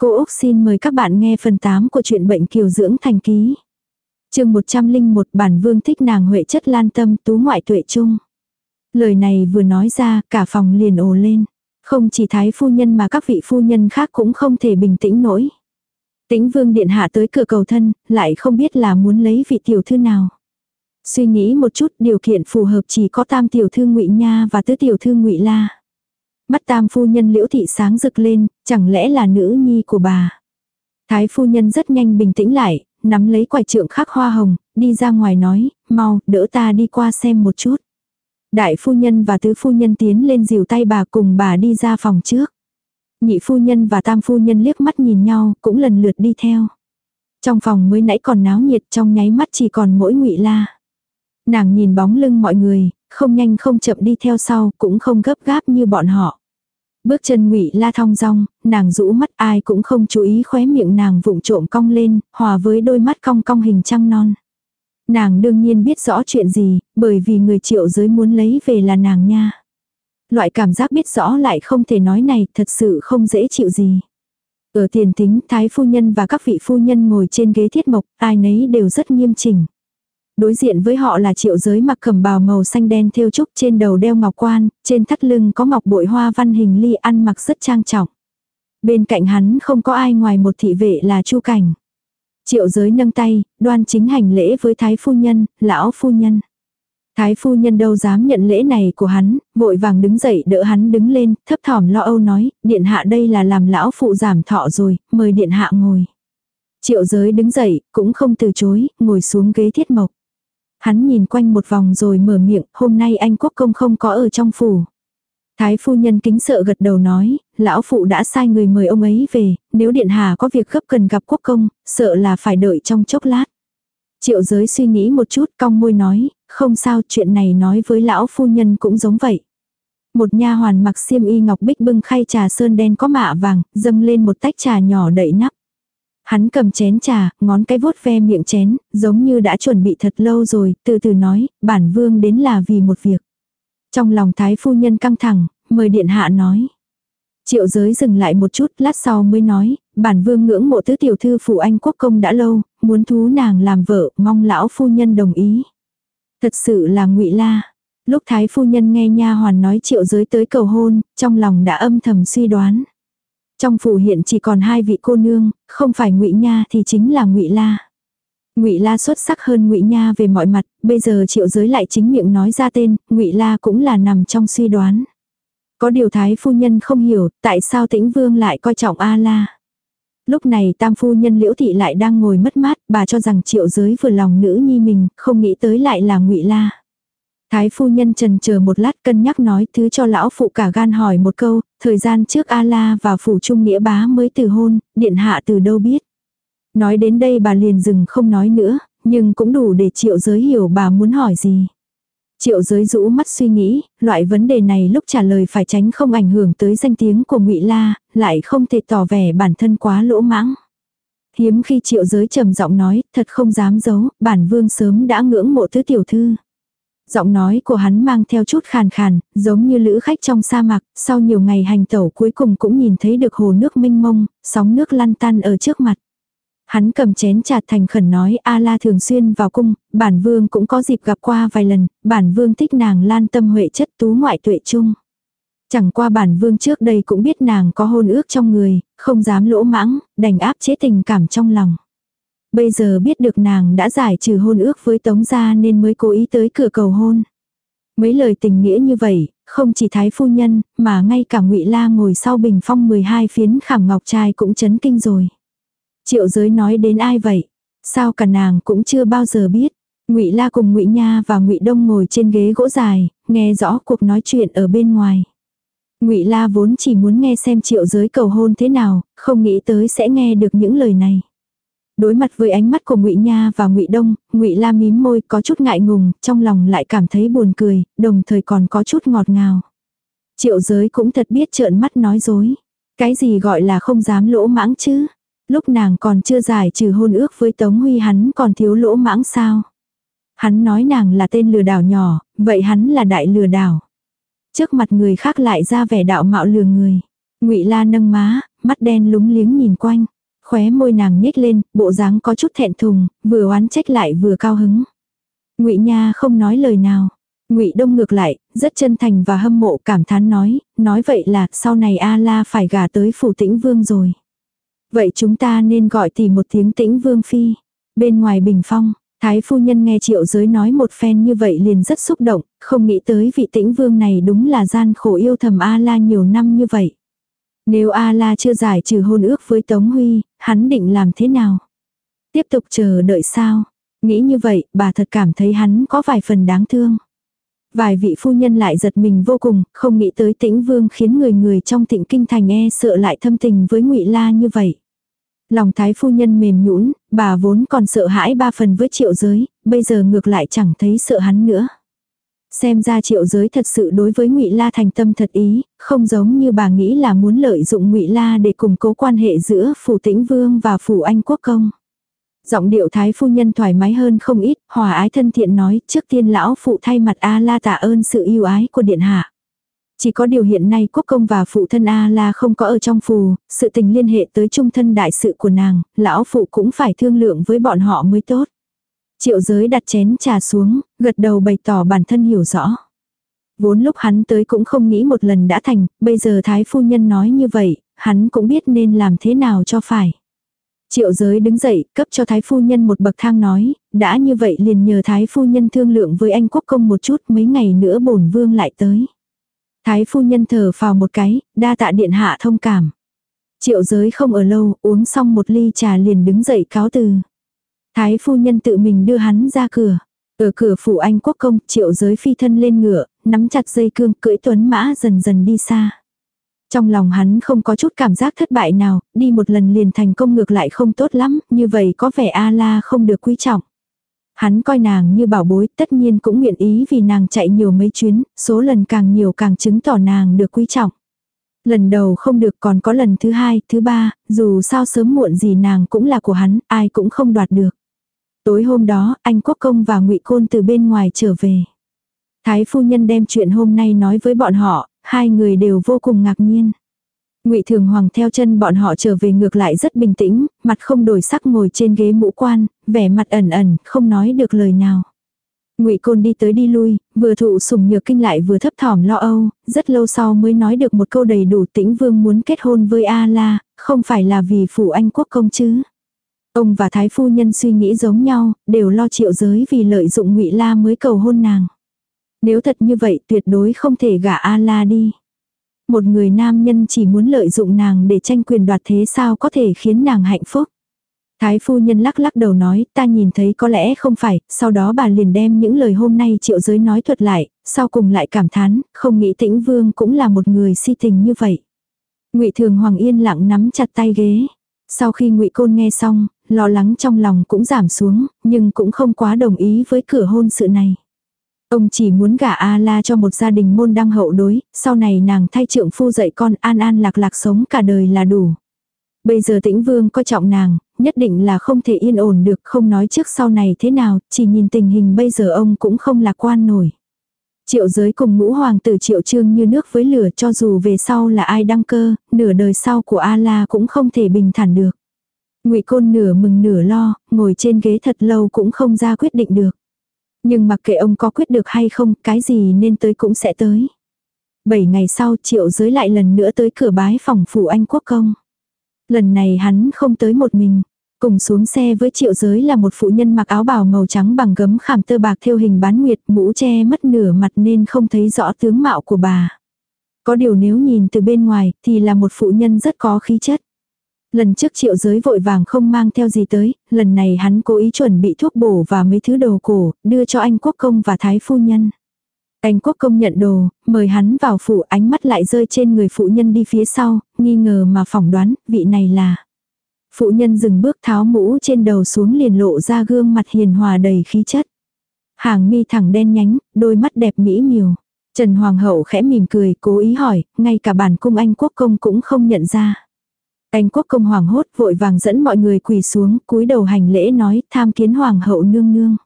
Cô Úc xin mời các bạn nghe phần 8 của truyện bệnh kiều dưỡng thành ký. chương 101 bản vương thích nàng huệ chất lan tâm tú ngoại tuệ trung. Lời này vừa nói ra cả phòng liền ồ lên. Không chỉ thái phu nhân mà các vị phu nhân khác cũng không thể bình tĩnh nổi. Tĩnh vương điện hạ tới cửa cầu thân, lại không biết là muốn lấy vị tiểu thư nào. Suy nghĩ một chút điều kiện phù hợp chỉ có tam tiểu thư ngụy Nha và tứ tiểu thư ngụy La. Mắt tam phu nhân liễu thị sáng rực lên, chẳng lẽ là nữ nhi của bà. Thái phu nhân rất nhanh bình tĩnh lại, nắm lấy quải trượng khắc hoa hồng, đi ra ngoài nói, mau, đỡ ta đi qua xem một chút. Đại phu nhân và tứ phu nhân tiến lên dìu tay bà cùng bà đi ra phòng trước. Nhị phu nhân và tam phu nhân liếc mắt nhìn nhau, cũng lần lượt đi theo. Trong phòng mới nãy còn náo nhiệt trong nháy mắt chỉ còn mỗi ngụy la. Nàng nhìn bóng lưng mọi người, không nhanh không chậm đi theo sau, cũng không gấp gáp như bọn họ. Bước chân ngụy la thong dong, nàng rũ mắt ai cũng không chú ý khóe miệng nàng vụng trộm cong lên, hòa với đôi mắt cong cong hình trăng non. Nàng đương nhiên biết rõ chuyện gì, bởi vì người triệu giới muốn lấy về là nàng nha. Loại cảm giác biết rõ lại không thể nói này thật sự không dễ chịu gì. Ở tiền tính, thái phu nhân và các vị phu nhân ngồi trên ghế thiết mộc, ai nấy đều rất nghiêm chỉnh. Đối diện với họ là triệu giới mặc cẩm bào màu xanh đen thêu trúc trên đầu đeo ngọc quan, trên thắt lưng có ngọc bội hoa văn hình ly ăn mặc rất trang trọng. Bên cạnh hắn không có ai ngoài một thị vệ là chu cảnh. Triệu giới nâng tay, đoan chính hành lễ với thái phu nhân, lão phu nhân. Thái phu nhân đâu dám nhận lễ này của hắn, vội vàng đứng dậy đỡ hắn đứng lên, thấp thỏm lo âu nói, điện hạ đây là làm lão phụ giảm thọ rồi, mời điện hạ ngồi. Triệu giới đứng dậy, cũng không từ chối, ngồi xuống ghế thiết mộc. Hắn nhìn quanh một vòng rồi mở miệng, hôm nay anh quốc công không có ở trong phủ. Thái phu nhân kính sợ gật đầu nói, lão phụ đã sai người mời ông ấy về, nếu điện hạ có việc gấp cần gặp quốc công, sợ là phải đợi trong chốc lát. Triệu giới suy nghĩ một chút cong môi nói, không sao chuyện này nói với lão phu nhân cũng giống vậy. Một nha hoàn mặc xiêm y ngọc bích bưng khay trà sơn đen có mạ vàng, dâng lên một tách trà nhỏ đậy nắp. Hắn cầm chén trà, ngón cái vuốt ve miệng chén, giống như đã chuẩn bị thật lâu rồi, từ từ nói, bản vương đến là vì một việc. Trong lòng thái phu nhân căng thẳng, mời điện hạ nói. Triệu giới dừng lại một chút, lát sau mới nói, bản vương ngưỡng mộ tứ tiểu thư phụ anh quốc công đã lâu, muốn thú nàng làm vợ, mong lão phu nhân đồng ý. Thật sự là ngụy la. Lúc thái phu nhân nghe nha hoàn nói triệu giới tới cầu hôn, trong lòng đã âm thầm suy đoán. Trong phủ hiện chỉ còn hai vị cô nương, không phải ngụy Nha thì chính là ngụy La. Ngụy La xuất sắc hơn Ngụy Nha về mọi mặt, bây giờ Triệu Giới lại chính miệng nói ra tên, Ngụy La cũng là nằm trong suy đoán. Có điều thái phu nhân không hiểu, tại sao Tĩnh Vương lại coi trọng A La. Lúc này tam phu nhân Liễu thị lại đang ngồi mất mát, bà cho rằng Triệu Giới vừa lòng nữ nhi mình, không nghĩ tới lại là Ngụy La. Thái phu nhân trần chờ một lát cân nhắc nói thứ cho lão phụ cả gan hỏi một câu, thời gian trước A-la và phủ trung nghĩa bá mới từ hôn, điện hạ từ đâu biết. Nói đến đây bà liền dừng không nói nữa, nhưng cũng đủ để triệu giới hiểu bà muốn hỏi gì. Triệu giới rũ mắt suy nghĩ, loại vấn đề này lúc trả lời phải tránh không ảnh hưởng tới danh tiếng của ngụy La, lại không thể tỏ vẻ bản thân quá lỗ mãng. Hiếm khi triệu giới trầm giọng nói, thật không dám giấu, bản vương sớm đã ngưỡng mộ thứ tiểu thư. Giọng nói của hắn mang theo chút khàn khàn, giống như lữ khách trong sa mạc, sau nhiều ngày hành tẩu cuối cùng cũng nhìn thấy được hồ nước mênh mông, sóng nước lăn tăn ở trước mặt. Hắn cầm chén trà thành khẩn nói A la thường xuyên vào cung, bản vương cũng có dịp gặp qua vài lần, bản vương thích nàng lan tâm huệ chất tú ngoại tuệ chung. Chẳng qua bản vương trước đây cũng biết nàng có hôn ước trong người, không dám lỗ mãng, đành áp chế tình cảm trong lòng. Bây giờ biết được nàng đã giải trừ hôn ước với Tống gia nên mới cố ý tới cửa cầu hôn. Mấy lời tình nghĩa như vậy, không chỉ thái phu nhân, mà ngay cả ngụy La ngồi sau bình phong 12 phiến khảm ngọc trai cũng chấn kinh rồi. Triệu giới nói đến ai vậy? Sao cả nàng cũng chưa bao giờ biết. Ngụy La cùng Ngụy Nha và Ngụy Đông ngồi trên ghế gỗ dài, nghe rõ cuộc nói chuyện ở bên ngoài. Ngụy La vốn chỉ muốn nghe xem Triệu Giới cầu hôn thế nào, không nghĩ tới sẽ nghe được những lời này. Đối mặt với ánh mắt của Ngụy Nha và Ngụy Đông, Ngụy La mím môi có chút ngại ngùng, trong lòng lại cảm thấy buồn cười, đồng thời còn có chút ngọt ngào. Triệu giới cũng thật biết trợn mắt nói dối. Cái gì gọi là không dám lỗ mãng chứ? Lúc nàng còn chưa giải trừ hôn ước với Tống Huy hắn còn thiếu lỗ mãng sao? Hắn nói nàng là tên lừa đảo nhỏ, vậy hắn là đại lừa đảo. Trước mặt người khác lại ra vẻ đạo mạo lừa người. Ngụy La nâng má, mắt đen lúng liếng nhìn quanh. Khóe môi nàng nhếch lên, bộ dáng có chút thẹn thùng, vừa oán trách lại vừa cao hứng. Ngụy Nha không nói lời nào. Ngụy Đông ngược lại, rất chân thành và hâm mộ cảm thán nói, nói vậy là sau này A La phải gả tới phủ Tĩnh Vương rồi. Vậy chúng ta nên gọi tỷ một tiếng Tĩnh Vương phi. Bên ngoài bình phong, Thái phu nhân nghe triệu giới nói một phen như vậy liền rất xúc động, không nghĩ tới vị tĩnh vương này đúng là gian khổ yêu thầm A-la nhiều năm như vậy. Nếu A-la chưa giải trừ hôn ước với Tống Huy, hắn định làm thế nào? Tiếp tục chờ đợi sao? Nghĩ như vậy, bà thật cảm thấy hắn có vài phần đáng thương. Vài vị phu nhân lại giật mình vô cùng, không nghĩ tới tĩnh vương khiến người người trong thịnh kinh thành e sợ lại thâm tình với ngụy La như vậy. Lòng thái phu nhân mềm nhũn, bà vốn còn sợ hãi ba phần với triệu giới, bây giờ ngược lại chẳng thấy sợ hắn nữa. Xem ra triệu giới thật sự đối với ngụy La thành tâm thật ý, không giống như bà nghĩ là muốn lợi dụng ngụy La để củng cố quan hệ giữa phủ tĩnh vương và phủ anh quốc công. Giọng điệu thái phu nhân thoải mái hơn không ít, hòa ái thân thiện nói, trước tiên lão phụ thay mặt A la tạ ơn sự yêu ái của điện hạ. Chỉ có điều hiện nay quốc công và phụ thân A la không có ở trong phù, sự tình liên hệ tới trung thân đại sự của nàng, lão phụ cũng phải thương lượng với bọn họ mới tốt. Triệu giới đặt chén trà xuống, gật đầu bày tỏ bản thân hiểu rõ. Vốn lúc hắn tới cũng không nghĩ một lần đã thành, bây giờ thái phu nhân nói như vậy, hắn cũng biết nên làm thế nào cho phải. Triệu giới đứng dậy, cấp cho thái phu nhân một bậc thang nói, đã như vậy liền nhờ thái phu nhân thương lượng với anh quốc công một chút mấy ngày nữa bổn vương lại tới. Thái phu nhân thở vào một cái, đa tạ điện hạ thông cảm. Triệu giới không ở lâu, uống xong một ly trà liền đứng dậy cáo từ. Thái phu nhân tự mình đưa hắn ra cửa. Ở cửa phủ anh quốc công, triệu giới phi thân lên ngựa, nắm chặt dây cương cưỡi tuấn mã dần dần đi xa. Trong lòng hắn không có chút cảm giác thất bại nào, đi một lần liền thành công ngược lại không tốt lắm, như vậy có vẻ A-la không được quý trọng. Hắn coi nàng như bảo bối, tất nhiên cũng nguyện ý vì nàng chạy nhiều mấy chuyến, số lần càng nhiều càng chứng tỏ nàng được quý trọng. Lần đầu không được còn có lần thứ hai, thứ ba, dù sao sớm muộn gì nàng cũng là của hắn, ai cũng không đoạt được. Tối hôm đó, anh Quốc Công và ngụy Côn từ bên ngoài trở về. Thái phu nhân đem chuyện hôm nay nói với bọn họ, hai người đều vô cùng ngạc nhiên. Ngụy Thường Hoàng theo chân bọn họ trở về ngược lại rất bình tĩnh, mặt không đổi sắc ngồi trên ghế mũ quan, vẻ mặt ẩn ẩn, không nói được lời nào. Ngụy Côn đi tới đi lui, vừa thụ sủng nhược kinh lại vừa thấp thỏm lo âu, rất lâu sau mới nói được một câu đầy đủ Tĩnh Vương muốn kết hôn với A La, không phải là vì phụ anh quốc công chứ. Ông và thái phu nhân suy nghĩ giống nhau, đều lo triệu giới vì lợi dụng Ngụy La mới cầu hôn nàng. Nếu thật như vậy tuyệt đối không thể gả A La đi. Một người nam nhân chỉ muốn lợi dụng nàng để tranh quyền đoạt thế sao có thể khiến nàng hạnh phúc. Thái phu nhân lắc lắc đầu nói, ta nhìn thấy có lẽ không phải, sau đó bà liền đem những lời hôm nay triệu giới nói thuật lại, sau cùng lại cảm thán, không nghĩ tĩnh vương cũng là một người si tình như vậy. ngụy Thường Hoàng yên lặng nắm chặt tay ghế. Sau khi ngụy Côn nghe xong, lo lắng trong lòng cũng giảm xuống, nhưng cũng không quá đồng ý với cửa hôn sự này. Ông chỉ muốn gả A-la cho một gia đình môn đăng hậu đối, sau này nàng thay trượng phu dạy con an an lạc lạc sống cả đời là đủ. Bây giờ tĩnh vương coi trọng nàng, nhất định là không thể yên ổn được không nói trước sau này thế nào, chỉ nhìn tình hình bây giờ ông cũng không lạc quan nổi. Triệu giới cùng ngũ hoàng tử triệu trương như nước với lửa cho dù về sau là ai đăng cơ, nửa đời sau của A-la cũng không thể bình thản được. ngụy Côn nửa mừng nửa lo, ngồi trên ghế thật lâu cũng không ra quyết định được. Nhưng mặc kệ ông có quyết được hay không, cái gì nên tới cũng sẽ tới. Bảy ngày sau triệu giới lại lần nữa tới cửa bái phòng phủ anh quốc công. Lần này hắn không tới một mình. Cùng xuống xe với triệu giới là một phụ nhân mặc áo bào màu trắng bằng gấm khảm tơ bạc theo hình bán nguyệt mũ che mất nửa mặt nên không thấy rõ tướng mạo của bà. Có điều nếu nhìn từ bên ngoài thì là một phụ nhân rất có khí chất. Lần trước triệu giới vội vàng không mang theo gì tới, lần này hắn cố ý chuẩn bị thuốc bổ và mấy thứ đồ cổ, đưa cho anh quốc công và thái phu nhân. Anh quốc công nhận đồ, mời hắn vào phủ ánh mắt lại rơi trên người phụ nhân đi phía sau, nghi ngờ mà phỏng đoán, vị này là. Phụ nhân dừng bước tháo mũ trên đầu xuống liền lộ ra gương mặt hiền hòa đầy khí chất. Hàng mi thẳng đen nhánh, đôi mắt đẹp mỹ miều. Trần Hoàng hậu khẽ mỉm cười, cố ý hỏi, ngay cả bản cung anh quốc công cũng không nhận ra. Anh quốc công hoàng hốt vội vàng dẫn mọi người quỳ xuống, cúi đầu hành lễ nói, tham kiến hoàng hậu nương nương.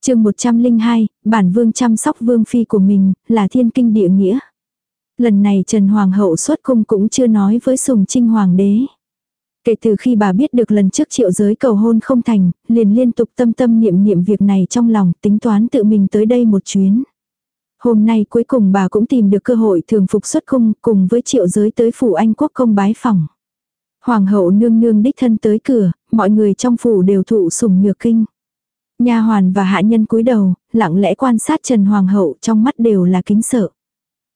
chương 102, bản vương chăm sóc vương phi của mình, là thiên kinh địa nghĩa. Lần này Trần Hoàng hậu xuất cung cũng chưa nói với Sùng Trinh Hoàng đế. Kể từ khi bà biết được lần trước triệu giới cầu hôn không thành, liền liên tục tâm tâm niệm niệm việc này trong lòng, tính toán tự mình tới đây một chuyến. Hôm nay cuối cùng bà cũng tìm được cơ hội thường phục xuất cung cùng với triệu giới tới phủ Anh quốc công bái phòng. Hoàng hậu nương nương đích thân tới cửa, mọi người trong phủ đều thụ sủng nhược kinh. Nha hoàn và hạ nhân cúi đầu, lặng lẽ quan sát Trần Hoàng hậu trong mắt đều là kính sợ.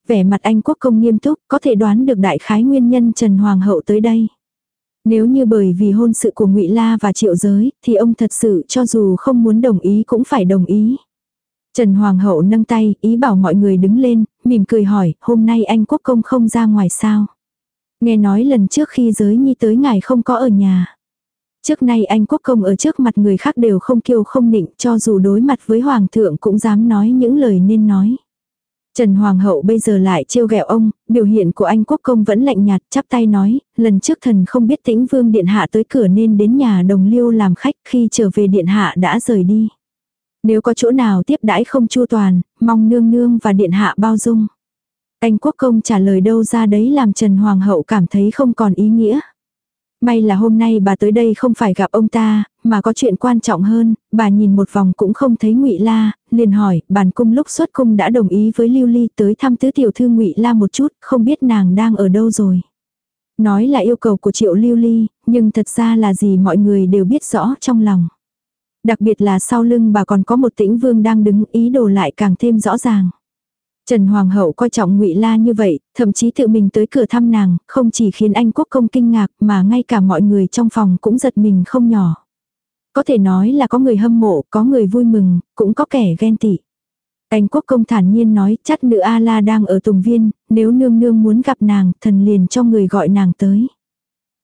Vẻ mặt anh quốc công nghiêm túc, có thể đoán được đại khái nguyên nhân Trần Hoàng hậu tới đây. Nếu như bởi vì hôn sự của Ngụy La và Triệu Giới, thì ông thật sự cho dù không muốn đồng ý cũng phải đồng ý. Trần Hoàng hậu nâng tay, ý bảo mọi người đứng lên, mỉm cười hỏi, hôm nay anh quốc công không ra ngoài sao? Nghe nói lần trước khi giới nhi tới ngài không có ở nhà. Trước nay anh quốc công ở trước mặt người khác đều không kiêu không nịnh cho dù đối mặt với hoàng thượng cũng dám nói những lời nên nói. Trần Hoàng hậu bây giờ lại trêu ghẹo ông, biểu hiện của anh quốc công vẫn lạnh nhạt, chắp tay nói, lần trước thần không biết tĩnh vương điện hạ tới cửa nên đến nhà đồng liêu làm khách khi trở về điện hạ đã rời đi. Nếu có chỗ nào tiếp đãi không chu toàn, mong nương nương và điện hạ bao dung. Anh quốc công trả lời đâu ra đấy làm Trần Hoàng hậu cảm thấy không còn ý nghĩa. May là hôm nay bà tới đây không phải gặp ông ta, mà có chuyện quan trọng hơn, bà nhìn một vòng cũng không thấy Ngụy La, liền hỏi, bản cung lúc xuất cung đã đồng ý với Lưu Ly tới thăm tứ tiểu thư Ngụy La một chút, không biết nàng đang ở đâu rồi. Nói là yêu cầu của Triệu Lưu Ly, nhưng thật ra là gì mọi người đều biết rõ trong lòng. Đặc biệt là sau lưng bà còn có một tĩnh vương đang đứng ý đồ lại càng thêm rõ ràng. Trần Hoàng hậu coi trọng Ngụy La như vậy, thậm chí tự mình tới cửa thăm nàng, không chỉ khiến anh quốc công kinh ngạc mà ngay cả mọi người trong phòng cũng giật mình không nhỏ. Có thể nói là có người hâm mộ, có người vui mừng, cũng có kẻ ghen tị. Anh quốc công thản nhiên nói, chắc nữ A-la đang ở Tùng Viên, nếu nương nương muốn gặp nàng, thần liền cho người gọi nàng tới.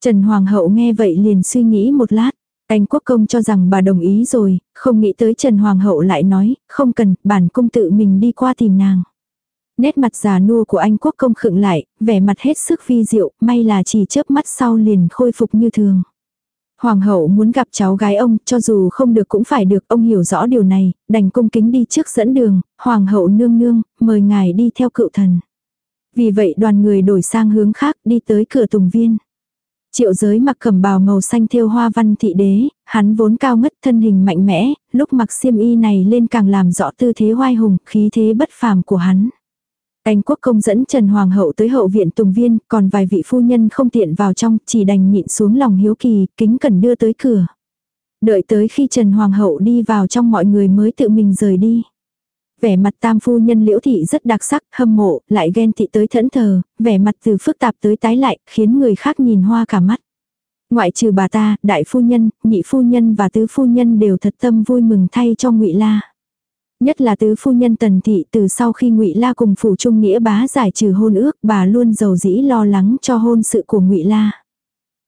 Trần Hoàng hậu nghe vậy liền suy nghĩ một lát. Anh quốc công cho rằng bà đồng ý rồi, không nghĩ tới Trần Hoàng hậu lại nói, không cần, bản cung tự mình đi qua tìm nàng. Nét mặt già nua của anh quốc công khựng lại, vẻ mặt hết sức phi diệu, may là chỉ chớp mắt sau liền khôi phục như thường. Hoàng hậu muốn gặp cháu gái ông, cho dù không được cũng phải được, ông hiểu rõ điều này, đành cung kính đi trước dẫn đường, hoàng hậu nương nương, mời ngài đi theo cựu thần. Vì vậy đoàn người đổi sang hướng khác đi tới cửa tùng viên. Triệu giới mặc cẩm bào màu xanh thêu hoa văn thị đế, hắn vốn cao ngất thân hình mạnh mẽ, lúc mặc xiêm y này lên càng làm rõ tư thế hoai hùng, khí thế bất phàm của hắn. Anh quốc công dẫn Trần Hoàng hậu tới hậu viện Tùng Viên, còn vài vị phu nhân không tiện vào trong, chỉ đành nhịn xuống lòng hiếu kỳ, kính cần đưa tới cửa. Đợi tới khi Trần Hoàng hậu đi vào trong mọi người mới tự mình rời đi. Vẻ mặt tam phu nhân liễu thị rất đặc sắc, hâm mộ, lại ghen thị tới thẫn thờ, vẻ mặt từ phức tạp tới tái lại, khiến người khác nhìn hoa cả mắt. Ngoại trừ bà ta, đại phu nhân, nhị phu nhân và tứ phu nhân đều thật tâm vui mừng thay cho ngụy La. Nhất là tứ phu nhân tần thị từ sau khi ngụy La cùng phủ trung nghĩa bá giải trừ hôn ước bà luôn giàu dĩ lo lắng cho hôn sự của ngụy La.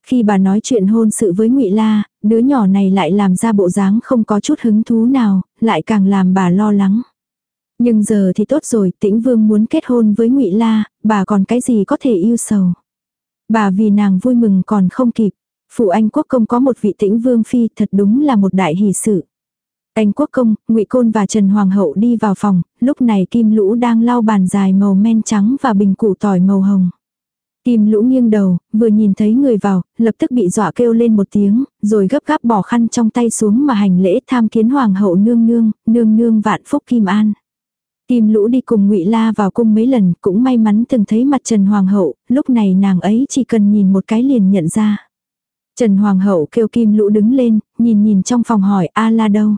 Khi bà nói chuyện hôn sự với ngụy La, đứa nhỏ này lại làm ra bộ dáng không có chút hứng thú nào, lại càng làm bà lo lắng. Nhưng giờ thì tốt rồi, tĩnh vương muốn kết hôn với ngụy La, bà còn cái gì có thể yêu sầu. Bà vì nàng vui mừng còn không kịp. Phụ Anh Quốc Công có một vị tĩnh vương phi thật đúng là một đại hỷ sự. Anh quốc công, ngụy Côn và Trần Hoàng hậu đi vào phòng, lúc này Kim Lũ đang lau bàn dài màu men trắng và bình củ tỏi màu hồng. Kim Lũ nghiêng đầu, vừa nhìn thấy người vào, lập tức bị dọa kêu lên một tiếng, rồi gấp gáp bỏ khăn trong tay xuống mà hành lễ tham kiến Hoàng hậu nương nương, nương nương vạn phúc Kim An. Kim Lũ đi cùng Ngụy La vào cung mấy lần, cũng may mắn từng thấy mặt Trần Hoàng hậu, lúc này nàng ấy chỉ cần nhìn một cái liền nhận ra. Trần Hoàng hậu kêu Kim Lũ đứng lên, nhìn nhìn trong phòng hỏi A La đâu.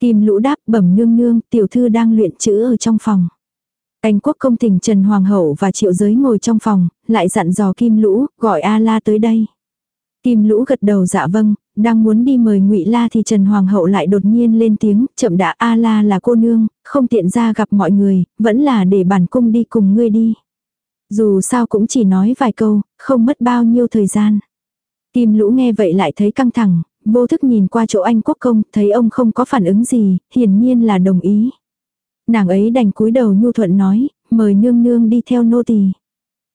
Kim lũ đáp bẩm nương nương, tiểu thư đang luyện chữ ở trong phòng. Anh quốc công tỉnh Trần Hoàng hậu và triệu giới ngồi trong phòng, lại dặn dò Kim lũ, gọi A la tới đây. Kim lũ gật đầu dạ vâng, đang muốn đi mời ngụy La thì Trần Hoàng hậu lại đột nhiên lên tiếng, chậm đã A la là cô nương, không tiện ra gặp mọi người, vẫn là để bản cung đi cùng ngươi đi. Dù sao cũng chỉ nói vài câu, không mất bao nhiêu thời gian. Kim lũ nghe vậy lại thấy căng thẳng, vô thức nhìn qua chỗ anh quốc công, thấy ông không có phản ứng gì, hiển nhiên là đồng ý. Nàng ấy đành cúi đầu nhu thuận nói, mời nương nương đi theo nô tỳ.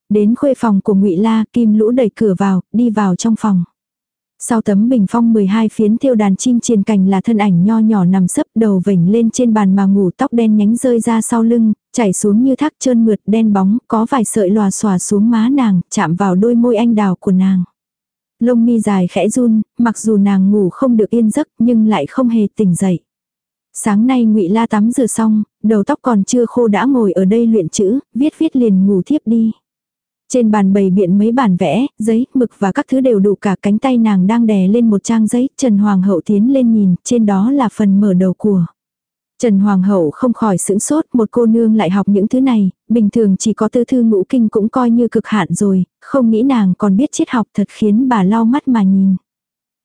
Đến khuê phòng của ngụy La, Kim Lũ đẩy cửa vào, đi vào trong phòng. Sau tấm bình phong 12 phiến thiêu đàn chim triền cành là thân ảnh nho nhỏ nằm sấp đầu vểnh lên trên bàn mà ngủ tóc đen nhánh rơi ra sau lưng, Chảy xuống như thác trơn mượt đen bóng, có vài sợi lòa xòa xuống má nàng, chạm vào đôi môi anh đào của nàng. Lông mi dài khẽ run, mặc dù nàng ngủ không được yên giấc nhưng lại không hề tỉnh dậy. Sáng nay ngụy La tắm rửa xong, đầu tóc còn chưa khô đã ngồi ở đây luyện chữ, viết viết liền ngủ thiếp đi. Trên bàn bày biện mấy bản vẽ, giấy, mực và các thứ đều đủ cả cánh tay nàng đang đè lên một trang giấy, Trần Hoàng hậu tiến lên nhìn, trên đó là phần mở đầu của. Trần Hoàng hậu không khỏi sững sốt, một cô nương lại học những thứ này, bình thường chỉ có tư thư ngũ kinh cũng coi như cực hạn rồi, không nghĩ nàng còn biết triết học thật khiến bà lau mắt mà nhìn.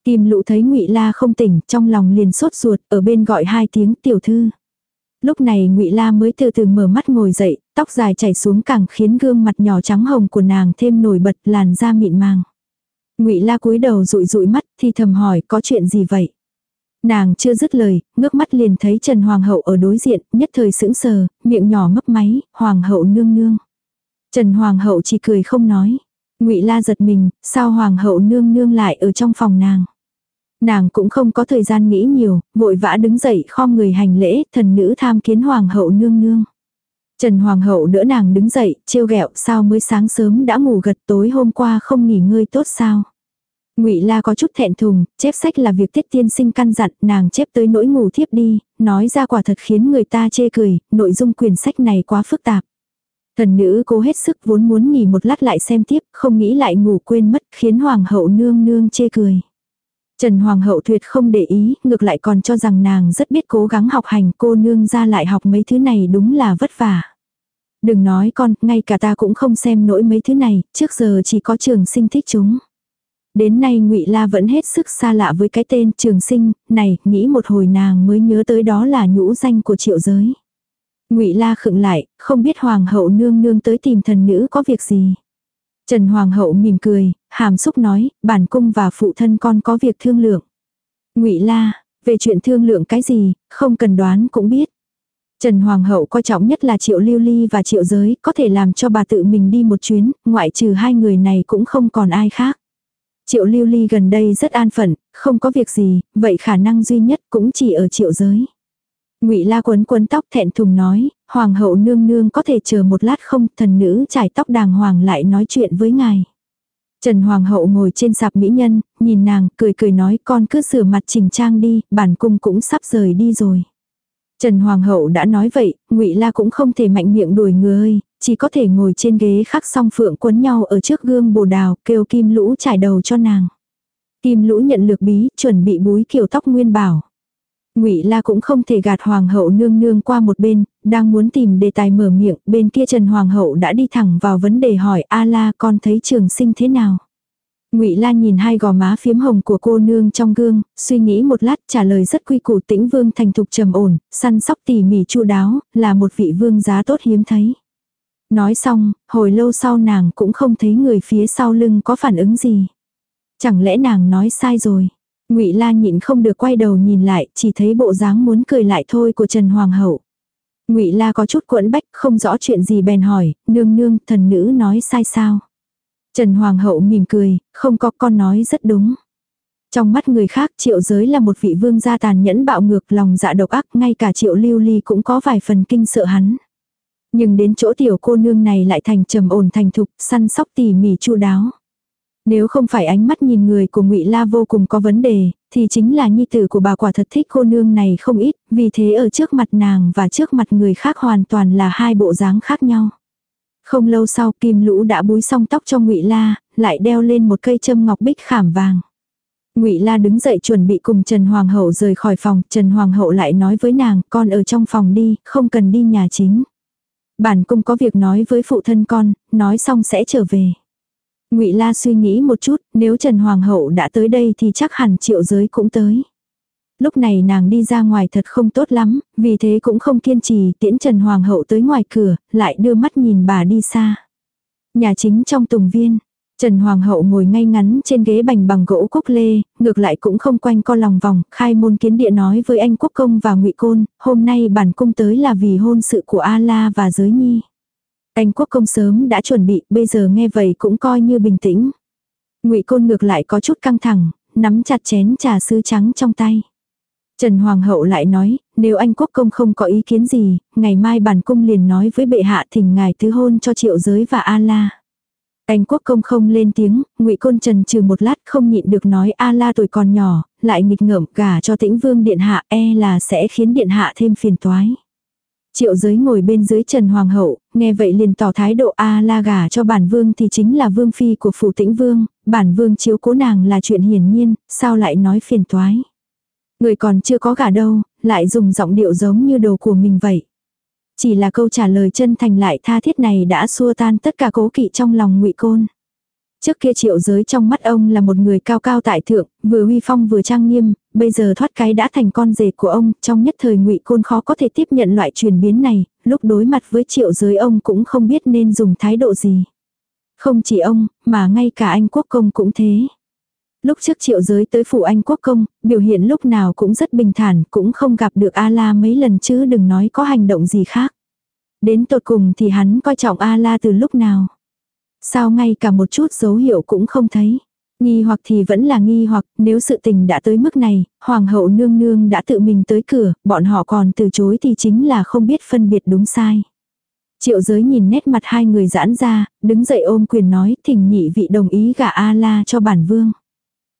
Kim lũ thấy ngụy La không tỉnh, trong lòng liền sốt ruột, ở bên gọi hai tiếng tiểu thư. Lúc này ngụy La mới từ từ mở mắt ngồi dậy, tóc dài chảy xuống càng khiến gương mặt nhỏ trắng hồng của nàng thêm nổi bật làn da mịn màng. Ngụy La cúi đầu dụi dụi mắt, thì thầm hỏi có chuyện gì vậy? Nàng chưa dứt lời, ngước mắt liền thấy Trần Hoàng hậu ở đối diện, nhất thời sững sờ, miệng nhỏ mấp máy, Hoàng hậu nương nương. Trần Hoàng hậu chỉ cười không nói. Ngụy La giật mình, sao Hoàng hậu nương nương lại ở trong phòng nàng? Nàng cũng không có thời gian nghĩ nhiều, vội vã đứng dậy khom người hành lễ, thần nữ tham kiến Hoàng hậu nương nương. Trần Hoàng hậu đỡ nàng đứng dậy, trêu ghẹo sao mới sáng sớm đã ngủ gật tối hôm qua không nghỉ ngơi tốt sao. Ngụy La có chút thẹn thùng, chép sách là việc tiết tiên sinh căn dặn, nàng chép tới nỗi ngủ thiếp đi, nói ra quả thật khiến người ta chê cười, nội dung quyển sách này quá phức tạp. Thần nữ cố hết sức vốn muốn nghỉ một lát lại xem tiếp, không nghĩ lại ngủ quên mất, khiến hoàng hậu nương nương chê cười. Trần Hoàng hậu tuyệt không để ý, ngược lại còn cho rằng nàng rất biết cố gắng học hành cô nương ra lại học mấy thứ này đúng là vất vả. Đừng nói con, ngay cả ta cũng không xem nổi mấy thứ này, trước giờ chỉ có trường sinh thích chúng. Đến nay ngụy La vẫn hết sức xa lạ với cái tên trường sinh, này, nghĩ một hồi nàng mới nhớ tới đó là nhũ danh của triệu giới. ngụy La khựng lại, không biết hoàng hậu nương nương tới tìm thần nữ có việc gì. Trần Hoàng hậu mỉm cười, hàm xúc nói, bản cung và phụ thân con có việc thương lượng. Ngụy La, về chuyện thương lượng cái gì, không cần đoán cũng biết. Trần Hoàng hậu coi trọng nhất là Triệu Lưu Ly và Triệu Giới, có thể làm cho bà tự mình đi một chuyến, ngoại trừ hai người này cũng không còn ai khác. Triệu Lưu Ly gần đây rất an phận, không có việc gì, vậy khả năng duy nhất cũng chỉ ở Triệu Giới. Ngụy La quấn quấn tóc thẹn thùng nói, hoàng hậu nương nương có thể chờ một lát không, thần nữ trải tóc đàng hoàng lại nói chuyện với ngài. Trần Hoàng hậu ngồi trên sạp mỹ nhân, nhìn nàng, cười cười nói con cứ sửa mặt chỉnh trang đi, bản cung cũng sắp rời đi rồi. Trần Hoàng hậu đã nói vậy, Ngụy La cũng không thể mạnh miệng đuổi người, chỉ có thể ngồi trên ghế khắc song phượng quấn nhau ở trước gương bồ đào, kêu Kim Lũ trải đầu cho nàng. Kim Lũ nhận lược bí, chuẩn bị búi kiểu tóc nguyên bảo. Ngụy La cũng không thể gạt hoàng hậu nương nương qua một bên, đang muốn tìm đề tài mở miệng, bên kia Trần hoàng hậu đã đi thẳng vào vấn đề hỏi: "A La, con thấy Trường Sinh thế nào?" Ngụy La nhìn hai gò má phiếm hồng của cô nương trong gương, suy nghĩ một lát trả lời rất quy củ tĩnh vương thành thục trầm ổn, săn sóc tỉ mỉ chu đáo, là một vị vương giá tốt hiếm thấy. Nói xong, hồi lâu sau nàng cũng không thấy người phía sau lưng có phản ứng gì. Chẳng lẽ nàng nói sai rồi? Ngụy La nhịn không được quay đầu nhìn lại, chỉ thấy bộ dáng muốn cười lại thôi của Trần Hoàng hậu. Ngụy La có chút quẫn bách, không rõ chuyện gì bèn hỏi, nương nương, thần nữ nói sai sao? Trần Hoàng hậu mỉm cười, không có con nói rất đúng. Trong mắt người khác triệu giới là một vị vương gia tàn nhẫn bạo ngược lòng dạ độc ác, ngay cả triệu lưu ly cũng có vài phần kinh sợ hắn. Nhưng đến chỗ tiểu cô nương này lại thành trầm ổn thành thục, săn sóc tỉ mỉ chu đáo. Nếu không phải ánh mắt nhìn người của ngụy La vô cùng có vấn đề, thì chính là nhi tử của bà quả thật thích cô nương này không ít, vì thế ở trước mặt nàng và trước mặt người khác hoàn toàn là hai bộ dáng khác nhau. Không lâu sau kim lũ đã búi xong tóc cho ngụy La, lại đeo lên một cây châm ngọc bích khảm vàng. Ngụy La đứng dậy chuẩn bị cùng Trần Hoàng hậu rời khỏi phòng, Trần Hoàng hậu lại nói với nàng, con ở trong phòng đi, không cần đi nhà chính. Bản cung có việc nói với phụ thân con, nói xong sẽ trở về. Ngụy La suy nghĩ một chút, nếu Trần Hoàng hậu đã tới đây thì chắc hẳn Triệu Giới cũng tới. Lúc này nàng đi ra ngoài thật không tốt lắm, vì thế cũng không kiên trì tiễn Trần Hoàng hậu tới ngoài cửa, lại đưa mắt nhìn bà đi xa. Nhà chính trong tùng viên, Trần Hoàng hậu ngồi ngay ngắn trên ghế bành bằng gỗ cúc lê, ngược lại cũng không quanh co lòng vòng, khai môn kiến địa nói với anh quốc công và ngụy côn, hôm nay bản cung tới là vì hôn sự của A La và giới nhi. Anh quốc công sớm đã chuẩn bị, bây giờ nghe vậy cũng coi như bình tĩnh. Ngụy côn ngược lại có chút căng thẳng, nắm chặt chén trà sứ trắng trong tay. Trần Hoàng hậu lại nói, nếu anh quốc công không có ý kiến gì, ngày mai bản cung liền nói với bệ hạ thỉnh ngài thứ hôn cho triệu giới và A La. Anh quốc công không lên tiếng, ngụy Côn Trần trừ một lát không nhịn được nói A La tuổi còn nhỏ, lại nghịch ngợm gả cho tĩnh vương điện hạ e là sẽ khiến điện hạ thêm phiền toái. Triệu giới ngồi bên dưới Trần Hoàng hậu, nghe vậy liền tỏ thái độ A la gả cho bản vương thì chính là vương phi của phủ tĩnh vương, bản vương chiếu cố nàng là chuyện hiển nhiên, sao lại nói phiền toái. Người còn chưa có gả đâu, lại dùng giọng điệu giống như đồ của mình vậy. Chỉ là câu trả lời chân thành lại tha thiết này đã xua tan tất cả cố kỵ trong lòng ngụy Côn. Trước kia triệu giới trong mắt ông là một người cao cao tại thượng, vừa uy phong vừa trang nghiêm, bây giờ thoát cái đã thành con rể của ông, trong nhất thời ngụy Côn khó có thể tiếp nhận loại chuyển biến này, lúc đối mặt với triệu giới ông cũng không biết nên dùng thái độ gì. Không chỉ ông, mà ngay cả anh quốc công cũng thế. Lúc trước triệu giới tới phủ anh quốc công, biểu hiện lúc nào cũng rất bình thản, cũng không gặp được A-la mấy lần chứ đừng nói có hành động gì khác. Đến tột cùng thì hắn coi trọng A-la từ lúc nào. Sao ngay cả một chút dấu hiệu cũng không thấy. Nghi hoặc thì vẫn là nghi hoặc, nếu sự tình đã tới mức này, hoàng hậu nương nương đã tự mình tới cửa, bọn họ còn từ chối thì chính là không biết phân biệt đúng sai. Triệu giới nhìn nét mặt hai người giãn ra, đứng dậy ôm quyền nói thỉnh nhị vị đồng ý gả A-la cho bản vương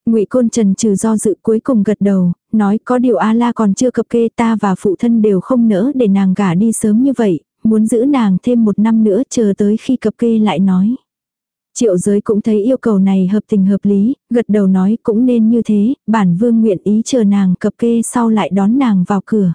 ngụy Côn Trần trừ do dự cuối cùng gật đầu, nói có điều A-la còn chưa cập kê ta và phụ thân đều không nỡ để nàng gả đi sớm như vậy, muốn giữ nàng thêm một năm nữa chờ tới khi cập kê lại nói. Triệu giới cũng thấy yêu cầu này hợp tình hợp lý, gật đầu nói cũng nên như thế, bản vương nguyện ý chờ nàng cập kê sau lại đón nàng vào cửa.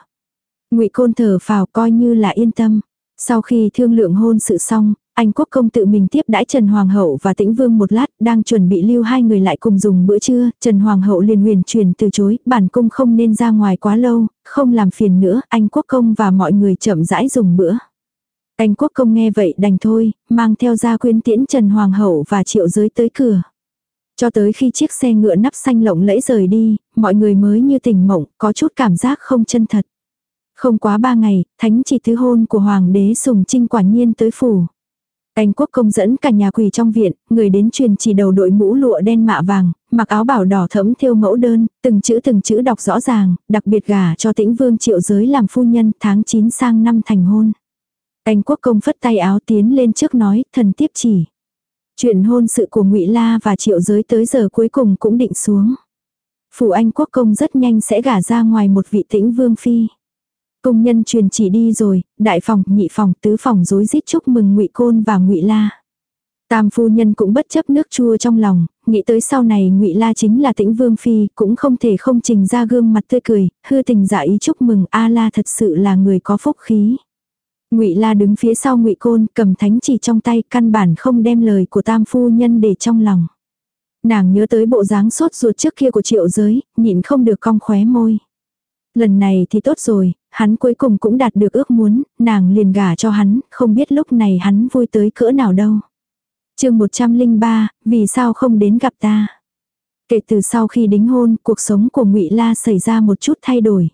ngụy Côn thở phào coi như là yên tâm. Sau khi thương lượng hôn sự xong, anh quốc công tự mình tiếp đãi Trần Hoàng hậu và Tĩnh Vương một lát, đang chuẩn bị lưu hai người lại cùng dùng bữa trưa, Trần Hoàng hậu liền huyền truyền từ chối, bản cung không nên ra ngoài quá lâu, không làm phiền nữa, anh quốc công và mọi người chậm rãi dùng bữa. Anh quốc công nghe vậy đành thôi, mang theo gia quyến tiễn Trần Hoàng hậu và triệu giới tới cửa. Cho tới khi chiếc xe ngựa nắp xanh lộng lẫy rời đi, mọi người mới như tỉnh mộng, có chút cảm giác không chân thật. Không quá ba ngày, thánh chỉ thứ hôn của Hoàng đế Sùng Trinh quả nhiên tới phủ. Anh quốc công dẫn cả nhà quỳ trong viện, người đến truyền chỉ đầu đội mũ lụa đen mạ vàng, mặc áo bảo đỏ thẫm thêu mẫu đơn, từng chữ từng chữ đọc rõ ràng, đặc biệt gả cho tĩnh vương triệu giới làm phu nhân tháng 9 sang năm thành hôn. Anh quốc công phất tay áo tiến lên trước nói, thần tiếp chỉ. Chuyện hôn sự của ngụy La và triệu giới tới giờ cuối cùng cũng định xuống. Phủ anh quốc công rất nhanh sẽ gả ra ngoài một vị tĩnh vương phi. Công nhân truyền chỉ đi rồi, đại phòng, nhị phòng, tứ phòng rối rít chúc mừng ngụy Côn và ngụy La. Tam phu nhân cũng bất chấp nước chua trong lòng, nghĩ tới sau này ngụy La chính là tĩnh vương phi, cũng không thể không trình ra gương mặt tươi cười, hư tình giả ý chúc mừng A La thật sự là người có phúc khí. Ngụy La đứng phía sau Ngụy Côn, cầm thánh chỉ trong tay, căn bản không đem lời của Tam phu nhân để trong lòng. Nàng nhớ tới bộ dáng sốt ruột trước kia của Triệu Giới, nhịn không được cong khóe môi. Lần này thì tốt rồi, hắn cuối cùng cũng đạt được ước muốn, nàng liền gả cho hắn, không biết lúc này hắn vui tới cỡ nào đâu. chương 103, vì sao không đến gặp ta? Kể từ sau khi đính hôn, cuộc sống của ngụy La xảy ra một chút thay đổi.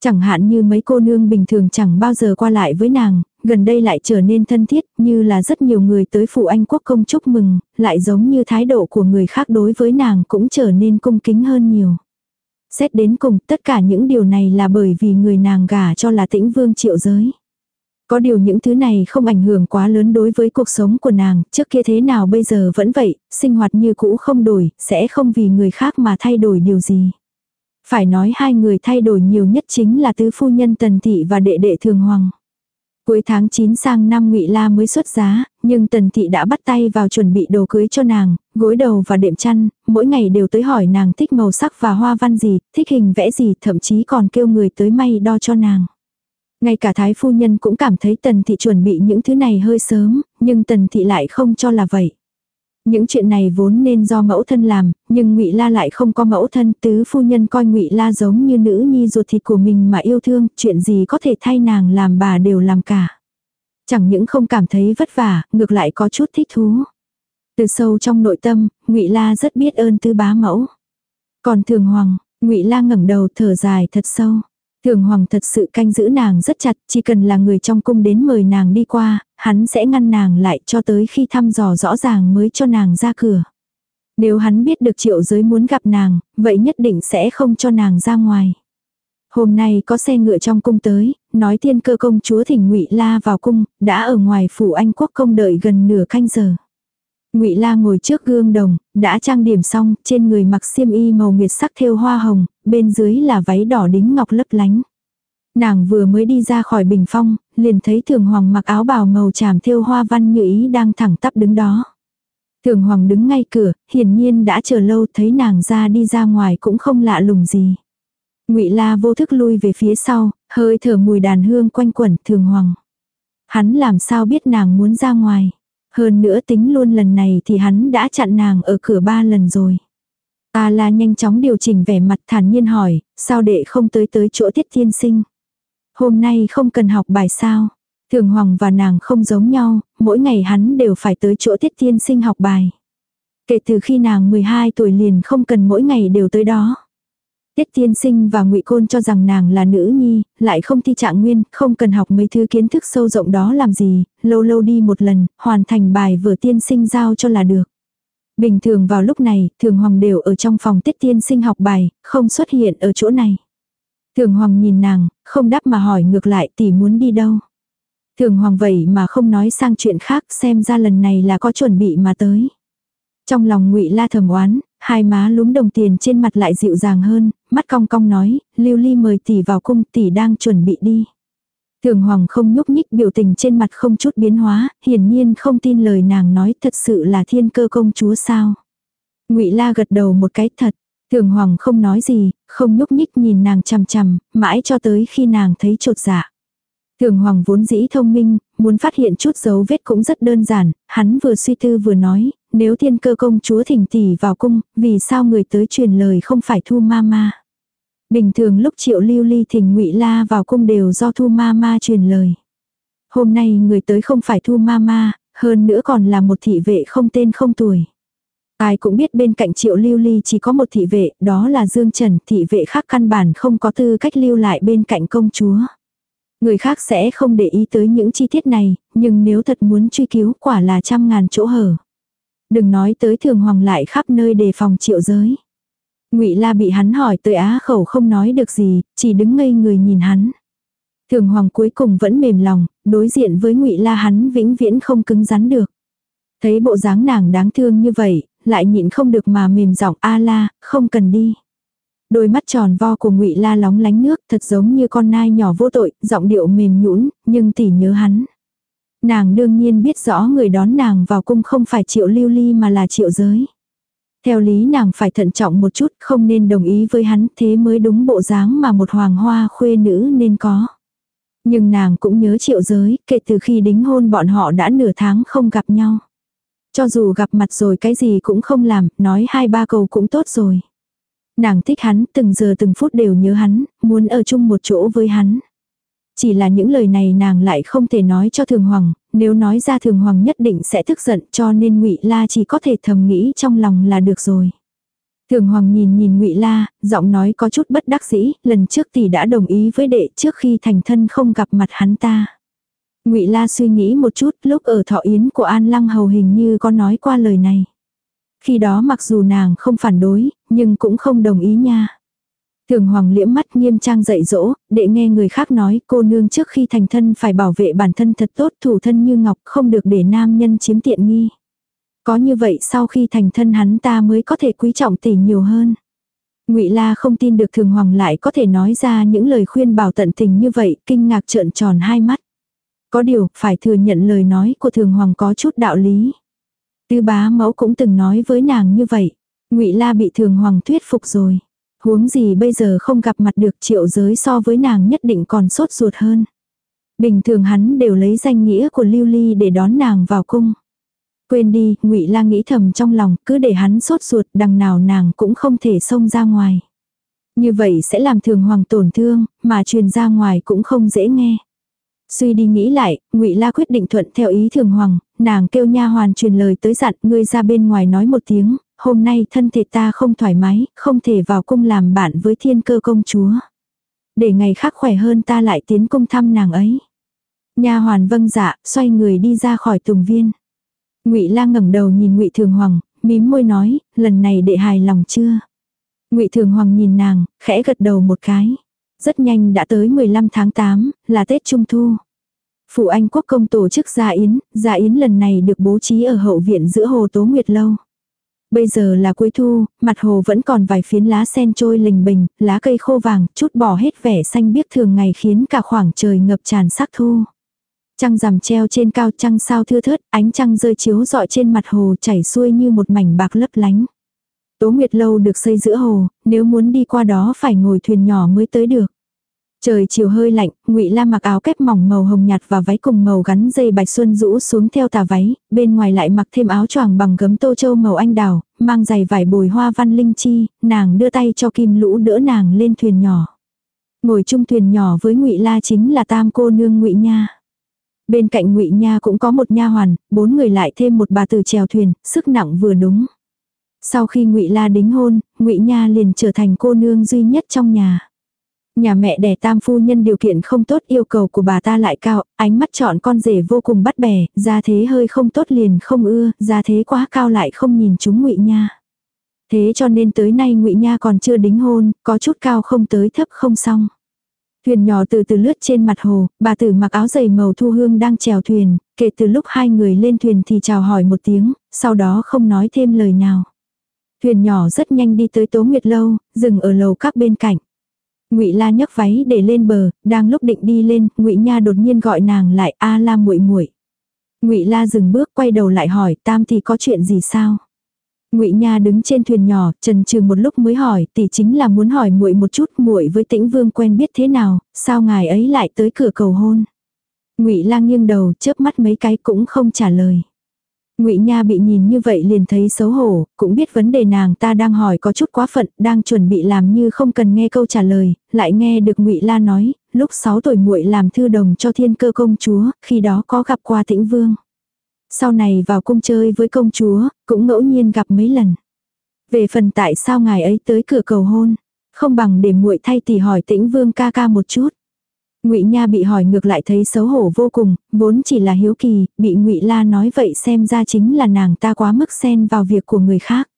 Chẳng hạn như mấy cô nương bình thường chẳng bao giờ qua lại với nàng, gần đây lại trở nên thân thiết, như là rất nhiều người tới phụ anh quốc công chúc mừng, lại giống như thái độ của người khác đối với nàng cũng trở nên cung kính hơn nhiều. Xét đến cùng, tất cả những điều này là bởi vì người nàng gả cho là tĩnh vương triệu giới. Có điều những thứ này không ảnh hưởng quá lớn đối với cuộc sống của nàng, trước kia thế nào bây giờ vẫn vậy, sinh hoạt như cũ không đổi, sẽ không vì người khác mà thay đổi điều gì. Phải nói hai người thay đổi nhiều nhất chính là tứ phu nhân Tần Thị và đệ đệ Thường Hoàng. Cuối tháng 9 sang năm ngụy La mới xuất giá, nhưng Tần Thị đã bắt tay vào chuẩn bị đồ cưới cho nàng, gối đầu và đệm chăn, mỗi ngày đều tới hỏi nàng thích màu sắc và hoa văn gì, thích hình vẽ gì, thậm chí còn kêu người tới may đo cho nàng. Ngay cả thái phu nhân cũng cảm thấy Tần Thị chuẩn bị những thứ này hơi sớm, nhưng Tần Thị lại không cho là vậy. Những chuyện này vốn nên do mẫu thân làm, nhưng Ngụy La lại không có mẫu thân, tứ phu nhân coi Ngụy La giống như nữ nhi ruột thịt của mình mà yêu thương, chuyện gì có thể thay nàng làm bà đều làm cả. Chẳng những không cảm thấy vất vả, ngược lại có chút thích thú. Từ sâu trong nội tâm, Ngụy La rất biết ơn tứ bá mẫu. Còn Thường Hoàng, Ngụy La ngẩng đầu thở dài thật sâu. Thường Hoàng thật sự canh giữ nàng rất chặt, chỉ cần là người trong cung đến mời nàng đi qua, hắn sẽ ngăn nàng lại cho tới khi thăm dò rõ ràng mới cho nàng ra cửa. Nếu hắn biết được triệu giới muốn gặp nàng, vậy nhất định sẽ không cho nàng ra ngoài. Hôm nay có xe ngựa trong cung tới, nói tiên cơ công chúa thỉnh ngụy La vào cung, đã ở ngoài phủ Anh quốc công đợi gần nửa canh giờ. Ngụy La ngồi trước gương đồng, đã trang điểm xong, trên người mặc xiêm y màu nguyệt sắc thêu hoa hồng, bên dưới là váy đỏ đính ngọc lấp lánh. Nàng vừa mới đi ra khỏi bình phong, liền thấy thường hoàng mặc áo bào màu tràm thêu hoa văn như ý đang thẳng tắp đứng đó. Thường hoàng đứng ngay cửa, hiển nhiên đã chờ lâu thấy nàng ra đi ra ngoài cũng không lạ lùng gì. Ngụy La vô thức lui về phía sau, hơi thở mùi đàn hương quanh quẩn thường hoàng. Hắn làm sao biết nàng muốn ra ngoài. Hơn nữa tính luôn lần này thì hắn đã chặn nàng ở cửa ba lần rồi. A la nhanh chóng điều chỉnh vẻ mặt thản nhiên hỏi, sao đệ không tới tới chỗ tiết tiên sinh. Hôm nay không cần học bài sao. Thường Hoàng và nàng không giống nhau, mỗi ngày hắn đều phải tới chỗ tiết tiên sinh học bài. Kể từ khi nàng 12 tuổi liền không cần mỗi ngày đều tới đó. Tiết tiên sinh và ngụy Côn cho rằng nàng là nữ nhi, lại không thi trạng nguyên, không cần học mấy thứ kiến thức sâu rộng đó làm gì, lâu lâu đi một lần, hoàn thành bài vừa tiên sinh giao cho là được. Bình thường vào lúc này, thường hoàng đều ở trong phòng tiết tiên sinh học bài, không xuất hiện ở chỗ này. Thường hoàng nhìn nàng, không đáp mà hỏi ngược lại tỷ muốn đi đâu. Thường hoàng vậy mà không nói sang chuyện khác xem ra lần này là có chuẩn bị mà tới. Trong lòng ngụy la thầm oán, hai má lúm đồng tiền trên mặt lại dịu dàng hơn, mắt cong cong nói, lưu ly mời tỷ vào cung tỷ đang chuẩn bị đi. Thường hoàng không nhúc nhích biểu tình trên mặt không chút biến hóa, hiển nhiên không tin lời nàng nói thật sự là thiên cơ công chúa sao. ngụy la gật đầu một cái thật, thường hoàng không nói gì, không nhúc nhích nhìn nàng chằm chằm, mãi cho tới khi nàng thấy trột dạ. Thường hoàng vốn dĩ thông minh, muốn phát hiện chút dấu vết cũng rất đơn giản, hắn vừa suy tư vừa nói, nếu thiên cơ công chúa thỉnh tỷ vào cung, vì sao người tới truyền lời không phải thu ma ma. Bình thường lúc triệu lưu ly thỉnh ngụy la vào cung đều do thu ma ma truyền lời. Hôm nay người tới không phải thu ma ma, hơn nữa còn là một thị vệ không tên không tuổi. Ai cũng biết bên cạnh triệu lưu ly chỉ có một thị vệ, đó là Dương Trần, thị vệ khác căn bản không có tư cách lưu lại bên cạnh công chúa. Người khác sẽ không để ý tới những chi tiết này, nhưng nếu thật muốn truy cứu quả là trăm ngàn chỗ hở. Đừng nói tới thường hoàng lại khắp nơi đề phòng triệu giới. ngụy La bị hắn hỏi tới á khẩu không nói được gì, chỉ đứng ngây người nhìn hắn. Thường hoàng cuối cùng vẫn mềm lòng, đối diện với ngụy La hắn vĩnh viễn không cứng rắn được. Thấy bộ dáng nàng đáng thương như vậy, lại nhịn không được mà mềm giọng a la, không cần đi. Đôi mắt tròn vo của ngụy La lóng lánh nước, thật giống như con nai nhỏ vô tội, giọng điệu mềm nhũn, nhưng tỉ nhớ hắn. Nàng đương nhiên biết rõ người đón nàng vào cung không phải triệu lưu ly mà là triệu giới. Theo lý nàng phải thận trọng một chút, không nên đồng ý với hắn, thế mới đúng bộ dáng mà một hoàng hoa khuê nữ nên có. Nhưng nàng cũng nhớ triệu giới, kể từ khi đính hôn bọn họ đã nửa tháng không gặp nhau. Cho dù gặp mặt rồi cái gì cũng không làm, nói hai ba câu cũng tốt rồi. Nàng thích hắn, từng giờ từng phút đều nhớ hắn, muốn ở chung một chỗ với hắn. Chỉ là những lời này nàng lại không thể nói cho Thường Hoàng, nếu nói ra Thường Hoàng nhất định sẽ tức giận cho nên ngụy La chỉ có thể thầm nghĩ trong lòng là được rồi. Thường Hoàng nhìn nhìn ngụy La, giọng nói có chút bất đắc dĩ, lần trước tỷ đã đồng ý với đệ trước khi thành thân không gặp mặt hắn ta. Ngụy La suy nghĩ một chút, lúc ở thọ yến của An Lăng Hầu hình như có nói qua lời này. Khi đó mặc dù nàng không phản đối, nhưng cũng không đồng ý nha. Thường hoàng liễm mắt nghiêm trang dạy dỗ, để nghe người khác nói cô nương trước khi thành thân phải bảo vệ bản thân thật tốt thủ thân như ngọc không được để nam nhân chiếm tiện nghi. Có như vậy sau khi thành thân hắn ta mới có thể quý trọng tỷ nhiều hơn. ngụy La không tin được thường hoàng lại có thể nói ra những lời khuyên bảo tận tình như vậy, kinh ngạc trợn tròn hai mắt. Có điều, phải thừa nhận lời nói của thường hoàng có chút đạo lý. Tư bá mẫu cũng từng nói với nàng như vậy. ngụy La bị thường hoàng thuyết phục rồi. Huống gì bây giờ không gặp mặt được triệu giới so với nàng nhất định còn sốt ruột hơn. Bình thường hắn đều lấy danh nghĩa của Lưu Ly để đón nàng vào cung. Quên đi, ngụy La nghĩ thầm trong lòng, cứ để hắn sốt ruột đằng nào nàng cũng không thể xông ra ngoài. Như vậy sẽ làm thường hoàng tổn thương, mà truyền ra ngoài cũng không dễ nghe. Suy đi nghĩ lại, Ngụy La quyết định thuận theo ý Thường Hoàng, nàng kêu nha hoàn truyền lời tới dặn, ngươi ra bên ngoài nói một tiếng, hôm nay thân thể ta không thoải mái, không thể vào cung làm bạn với Thiên Cơ công chúa. Để ngày khác khỏe hơn ta lại tiến cung thăm nàng ấy. Nha hoàn vâng dạ, xoay người đi ra khỏi tùng viên. Ngụy La ngẩng đầu nhìn Ngụy Thường Hoàng, mím môi nói, lần này đệ hài lòng chưa? Ngụy Thường Hoàng nhìn nàng, khẽ gật đầu một cái. Rất nhanh đã tới 15 tháng 8, là Tết Trung Thu. Phụ Anh Quốc công tổ chức gia yến, gia yến lần này được bố trí ở hậu viện giữa hồ Tố Nguyệt Lâu. Bây giờ là cuối thu, mặt hồ vẫn còn vài phiến lá sen trôi lình bình, lá cây khô vàng, chút bỏ hết vẻ xanh biếc thường ngày khiến cả khoảng trời ngập tràn sắc thu. Trăng rằm treo trên cao trăng sao thưa thớt, ánh trăng rơi chiếu rọi trên mặt hồ chảy xuôi như một mảnh bạc lấp lánh. Tố Nguyệt Lâu được xây giữa hồ, nếu muốn đi qua đó phải ngồi thuyền nhỏ mới tới được. Trời chiều hơi lạnh, Ngụy La mặc áo kép mỏng màu hồng nhạt và váy cùng màu gắn dây bạch xuân rũ xuống theo tà váy, bên ngoài lại mặc thêm áo choàng bằng gấm tô châu màu anh đào, mang giày vải bồi hoa văn linh chi, nàng đưa tay cho Kim Lũ đỡ nàng lên thuyền nhỏ. Ngồi chung thuyền nhỏ với Ngụy La chính là tam cô nương Ngụy Nha. Bên cạnh Ngụy Nha cũng có một nha hoàn, bốn người lại thêm một bà tử chèo thuyền, sức nặng vừa đúng. Sau khi Ngụy La đính hôn, Ngụy Nha liền trở thành cô nương duy nhất trong nhà. Nhà mẹ đẻ tam phu nhân điều kiện không tốt yêu cầu của bà ta lại cao, ánh mắt chọn con rể vô cùng bắt bẻ, ra thế hơi không tốt liền không ưa, ra thế quá cao lại không nhìn chúng ngụy Nha. Thế cho nên tới nay ngụy Nha còn chưa đính hôn, có chút cao không tới thấp không xong. Thuyền nhỏ từ từ lướt trên mặt hồ, bà tử mặc áo dày màu thu hương đang chèo thuyền, kể từ lúc hai người lên thuyền thì chào hỏi một tiếng, sau đó không nói thêm lời nào. Thuyền nhỏ rất nhanh đi tới Tố Nguyệt Lâu, dừng ở lầu các bên cạnh. Ngụy La nhấc váy để lên bờ, đang lúc định đi lên, Ngụy Nha đột nhiên gọi nàng lại, "A La muội muội." Ngụy La dừng bước quay đầu lại hỏi, "Tam thì có chuyện gì sao?" Ngụy Nha đứng trên thuyền nhỏ, trần trừ một lúc mới hỏi, tỷ chính là muốn hỏi muội một chút, muội với Tĩnh Vương quen biết thế nào, sao ngài ấy lại tới cửa cầu hôn? Ngụy La nghiêng đầu, chớp mắt mấy cái cũng không trả lời. Ngụy Nha bị nhìn như vậy liền thấy xấu hổ, cũng biết vấn đề nàng ta đang hỏi có chút quá phận, đang chuẩn bị làm như không cần nghe câu trả lời, lại nghe được Ngụy La nói, lúc 6 tuổi muội làm thư đồng cho Thiên Cơ công chúa, khi đó có gặp qua Tĩnh Vương. Sau này vào cung chơi với công chúa, cũng ngẫu nhiên gặp mấy lần. Về phần tại sao ngài ấy tới cửa cầu hôn, không bằng để muội thay tỷ hỏi Tĩnh Vương ca ca một chút. Ngụy Nha bị hỏi ngược lại thấy xấu hổ vô cùng, vốn chỉ là hiếu kỳ, bị Ngụy La nói vậy xem ra chính là nàng ta quá mức xen vào việc của người khác.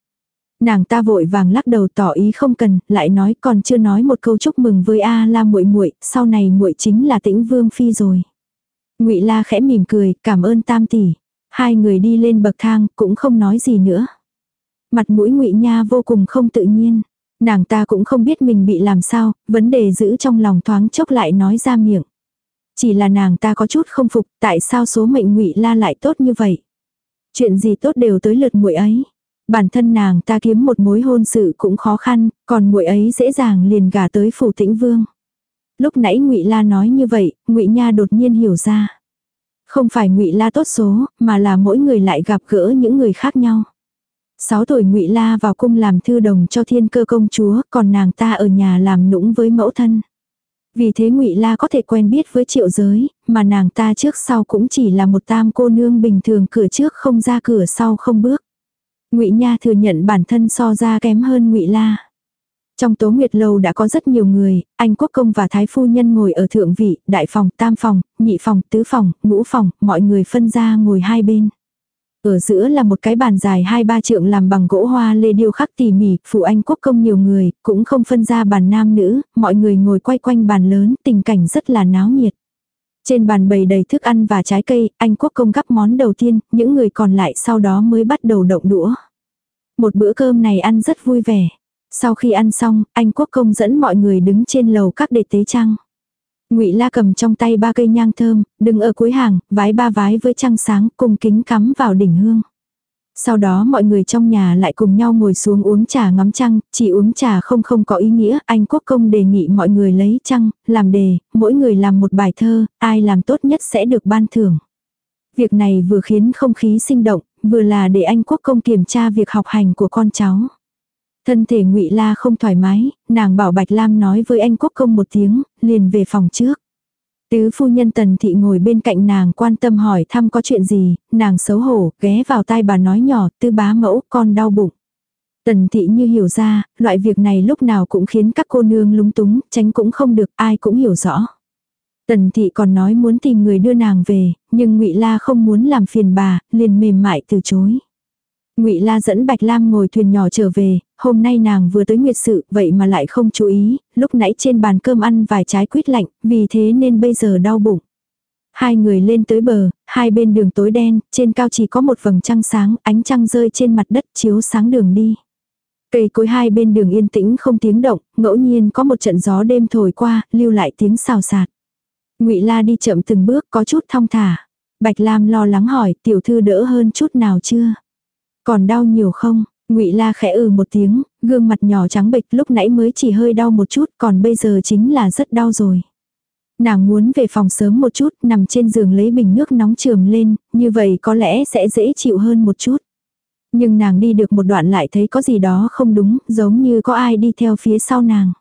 Nàng ta vội vàng lắc đầu tỏ ý không cần, lại nói còn chưa nói một câu chúc mừng với A La muội muội, sau này muội chính là Tĩnh Vương phi rồi. Ngụy La khẽ mỉm cười, cảm ơn Tam tỷ. Hai người đi lên bậc thang, cũng không nói gì nữa. Mặt mũi Ngụy Nha vô cùng không tự nhiên. Nàng ta cũng không biết mình bị làm sao, vấn đề giữ trong lòng thoáng chốc lại nói ra miệng. Chỉ là nàng ta có chút không phục, tại sao số mệnh ngụy la lại tốt như vậy. Chuyện gì tốt đều tới lượt muội ấy. Bản thân nàng ta kiếm một mối hôn sự cũng khó khăn, còn muội ấy dễ dàng liền gả tới phủ tĩnh vương. Lúc nãy ngụy la nói như vậy, ngụy nha đột nhiên hiểu ra. Không phải ngụy la tốt số, mà là mỗi người lại gặp gỡ những người khác nhau. 6 tuổi ngụy La vào cung làm thư đồng cho thiên cơ công chúa, còn nàng ta ở nhà làm nũng với mẫu thân. Vì thế ngụy La có thể quen biết với triệu giới, mà nàng ta trước sau cũng chỉ là một tam cô nương bình thường cửa trước không ra cửa sau không bước. Ngụy Nha thừa nhận bản thân so ra kém hơn Ngụy La. Trong tố nguyệt lâu đã có rất nhiều người, anh quốc công và thái phu nhân ngồi ở thượng vị, đại phòng, tam phòng, nhị phòng, tứ phòng, ngũ phòng, mọi người phân ra ngồi hai bên. Ở giữa là một cái bàn dài hai ba trượng làm bằng gỗ hoa lê điêu khắc tỉ mỉ, phụ anh quốc công nhiều người, cũng không phân ra bàn nam nữ, mọi người ngồi quay quanh bàn lớn, tình cảnh rất là náo nhiệt. Trên bàn bày đầy thức ăn và trái cây, anh quốc công gắp món đầu tiên, những người còn lại sau đó mới bắt đầu động đũa. Một bữa cơm này ăn rất vui vẻ. Sau khi ăn xong, anh quốc công dẫn mọi người đứng trên lầu các để tế trăng. Ngụy La cầm trong tay ba cây nhang thơm, đứng ở cuối hàng, vái ba vái với trăng sáng, cùng kính cắm vào đỉnh hương. Sau đó mọi người trong nhà lại cùng nhau ngồi xuống uống trà ngắm trăng, chỉ uống trà không không có ý nghĩa, anh quốc công đề nghị mọi người lấy trăng, làm đề, mỗi người làm một bài thơ, ai làm tốt nhất sẽ được ban thưởng. Việc này vừa khiến không khí sinh động, vừa là để anh quốc công kiểm tra việc học hành của con cháu. Thân thể ngụy La không thoải mái, nàng bảo Bạch Lam nói với anh quốc công một tiếng, liền về phòng trước. Tứ phu nhân tần thị ngồi bên cạnh nàng quan tâm hỏi thăm có chuyện gì, nàng xấu hổ, ghé vào tai bà nói nhỏ, tư bá mẫu, con đau bụng. Tần thị như hiểu ra, loại việc này lúc nào cũng khiến các cô nương lúng túng, tránh cũng không được, ai cũng hiểu rõ. Tần thị còn nói muốn tìm người đưa nàng về, nhưng ngụy La không muốn làm phiền bà, liền mềm mại từ chối. Ngụy La dẫn Bạch Lam ngồi thuyền nhỏ trở về, hôm nay nàng vừa tới nguyệt sự, vậy mà lại không chú ý, lúc nãy trên bàn cơm ăn vài trái quýt lạnh, vì thế nên bây giờ đau bụng. Hai người lên tới bờ, hai bên đường tối đen, trên cao chỉ có một vầng trăng sáng, ánh trăng rơi trên mặt đất chiếu sáng đường đi. Cây cối hai bên đường yên tĩnh không tiếng động, ngẫu nhiên có một trận gió đêm thổi qua, lưu lại tiếng xào xạc. Ngụy La đi chậm từng bước có chút thong thả. Bạch Lam lo lắng hỏi, tiểu thư đỡ hơn chút nào chưa? Còn đau nhiều không? Ngụy La khẽ ừ một tiếng, gương mặt nhỏ trắng bệch lúc nãy mới chỉ hơi đau một chút, còn bây giờ chính là rất đau rồi. Nàng muốn về phòng sớm một chút, nằm trên giường lấy bình nước nóng trường lên, như vậy có lẽ sẽ dễ chịu hơn một chút. Nhưng nàng đi được một đoạn lại thấy có gì đó không đúng, giống như có ai đi theo phía sau nàng.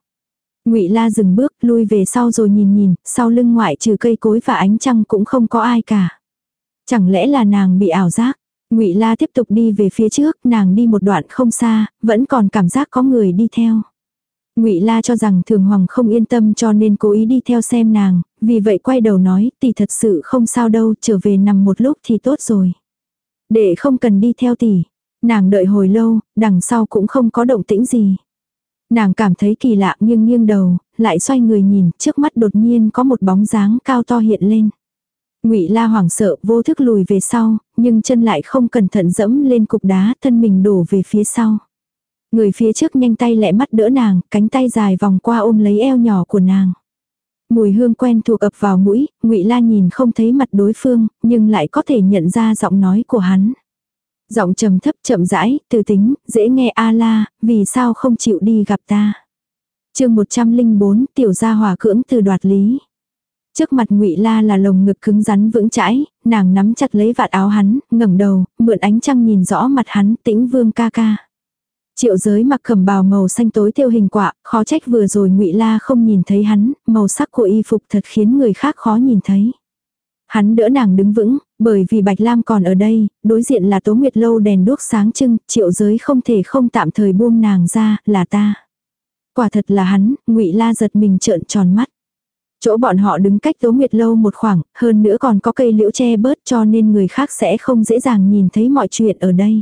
Ngụy La dừng bước, lui về sau rồi nhìn nhìn, sau lưng ngoại trừ cây cối và ánh trăng cũng không có ai cả. Chẳng lẽ là nàng bị ảo giác? Ngụy La tiếp tục đi về phía trước, nàng đi một đoạn không xa, vẫn còn cảm giác có người đi theo. Ngụy La cho rằng Thường Hoàng không yên tâm cho nên cố ý đi theo xem nàng, vì vậy quay đầu nói, tỷ thật sự không sao đâu, trở về nằm một lúc thì tốt rồi. Để không cần đi theo tỷ. Nàng đợi hồi lâu, đằng sau cũng không có động tĩnh gì. Nàng cảm thấy kỳ lạ nhưng nghiêng đầu, lại xoay người nhìn, trước mắt đột nhiên có một bóng dáng cao to hiện lên. Ngụy La hoảng sợ, vô thức lùi về sau, nhưng chân lại không cẩn thận dẫm lên cục đá, thân mình đổ về phía sau. Người phía trước nhanh tay lẹ mắt đỡ nàng, cánh tay dài vòng qua ôm lấy eo nhỏ của nàng. Mùi hương quen thuộc ập vào mũi, Ngụy La nhìn không thấy mặt đối phương, nhưng lại có thể nhận ra giọng nói của hắn. Giọng trầm thấp chậm rãi, từ tính, dễ nghe a la, vì sao không chịu đi gặp ta. chương 104, tiểu gia hòa cưỡng từ đoạt lý. Trước mặt ngụy La là lồng ngực cứng rắn vững chãi, nàng nắm chặt lấy vạt áo hắn, ngẩng đầu, mượn ánh trăng nhìn rõ mặt hắn, tĩnh vương ca ca. Triệu giới mặc khẩm bào màu xanh tối theo hình quạ, khó trách vừa rồi ngụy La không nhìn thấy hắn, màu sắc của y phục thật khiến người khác khó nhìn thấy. Hắn đỡ nàng đứng vững, bởi vì Bạch Lam còn ở đây, đối diện là Tố Nguyệt lâu đèn đuốc sáng trưng, triệu giới không thể không tạm thời buông nàng ra, là ta. Quả thật là hắn, ngụy La giật mình trợn tròn mắt. Chỗ bọn họ đứng cách Tố Nguyệt lâu một khoảng, hơn nữa còn có cây liễu che bớt cho nên người khác sẽ không dễ dàng nhìn thấy mọi chuyện ở đây.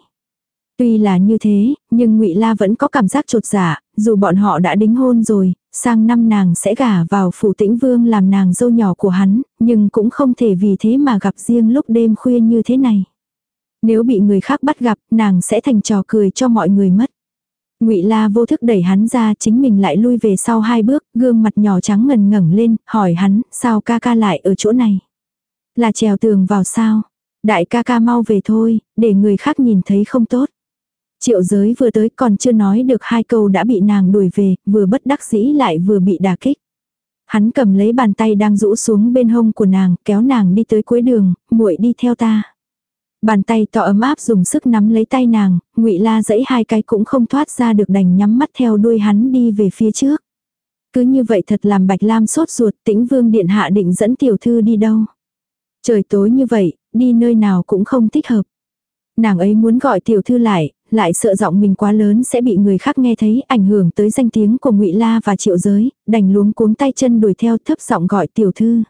Tuy là như thế, nhưng ngụy La vẫn có cảm giác trột dạ, dù bọn họ đã đính hôn rồi, sang năm nàng sẽ gả vào phủ tĩnh vương làm nàng dâu nhỏ của hắn, nhưng cũng không thể vì thế mà gặp riêng lúc đêm khuya như thế này. Nếu bị người khác bắt gặp, nàng sẽ thành trò cười cho mọi người mất. Ngụy La vô thức đẩy hắn ra, chính mình lại lui về sau hai bước, gương mặt nhỏ trắng ngần ngẩng lên, hỏi hắn, sao ca ca lại ở chỗ này? Là trèo tường vào sao? Đại ca ca mau về thôi, để người khác nhìn thấy không tốt. Triệu giới vừa tới còn chưa nói được hai câu đã bị nàng đuổi về, vừa bất đắc dĩ lại vừa bị đả kích. Hắn cầm lấy bàn tay đang rũ xuống bên hông của nàng, kéo nàng đi tới cuối đường, muội đi theo ta. Bàn tay to ấm áp dùng sức nắm lấy tay nàng, ngụy la dãy hai cái cũng không thoát ra được đành nhắm mắt theo đuôi hắn đi về phía trước. Cứ như vậy thật làm Bạch Lam sốt ruột tĩnh vương điện hạ định dẫn tiểu thư đi đâu. Trời tối như vậy, đi nơi nào cũng không thích hợp. Nàng ấy muốn gọi tiểu thư lại, lại sợ giọng mình quá lớn sẽ bị người khác nghe thấy ảnh hưởng tới danh tiếng của ngụy La và triệu giới, đành luống cuống tay chân đuổi theo thấp giọng gọi tiểu thư.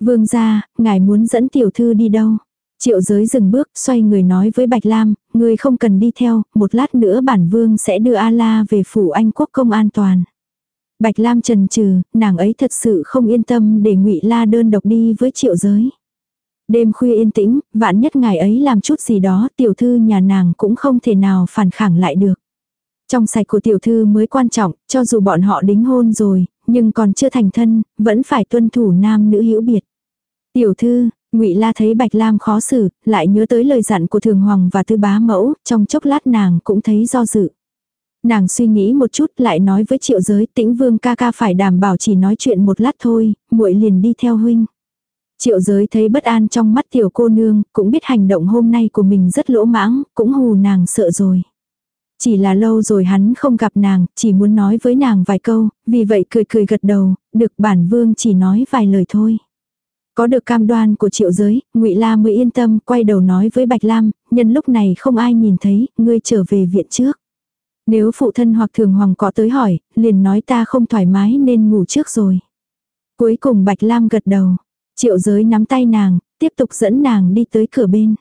Vương gia, ngài muốn dẫn tiểu thư đi đâu? Triệu giới dừng bước, xoay người nói với Bạch Lam, người không cần đi theo, một lát nữa bản vương sẽ đưa A-la về phủ Anh quốc công an toàn. Bạch Lam trần trừ, nàng ấy thật sự không yên tâm để ngụy La đơn độc đi với triệu giới. Đêm khuya yên tĩnh, vạn nhất ngài ấy làm chút gì đó, tiểu thư nhà nàng cũng không thể nào phản khẳng lại được. Trong sạch của tiểu thư mới quan trọng, cho dù bọn họ đính hôn rồi, nhưng còn chưa thành thân, vẫn phải tuân thủ nam nữ hữu biệt. Tiểu thư, ngụy La thấy Bạch Lam khó xử, lại nhớ tới lời dặn của Thường Hoàng và Tư Bá Mẫu, trong chốc lát nàng cũng thấy do dự. Nàng suy nghĩ một chút lại nói với triệu giới tĩnh vương ca ca phải đảm bảo chỉ nói chuyện một lát thôi, muội liền đi theo huynh. Triệu giới thấy bất an trong mắt tiểu cô nương, cũng biết hành động hôm nay của mình rất lỗ mãng, cũng hù nàng sợ rồi. Chỉ là lâu rồi hắn không gặp nàng, chỉ muốn nói với nàng vài câu, vì vậy cười cười gật đầu, được bản vương chỉ nói vài lời thôi. Có được cam đoan của triệu giới, ngụy La mới yên tâm quay đầu nói với Bạch Lam, nhân lúc này không ai nhìn thấy, ngươi trở về viện trước. Nếu phụ thân hoặc thường hoàng có tới hỏi, liền nói ta không thoải mái nên ngủ trước rồi. Cuối cùng Bạch Lam gật đầu. Triệu giới nắm tay nàng, tiếp tục dẫn nàng đi tới cửa bên.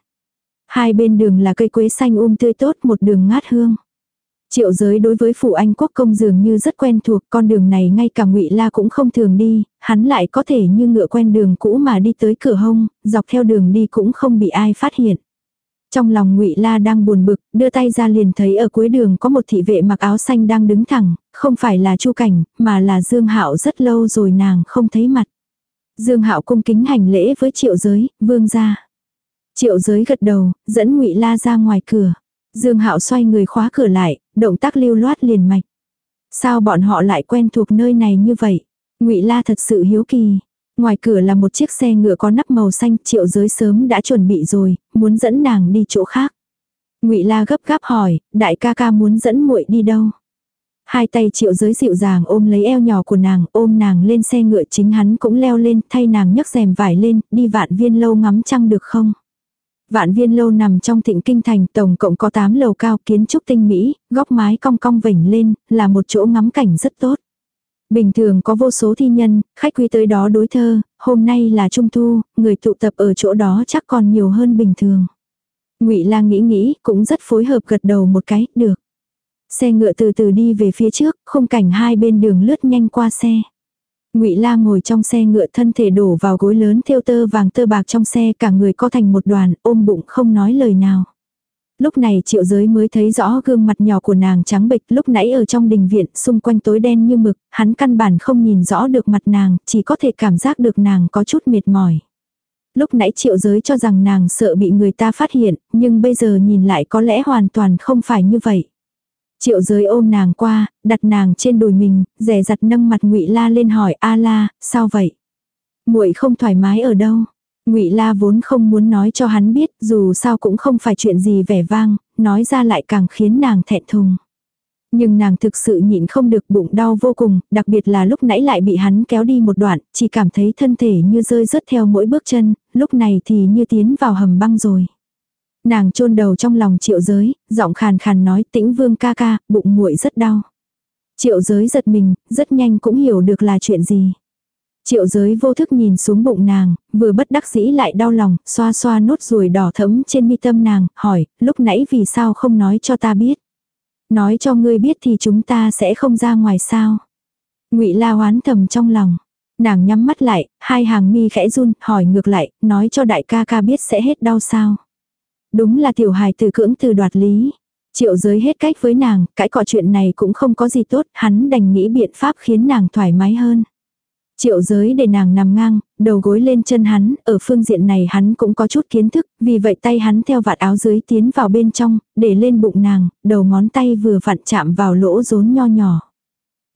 Hai bên đường là cây quế xanh um tươi tốt một đường ngát hương. Triệu giới đối với phủ Anh quốc công dường như rất quen thuộc con đường này ngay cả ngụy La cũng không thường đi, hắn lại có thể như ngựa quen đường cũ mà đi tới cửa hông, dọc theo đường đi cũng không bị ai phát hiện. Trong lòng ngụy La đang buồn bực, đưa tay ra liền thấy ở cuối đường có một thị vệ mặc áo xanh đang đứng thẳng, không phải là Chu Cảnh, mà là Dương Hạo rất lâu rồi nàng không thấy mặt. Dương Hạo cung kính hành lễ với Triệu Giới, vương gia. Triệu Giới gật đầu, dẫn Ngụy La ra ngoài cửa. Dương Hạo xoay người khóa cửa lại, động tác lưu loát liền mạch. Sao bọn họ lại quen thuộc nơi này như vậy? Ngụy La thật sự hiếu kỳ. Ngoài cửa là một chiếc xe ngựa có nắp màu xanh, Triệu Giới sớm đã chuẩn bị rồi, muốn dẫn nàng đi chỗ khác. Ngụy La gấp gáp hỏi, đại ca ca muốn dẫn muội đi đâu? Hai tay Triệu Giới dịu dàng ôm lấy eo nhỏ của nàng, ôm nàng lên xe ngựa chính hắn cũng leo lên, thay nàng nhấc rèm vải lên, đi vạn viên lâu ngắm trăng được không? Vạn viên lâu nằm trong thịnh kinh thành, tổng cộng có 8 lầu cao kiến trúc tinh mỹ, góc mái cong cong vểnh lên, là một chỗ ngắm cảnh rất tốt. Bình thường có vô số thi nhân, khách quý tới đó đối thơ, hôm nay là trung thu, người tụ tập ở chỗ đó chắc còn nhiều hơn bình thường. Ngụy lang nghĩ nghĩ, cũng rất phối hợp gật đầu một cái, được. Xe ngựa từ từ đi về phía trước, khung cảnh hai bên đường lướt nhanh qua xe. Ngụy La ngồi trong xe ngựa thân thể đổ vào gối lớn thêu tơ vàng tơ bạc trong xe cả người co thành một đoàn, ôm bụng không nói lời nào. Lúc này triệu giới mới thấy rõ gương mặt nhỏ của nàng trắng bệch lúc nãy ở trong đình viện xung quanh tối đen như mực, hắn căn bản không nhìn rõ được mặt nàng, chỉ có thể cảm giác được nàng có chút mệt mỏi. Lúc nãy triệu giới cho rằng nàng sợ bị người ta phát hiện, nhưng bây giờ nhìn lại có lẽ hoàn toàn không phải như vậy. Triệu giới ôm nàng qua, đặt nàng trên đùi mình, rẻ rặt nâng mặt ngụy La lên hỏi A La, sao vậy? muội không thoải mái ở đâu? Ngụy La vốn không muốn nói cho hắn biết, dù sao cũng không phải chuyện gì vẻ vang, nói ra lại càng khiến nàng thẹn thùng. Nhưng nàng thực sự nhịn không được bụng đau vô cùng, đặc biệt là lúc nãy lại bị hắn kéo đi một đoạn, chỉ cảm thấy thân thể như rơi rớt theo mỗi bước chân, lúc này thì như tiến vào hầm băng rồi. Nàng chôn đầu trong lòng triệu giới, giọng khàn khàn nói tĩnh vương ca ca, bụng muội rất đau. Triệu giới giật mình, rất nhanh cũng hiểu được là chuyện gì. Triệu giới vô thức nhìn xuống bụng nàng, vừa bất đắc dĩ lại đau lòng, xoa xoa nốt ruồi đỏ thẫm trên mi tâm nàng, hỏi, lúc nãy vì sao không nói cho ta biết. Nói cho ngươi biết thì chúng ta sẽ không ra ngoài sao. ngụy la hoán thầm trong lòng. Nàng nhắm mắt lại, hai hàng mi khẽ run, hỏi ngược lại, nói cho đại ca ca biết sẽ hết đau sao. Đúng là tiểu hài từ cưỡng từ đoạt lý. Triệu giới hết cách với nàng, cãi cọ chuyện này cũng không có gì tốt, hắn đành nghĩ biện pháp khiến nàng thoải mái hơn. Triệu giới để nàng nằm ngang, đầu gối lên chân hắn, ở phương diện này hắn cũng có chút kiến thức, vì vậy tay hắn theo vạt áo dưới tiến vào bên trong, để lên bụng nàng, đầu ngón tay vừa vặn chạm vào lỗ rốn nho nhỏ.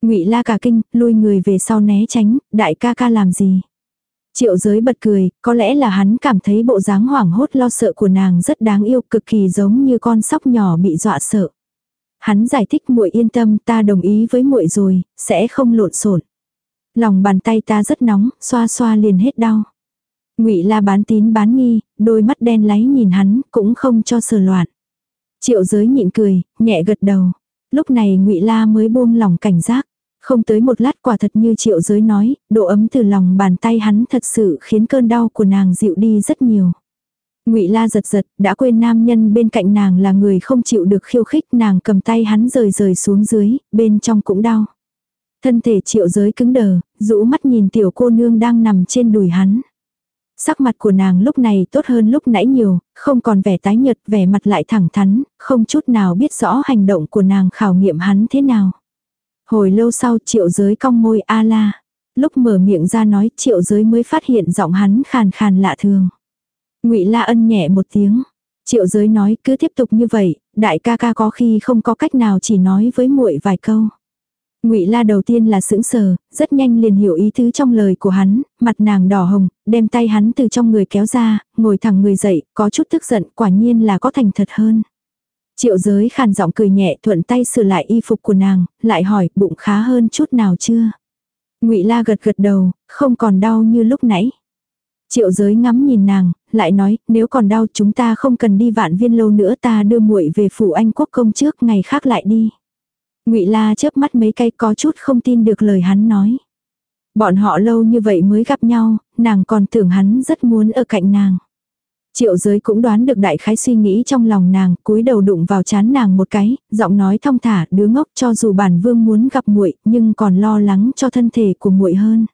Ngụy la cả kinh, lui người về sau né tránh, đại ca ca làm gì? Triệu giới bật cười, có lẽ là hắn cảm thấy bộ dáng hoảng hốt lo sợ của nàng rất đáng yêu, cực kỳ giống như con sóc nhỏ bị dọa sợ. Hắn giải thích muội yên tâm, ta đồng ý với muội rồi, sẽ không lộn xộn. Lòng bàn tay ta rất nóng, xoa xoa liền hết đau. Ngụy La bán tín bán nghi, đôi mắt đen láy nhìn hắn, cũng không cho sờ loạn. Triệu giới nhịn cười, nhẹ gật đầu. Lúc này Ngụy La mới buông lòng cảnh giác. Không tới một lát quả thật như triệu giới nói, độ ấm từ lòng bàn tay hắn thật sự khiến cơn đau của nàng dịu đi rất nhiều. Ngụy La giật giật, đã quên nam nhân bên cạnh nàng là người không chịu được khiêu khích, nàng cầm tay hắn rời rời xuống dưới, bên trong cũng đau. Thân thể triệu giới cứng đờ, rũ mắt nhìn tiểu cô nương đang nằm trên đùi hắn. Sắc mặt của nàng lúc này tốt hơn lúc nãy nhiều, không còn vẻ tái nhợt, vẻ mặt lại thẳng thắn, không chút nào biết rõ hành động của nàng khảo nghiệm hắn thế nào. Hồi lâu sau triệu giới cong môi a la. Lúc mở miệng ra nói triệu giới mới phát hiện giọng hắn khàn khàn lạ thường. ngụy la ân nhẹ một tiếng. Triệu giới nói cứ tiếp tục như vậy, đại ca ca có khi không có cách nào chỉ nói với muội vài câu. Ngụy La đầu tiên là sững sờ, rất nhanh liền hiểu ý tứ trong lời của hắn, mặt nàng đỏ hồng, đem tay hắn từ trong người kéo ra, ngồi thẳng người dậy, có chút tức giận, quả nhiên là có thành thật hơn. Triệu giới khàn giọng cười nhẹ thuận tay sửa lại y phục của nàng, lại hỏi bụng khá hơn chút nào chưa. ngụy La gật gật đầu, không còn đau như lúc nãy. Triệu giới ngắm nhìn nàng, lại nói, nếu còn đau chúng ta không cần đi vạn viên lâu nữa ta đưa muội về phủ anh quốc công trước ngày khác lại đi. Ngụy La chớp mắt mấy cái có chút không tin được lời hắn nói. Bọn họ lâu như vậy mới gặp nhau, nàng còn tưởng hắn rất muốn ở cạnh nàng. Triệu giới cũng đoán được đại khái suy nghĩ trong lòng nàng, cúi đầu đụng vào chán nàng một cái, giọng nói thong thả, đứa ngốc cho dù bản vương muốn gặp muội, nhưng còn lo lắng cho thân thể của muội hơn.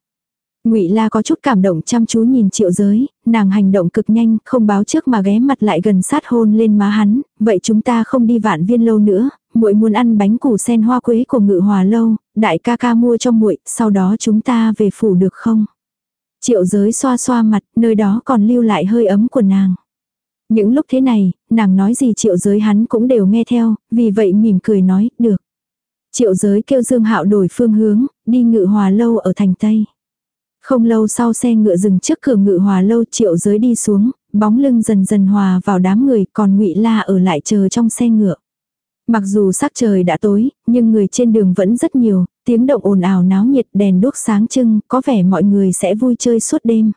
Ngụy La có chút cảm động chăm chú nhìn Triệu Giới, nàng hành động cực nhanh, không báo trước mà ghé mặt lại gần sát hôn lên má hắn, vậy chúng ta không đi vạn viên lâu nữa, muội muốn ăn bánh củ sen hoa quế của Ngự Hòa lâu, đại ca ca mua cho muội, sau đó chúng ta về phủ được không? Triệu Giới xoa xoa mặt, nơi đó còn lưu lại hơi ấm của nàng. Những lúc thế này, nàng nói gì Triệu Giới hắn cũng đều nghe theo, vì vậy mỉm cười nói, được. Triệu Giới kêu Dương Hạo đổi phương hướng, đi Ngự Hòa lâu ở thành Tây. Không lâu sau xe ngựa dừng trước cửa ngự hòa lâu triệu giới đi xuống, bóng lưng dần dần hòa vào đám người còn ngụy La ở lại chờ trong xe ngựa. Mặc dù sắc trời đã tối, nhưng người trên đường vẫn rất nhiều, tiếng động ồn ào náo nhiệt đèn đuốc sáng trưng, có vẻ mọi người sẽ vui chơi suốt đêm.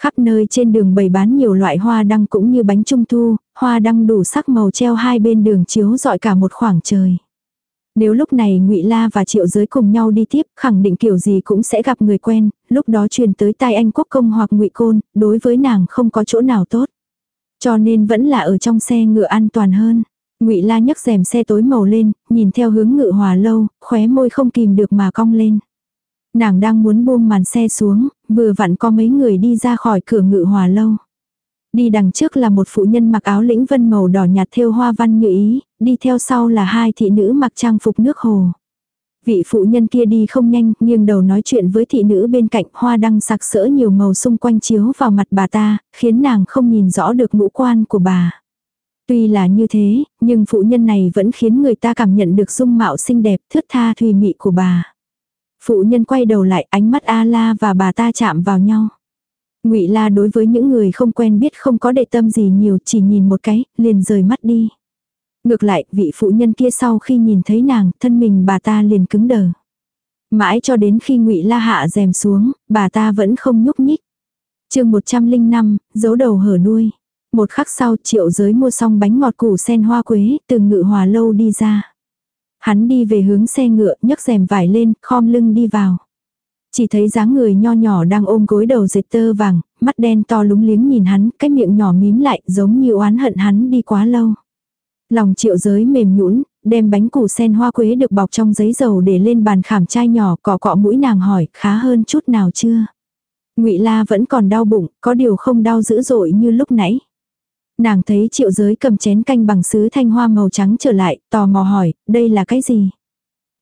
Khắp nơi trên đường bày bán nhiều loại hoa đăng cũng như bánh trung thu, hoa đăng đủ sắc màu treo hai bên đường chiếu dọi cả một khoảng trời. Nếu lúc này ngụy La và Triệu Giới cùng nhau đi tiếp, khẳng định kiểu gì cũng sẽ gặp người quen, lúc đó truyền tới tai anh quốc công hoặc ngụy Côn, đối với nàng không có chỗ nào tốt. Cho nên vẫn là ở trong xe ngựa an toàn hơn. Ngụy La nhấc rèm xe tối màu lên, nhìn theo hướng ngự hòa lâu, khóe môi không kìm được mà cong lên. Nàng đang muốn buông màn xe xuống, vừa vặn có mấy người đi ra khỏi cửa ngự hòa lâu. Đi đằng trước là một phụ nhân mặc áo lĩnh vân màu đỏ nhạt thêu hoa văn như ý, đi theo sau là hai thị nữ mặc trang phục nước hồ. Vị phụ nhân kia đi không nhanh, nghiêng đầu nói chuyện với thị nữ bên cạnh hoa đăng sặc sỡ nhiều màu xung quanh chiếu vào mặt bà ta, khiến nàng không nhìn rõ được ngũ quan của bà. Tuy là như thế, nhưng phụ nhân này vẫn khiến người ta cảm nhận được dung mạo xinh đẹp thướt tha thùy mị của bà. Phụ nhân quay đầu lại ánh mắt A-la và bà ta chạm vào nhau. Ngụy La đối với những người không quen biết không có đệ tâm gì nhiều, chỉ nhìn một cái, liền rời mắt đi. Ngược lại, vị phụ nhân kia sau khi nhìn thấy nàng, thân mình bà ta liền cứng đờ. Mãi cho đến khi Ngụy La hạ rèm xuống, bà ta vẫn không nhúc nhích. Chương 105, giấu đầu hở đuôi. Một khắc sau, Triệu Giới mua xong bánh ngọt củ sen hoa quế, từ Ngự Hòa lâu đi ra. Hắn đi về hướng xe ngựa, nhấc rèm vải lên, khom lưng đi vào. Chỉ thấy dáng người nho nhỏ đang ôm gối đầu dệt tơ vàng, mắt đen to lúng liếng nhìn hắn, cái miệng nhỏ mím lại giống như oán hận hắn đi quá lâu. Lòng triệu giới mềm nhũn đem bánh củ sen hoa quế được bọc trong giấy dầu để lên bàn khảm chai nhỏ cọ cọ mũi nàng hỏi khá hơn chút nào chưa. ngụy La vẫn còn đau bụng, có điều không đau dữ dội như lúc nãy. Nàng thấy triệu giới cầm chén canh bằng sứ thanh hoa màu trắng trở lại, tò mò hỏi, đây là cái gì?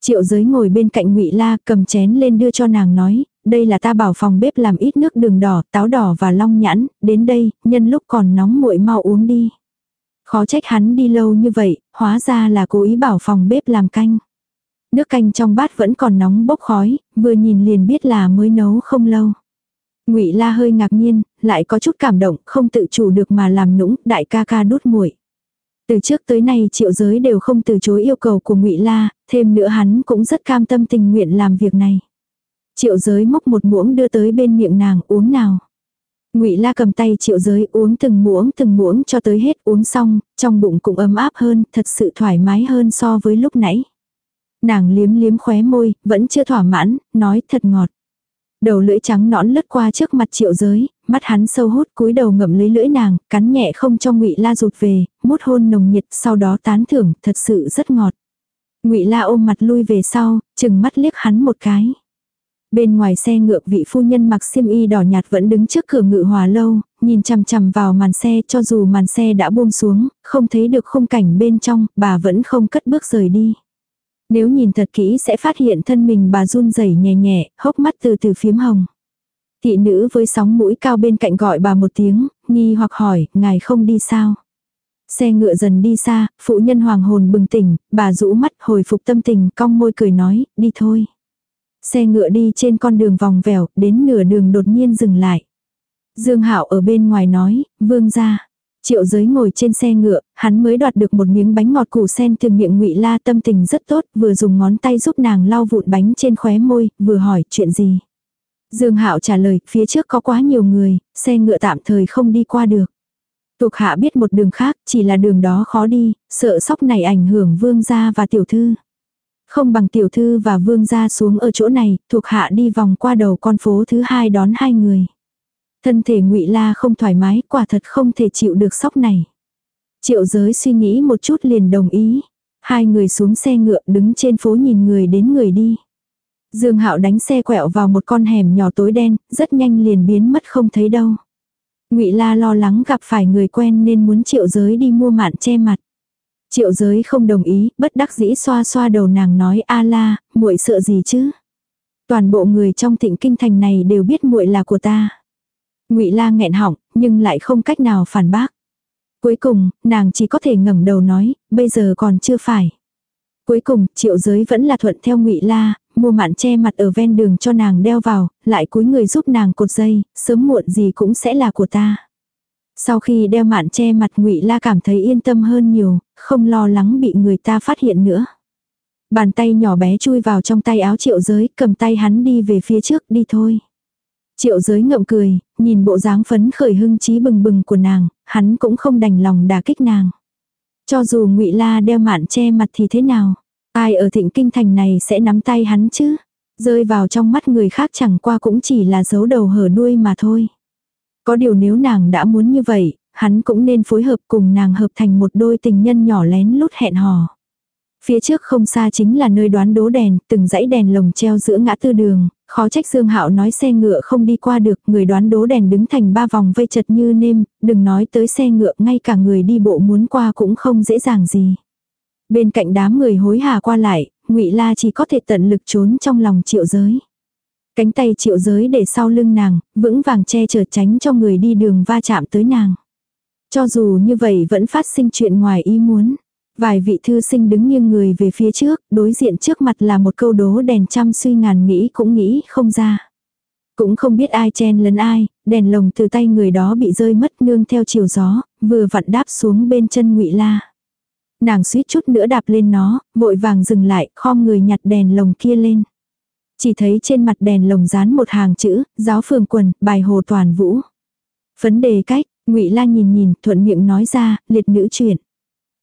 Triệu giới ngồi bên cạnh ngụy La cầm chén lên đưa cho nàng nói, đây là ta bảo phòng bếp làm ít nước đường đỏ, táo đỏ và long nhãn, đến đây, nhân lúc còn nóng muội mau uống đi. Khó trách hắn đi lâu như vậy, hóa ra là cố ý bảo phòng bếp làm canh. Nước canh trong bát vẫn còn nóng bốc khói, vừa nhìn liền biết là mới nấu không lâu. Ngụy La hơi ngạc nhiên, lại có chút cảm động, không tự chủ được mà làm nũng, đại ca ca đút muội. Từ trước tới nay triệu giới đều không từ chối yêu cầu của ngụy La, thêm nữa hắn cũng rất cam tâm tình nguyện làm việc này. Triệu giới múc một muỗng đưa tới bên miệng nàng uống nào. Ngụy La cầm tay Triệu Giới uống từng muỗng từng muỗng cho tới hết uống xong, trong bụng cũng ấm áp hơn, thật sự thoải mái hơn so với lúc nãy. Nàng liếm liếm khóe môi, vẫn chưa thỏa mãn, nói thật ngọt. Đầu lưỡi trắng nõn lướt qua trước mặt Triệu Giới, mắt hắn sâu hút cúi đầu ngậm lấy lưỡi nàng, cắn nhẹ không cho Ngụy La rụt về, mút hôn nồng nhiệt, sau đó tán thưởng, thật sự rất ngọt. Ngụy La ôm mặt lui về sau, chừng mắt liếc hắn một cái. Bên ngoài xe ngựa vị phu nhân mặc xiêm y đỏ nhạt vẫn đứng trước cửa ngự hòa lâu, nhìn chằm chằm vào màn xe cho dù màn xe đã buông xuống, không thấy được khung cảnh bên trong, bà vẫn không cất bước rời đi. Nếu nhìn thật kỹ sẽ phát hiện thân mình bà run rẩy nhẹ nhẹ, hốc mắt từ từ phiếm hồng. Thị nữ với sóng mũi cao bên cạnh gọi bà một tiếng, nghi hoặc hỏi, ngài không đi sao? Xe ngựa dần đi xa, phụ nhân hoàng hồn bừng tỉnh, bà rũ mắt hồi phục tâm tình, cong môi cười nói, đi thôi. Xe ngựa đi trên con đường vòng vèo, đến nửa đường đột nhiên dừng lại. Dương Hạo ở bên ngoài nói, vương ra. Triệu giới ngồi trên xe ngựa, hắn mới đoạt được một miếng bánh ngọt củ sen từ miệng ngụy La tâm tình rất tốt, vừa dùng ngón tay giúp nàng lau vụn bánh trên khóe môi, vừa hỏi chuyện gì. Dương Hạo trả lời, phía trước có quá nhiều người, xe ngựa tạm thời không đi qua được. Thuộc hạ biết một đường khác, chỉ là đường đó khó đi, sợ sóc này ảnh hưởng vương gia và tiểu thư. Không bằng tiểu thư và vương gia xuống ở chỗ này, thuộc hạ đi vòng qua đầu con phố thứ hai đón hai người. Thân thể ngụy La không thoải mái, quả thật không thể chịu được sóc này. Triệu giới suy nghĩ một chút liền đồng ý. Hai người xuống xe ngựa đứng trên phố nhìn người đến người đi. Dương Hạo đánh xe quẹo vào một con hẻm nhỏ tối đen, rất nhanh liền biến mất không thấy đâu. Ngụy La lo lắng gặp phải người quen nên muốn Triệu Giới đi mua mạn che mặt. Triệu Giới không đồng ý, bất đắc dĩ xoa xoa đầu nàng nói: "A La, muội sợ gì chứ? Toàn bộ người trong Thịnh Kinh thành này đều biết muội là của ta." Ngụy La nghẹn họng, nhưng lại không cách nào phản bác. Cuối cùng, nàng chỉ có thể ngẩng đầu nói, bây giờ còn chưa phải. Cuối cùng, triệu giới vẫn là thuận theo ngụy La, mua mạn che mặt ở ven đường cho nàng đeo vào, lại cúi người giúp nàng cột dây, sớm muộn gì cũng sẽ là của ta. Sau khi đeo mạn che mặt ngụy La cảm thấy yên tâm hơn nhiều, không lo lắng bị người ta phát hiện nữa. Bàn tay nhỏ bé chui vào trong tay áo triệu giới, cầm tay hắn đi về phía trước đi thôi. Triệu giới ngậm cười, nhìn bộ dáng phấn khởi hưng trí bừng bừng của nàng, hắn cũng không đành lòng đả kích nàng. Cho dù ngụy La đeo mạn che mặt thì thế nào? Ai ở thịnh kinh thành này sẽ nắm tay hắn chứ? Rơi vào trong mắt người khác chẳng qua cũng chỉ là dấu đầu hở đuôi mà thôi. Có điều nếu nàng đã muốn như vậy, hắn cũng nên phối hợp cùng nàng hợp thành một đôi tình nhân nhỏ lén lút hẹn hò. Phía trước không xa chính là nơi đoán đố đèn, từng dãy đèn lồng treo giữa ngã tư đường, khó trách Dương Hạo nói xe ngựa không đi qua được, người đoán đố đèn đứng thành ba vòng vây chật như nêm, đừng nói tới xe ngựa, ngay cả người đi bộ muốn qua cũng không dễ dàng gì. Bên cạnh đám người hối hả qua lại, Ngụy La chỉ có thể tận lực trốn trong lòng Triệu Giới. Cánh tay Triệu Giới để sau lưng nàng, vững vàng che chở tránh cho người đi đường va chạm tới nàng. Cho dù như vậy vẫn phát sinh chuyện ngoài ý muốn. Vài vị thư sinh đứng nghiêng người về phía trước, đối diện trước mặt là một câu đố đèn trăm suy ngàn nghĩ cũng nghĩ không ra. Cũng không biết ai chen lấn ai, đèn lồng từ tay người đó bị rơi mất nương theo chiều gió, vừa vặn đáp xuống bên chân ngụy La. Nàng suýt chút nữa đạp lên nó, vội vàng dừng lại, khom người nhặt đèn lồng kia lên. Chỉ thấy trên mặt đèn lồng dán một hàng chữ, giáo phường quần, bài hồ toàn vũ. Vấn đề cách, ngụy La nhìn nhìn, thuận miệng nói ra, liệt nữ chuyện.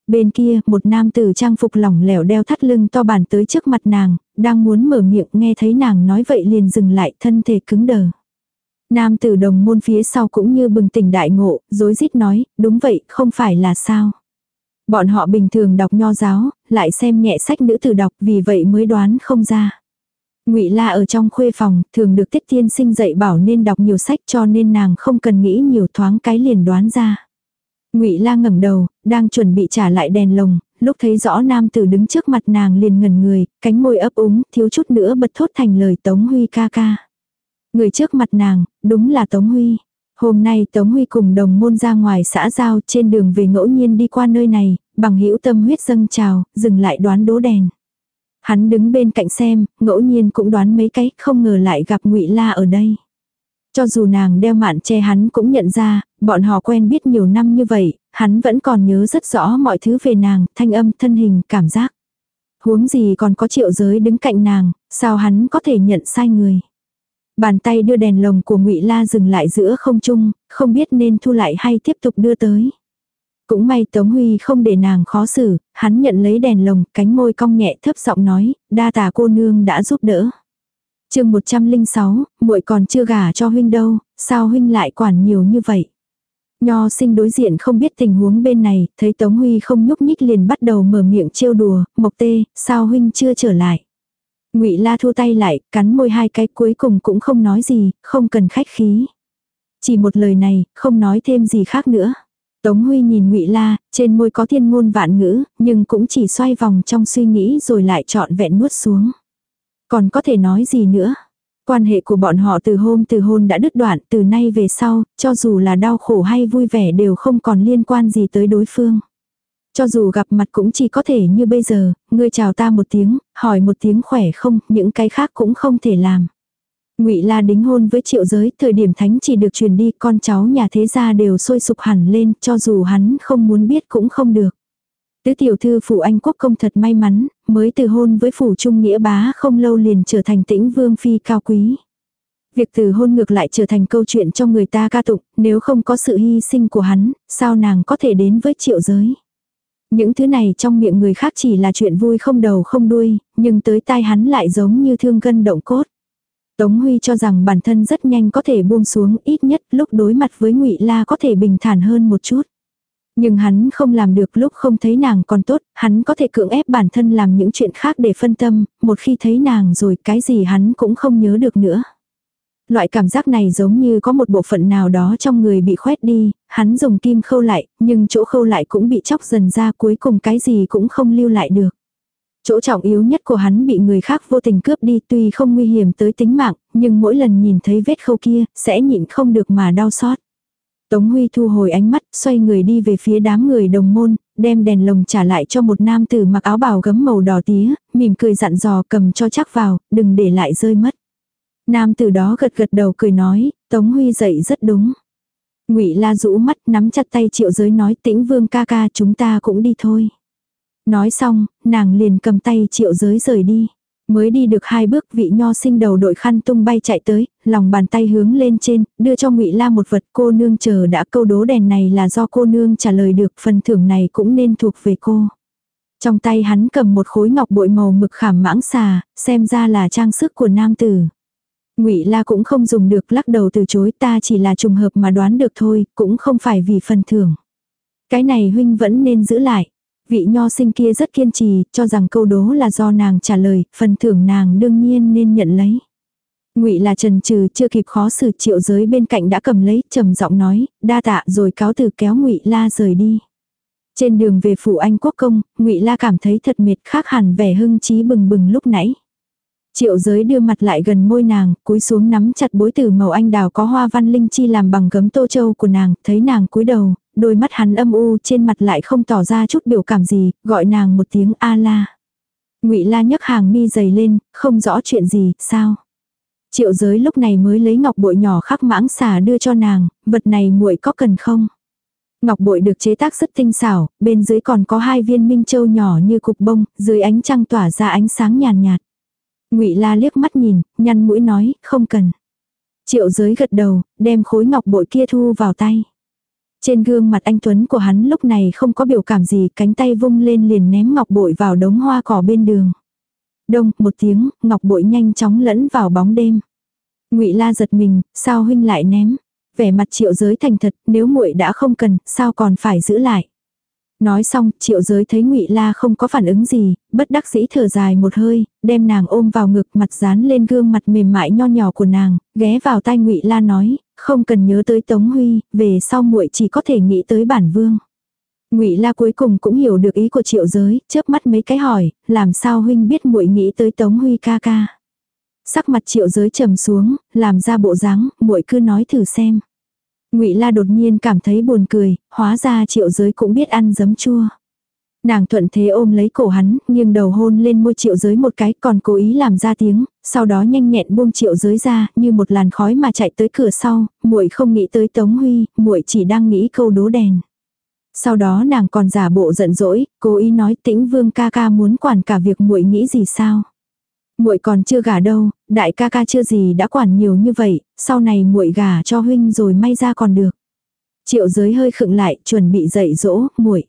Bên kia, một nam tử trang phục lỏng lẻo đeo thắt lưng to bản tới trước mặt nàng, đang muốn mở miệng nghe thấy nàng nói vậy liền dừng lại thân thể cứng đờ. Nam tử đồng môn phía sau cũng như bừng tỉnh đại ngộ, dối rít nói, đúng vậy, không phải là sao. Bọn họ bình thường đọc nho giáo, lại xem nhẹ sách nữ tử đọc vì vậy mới đoán không ra. Ngụy La ở trong khuê phòng, thường được Tiết Tiên Sinh dạy bảo nên đọc nhiều sách cho nên nàng không cần nghĩ nhiều thoáng cái liền đoán ra. Ngụy La ngẩng đầu, đang chuẩn bị trả lại đèn lồng, lúc thấy rõ nam tử đứng trước mặt nàng liền ngẩn người, cánh môi ấp úng, thiếu chút nữa bật thốt thành lời Tống Huy ca ca. Người trước mặt nàng, đúng là Tống Huy. Hôm nay Tống Huy cùng đồng môn ra ngoài xã giao trên đường về ngẫu nhiên đi qua nơi này, bằng hữu tâm huyết dâng trào, dừng lại đoán đố đèn. Hắn đứng bên cạnh xem, ngẫu nhiên cũng đoán mấy cái, không ngờ lại gặp ngụy La ở đây. Cho dù nàng đeo mạn che hắn cũng nhận ra, bọn họ quen biết nhiều năm như vậy, hắn vẫn còn nhớ rất rõ mọi thứ về nàng, thanh âm, thân hình, cảm giác. Huống gì còn có triệu giới đứng cạnh nàng, sao hắn có thể nhận sai người. Bàn tay đưa đèn lồng của ngụy La dừng lại giữa không trung, không biết nên thu lại hay tiếp tục đưa tới. Cũng may Tống Huy không để nàng khó xử, hắn nhận lấy đèn lồng, cánh môi cong nhẹ thấp giọng nói, đa tà cô nương đã giúp đỡ chương 106, muội còn chưa gả cho huynh đâu, sao huynh lại quản nhiều như vậy? Nho sinh đối diện không biết tình huống bên này, thấy Tống Huy không nhúc nhích liền bắt đầu mở miệng trêu đùa, mộc tê, sao huynh chưa trở lại? ngụy La thu tay lại, cắn môi hai cái cuối cùng cũng không nói gì, không cần khách khí. Chỉ một lời này, không nói thêm gì khác nữa. Tống Huy nhìn ngụy La, trên môi có thiên ngôn vạn ngữ, nhưng cũng chỉ xoay vòng trong suy nghĩ rồi lại trọn vẹn nuốt xuống. Còn có thể nói gì nữa? Quan hệ của bọn họ từ hôm từ hôn đã đứt đoạn, từ nay về sau, cho dù là đau khổ hay vui vẻ đều không còn liên quan gì tới đối phương. Cho dù gặp mặt cũng chỉ có thể như bây giờ, ngươi chào ta một tiếng, hỏi một tiếng khỏe không, những cái khác cũng không thể làm. Ngụy La đính hôn với Triệu Giới, thời điểm thánh chỉ được truyền đi, con cháu nhà thế gia đều sôi sục hẳn lên, cho dù hắn không muốn biết cũng không được. Tứ tiểu thư phủ Anh quốc công thật may mắn, mới từ hôn với phủ trung nghĩa bá không lâu liền trở thành tĩnh vương phi cao quý. Việc từ hôn ngược lại trở thành câu chuyện cho người ta ca tụng, nếu không có sự hy sinh của hắn, sao nàng có thể đến với triệu giới. Những thứ này trong miệng người khác chỉ là chuyện vui không đầu không đuôi, nhưng tới tai hắn lại giống như thương gân động cốt. Tống Huy cho rằng bản thân rất nhanh có thể buông xuống, ít nhất lúc đối mặt với Ngụy La có thể bình thản hơn một chút. Nhưng hắn không làm được lúc không thấy nàng còn tốt, hắn có thể cưỡng ép bản thân làm những chuyện khác để phân tâm, một khi thấy nàng rồi cái gì hắn cũng không nhớ được nữa. Loại cảm giác này giống như có một bộ phận nào đó trong người bị khoét đi, hắn dùng kim khâu lại, nhưng chỗ khâu lại cũng bị chóc dần ra cuối cùng cái gì cũng không lưu lại được. Chỗ trọng yếu nhất của hắn bị người khác vô tình cướp đi tuy không nguy hiểm tới tính mạng, nhưng mỗi lần nhìn thấy vết khâu kia, sẽ nhịn không được mà đau xót. Tống Huy thu hồi ánh mắt, xoay người đi về phía đám người đồng môn, đem đèn lồng trả lại cho một nam tử mặc áo bào gấm màu đỏ tía, mỉm cười dặn dò cầm cho chắc vào, đừng để lại rơi mất. Nam tử đó gật gật đầu cười nói, Tống Huy dậy rất đúng. Ngụy La rũ mắt nắm chặt tay Triệu Giới nói tĩnh vương ca ca chúng ta cũng đi thôi. Nói xong, nàng liền cầm tay Triệu Giới rời đi. Mới đi được hai bước vị nho sinh đầu đội khăn tung bay chạy tới, lòng bàn tay hướng lên trên, đưa cho ngụy La một vật cô nương chờ đã câu đố đèn này là do cô nương trả lời được phần thưởng này cũng nên thuộc về cô. Trong tay hắn cầm một khối ngọc bội màu mực khảm mãng xà, xem ra là trang sức của nam tử. Ngụy La cũng không dùng được lắc đầu từ chối ta chỉ là trùng hợp mà đoán được thôi, cũng không phải vì phần thưởng. Cái này huynh vẫn nên giữ lại. Vị nho sinh kia rất kiên trì, cho rằng câu đố là do nàng trả lời, phần thưởng nàng đương nhiên nên nhận lấy. Ngụy là trần trừ chưa kịp khó xử triệu giới bên cạnh đã cầm lấy, trầm giọng nói, đa tạ rồi cáo từ kéo Ngụy La rời đi. Trên đường về phủ Anh Quốc công, Ngụy La cảm thấy thật mệt khác hẳn vẻ hưng trí bừng bừng lúc nãy. Triệu giới đưa mặt lại gần môi nàng, cúi xuống nắm chặt bối tử màu anh đào có hoa văn linh chi làm bằng gấm tô châu của nàng, thấy nàng cúi đầu, đôi mắt hắn âm u trên mặt lại không tỏ ra chút biểu cảm gì, gọi nàng một tiếng a la. Ngụy la nhấc hàng mi dày lên, không rõ chuyện gì, sao. Triệu giới lúc này mới lấy ngọc bội nhỏ khắc mãng xà đưa cho nàng, vật này muội có cần không? Ngọc bội được chế tác rất tinh xảo, bên dưới còn có hai viên minh châu nhỏ như cục bông, dưới ánh trăng tỏa ra ánh sáng nhàn nhạt, nhạt. Ngụy La liếc mắt nhìn, nhăn mũi nói, không cần. Triệu giới gật đầu, đem khối ngọc bội kia thu vào tay. Trên gương mặt anh Tuấn của hắn lúc này không có biểu cảm gì, cánh tay vung lên liền ném ngọc bội vào đống hoa cỏ bên đường. Đông, một tiếng, ngọc bội nhanh chóng lẫn vào bóng đêm. Ngụy La giật mình, sao huynh lại ném? Vẻ mặt Triệu Giới thành thật, nếu muội đã không cần, sao còn phải giữ lại? Nói xong, triệu giới thấy ngụy La không có phản ứng gì, bất đắc dĩ thở dài một hơi, đem nàng ôm vào ngực mặt dán lên gương mặt mềm mại nho nhỏ của nàng, ghé vào tai ngụy La nói, không cần nhớ tới Tống Huy, về sau muội chỉ có thể nghĩ tới bản vương. Ngụy La cuối cùng cũng hiểu được ý của Triệu Giới, chớp mắt mấy cái hỏi, làm sao huynh biết muội nghĩ tới Tống Huy ca ca. Sắc mặt Triệu Giới trầm xuống, làm ra bộ dáng, muội cứ nói thử xem. Ngụy La đột nhiên cảm thấy buồn cười, hóa ra Triệu Giới cũng biết ăn giấm chua. Nàng thuận thế ôm lấy cổ hắn, nghiêng đầu hôn lên môi triệu giới một cái còn cố ý làm ra tiếng, sau đó nhanh nhẹn buông triệu giới ra như một làn khói mà chạy tới cửa sau, muội không nghĩ tới Tống Huy, muội chỉ đang nghĩ câu đố đèn. Sau đó nàng còn giả bộ giận dỗi, cố ý nói tĩnh vương ca ca muốn quản cả việc muội nghĩ gì sao. muội còn chưa gả đâu, đại ca ca chưa gì đã quản nhiều như vậy, sau này muội gả cho huynh rồi may ra còn được. Triệu giới hơi khựng lại, chuẩn bị dạy dỗ, muội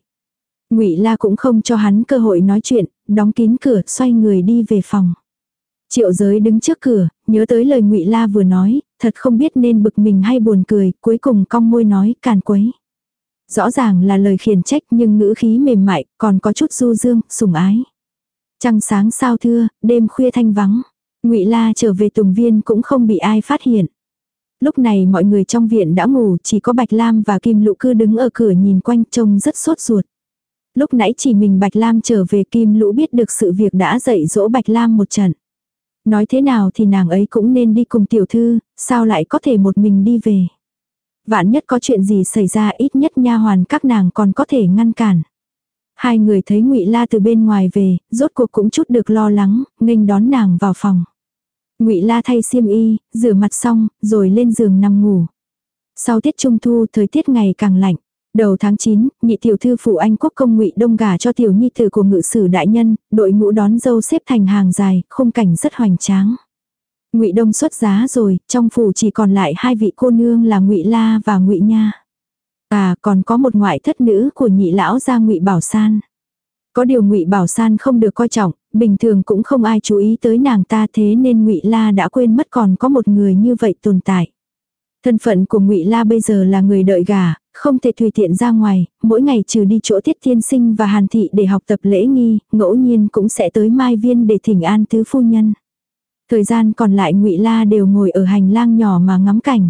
Ngụy La cũng không cho hắn cơ hội nói chuyện, đóng kín cửa, xoay người đi về phòng. Triệu Giới đứng trước cửa, nhớ tới lời Ngụy La vừa nói, thật không biết nên bực mình hay buồn cười, cuối cùng cong môi nói càn quấy. Rõ ràng là lời khiển trách nhưng ngữ khí mềm mại, còn có chút du dương, sủng ái. Trăng sáng sao thưa, đêm khuya thanh vắng. Ngụy La trở về Tùng Viên cũng không bị ai phát hiện. Lúc này mọi người trong viện đã ngủ, chỉ có Bạch Lam và Kim Lũ Cư đứng ở cửa nhìn quanh trông rất sốt ruột. Lúc nãy chỉ mình Bạch Lam trở về Kim Lũ biết được sự việc đã dạy dỗ Bạch Lam một trận. Nói thế nào thì nàng ấy cũng nên đi cùng tiểu thư, sao lại có thể một mình đi về. Vạn nhất có chuyện gì xảy ra ít nhất nha hoàn các nàng còn có thể ngăn cản. Hai người thấy ngụy La từ bên ngoài về, rốt cuộc cũng chút được lo lắng, nghênh đón nàng vào phòng. Ngụy La thay xiêm y, rửa mặt xong, rồi lên giường nằm ngủ. Sau tiết trung thu, thời tiết ngày càng lạnh. Đầu tháng 9, nhị tiểu thư phụ anh quốc công ngụy đông gà cho tiểu nhi tử của ngự sử đại nhân, đội ngũ đón dâu xếp thành hàng dài, khung cảnh rất hoành tráng. Ngụy đông xuất giá rồi, trong phủ chỉ còn lại hai vị cô nương là ngụy la và ngụy nha. À, còn có một ngoại thất nữ của nhị lão gia ngụy bảo san. Có điều ngụy Bảo San không được coi trọng, bình thường cũng không ai chú ý tới nàng ta thế nên ngụy La đã quên mất còn có một người như vậy tồn tại. Thân phận của ngụy La bây giờ là người đợi gà, không thể tùy tiện ra ngoài, mỗi ngày trừ đi chỗ tiết thiên sinh và hàn thị để học tập lễ nghi, ngẫu nhiên cũng sẽ tới mai viên để thỉnh an tứ phu nhân. Thời gian còn lại ngụy La đều ngồi ở hành lang nhỏ mà ngắm cảnh.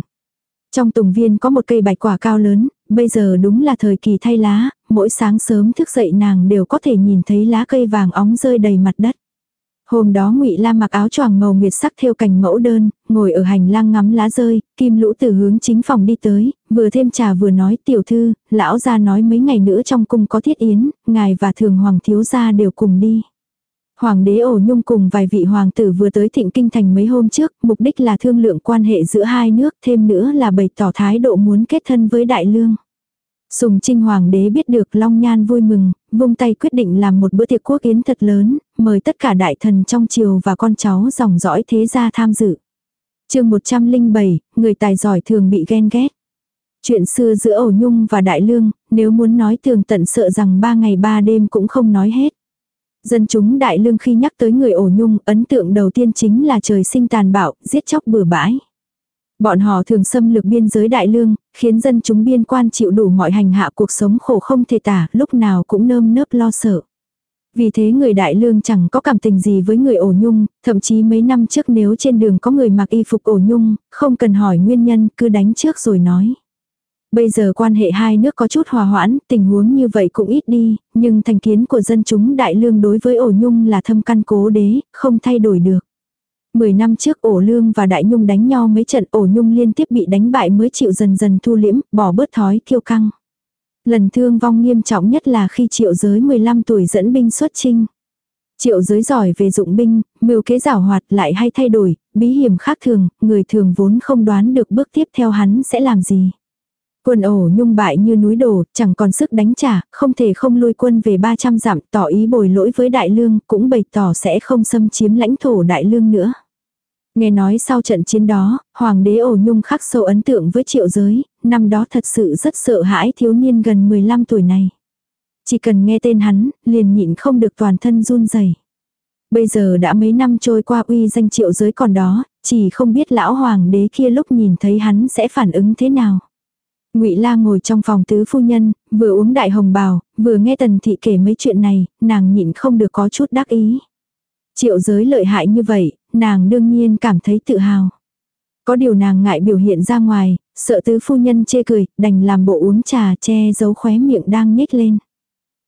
Trong tùng viên có một cây bạch quả cao lớn, bây giờ đúng là thời kỳ thay lá, mỗi sáng sớm thức dậy nàng đều có thể nhìn thấy lá cây vàng óng rơi đầy mặt đất. Hôm đó Ngụy La mặc áo choàng màu nguyệt sắc theo cành mẫu đơn, ngồi ở hành lang ngắm lá rơi, Kim Lũ từ hướng chính phòng đi tới, vừa thêm trà vừa nói, "Tiểu thư, lão gia nói mấy ngày nữa trong cung có thiết yến, ngài và thường hoàng thiếu gia đều cùng đi." Hoàng đế ổ nhung cùng vài vị hoàng tử vừa tới thịnh kinh thành mấy hôm trước, mục đích là thương lượng quan hệ giữa hai nước, thêm nữa là bày tỏ thái độ muốn kết thân với đại lương. Sùng trinh hoàng đế biết được Long Nhan vui mừng, vung tay quyết định làm một bữa tiệc quốc yến thật lớn, mời tất cả đại thần trong triều và con cháu dòng dõi thế gia tham dự. chương 107, người tài giỏi thường bị ghen ghét. Chuyện xưa giữa ổ nhung và đại lương, nếu muốn nói tường tận sợ rằng ba ngày ba đêm cũng không nói hết. Dân chúng đại lương khi nhắc tới người ổ nhung, ấn tượng đầu tiên chính là trời sinh tàn bạo, giết chóc bừa bãi. Bọn họ thường xâm lược biên giới đại lương, khiến dân chúng biên quan chịu đủ mọi hành hạ cuộc sống khổ không thể tả, lúc nào cũng nơm nớp lo sợ. Vì thế người đại lương chẳng có cảm tình gì với người ổ nhung, thậm chí mấy năm trước nếu trên đường có người mặc y phục ổ nhung, không cần hỏi nguyên nhân, cứ đánh trước rồi nói. Bây giờ quan hệ hai nước có chút hòa hoãn, tình huống như vậy cũng ít đi, nhưng thành kiến của dân chúng đại lương đối với ổ nhung là thâm căn cố đế, không thay đổi được. Mười năm trước ổ lương và đại nhung đánh nhau mấy trận ổ nhung liên tiếp bị đánh bại mới chịu dần dần thu liễm, bỏ bớt thói kiêu căng. Lần thương vong nghiêm trọng nhất là khi triệu giới 15 tuổi dẫn binh xuất chinh. Triệu giới giỏi về dụng binh, mưu kế giảo hoạt lại hay thay đổi, bí hiểm khác thường, người thường vốn không đoán được bước tiếp theo hắn sẽ làm gì. Quân ổ nhung bại như núi đổ, chẳng còn sức đánh trả, không thể không lui quân về 300 dặm, tỏ ý bồi lỗi với đại lương, cũng bày tỏ sẽ không xâm chiếm lãnh thổ đại lương nữa. Nghe nói sau trận chiến đó, hoàng đế ổ nhung khắc sâu ấn tượng với triệu giới, năm đó thật sự rất sợ hãi thiếu niên gần 15 tuổi này. Chỉ cần nghe tên hắn, liền nhịn không được toàn thân run rẩy. Bây giờ đã mấy năm trôi qua uy danh triệu giới còn đó, chỉ không biết lão hoàng đế kia lúc nhìn thấy hắn sẽ phản ứng thế nào. Ngụy La ngồi trong phòng tứ phu nhân, vừa uống đại hồng bào, vừa nghe Tần thị kể mấy chuyện này, nàng nhịn không được có chút đắc ý. Triệu giới lợi hại như vậy, nàng đương nhiên cảm thấy tự hào. Có điều nàng ngại biểu hiện ra ngoài, sợ tứ phu nhân chê cười, đành làm bộ uống trà che giấu khóe miệng đang nhếch lên.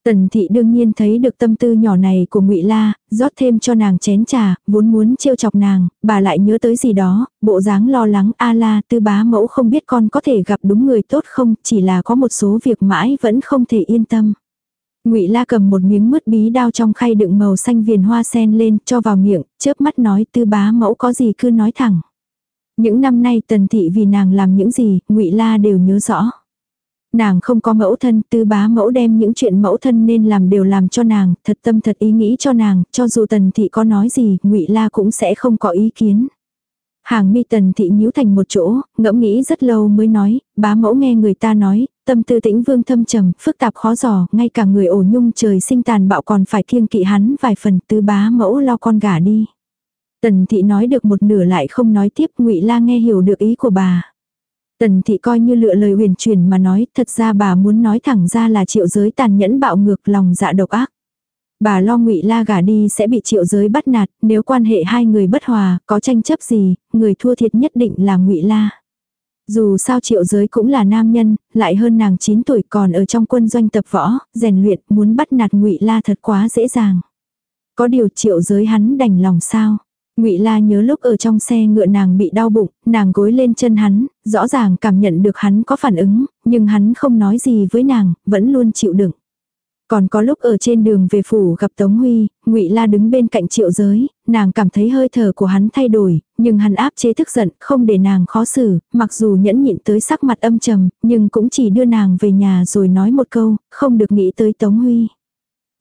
Tần thị đương nhiên thấy được tâm tư nhỏ này của ngụy La, rót thêm cho nàng chén trà, vốn muốn trêu chọc nàng, bà lại nhớ tới gì đó, bộ dáng lo lắng a la tư bá mẫu không biết con có thể gặp đúng người tốt không, chỉ là có một số việc mãi vẫn không thể yên tâm. Ngụy La cầm một miếng mứt bí đao trong khay đựng màu xanh viền hoa sen lên, cho vào miệng, chớp mắt nói tư bá mẫu có gì cứ nói thẳng. Những năm nay tần thị vì nàng làm những gì, Ngụy La đều nhớ rõ. Nàng không có mẫu thân, tư bá mẫu đem những chuyện mẫu thân nên làm đều làm cho nàng, thật tâm thật ý nghĩ cho nàng, cho dù tần thị có nói gì, ngụy La cũng sẽ không có ý kiến. Hàng mi tần thị nhíu thành một chỗ, ngẫm nghĩ rất lâu mới nói, bá mẫu nghe người ta nói, tâm tư tĩnh vương thâm trầm, phức tạp khó dò, ngay cả người ổ nhung trời sinh tàn bạo còn phải kiêng kỵ hắn vài phần tư bá mẫu lo con gả đi. Tần thị nói được một nửa lại không nói tiếp, ngụy La nghe hiểu được ý của bà. Tần thị coi như lựa lời huyền truyền mà nói, thật ra bà muốn nói thẳng ra là triệu giới tàn nhẫn bạo ngược lòng dạ độc ác. Bà lo ngụy la gả đi sẽ bị triệu giới bắt nạt, nếu quan hệ hai người bất hòa, có tranh chấp gì, người thua thiệt nhất định là ngụy la. Dù sao triệu giới cũng là nam nhân, lại hơn nàng 9 tuổi còn ở trong quân doanh tập võ, rèn luyện, muốn bắt nạt ngụy la thật quá dễ dàng. Có điều triệu giới hắn đành lòng sao. Ngụy La nhớ lúc ở trong xe ngựa nàng bị đau bụng, nàng gối lên chân hắn, rõ ràng cảm nhận được hắn có phản ứng, nhưng hắn không nói gì với nàng, vẫn luôn chịu đựng. Còn có lúc ở trên đường về phủ gặp Tống Huy, Ngụy La đứng bên cạnh Triệu Giới, nàng cảm thấy hơi thở của hắn thay đổi, nhưng hắn áp chế tức giận, không để nàng khó xử, mặc dù nhẫn nhịn tới sắc mặt âm trầm, nhưng cũng chỉ đưa nàng về nhà rồi nói một câu, không được nghĩ tới Tống Huy.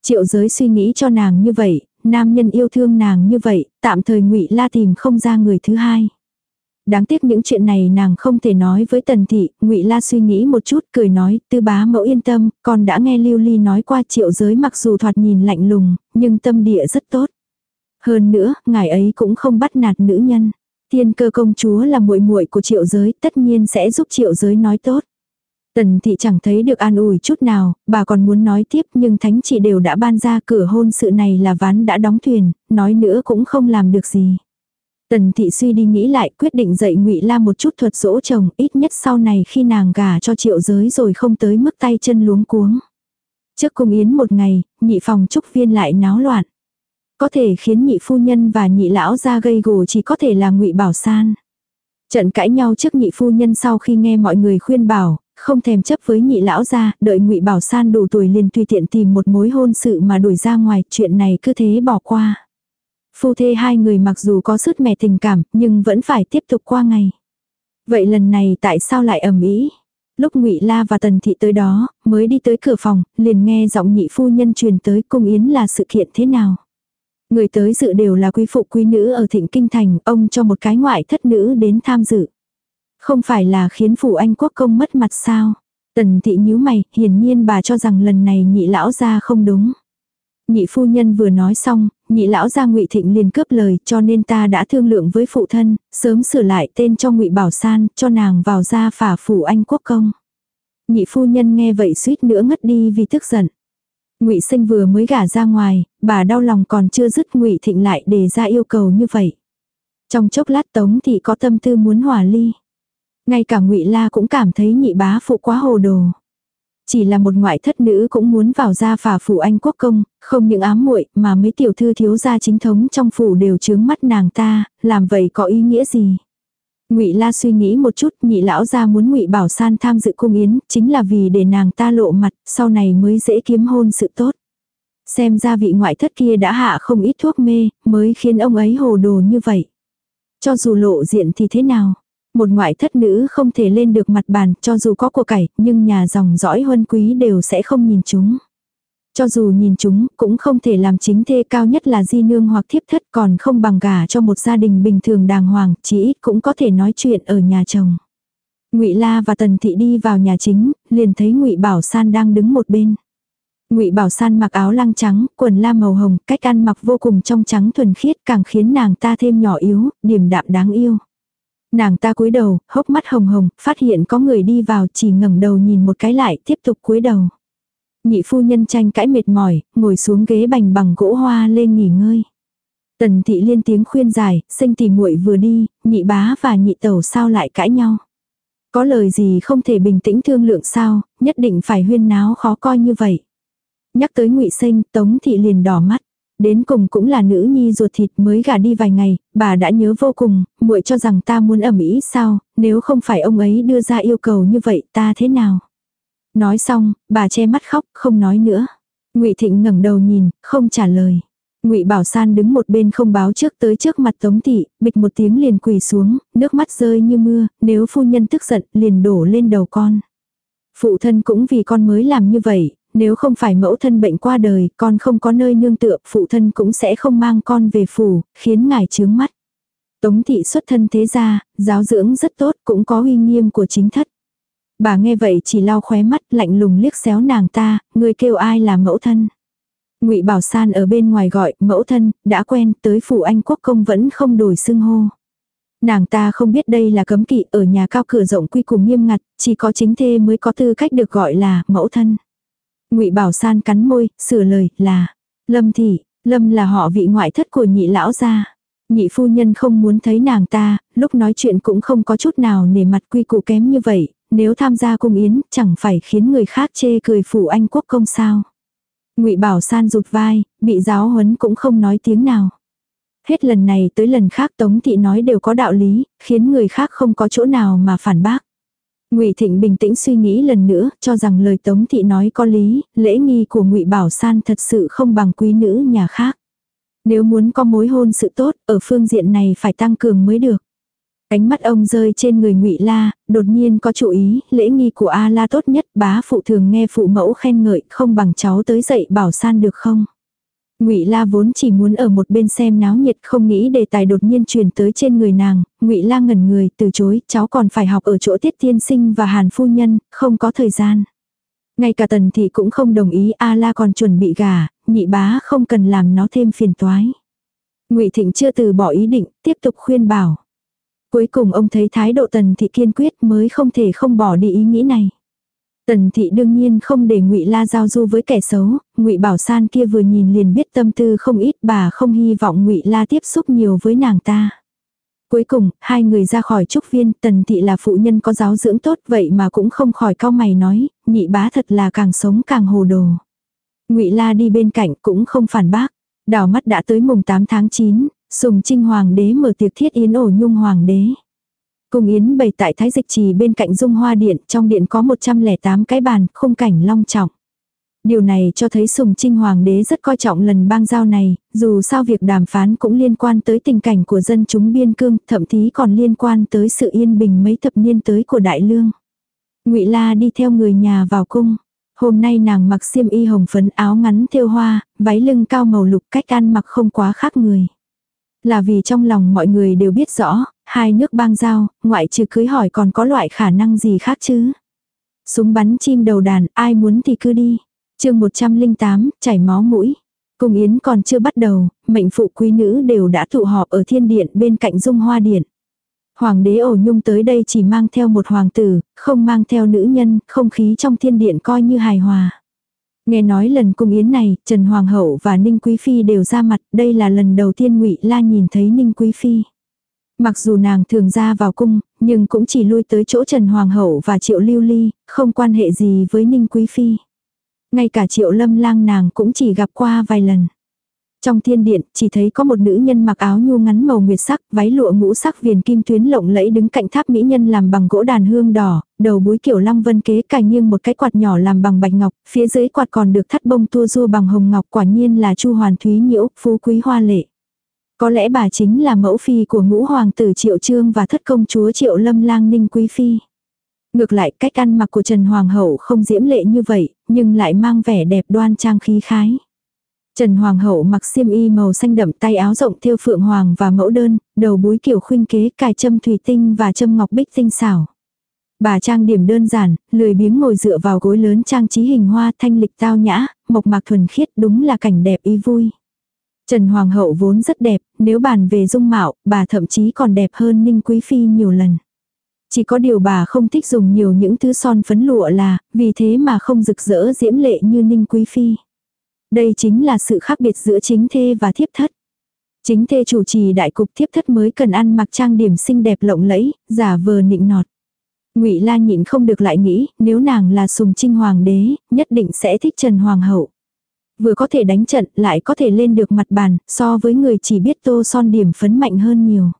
Triệu Giới suy nghĩ cho nàng như vậy, nam nhân yêu thương nàng như vậy, tạm thời ngụy La tìm không ra người thứ hai. Đáng tiếc những chuyện này nàng không thể nói với Tần Thị, ngụy La suy nghĩ một chút cười nói, tư bá mẫu yên tâm, con đã nghe Lưu Ly nói qua triệu giới mặc dù thoạt nhìn lạnh lùng, nhưng tâm địa rất tốt. Hơn nữa, ngài ấy cũng không bắt nạt nữ nhân. Thiên cơ công chúa là muội muội của triệu giới, tất nhiên sẽ giúp triệu giới nói tốt. Tần thị chẳng thấy được an ủi chút nào, bà còn muốn nói tiếp nhưng thánh chị đều đã ban ra cửa hôn sự này là ván đã đóng thuyền, nói nữa cũng không làm được gì. Tần thị suy đi nghĩ lại quyết định dạy ngụy la một chút thuật dỗ chồng ít nhất sau này khi nàng gả cho triệu giới rồi không tới mức tay chân luống cuống. Trước cung yến một ngày, nhị phòng trúc viên lại náo loạn. Có thể khiến nhị phu nhân và nhị lão ra gây gổ chỉ có thể là ngụy bảo san. Trận cãi nhau trước nhị phu nhân sau khi nghe mọi người khuyên bảo, không thèm chấp với nhị lão ra, đợi ngụy bảo san đủ tuổi liền tùy tiện tìm một mối hôn sự mà đuổi ra ngoài, chuyện này cứ thế bỏ qua. Phu thê hai người mặc dù có sứt mẻ tình cảm, nhưng vẫn phải tiếp tục qua ngày. Vậy lần này tại sao lại ầm ĩ? Lúc Ngụy La và Tần Thị tới đó, mới đi tới cửa phòng, liền nghe giọng nhị phu nhân truyền tới cung yến là sự kiện thế nào. Người tới dự đều là quý phụ quý nữ ở thịnh kinh thành, ông cho một cái ngoại thất nữ đến tham dự. Không phải là khiến phủ anh quốc công mất mặt sao? Tần thị nhíu mày, hiển nhiên bà cho rằng lần này nhị lão ra không đúng. Nhị phu nhân vừa nói xong, nhị lão gia ngụy thịnh liền cướp lời cho nên ta đã thương lượng với phụ thân, sớm sửa lại tên cho ngụy bảo san, cho nàng vào gia phả phủ anh quốc công. Nhị phu nhân nghe vậy suýt nữa ngất đi vì tức giận. Ngụy Sinh vừa mới gả ra ngoài, bà đau lòng còn chưa dứt Ngụy Thịnh lại đề ra yêu cầu như vậy. Trong chốc lát Tống thì có tâm tư muốn hòa ly. Ngay cả Ngụy La cũng cảm thấy nhị bá phụ quá hồ đồ. Chỉ là một ngoại thất nữ cũng muốn vào gia phả phủ anh quốc công, không những ám muội mà mấy tiểu thư thiếu gia chính thống trong phủ đều chướng mắt nàng ta, làm vậy có ý nghĩa gì? Ngụy La suy nghĩ một chút, nhị lão gia muốn Ngụy Bảo San tham dự cung yến, chính là vì để nàng ta lộ mặt, sau này mới dễ kiếm hôn sự tốt. Xem ra vị ngoại thất kia đã hạ không ít thuốc mê, mới khiến ông ấy hồ đồ như vậy. Cho dù lộ diện thì thế nào? Một ngoại thất nữ không thể lên được mặt bàn, cho dù có của cải, nhưng nhà dòng dõi huân quý đều sẽ không nhìn chúng. Cho dù nhìn chúng, cũng không thể làm chính thê cao nhất là di nương hoặc thiếp thất còn không bằng gả cho một gia đình bình thường đàng hoàng, chỉ ít cũng có thể nói chuyện ở nhà chồng. Ngụy La và Tần Thị đi vào nhà chính, liền thấy Ngụy Bảo San đang đứng một bên. Ngụy Bảo San mặc áo lăng trắng, quần la màu hồng, cách ăn mặc vô cùng trong trắng thuần khiết càng khiến nàng ta thêm nhỏ yếu, điềm đạm đáng yêu. Nàng ta cúi đầu, hốc mắt hồng hồng, phát hiện có người đi vào chỉ ngẩng đầu nhìn một cái lại tiếp tục cúi đầu. Nhị phu nhân tranh cãi mệt mỏi, ngồi xuống ghế bành bằng gỗ hoa lên nghỉ ngơi. Tần thị liên tiếng khuyên giải, sinh tỷ muội vừa đi, nhị bá và nhị tẩu sao lại cãi nhau. Có lời gì không thể bình tĩnh thương lượng sao, nhất định phải huyên náo khó coi như vậy. Nhắc tới ngụy sinh, tống thị liền đỏ mắt. Đến cùng cũng là nữ nhi ruột thịt mới gả đi vài ngày, bà đã nhớ vô cùng, muội cho rằng ta muốn ẩm ý sao, nếu không phải ông ấy đưa ra yêu cầu như vậy ta thế nào. Nói xong, bà che mắt khóc, không nói nữa. Ngụy Thịnh ngẩng đầu nhìn, không trả lời. Ngụy Bảo San đứng một bên không báo trước tới trước mặt Tống thị, bịch một tiếng liền quỳ xuống, nước mắt rơi như mưa, nếu phu nhân tức giận, liền đổ lên đầu con. Phụ thân cũng vì con mới làm như vậy, nếu không phải mẫu thân bệnh qua đời, con không có nơi nương tựa, phụ thân cũng sẽ không mang con về phủ, khiến ngài chướng mắt. Tống thị xuất thân thế gia, giáo dưỡng rất tốt, cũng có uy nghiêm của chính thất. Bà nghe vậy chỉ lau khóe mắt, lạnh lùng liếc xéo nàng ta, người kêu ai là mẫu thân. Ngụy Bảo San ở bên ngoài gọi, mẫu thân, đã quen, tới phủ anh quốc công vẫn không đổi xưng hô. Nàng ta không biết đây là cấm kỵ ở nhà cao cửa rộng quy củ nghiêm ngặt, chỉ có chính thê mới có tư cách được gọi là mẫu thân. Ngụy Bảo San cắn môi, sửa lời là Lâm thị, Lâm là họ vị ngoại thất của nhị lão gia. Nhị phu nhân không muốn thấy nàng ta, lúc nói chuyện cũng không có chút nào nể mặt quy củ kém như vậy, nếu tham gia cung yến, chẳng phải khiến người khác chê cười phủ anh quốc công sao. ngụy Bảo San rụt vai, bị giáo huấn cũng không nói tiếng nào. Hết lần này tới lần khác Tống Thị nói đều có đạo lý, khiến người khác không có chỗ nào mà phản bác. Ngụy Thịnh bình tĩnh suy nghĩ lần nữa, cho rằng lời Tống Thị nói có lý, lễ nghi của Ngụy Bảo San thật sự không bằng quý nữ nhà khác. Nếu muốn có mối hôn sự tốt, ở phương diện này phải tăng cường mới được. Ánh mắt ông rơi trên người ngụy La, đột nhiên có chú ý, lễ nghi của A La tốt nhất, bá phụ thường nghe phụ mẫu khen ngợi, không bằng cháu tới dạy bảo san được không? Ngụy La vốn chỉ muốn ở một bên xem náo nhiệt, không nghĩ đề tài đột nhiên truyền tới trên người nàng, Ngụy La ngẩn người, từ chối, cháu còn phải học ở chỗ Tiết Tiên Sinh và Hàn phu nhân, không có thời gian. Ngay cả Tần thị cũng không đồng ý, A La còn chuẩn bị gả, nhị bá không cần làm nó thêm phiền toái. Ngụy Thịnh chưa từ bỏ ý định, tiếp tục khuyên bảo. Cuối cùng ông thấy thái độ Tần Thị kiên quyết mới không thể không bỏ đi ý nghĩ này. Tần Thị đương nhiên không để Ngụy La giao du với kẻ xấu, Ngụy Bảo San kia vừa nhìn liền biết tâm tư không ít, bà không hy vọng Ngụy La tiếp xúc nhiều với nàng ta. Cuối cùng, hai người ra khỏi trúc viên, Tần Thị là phụ nhân có giáo dưỡng tốt vậy mà cũng không khỏi cao mày nói, nhị bá thật là càng sống càng hồ đồ. Ngụy La đi bên cạnh cũng không phản bác. Đào mắt đã tới mùng 8 tháng 9, Sùng Trinh Hoàng đế mở tiệc thiết yến ổ nhung Hoàng đế. Cung yến bày tại Thái Dịch Trì bên cạnh Dung Hoa Điện, trong điện có 108 cái bàn, khung cảnh long trọng. Điều này cho thấy Sùng Trinh Hoàng đế rất coi trọng lần bang giao này, dù sao việc đàm phán cũng liên quan tới tình cảnh của dân chúng biên cương, thậm chí còn liên quan tới sự yên bình mấy thập niên tới của Đại Lương. ngụy La đi theo người nhà vào cung. Hôm nay nàng mặc xiêm y hồng phấn áo ngắn thêu hoa, váy lưng cao màu lục cách ăn mặc không quá khác người. Là vì trong lòng mọi người đều biết rõ, hai nước bang giao, ngoại trừ cưới hỏi còn có loại khả năng gì khác chứ. Súng bắn chim đầu đàn, ai muốn thì cứ đi. chương 108, chảy máu mũi. cùng yến còn chưa bắt đầu, mệnh phụ quý nữ đều đã tụ họp ở thiên điện bên cạnh dung hoa điện. Hoàng đế ổ nhung tới đây chỉ mang theo một hoàng tử, không mang theo nữ nhân, không khí trong thiên điện coi như hài hòa. Nghe nói lần cung yến này, Trần Hoàng hậu và Ninh Quý Phi đều ra mặt, đây là lần đầu tiên ngụy La nhìn thấy Ninh Quý Phi. Mặc dù nàng thường ra vào cung, nhưng cũng chỉ lui tới chỗ Trần Hoàng hậu và Triệu Lưu Ly, không quan hệ gì với Ninh Quý Phi. Ngay cả Triệu Lâm lang nàng cũng chỉ gặp qua vài lần. Trong thiên điện, chỉ thấy có một nữ nhân mặc áo nhu ngắn màu nguyệt sắc, váy lụa ngũ sắc viền kim tuyến lộng lẫy đứng cạnh tháp mỹ nhân làm bằng gỗ đàn hương đỏ, đầu búi kiểu long vân kế cài nghiêng một cái quạt nhỏ làm bằng bạch ngọc, phía dưới quạt còn được thắt bông tua rua bằng hồng ngọc quả nhiên là chu hoàn thúy nhiễu, phú quý hoa lệ. Có lẽ bà chính là mẫu phi của ngũ hoàng tử Triệu Trương và thất công chúa Triệu Lâm Lang Ninh Quý Phi. Ngược lại cách ăn mặc của Trần Hoàng hậu không diễm lệ như vậy, nhưng lại mang vẻ đẹp đoan trang khí khái. Trần Hoàng hậu mặc xiêm y màu xanh đậm tay áo rộng thêu phượng hoàng và mẫu đơn, đầu búi kiểu khuynh kế cài châm thủy tinh và châm ngọc bích tinh xảo. Bà trang điểm đơn giản, lười biếng ngồi dựa vào gối lớn trang trí hình hoa thanh lịch tao nhã, mộc mạc thuần khiết đúng là cảnh đẹp ý vui. Trần Hoàng hậu vốn rất đẹp, nếu bàn về dung mạo, bà thậm chí còn đẹp hơn Ninh Quý Phi nhiều lần. Chỉ có điều bà không thích dùng nhiều những thứ son phấn lụa là, vì thế mà không rực rỡ diễm lệ như Ninh Quý Phi. Đây chính là sự khác biệt giữa chính thê và thiếp thất. Chính thê chủ trì đại cục thiếp thất mới cần ăn mặc trang điểm xinh đẹp lộng lẫy, giả vờ nịnh nọt. Ngụy La nhịn không được lại nghĩ, nếu nàng là Sùng Trinh hoàng đế, nhất định sẽ thích Trần hoàng hậu. Vừa có thể đánh trận, lại có thể lên được mặt bàn, so với người chỉ biết tô son điểm phấn mạnh hơn nhiều.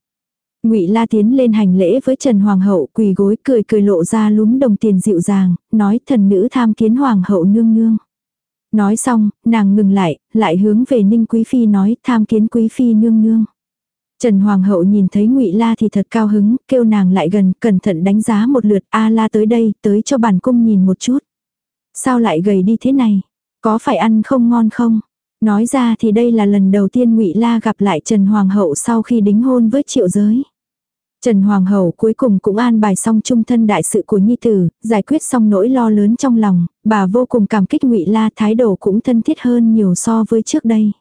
Ngụy La tiến lên hành lễ với Trần hoàng hậu, quỳ gối cười cười lộ ra lúm đồng tiền dịu dàng, nói thần nữ tham kiến hoàng hậu nương nương. Nói xong, nàng ngừng lại, lại hướng về Ninh Quý Phi nói tham kiến Quý Phi nương nương. Trần Hoàng hậu nhìn thấy Ngụy La thì thật cao hứng, kêu nàng lại gần, cẩn thận đánh giá một lượt, "A La tới đây, tới cho bản cung nhìn một chút." Sao lại gầy đi thế này? Có phải ăn không ngon không? Nói ra thì đây là lần đầu tiên Ngụy La gặp lại Trần Hoàng hậu sau khi đính hôn với Triệu Giới. Trần Hoàng hậu cuối cùng cũng an bài xong trung thân đại sự của nhi tử, giải quyết xong nỗi lo lớn trong lòng, bà vô cùng cảm kích Ngụy La, thái độ cũng thân thiết hơn nhiều so với trước đây.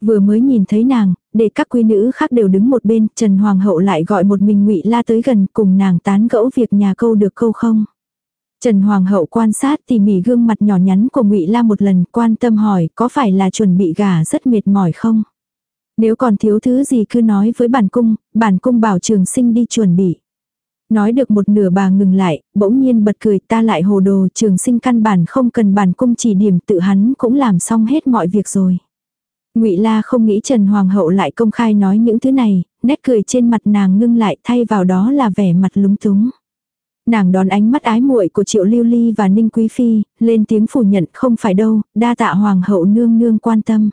Vừa mới nhìn thấy nàng, để các quý nữ khác đều đứng một bên, Trần Hoàng hậu lại gọi một mình Ngụy La tới gần, cùng nàng tán gẫu việc nhà câu được câu không. Trần Hoàng hậu quan sát tỉ mỉ gương mặt nhỏ nhắn của Ngụy La một lần, quan tâm hỏi, có phải là chuẩn bị gả rất mệt mỏi không? Nếu còn thiếu thứ gì cứ nói với bản cung, bản cung bảo trường sinh đi chuẩn bị. Nói được một nửa bà ngừng lại, bỗng nhiên bật cười ta lại hồ đồ trường sinh căn bản không cần bản cung chỉ điểm tự hắn cũng làm xong hết mọi việc rồi. ngụy La không nghĩ Trần Hoàng hậu lại công khai nói những thứ này, nét cười trên mặt nàng ngưng lại thay vào đó là vẻ mặt lúng túng. Nàng đón ánh mắt ái muội của Triệu Lưu Ly và Ninh Quý Phi, lên tiếng phủ nhận không phải đâu, đa tạ Hoàng hậu nương nương quan tâm.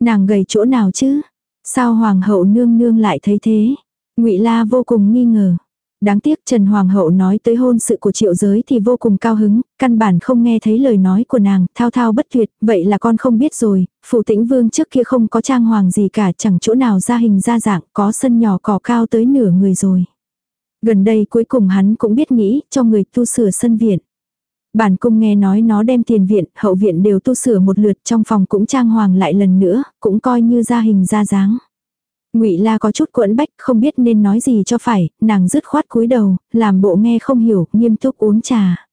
Nàng gầy chỗ nào chứ? Sao hoàng hậu nương nương lại thấy thế? Ngụy La vô cùng nghi ngờ. Đáng tiếc Trần Hoàng hậu nói tới hôn sự của triệu giới thì vô cùng cao hứng, căn bản không nghe thấy lời nói của nàng, thao thao bất tuyệt, vậy là con không biết rồi, phủ tĩnh vương trước kia không có trang hoàng gì cả chẳng chỗ nào ra hình ra dạng, có sân nhỏ cỏ cao tới nửa người rồi. Gần đây cuối cùng hắn cũng biết nghĩ cho người tu sửa sân viện. Bản cung nghe nói nó đem tiền viện, hậu viện đều tu sửa một lượt trong phòng cũng trang hoàng lại lần nữa, cũng coi như ra hình ra dáng. Ngụy La có chút quẫn bách, không biết nên nói gì cho phải, nàng dứt khoát cúi đầu, làm bộ nghe không hiểu, nghiêm túc uống trà.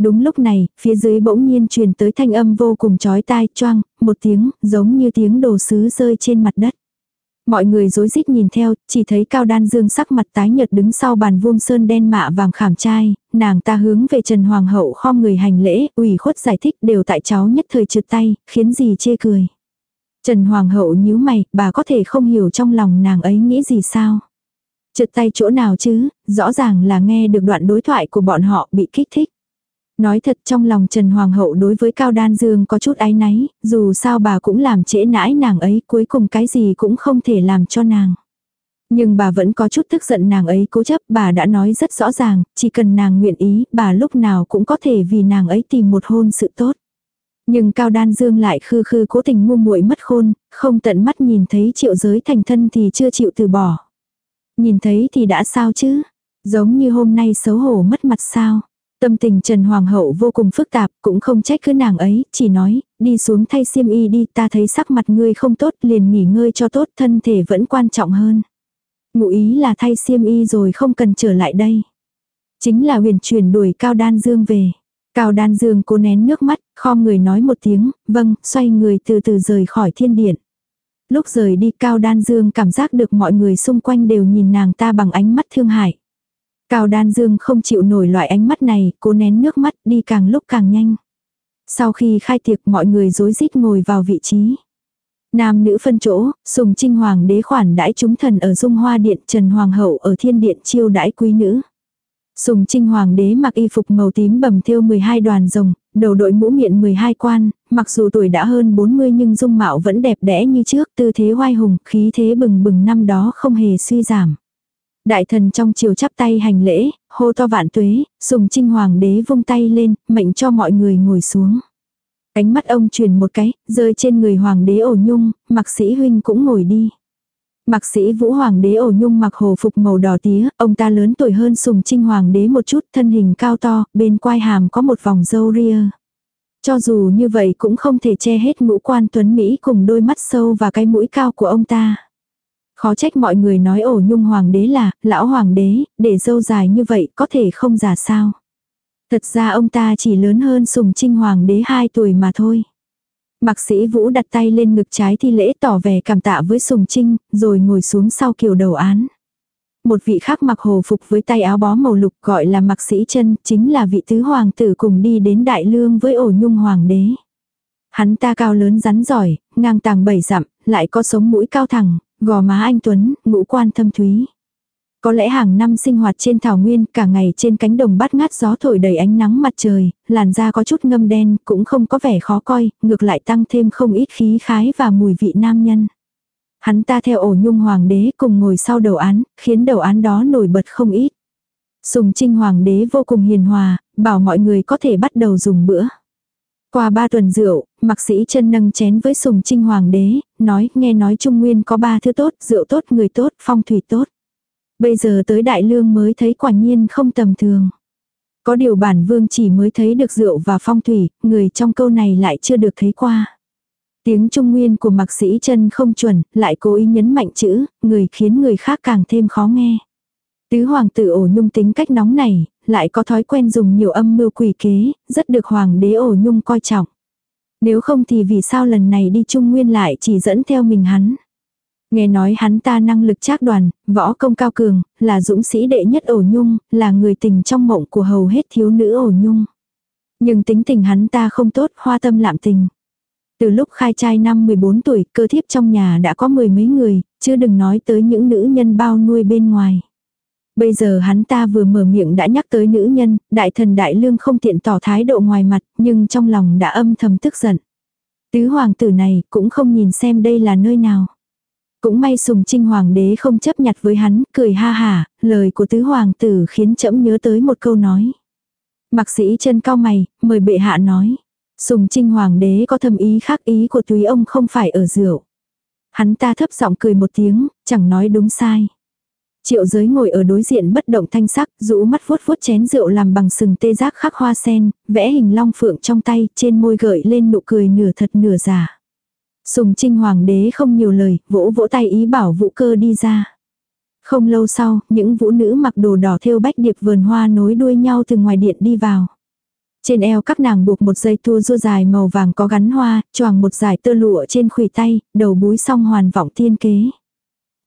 Đúng lúc này, phía dưới bỗng nhiên truyền tới thanh âm vô cùng chói tai, choang, một tiếng, giống như tiếng đồ sứ rơi trên mặt đất. Mọi người rối rít nhìn theo, chỉ thấy Cao Đan Dương sắc mặt tái nhợt đứng sau bàn vuông sơn đen mạ vàng khảm trai, nàng ta hướng về Trần Hoàng hậu khom người hành lễ, ủy khuất giải thích đều tại cháu nhất thời trượt tay, khiến gì chê cười. Trần Hoàng hậu nhíu mày, bà có thể không hiểu trong lòng nàng ấy nghĩ gì sao. Trượt tay chỗ nào chứ, rõ ràng là nghe được đoạn đối thoại của bọn họ bị kích thích. Nói thật trong lòng Trần Hoàng hậu đối với Cao Đan Dương có chút áy náy, dù sao bà cũng làm trễ nãi nàng ấy cuối cùng cái gì cũng không thể làm cho nàng. Nhưng bà vẫn có chút tức giận nàng ấy cố chấp, bà đã nói rất rõ ràng, chỉ cần nàng nguyện ý, bà lúc nào cũng có thể vì nàng ấy tìm một hôn sự tốt. Nhưng Cao Đan Dương lại khư khư cố tình ngu muội mất khôn, không tận mắt nhìn thấy triệu giới thành thân thì chưa chịu từ bỏ. Nhìn thấy thì đã sao chứ? Giống như hôm nay xấu hổ mất mặt sao? Tâm tình Trần Hoàng hậu vô cùng phức tạp, cũng không trách cứ nàng ấy, chỉ nói, đi xuống thay xiêm y đi, ta thấy sắc mặt ngươi không tốt, liền nghỉ ngơi cho tốt, thân thể vẫn quan trọng hơn. Ngụ ý là thay xiêm y rồi không cần trở lại đây. Chính là huyền chuyển đuổi Cao Đan Dương về. Cao Đan Dương cố nén nước mắt, khom người nói một tiếng, vâng, xoay người từ từ rời khỏi thiên điện. Lúc rời đi Cao Đan Dương cảm giác được mọi người xung quanh đều nhìn nàng ta bằng ánh mắt thương hại. Cao Đan Dương không chịu nổi loại ánh mắt này, cố nén nước mắt đi càng lúc càng nhanh. Sau khi khai tiệc mọi người rối rít ngồi vào vị trí. Nam nữ phân chỗ, Sùng Trinh Hoàng đế khoản đãi chúng thần ở Dung Hoa Điện, Trần Hoàng hậu ở Thiên Điện chiêu đãi quý nữ. Sùng Trinh Hoàng đế mặc y phục màu tím bầm thêu 12 đoàn rồng, đầu đội mũ miệng 12 quan, mặc dù tuổi đã hơn 40 nhưng dung mạo vẫn đẹp đẽ như trước, tư thế hoai hùng, khí thế bừng bừng năm đó không hề suy giảm. Đại thần trong chiều chắp tay hành lễ, hô to vạn tuế, sùng trinh hoàng đế vung tay lên, mệnh cho mọi người ngồi xuống. Ánh mắt ông truyền một cái, rơi trên người hoàng đế ổ nhung, mặc sĩ huynh cũng ngồi đi. Mặc sĩ vũ hoàng đế ổ nhung mặc hồ phục màu đỏ tía, ông ta lớn tuổi hơn sùng trinh hoàng đế một chút, thân hình cao to, bên quai hàm có một vòng râu ria. Cho dù như vậy cũng không thể che hết ngũ quan tuấn Mỹ cùng đôi mắt sâu và cái mũi cao của ông ta. Khó trách mọi người nói ổ nhung hoàng đế là, lão hoàng đế, để dâu dài như vậy có thể không già sao. Thật ra ông ta chỉ lớn hơn sùng trinh hoàng đế 2 tuổi mà thôi. Mạc sĩ Vũ đặt tay lên ngực trái thi lễ tỏ vẻ cảm tạ với sùng trinh, rồi ngồi xuống sau kiểu đầu án. Một vị khác mặc hồ phục với tay áo bó màu lục gọi là mạc sĩ chân, chính là vị tứ hoàng tử cùng đi đến đại lương với ổ nhung hoàng đế. Hắn ta cao lớn rắn giỏi, ngang tàng bảy dặm, lại có sống mũi cao thẳng, gò má anh Tuấn, ngũ quan thâm thúy. Có lẽ hàng năm sinh hoạt trên thảo nguyên, cả ngày trên cánh đồng bát ngát gió thổi đầy ánh nắng mặt trời, làn da có chút ngâm đen, cũng không có vẻ khó coi, ngược lại tăng thêm không ít khí khái và mùi vị nam nhân. Hắn ta theo ổ nhung hoàng đế cùng ngồi sau đầu án, khiến đầu án đó nổi bật không ít. Sùng trinh hoàng đế vô cùng hiền hòa, bảo mọi người có thể bắt đầu dùng bữa. Qua ba tuần rượu, mặc sĩ chân nâng chén với sùng trinh hoàng đế, nói nghe nói Trung Nguyên có ba thứ tốt, rượu tốt, người tốt, phong thủy tốt. Bây giờ tới Đại Lương mới thấy quả nhiên không tầm thường. Có điều bản vương chỉ mới thấy được rượu và phong thủy, người trong câu này lại chưa được thấy qua. Tiếng Trung Nguyên của mặc sĩ chân không chuẩn, lại cố ý nhấn mạnh chữ, người khiến người khác càng thêm khó nghe. Tứ hoàng tử ổ nhung tính cách nóng này, lại có thói quen dùng nhiều âm mưu quỷ kế, rất được hoàng đế ổ nhung coi trọng. Nếu không thì vì sao lần này đi Trung Nguyên lại chỉ dẫn theo mình hắn. Nghe nói hắn ta năng lực trác đoàn, võ công cao cường, là dũng sĩ đệ nhất ổ nhung, là người tình trong mộng của hầu hết thiếu nữ ổ nhung. Nhưng tính tình hắn ta không tốt, hoa tâm lạm tình. Từ lúc khai trai năm 14 tuổi, cơ thiếp trong nhà đã có mười mấy người, chứ đừng nói tới những nữ nhân bao nuôi bên ngoài. Bây giờ hắn ta vừa mở miệng đã nhắc tới nữ nhân, đại thần đại lương không tiện tỏ thái độ ngoài mặt, nhưng trong lòng đã âm thầm tức giận. Tứ hoàng tử này cũng không nhìn xem đây là nơi nào. Cũng may sùng trinh hoàng đế không chấp nhặt với hắn, cười ha hả, lời của tứ hoàng tử khiến trẫm nhớ tới một câu nói. Mạc sĩ chân cao mày, mời bệ hạ nói. Sùng trinh hoàng đế có thầm ý khác ý của túy ông không phải ở rượu. Hắn ta thấp giọng cười một tiếng, chẳng nói đúng sai. Triệu giới ngồi ở đối diện bất động thanh sắc, rũ mắt vuốt vuốt chén rượu làm bằng sừng tê giác khắc hoa sen, vẽ hình long phượng trong tay, trên môi gợi lên nụ cười nửa thật nửa giả. Sùng trinh hoàng đế không nhiều lời, vỗ vỗ tay ý bảo vũ cơ đi ra. Không lâu sau, những vũ nữ mặc đồ đỏ thêu bách điệp vườn hoa nối đuôi nhau từ ngoài điện đi vào. Trên eo các nàng buộc một dây tua rua dài màu vàng có gắn hoa, choàng một dải tơ lụa trên khuỷu tay, đầu búi song hoàn vọng tiên kế.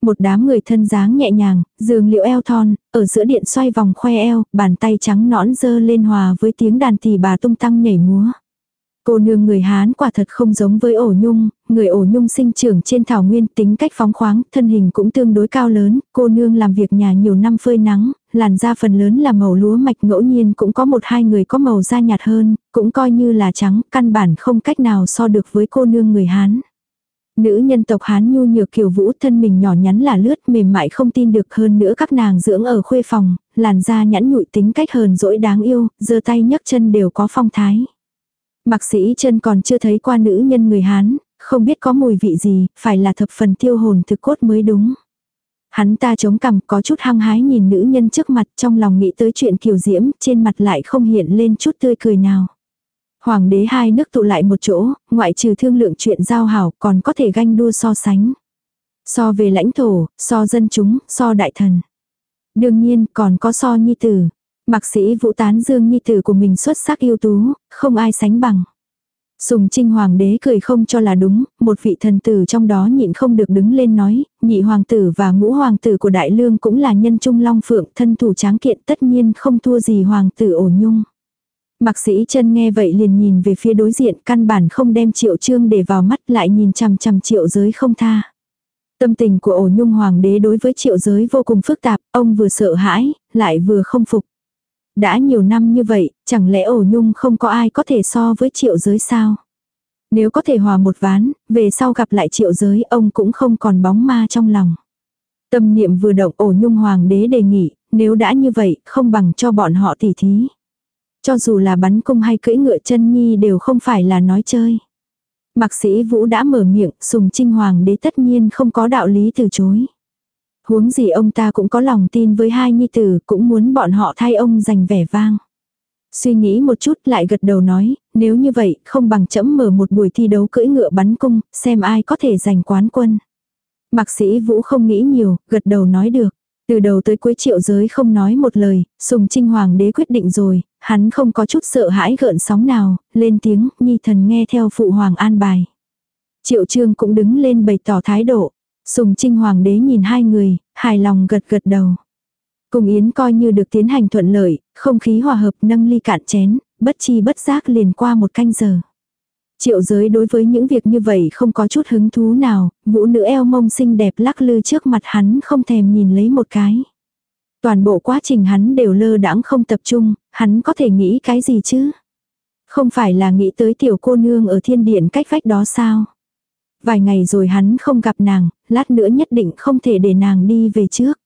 Một đám người thân dáng nhẹ nhàng, giường liệu eo thon, ở giữa điện xoay vòng khoe eo, bàn tay trắng nõn dơ lên hòa với tiếng đàn thì bà tung tăng nhảy múa. Cô nương người Hán quả thật không giống với ổ nhung, người ổ nhung sinh trưởng trên thảo nguyên tính cách phóng khoáng, thân hình cũng tương đối cao lớn, cô nương làm việc nhà nhiều năm phơi nắng, làn da phần lớn là màu lúa mạch ngẫu nhiên cũng có một hai người có màu da nhạt hơn, cũng coi như là trắng, căn bản không cách nào so được với cô nương người Hán. Nữ nhân tộc Hán nhu nhược kiểu vũ thân mình nhỏ nhắn là lướt mềm mại không tin được hơn nữa các nàng dưỡng ở khuê phòng, làn da nhẵn nhụi tính cách hờn dỗi đáng yêu, giơ tay nhấc chân đều có phong thái. Mạc sĩ chân còn chưa thấy qua nữ nhân người Hán, không biết có mùi vị gì, phải là thập phần tiêu hồn thực cốt mới đúng. Hắn ta chống cằm có chút hăng hái nhìn nữ nhân trước mặt trong lòng nghĩ tới chuyện kiều diễm, trên mặt lại không hiện lên chút tươi cười nào. Hoàng đế hai nước tụ lại một chỗ, ngoại trừ thương lượng chuyện giao hảo còn có thể ganh đua so sánh. So về lãnh thổ, so dân chúng, so đại thần. Đương nhiên còn có so nhi tử. Mạc sĩ vũ tán dương nhi tử của mình xuất sắc ưu tú, không ai sánh bằng. Sùng trinh hoàng đế cười không cho là đúng, một vị thần tử trong đó nhịn không được đứng lên nói, nhị hoàng tử và ngũ hoàng tử của đại lương cũng là nhân trung long phượng thân thủ tráng kiện tất nhiên không thua gì hoàng tử ổ nhung. Mạc sĩ chân nghe vậy liền nhìn về phía đối diện căn bản không đem triệu trương để vào mắt lại nhìn chằm chằm triệu giới không tha. Tâm tình của ổ nhung hoàng đế đối với triệu giới vô cùng phức tạp, ông vừa sợ hãi, lại vừa không phục. Đã nhiều năm như vậy, chẳng lẽ ổ nhung không có ai có thể so với triệu giới sao? Nếu có thể hòa một ván, về sau gặp lại triệu giới ông cũng không còn bóng ma trong lòng. Tâm niệm vừa động ổ nhung hoàng đế đề nghị, nếu đã như vậy, không bằng cho bọn họ tỉ thí. Cho dù là bắn cung hay cưỡi ngựa chân nhi đều không phải là nói chơi. Mạc sĩ Vũ đã mở miệng, sùng trinh hoàng đế tất nhiên không có đạo lý từ chối. Huống gì ông ta cũng có lòng tin với hai nhi tử, cũng muốn bọn họ thay ông giành vẻ vang. Suy nghĩ một chút lại gật đầu nói, nếu như vậy, không bằng chấm mở một buổi thi đấu cưỡi ngựa bắn cung, xem ai có thể giành quán quân. Mạc sĩ Vũ không nghĩ nhiều, gật đầu nói được. Từ đầu tới cuối triệu giới không nói một lời, sùng trinh hoàng đế quyết định rồi, hắn không có chút sợ hãi gợn sóng nào, lên tiếng, nhi thần nghe theo phụ hoàng an bài. Triệu trương cũng đứng lên bày tỏ thái độ. Sùng trinh hoàng đế nhìn hai người, hài lòng gật gật đầu. Cùng yến coi như được tiến hành thuận lợi, không khí hòa hợp nâng ly cạn chén, bất chi bất giác liền qua một canh giờ. Triệu giới đối với những việc như vậy không có chút hứng thú nào, vũ nữ eo mông xinh đẹp lắc lư trước mặt hắn không thèm nhìn lấy một cái. Toàn bộ quá trình hắn đều lơ đãng không tập trung, hắn có thể nghĩ cái gì chứ? Không phải là nghĩ tới tiểu cô nương ở thiên điện cách vách đó sao? Vài ngày rồi hắn không gặp nàng, lát nữa nhất định không thể để nàng đi về trước.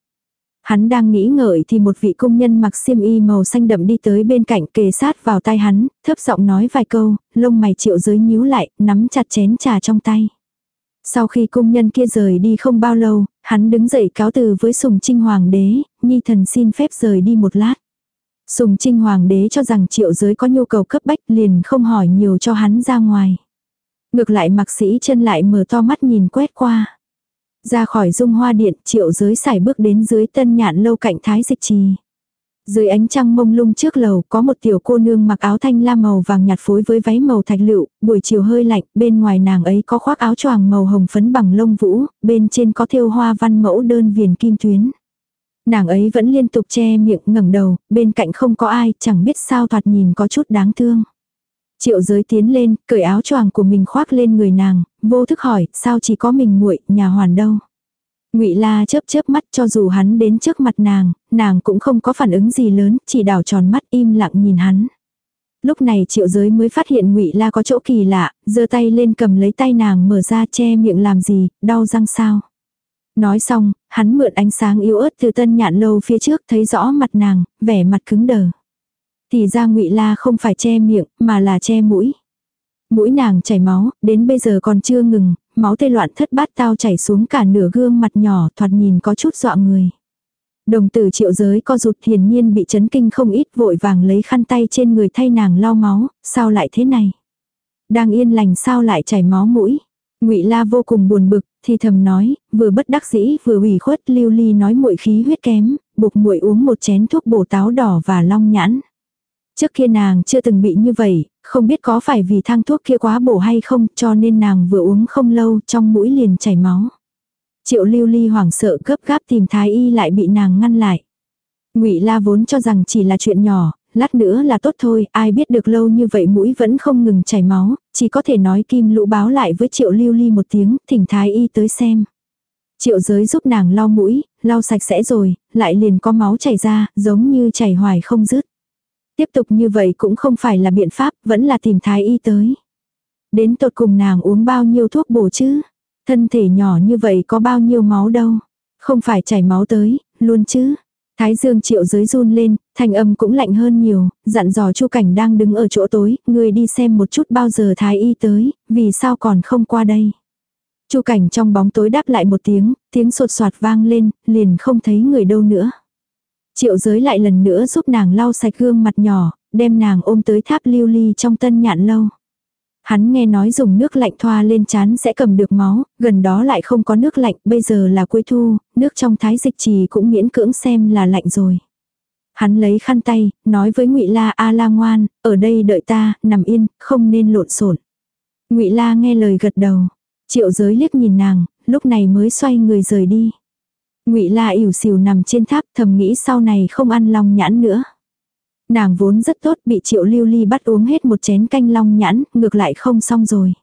Hắn đang nghĩ ngợi thì một vị công nhân mặc xiêm y màu xanh đậm đi tới bên cạnh kề sát vào tai hắn, thấp giọng nói vài câu, lông mày triệu giới nhíu lại, nắm chặt chén trà trong tay. Sau khi công nhân kia rời đi không bao lâu, hắn đứng dậy cáo từ với sùng trinh hoàng đế, nhi thần xin phép rời đi một lát. Sùng trinh hoàng đế cho rằng triệu giới có nhu cầu cấp bách liền không hỏi nhiều cho hắn ra ngoài. Ngược lại mặc sĩ chân lại mở to mắt nhìn quét qua. Ra khỏi dung hoa điện, triệu giới xài bước đến dưới tân nhạn lâu cạnh thái dịch trì. Dưới ánh trăng mông lung trước lầu có một tiểu cô nương mặc áo thanh la màu vàng nhạt phối với váy màu thạch lựu, buổi chiều hơi lạnh, bên ngoài nàng ấy có khoác áo choàng màu hồng phấn bằng lông vũ, bên trên có thêu hoa văn mẫu đơn viền kim tuyến. Nàng ấy vẫn liên tục che miệng ngẩng đầu, bên cạnh không có ai, chẳng biết sao thoạt nhìn có chút đáng thương. Triệu giới tiến lên, cởi áo choàng của mình khoác lên người nàng, vô thức hỏi, sao chỉ có mình muội nhà hoàn đâu. ngụy La chớp chớp mắt cho dù hắn đến trước mặt nàng, nàng cũng không có phản ứng gì lớn, chỉ đảo tròn mắt im lặng nhìn hắn. Lúc này triệu giới mới phát hiện ngụy La có chỗ kỳ lạ, giơ tay lên cầm lấy tay nàng mở ra che miệng làm gì, đau răng sao. Nói xong, hắn mượn ánh sáng yếu ớt từ tân nhạn lâu phía trước thấy rõ mặt nàng, vẻ mặt cứng đờ. Thì ra ngụy La không phải che miệng, mà là che mũi. Mũi nàng chảy máu, đến bây giờ còn chưa ngừng, máu tê loạn thất bát tao chảy xuống cả nửa gương mặt nhỏ thoạt nhìn có chút dọa người. Đồng tử triệu giới co rụt hiển nhiên bị chấn kinh không ít vội vàng lấy khăn tay trên người thay nàng lau máu, sao lại thế này? Đang yên lành sao lại chảy máu mũi? Ngụy La vô cùng buồn bực, thì thầm nói, vừa bất đắc dĩ vừa ủy khuất lưu ly nói muội khí huyết kém, buộc muội uống một chén thuốc bổ táo đỏ và long nhãn. Trước kia nàng chưa từng bị như vậy, không biết có phải vì thang thuốc kia quá bổ hay không cho nên nàng vừa uống không lâu trong mũi liền chảy máu. Triệu lưu ly hoảng sợ gấp gáp tìm thái y lại bị nàng ngăn lại. ngụy la vốn cho rằng chỉ là chuyện nhỏ, lát nữa là tốt thôi, ai biết được lâu như vậy mũi vẫn không ngừng chảy máu, chỉ có thể nói kim lũ báo lại với triệu lưu ly một tiếng, thỉnh thái y tới xem. Triệu giới giúp nàng lau mũi, lau sạch sẽ rồi, lại liền có máu chảy ra, giống như chảy hoài không dứt. Tiếp tục như vậy cũng không phải là biện pháp, vẫn là tìm thái y tới. Đến tột cùng nàng uống bao nhiêu thuốc bổ chứ? Thân thể nhỏ như vậy có bao nhiêu máu đâu? Không phải chảy máu tới, luôn chứ? Thái dương triệu giới run lên, thanh âm cũng lạnh hơn nhiều, dặn dò chu cảnh đang đứng ở chỗ tối, người đi xem một chút bao giờ thái y tới, vì sao còn không qua đây. chu cảnh trong bóng tối đáp lại một tiếng, tiếng sột soạt vang lên, liền không thấy người đâu nữa. Triệu giới lại lần nữa giúp nàng lau sạch gương mặt nhỏ, đem nàng ôm tới tháp lưu ly trong tân nhạn lâu. Hắn nghe nói dùng nước lạnh thoa lên chán sẽ cầm được máu, gần đó lại không có nước lạnh, bây giờ là cuối thu, nước trong thái dịch trì cũng miễn cưỡng xem là lạnh rồi. Hắn lấy khăn tay, nói với ngụy La A La ngoan, ở đây đợi ta, nằm yên, không nên lộn xộn. Ngụy La nghe lời gật đầu. Triệu giới liếc nhìn nàng, lúc này mới xoay người rời đi. Ngụy La ỉu xìu nằm trên tháp thầm nghĩ sau này không ăn long nhãn nữa. Nàng vốn rất tốt bị triệu lưu ly bắt uống hết một chén canh long nhãn, ngược lại không xong rồi.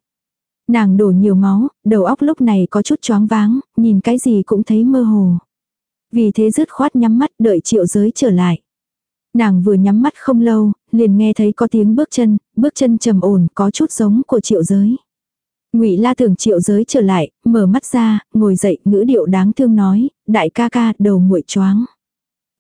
Nàng đổ nhiều máu, đầu óc lúc này có chút choáng váng, nhìn cái gì cũng thấy mơ hồ. Vì thế dứt khoát nhắm mắt đợi triệu giới trở lại. Nàng vừa nhắm mắt không lâu, liền nghe thấy có tiếng bước chân, bước chân trầm ổn có chút giống của triệu giới. Ngụy La tưởng Triệu Giới trở lại, mở mắt ra, ngồi dậy, ngữ điệu đáng thương nói, "Đại ca ca, đầu muội choáng."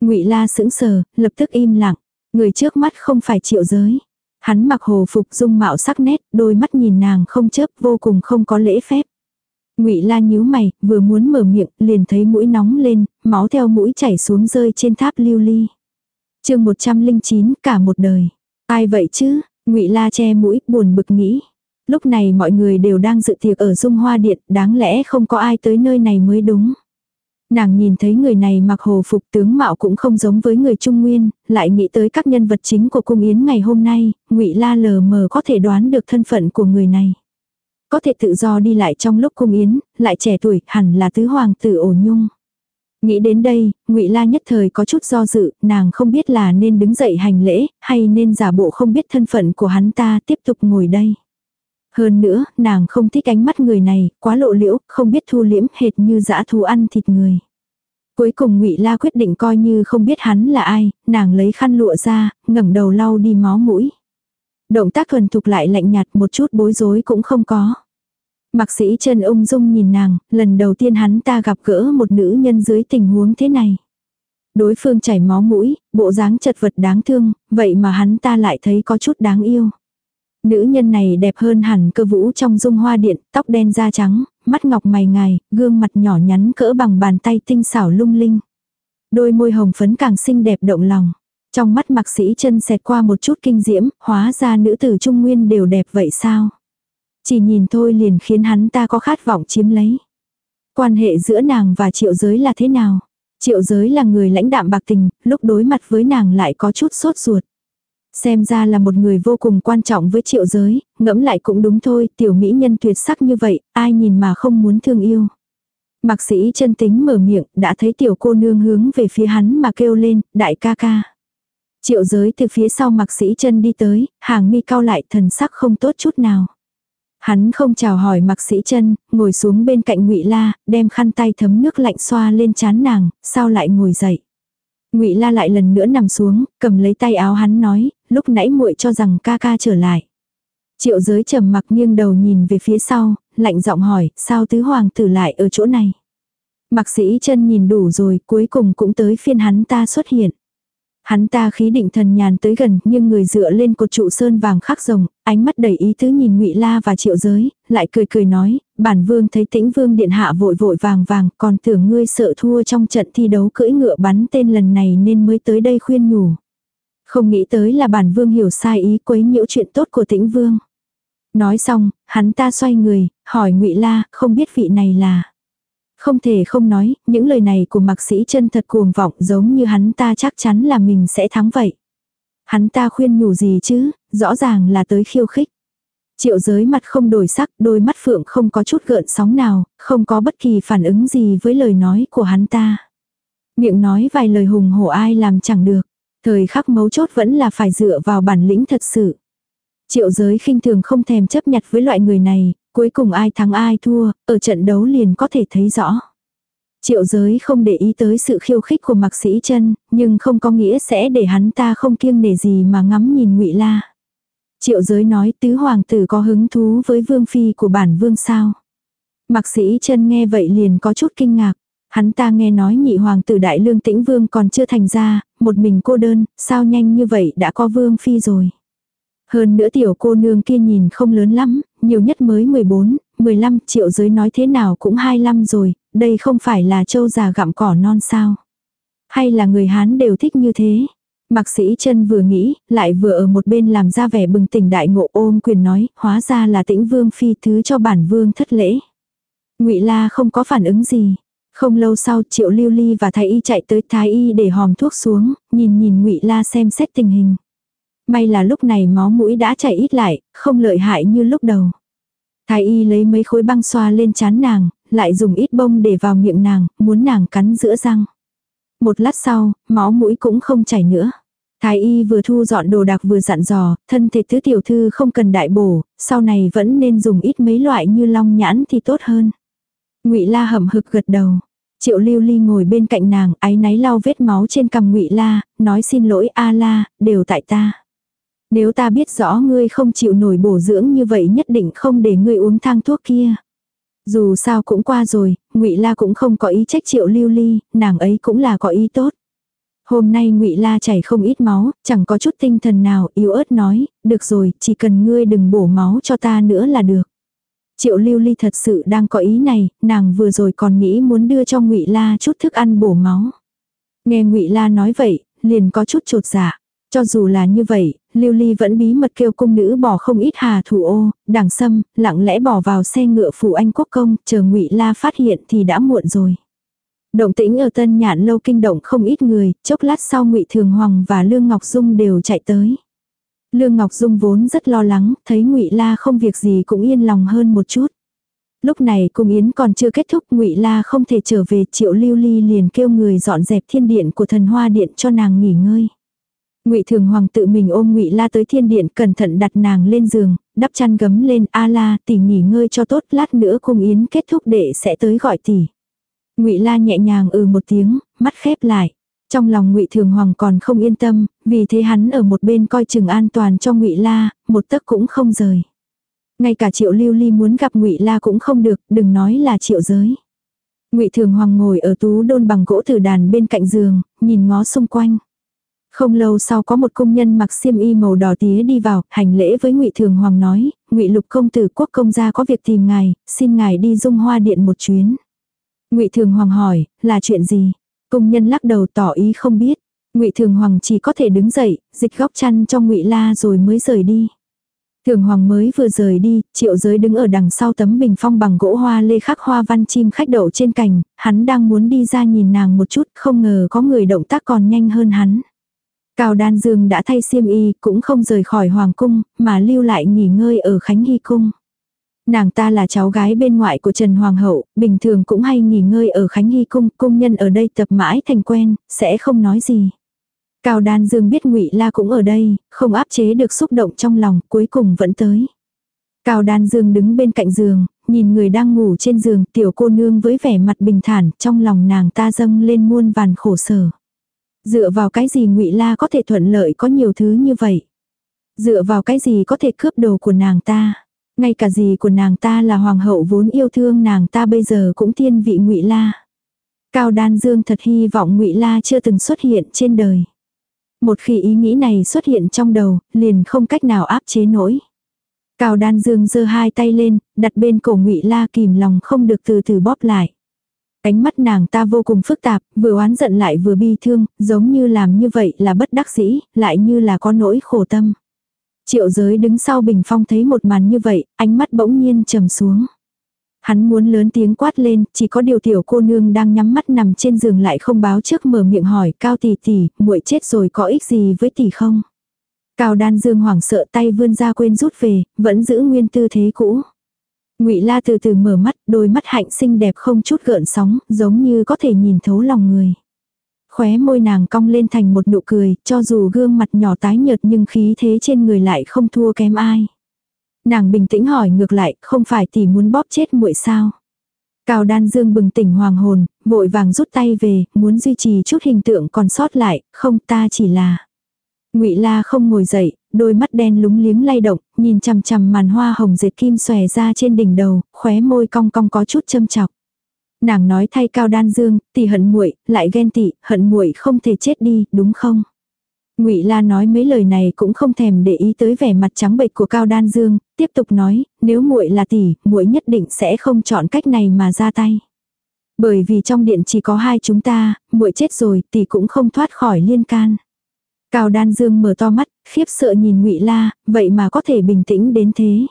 Ngụy La sững sờ, lập tức im lặng. Người trước mắt không phải Triệu Giới. Hắn mặc hồ phục dung mạo sắc nét, đôi mắt nhìn nàng không chớp, vô cùng không có lễ phép. Ngụy La nhíu mày, vừa muốn mở miệng, liền thấy mũi nóng lên, máu theo mũi chảy xuống rơi trên tháp lưu ly. Chương 109, cả một đời. Ai vậy chứ? Ngụy La che mũi, buồn bực nghĩ. Lúc này mọi người đều đang dự tiệc ở Dung Hoa Điện, đáng lẽ không có ai tới nơi này mới đúng. Nàng nhìn thấy người này mặc hồ phục tướng mạo cũng không giống với người Trung Nguyên, lại nghĩ tới các nhân vật chính của cung yến ngày hôm nay, ngụy La lờ mờ có thể đoán được thân phận của người này. Có thể tự do đi lại trong lúc cung yến, lại trẻ tuổi, hẳn là tứ hoàng tử ổ nhung. Nghĩ đến đây, ngụy La nhất thời có chút do dự, nàng không biết là nên đứng dậy hành lễ, hay nên giả bộ không biết thân phận của hắn ta tiếp tục ngồi đây. Hơn nữa, nàng không thích ánh mắt người này, quá lộ liễu, không biết thu liễm hệt như dã thú ăn thịt người. Cuối cùng ngụy La quyết định coi như không biết hắn là ai, nàng lấy khăn lụa ra, ngẩng đầu lau đi máu mũi. Động tác thuần thục lại lạnh nhạt một chút bối rối cũng không có. Mạc sĩ Trần ung dung nhìn nàng, lần đầu tiên hắn ta gặp gỡ một nữ nhân dưới tình huống thế này. Đối phương chảy máu mũi, bộ dáng chật vật đáng thương, vậy mà hắn ta lại thấy có chút đáng yêu. Nữ nhân này đẹp hơn hẳn cơ vũ trong dung hoa điện, tóc đen da trắng, mắt ngọc mày ngài, gương mặt nhỏ nhắn cỡ bằng bàn tay tinh xảo lung linh. Đôi môi hồng phấn càng xinh đẹp động lòng. Trong mắt mạc sĩ chân xẹt qua một chút kinh diễm, hóa ra nữ tử trung nguyên đều đẹp vậy sao? Chỉ nhìn thôi liền khiến hắn ta có khát vọng chiếm lấy. Quan hệ giữa nàng và triệu giới là thế nào? Triệu giới là người lãnh đạm bạc tình, lúc đối mặt với nàng lại có chút sốt ruột. Xem ra là một người vô cùng quan trọng với triệu giới, ngẫm lại cũng đúng thôi, tiểu mỹ nhân tuyệt sắc như vậy, ai nhìn mà không muốn thương yêu. Mạc sĩ chân tính mở miệng, đã thấy tiểu cô nương hướng về phía hắn mà kêu lên, đại ca ca. Triệu giới từ phía sau mạc sĩ chân đi tới, hàng mi cao lại thần sắc không tốt chút nào. Hắn không chào hỏi mạc sĩ chân, ngồi xuống bên cạnh ngụy La, đem khăn tay thấm nước lạnh xoa lên chán nàng, sao lại ngồi dậy. Ngụy La lại lần nữa nằm xuống, cầm lấy tay áo hắn nói, lúc nãy muội cho rằng ca ca trở lại. Triệu giới trầm mặc nghiêng đầu nhìn về phía sau, lạnh giọng hỏi, sao tứ hoàng tử lại ở chỗ này? Mạc sĩ chân nhìn đủ rồi, cuối cùng cũng tới phiên hắn ta xuất hiện. Hắn ta khí định thần nhàn tới gần, nhưng người dựa lên cột trụ sơn vàng khắc rồng, ánh mắt đầy ý tứ nhìn Ngụy La và Triệu Giới, lại cười cười nói, bản vương thấy Tĩnh Vương điện hạ vội vội vàng vàng, còn tưởng ngươi sợ thua trong trận thi đấu cưỡi ngựa bắn tên lần này nên mới tới đây khuyên nhủ. Không nghĩ tới là bản vương hiểu sai ý quấy nhiễu chuyện tốt của Tĩnh Vương. Nói xong, hắn ta xoay người, hỏi ngụy La, không biết vị này là. Không thể không nói, những lời này của mạc sĩ chân thật cuồng vọng giống như hắn ta chắc chắn là mình sẽ thắng vậy. Hắn ta khuyên nhủ gì chứ, rõ ràng là tới khiêu khích. Triệu giới mặt không đổi sắc, đôi mắt phượng không có chút gợn sóng nào, không có bất kỳ phản ứng gì với lời nói của hắn ta. Miệng nói vài lời hùng hổ ai làm chẳng được. Thời khắc mấu chốt vẫn là phải dựa vào bản lĩnh thật sự. Triệu giới khinh thường không thèm chấp nhặt với loại người này, cuối cùng ai thắng ai thua, ở trận đấu liền có thể thấy rõ. Triệu giới không để ý tới sự khiêu khích của mạc sĩ chân, nhưng không có nghĩa sẽ để hắn ta không kiêng nể gì mà ngắm nhìn ngụy La. Triệu giới nói tứ hoàng tử có hứng thú với vương phi của bản vương sao. Mạc sĩ chân nghe vậy liền có chút kinh ngạc. Hắn ta nghe nói nhị hoàng tử đại lương tĩnh vương còn chưa thành ra, một mình cô đơn, sao nhanh như vậy đã có vương phi rồi. Hơn nữa tiểu cô nương kia nhìn không lớn lắm, nhiều nhất mới 14, 15 triệu giới nói thế nào cũng 25 rồi, đây không phải là châu già gặm cỏ non sao. Hay là người Hán đều thích như thế. Mạc sĩ chân vừa nghĩ, lại vừa ở một bên làm ra vẻ bừng tỉnh đại ngộ ôm quyền nói, hóa ra là tĩnh vương phi thứ cho bản vương thất lễ. ngụy La không có phản ứng gì. Không lâu sau triệu lưu ly và thái y chạy tới thái y để hòm thuốc xuống, nhìn nhìn ngụy La xem xét tình hình. May là lúc này máu mũi đã chảy ít lại, không lợi hại như lúc đầu. Thái y lấy mấy khối băng xoa lên chán nàng, lại dùng ít bông để vào miệng nàng, muốn nàng cắn giữa răng. Một lát sau, máu mũi cũng không chảy nữa. Thái y vừa thu dọn đồ đạc vừa dặn dò, thân thể tứ tiểu thư không cần đại bổ, sau này vẫn nên dùng ít mấy loại như long nhãn thì tốt hơn. Ngụy La hậm hực gật đầu. Triệu Lưu Ly ngồi bên cạnh nàng, áy náy lau vết máu trên cằm Ngụy La, nói xin lỗi A La, đều tại ta. Nếu ta biết rõ ngươi không chịu nổi bổ dưỡng như vậy nhất định không để ngươi uống thang thuốc kia. Dù sao cũng qua rồi, Ngụy La cũng không có ý trách Triệu Lưu Ly, nàng ấy cũng là có ý tốt. Hôm nay Ngụy La chảy không ít máu, chẳng có chút tinh thần nào, yếu ớt nói, được rồi, chỉ cần ngươi đừng bổ máu cho ta nữa là được. Triệu Lưu Ly thật sự đang có ý này, nàng vừa rồi còn nghĩ muốn đưa cho Ngụy La chút thức ăn bổ máu. Nghe Ngụy La nói vậy, liền có chút trột dạ. Cho dù là như vậy, Lưu Ly vẫn bí mật kêu cung nữ bỏ không ít hà thủ ô, đằng sâm, lặng lẽ bỏ vào xe ngựa phủ anh quốc công, chờ Ngụy La phát hiện thì đã muộn rồi. Động tĩnh ở Tân Nhạn lâu kinh động không ít người, chốc lát sau Ngụy Thường Hoàng và Lương Ngọc Dung đều chạy tới. Lương Ngọc Dung vốn rất lo lắng, thấy Ngụy La không việc gì cũng yên lòng hơn một chút. Lúc này cung yến còn chưa kết thúc, Ngụy La không thể trở về, Triệu Lưu Ly liền kêu người dọn dẹp thiên điện của Thần Hoa điện cho nàng nghỉ ngơi. Ngụy Thường Hoàng tự mình ôm Ngụy La tới thiên điện, cẩn thận đặt nàng lên giường, đắp chăn gấm lên, "A La, tỷ nghỉ ngơi cho tốt, lát nữa cung yến kết thúc đệ sẽ tới gọi tỷ." Ngụy La nhẹ nhàng ừ một tiếng, mắt khép lại. Trong lòng Ngụy Thường Hoàng còn không yên tâm, vì thế hắn ở một bên coi chừng an toàn cho Ngụy La, một tấc cũng không rời. Ngay cả Triệu Lưu Ly muốn gặp Ngụy La cũng không được, đừng nói là Triệu Giới. Ngụy Thường Hoàng ngồi ở tú đôn bằng gỗ thử đàn bên cạnh giường, nhìn ngó xung quanh. Không lâu sau có một công nhân mặc xiêm y màu đỏ tía đi vào, hành lễ với Ngụy Thường Hoàng nói, "Ngụy Lục công tử quốc công gia có việc tìm ngài, xin ngài đi Dung Hoa điện một chuyến." Ngụy Thường Hoàng hỏi, "Là chuyện gì?" Công nhân lắc đầu tỏ ý không biết. Ngụy Thường Hoàng chỉ có thể đứng dậy, dịch góc chăn cho Ngụy La rồi mới rời đi. Thường Hoàng mới vừa rời đi, triệu giới đứng ở đằng sau tấm bình phong bằng gỗ hoa lê khắc hoa văn chim khách đậu trên cành, hắn đang muốn đi ra nhìn nàng một chút, không ngờ có người động tác còn nhanh hơn hắn. Cao Đan Dương đã thay xiêm y, cũng không rời khỏi Hoàng cung, mà lưu lại nghỉ ngơi ở Khánh Hy cung. Nàng ta là cháu gái bên ngoại của Trần Hoàng hậu, bình thường cũng hay nghỉ ngơi ở Khánh Hy cung, cung nhân ở đây tập mãi thành quen, sẽ không nói gì. Cao Đan Dương biết Ngụy La cũng ở đây, không áp chế được xúc động trong lòng, cuối cùng vẫn tới. Cao Đan Dương đứng bên cạnh giường, nhìn người đang ngủ trên giường, tiểu cô nương với vẻ mặt bình thản, trong lòng nàng ta dâng lên muôn vàn khổ sở. Dựa vào cái gì ngụy La có thể thuận lợi có nhiều thứ như vậy? Dựa vào cái gì có thể cướp đồ của nàng ta? Ngay cả gì của nàng ta là hoàng hậu vốn yêu thương nàng ta bây giờ cũng thiên vị ngụy La. Cao Đan Dương thật hy vọng ngụy La chưa từng xuất hiện trên đời. Một khi ý nghĩ này xuất hiện trong đầu, liền không cách nào áp chế nổi. Cao Đan Dương giơ hai tay lên, đặt bên cổ Ngụy La kìm lòng không được từ từ bóp lại. Ánh mắt nàng ta vô cùng phức tạp, vừa oán giận lại vừa bi thương, giống như làm như vậy là bất đắc dĩ, lại như là có nỗi khổ tâm. Triệu giới đứng sau bình phong thấy một màn như vậy, ánh mắt bỗng nhiên trầm xuống. Hắn muốn lớn tiếng quát lên, chỉ có điều tiểu cô nương đang nhắm mắt nằm trên giường lại không báo trước mở miệng hỏi, cao tỷ tỷ, muội chết rồi có ích gì với tỷ không? Cao đan dương hoảng sợ tay vươn ra quên rút về, vẫn giữ nguyên tư thế cũ. Ngụy La từ từ mở mắt, đôi mắt hạnh xinh đẹp không chút gợn sóng, giống như có thể nhìn thấu lòng người. Khóe môi nàng cong lên thành một nụ cười, cho dù gương mặt nhỏ tái nhợt nhưng khí thế trên người lại không thua kém ai. Nàng bình tĩnh hỏi ngược lại, không phải tỷ muốn bóp chết muội sao? Cao đan dương bừng tỉnh hoàng hồn, vội vàng rút tay về, muốn duy trì chút hình tượng còn sót lại, không ta chỉ là. ngụy la không ngồi dậy, đôi mắt đen lúng liếng lay động, nhìn chằm chằm màn hoa hồng dệt kim xòe ra trên đỉnh đầu, khóe môi cong cong có chút châm chọc. Nàng nói thay Cao Đan Dương, tỷ hận muội, lại ghen tị, hận muội không thể chết đi, đúng không? Ngụy La nói mấy lời này cũng không thèm để ý tới vẻ mặt trắng bệch của Cao Đan Dương, tiếp tục nói, nếu muội là tỷ, muội nhất định sẽ không chọn cách này mà ra tay. Bởi vì trong điện chỉ có hai chúng ta, muội chết rồi, tỷ cũng không thoát khỏi liên can. Cao Đan Dương mở to mắt, khiếp sợ nhìn Ngụy La, vậy mà có thể bình tĩnh đến thế.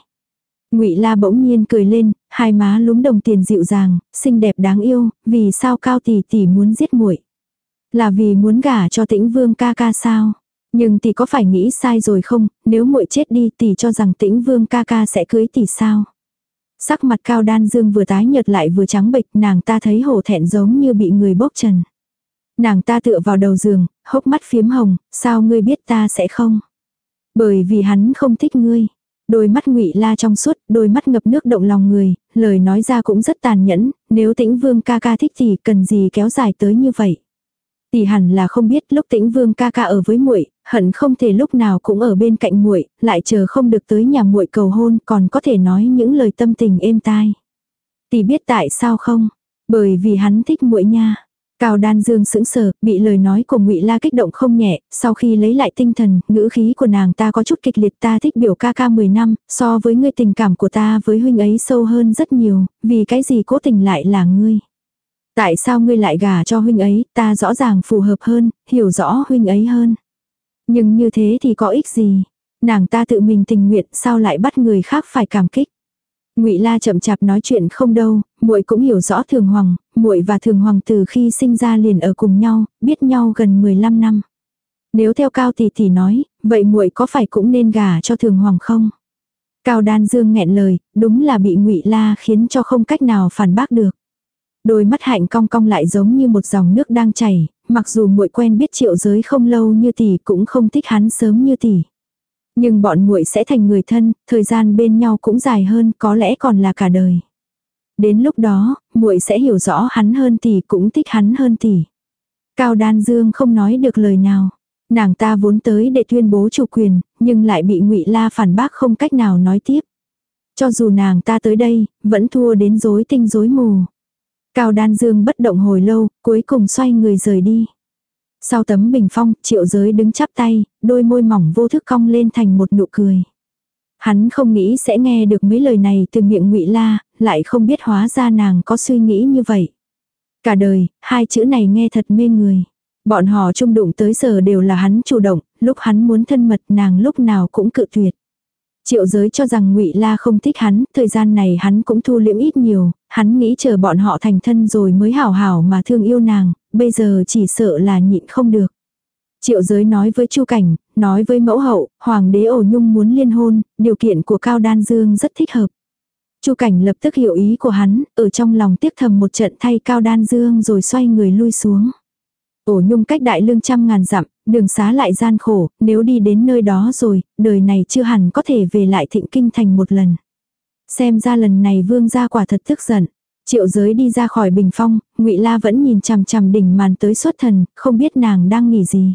Ngụy La bỗng nhiên cười lên, hai má lúm đồng tiền dịu dàng, xinh đẹp đáng yêu, vì sao Cao tỷ tỷ muốn giết muội? Là vì muốn gả cho Tĩnh Vương ca ca sao? Nhưng tỷ có phải nghĩ sai rồi không, nếu muội chết đi tỷ cho rằng Tĩnh Vương ca ca sẽ cưới tỷ sao? Sắc mặt Cao Đan Dương vừa tái nhợt lại vừa trắng bệch, nàng ta thấy hổ thẹn giống như bị người bốc trần. Nàng ta tựa vào đầu giường, hốc mắt phiếm hồng, sao ngươi biết ta sẽ không? Bởi vì hắn không thích ngươi. Đôi mắt ngụy la trong suốt, đôi mắt ngập nước động lòng người, lời nói ra cũng rất tàn nhẫn, nếu tĩnh vương ca ca thích thì cần gì kéo dài tới như vậy. Tỷ hẳn là không biết lúc tĩnh vương ca ca ở với muội hận không thể lúc nào cũng ở bên cạnh muội lại chờ không được tới nhà muội cầu hôn còn có thể nói những lời tâm tình êm tai. Tỷ biết tại sao không? Bởi vì hắn thích muội nha. Cao Đan Dương sững sờ, bị lời nói của Ngụy La kích động không nhẹ, sau khi lấy lại tinh thần, ngữ khí của nàng ta có chút kịch liệt ta thích biểu ca ca 10 năm, so với ngươi tình cảm của ta với huynh ấy sâu hơn rất nhiều, vì cái gì cố tình lại là ngươi. Tại sao ngươi lại gả cho huynh ấy, ta rõ ràng phù hợp hơn, hiểu rõ huynh ấy hơn. Nhưng như thế thì có ích gì? Nàng ta tự mình tình nguyện sao lại bắt người khác phải cảm kích. Ngụy La chậm chạp nói chuyện không đâu, muội cũng hiểu rõ Thường Hoàng, muội và Thường Hoàng từ khi sinh ra liền ở cùng nhau, biết nhau gần 15 năm. Nếu theo Cao tỷ tỷ nói, vậy muội có phải cũng nên gả cho Thường Hoàng không? Cao Đan Dương nghẹn lời, đúng là bị Ngụy La khiến cho không cách nào phản bác được. Đôi mắt hạnh cong cong lại giống như một dòng nước đang chảy, mặc dù muội quen biết Triệu Giới không lâu như tỷ cũng không thích hắn sớm như tỷ. Nhưng bọn muội sẽ thành người thân, thời gian bên nhau cũng dài hơn, có lẽ còn là cả đời. Đến lúc đó, muội sẽ hiểu rõ hắn hơn tỷ cũng thích hắn hơn tỷ. Cao Đan Dương không nói được lời nào. Nàng ta vốn tới để tuyên bố chủ quyền, nhưng lại bị Ngụy La phản bác không cách nào nói tiếp. Cho dù nàng ta tới đây, vẫn thua đến rối tinh rối mù. Cao Đan Dương bất động hồi lâu, cuối cùng xoay người rời đi. Sau tấm bình phong, triệu giới đứng chắp tay, đôi môi mỏng vô thức cong lên thành một nụ cười. Hắn không nghĩ sẽ nghe được mấy lời này từ miệng ngụy La, lại không biết hóa ra nàng có suy nghĩ như vậy. Cả đời, hai chữ này nghe thật mê người. Bọn họ chung đụng tới giờ đều là hắn chủ động, lúc hắn muốn thân mật nàng lúc nào cũng cự tuyệt. Triệu giới cho rằng ngụy La không thích hắn, thời gian này hắn cũng thu liễm ít nhiều, hắn nghĩ chờ bọn họ thành thân rồi mới hảo hảo mà thương yêu nàng, bây giờ chỉ sợ là nhịn không được. Triệu giới nói với Chu Cảnh, nói với mẫu hậu, hoàng đế ổ nhung muốn liên hôn, điều kiện của Cao Đan Dương rất thích hợp. Chu Cảnh lập tức hiểu ý của hắn, ở trong lòng tiếc thầm một trận thay Cao Đan Dương rồi xoay người lui xuống. Ổ nhung cách đại lương trăm ngàn dặm, đường xá lại gian khổ, nếu đi đến nơi đó rồi, đời này chưa hẳn có thể về lại thịnh kinh thành một lần. Xem ra lần này vương gia quả thật tức giận. Triệu giới đi ra khỏi bình phong, ngụy La vẫn nhìn chằm chằm đỉnh màn tới xuất thần, không biết nàng đang nghỉ gì.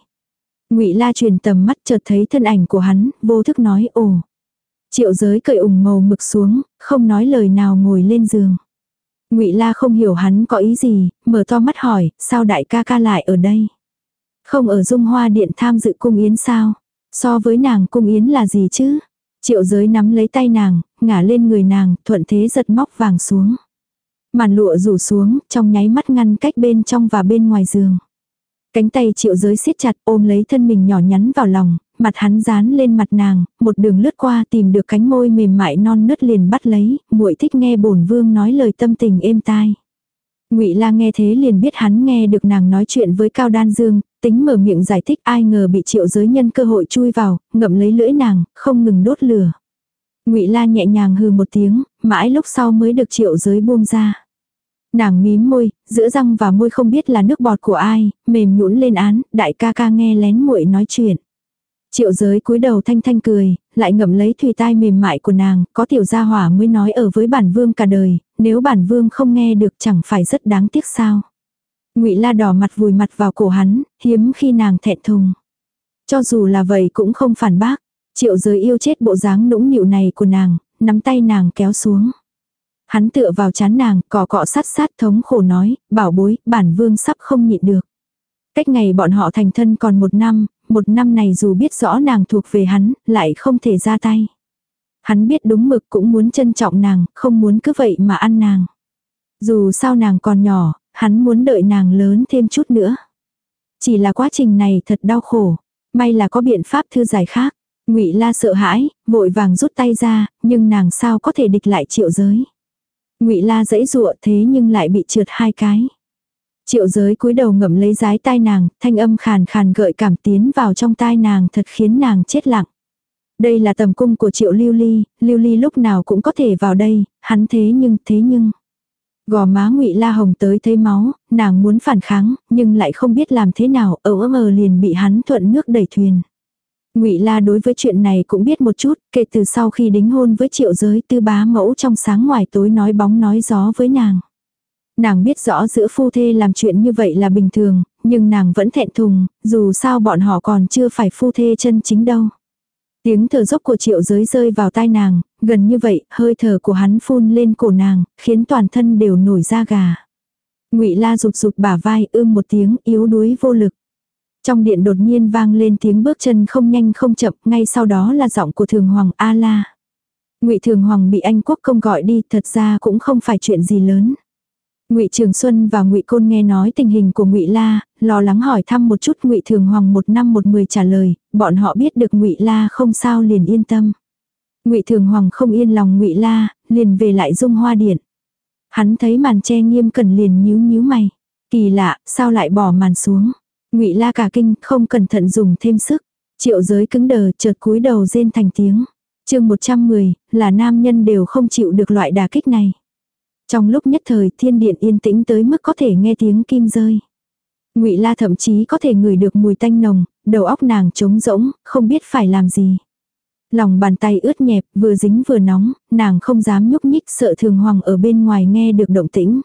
ngụy La truyền tầm mắt chợt thấy thân ảnh của hắn, vô thức nói ồ. Triệu giới cởi ủng màu mực xuống, không nói lời nào ngồi lên giường. Ngụy La không hiểu hắn có ý gì, mở to mắt hỏi, sao đại ca ca lại ở đây? Không ở Dung Hoa Điện tham dự cung yến sao? So với nàng cung yến là gì chứ? Triệu giới nắm lấy tay nàng, ngả lên người nàng, thuận thế giật móc vàng xuống. Màn lụa rủ xuống, trong nháy mắt ngăn cách bên trong và bên ngoài giường. Cánh tay triệu giới siết chặt ôm lấy thân mình nhỏ nhắn vào lòng, mặt hắn dán lên mặt nàng, một đường lướt qua tìm được cánh môi mềm mại non nớt liền bắt lấy, muội thích nghe bổn vương nói lời tâm tình êm tai. Ngụy La nghe thế liền biết hắn nghe được nàng nói chuyện với Cao Đan Dương, tính mở miệng giải thích ai ngờ bị triệu giới nhân cơ hội chui vào, ngậm lấy lưỡi nàng, không ngừng đốt lửa. Ngụy La nhẹ nhàng hừ một tiếng, mãi lúc sau mới được triệu giới buông ra. Nàng mím môi, giữa răng và môi không biết là nước bọt của ai, mềm nhũn lên án, đại ca ca nghe lén muội nói chuyện. Triệu giới cúi đầu thanh thanh cười, lại ngậm lấy thùy tai mềm mại của nàng, có tiểu gia hỏa mới nói ở với bản vương cả đời, nếu bản vương không nghe được chẳng phải rất đáng tiếc sao. ngụy la đỏ mặt vùi mặt vào cổ hắn, hiếm khi nàng thẹn thùng. Cho dù là vậy cũng không phản bác, triệu giới yêu chết bộ dáng nũng nịu này của nàng, nắm tay nàng kéo xuống. Hắn tựa vào chán nàng, cọ cọ sát sát thống khổ nói, bảo bối, bản vương sắp không nhịn được. Cách ngày bọn họ thành thân còn một năm, một năm này dù biết rõ nàng thuộc về hắn, lại không thể ra tay. Hắn biết đúng mực cũng muốn trân trọng nàng, không muốn cứ vậy mà ăn nàng. Dù sao nàng còn nhỏ, hắn muốn đợi nàng lớn thêm chút nữa. Chỉ là quá trình này thật đau khổ. May là có biện pháp thư giải khác ngụy la sợ hãi, vội vàng rút tay ra, nhưng nàng sao có thể địch lại triệu giới. ngụy la dãy dụa thế nhưng lại bị trượt hai cái. Triệu giới cúi đầu ngậm lấy giái tai nàng, thanh âm khàn khàn gợi cảm tiến vào trong tai nàng thật khiến nàng chết lặng. Đây là tầm cung của triệu lưu ly, lưu ly lúc nào cũng có thể vào đây, hắn thế nhưng, thế nhưng. Gò má ngụy la hồng tới thấy máu, nàng muốn phản kháng, nhưng lại không biết làm thế nào, ở mờ liền bị hắn thuận nước đẩy thuyền. Ngụy La đối với chuyện này cũng biết một chút, kể từ sau khi đính hôn với Triệu Giới, Tư Bá Mẫu trong sáng ngoài tối nói bóng nói gió với nàng. Nàng biết rõ giữa phu thê làm chuyện như vậy là bình thường, nhưng nàng vẫn thẹn thùng, dù sao bọn họ còn chưa phải phu thê chân chính đâu. Tiếng thở dốc của triệu giới rơi vào tai nàng, gần như vậy, hơi thở của hắn phun lên cổ nàng, khiến toàn thân đều nổi da gà. ngụy la rụt rụt bả vai ưm một tiếng yếu đuối vô lực. Trong điện đột nhiên vang lên tiếng bước chân không nhanh không chậm, ngay sau đó là giọng của thường hoàng A-la. ngụy thường hoàng bị anh quốc công gọi đi, thật ra cũng không phải chuyện gì lớn. Ngụy Trường Xuân và Ngụy Côn nghe nói tình hình của Ngụy La, lo lắng hỏi thăm một chút Ngụy Thường Hoàng một năm một mười trả lời, bọn họ biết được Ngụy La không sao liền yên tâm. Ngụy Thường Hoàng không yên lòng Ngụy La, liền về lại Dung Hoa Điện. Hắn thấy màn che nghiêm cẩn liền nhíu nhíu mày. Kỳ lạ, sao lại bỏ màn xuống? Ngụy La cả kinh, không cẩn thận dùng thêm sức. Triệu giới cứng đờ, chợt cúi đầu rên thành tiếng. Chương 110, là nam nhân đều không chịu được loại đả kích này. Trong lúc nhất thời thiên điện yên tĩnh tới mức có thể nghe tiếng kim rơi. ngụy La thậm chí có thể ngửi được mùi tanh nồng, đầu óc nàng trống rỗng, không biết phải làm gì. Lòng bàn tay ướt nhẹp, vừa dính vừa nóng, nàng không dám nhúc nhích sợ thường hoàng ở bên ngoài nghe được động tĩnh.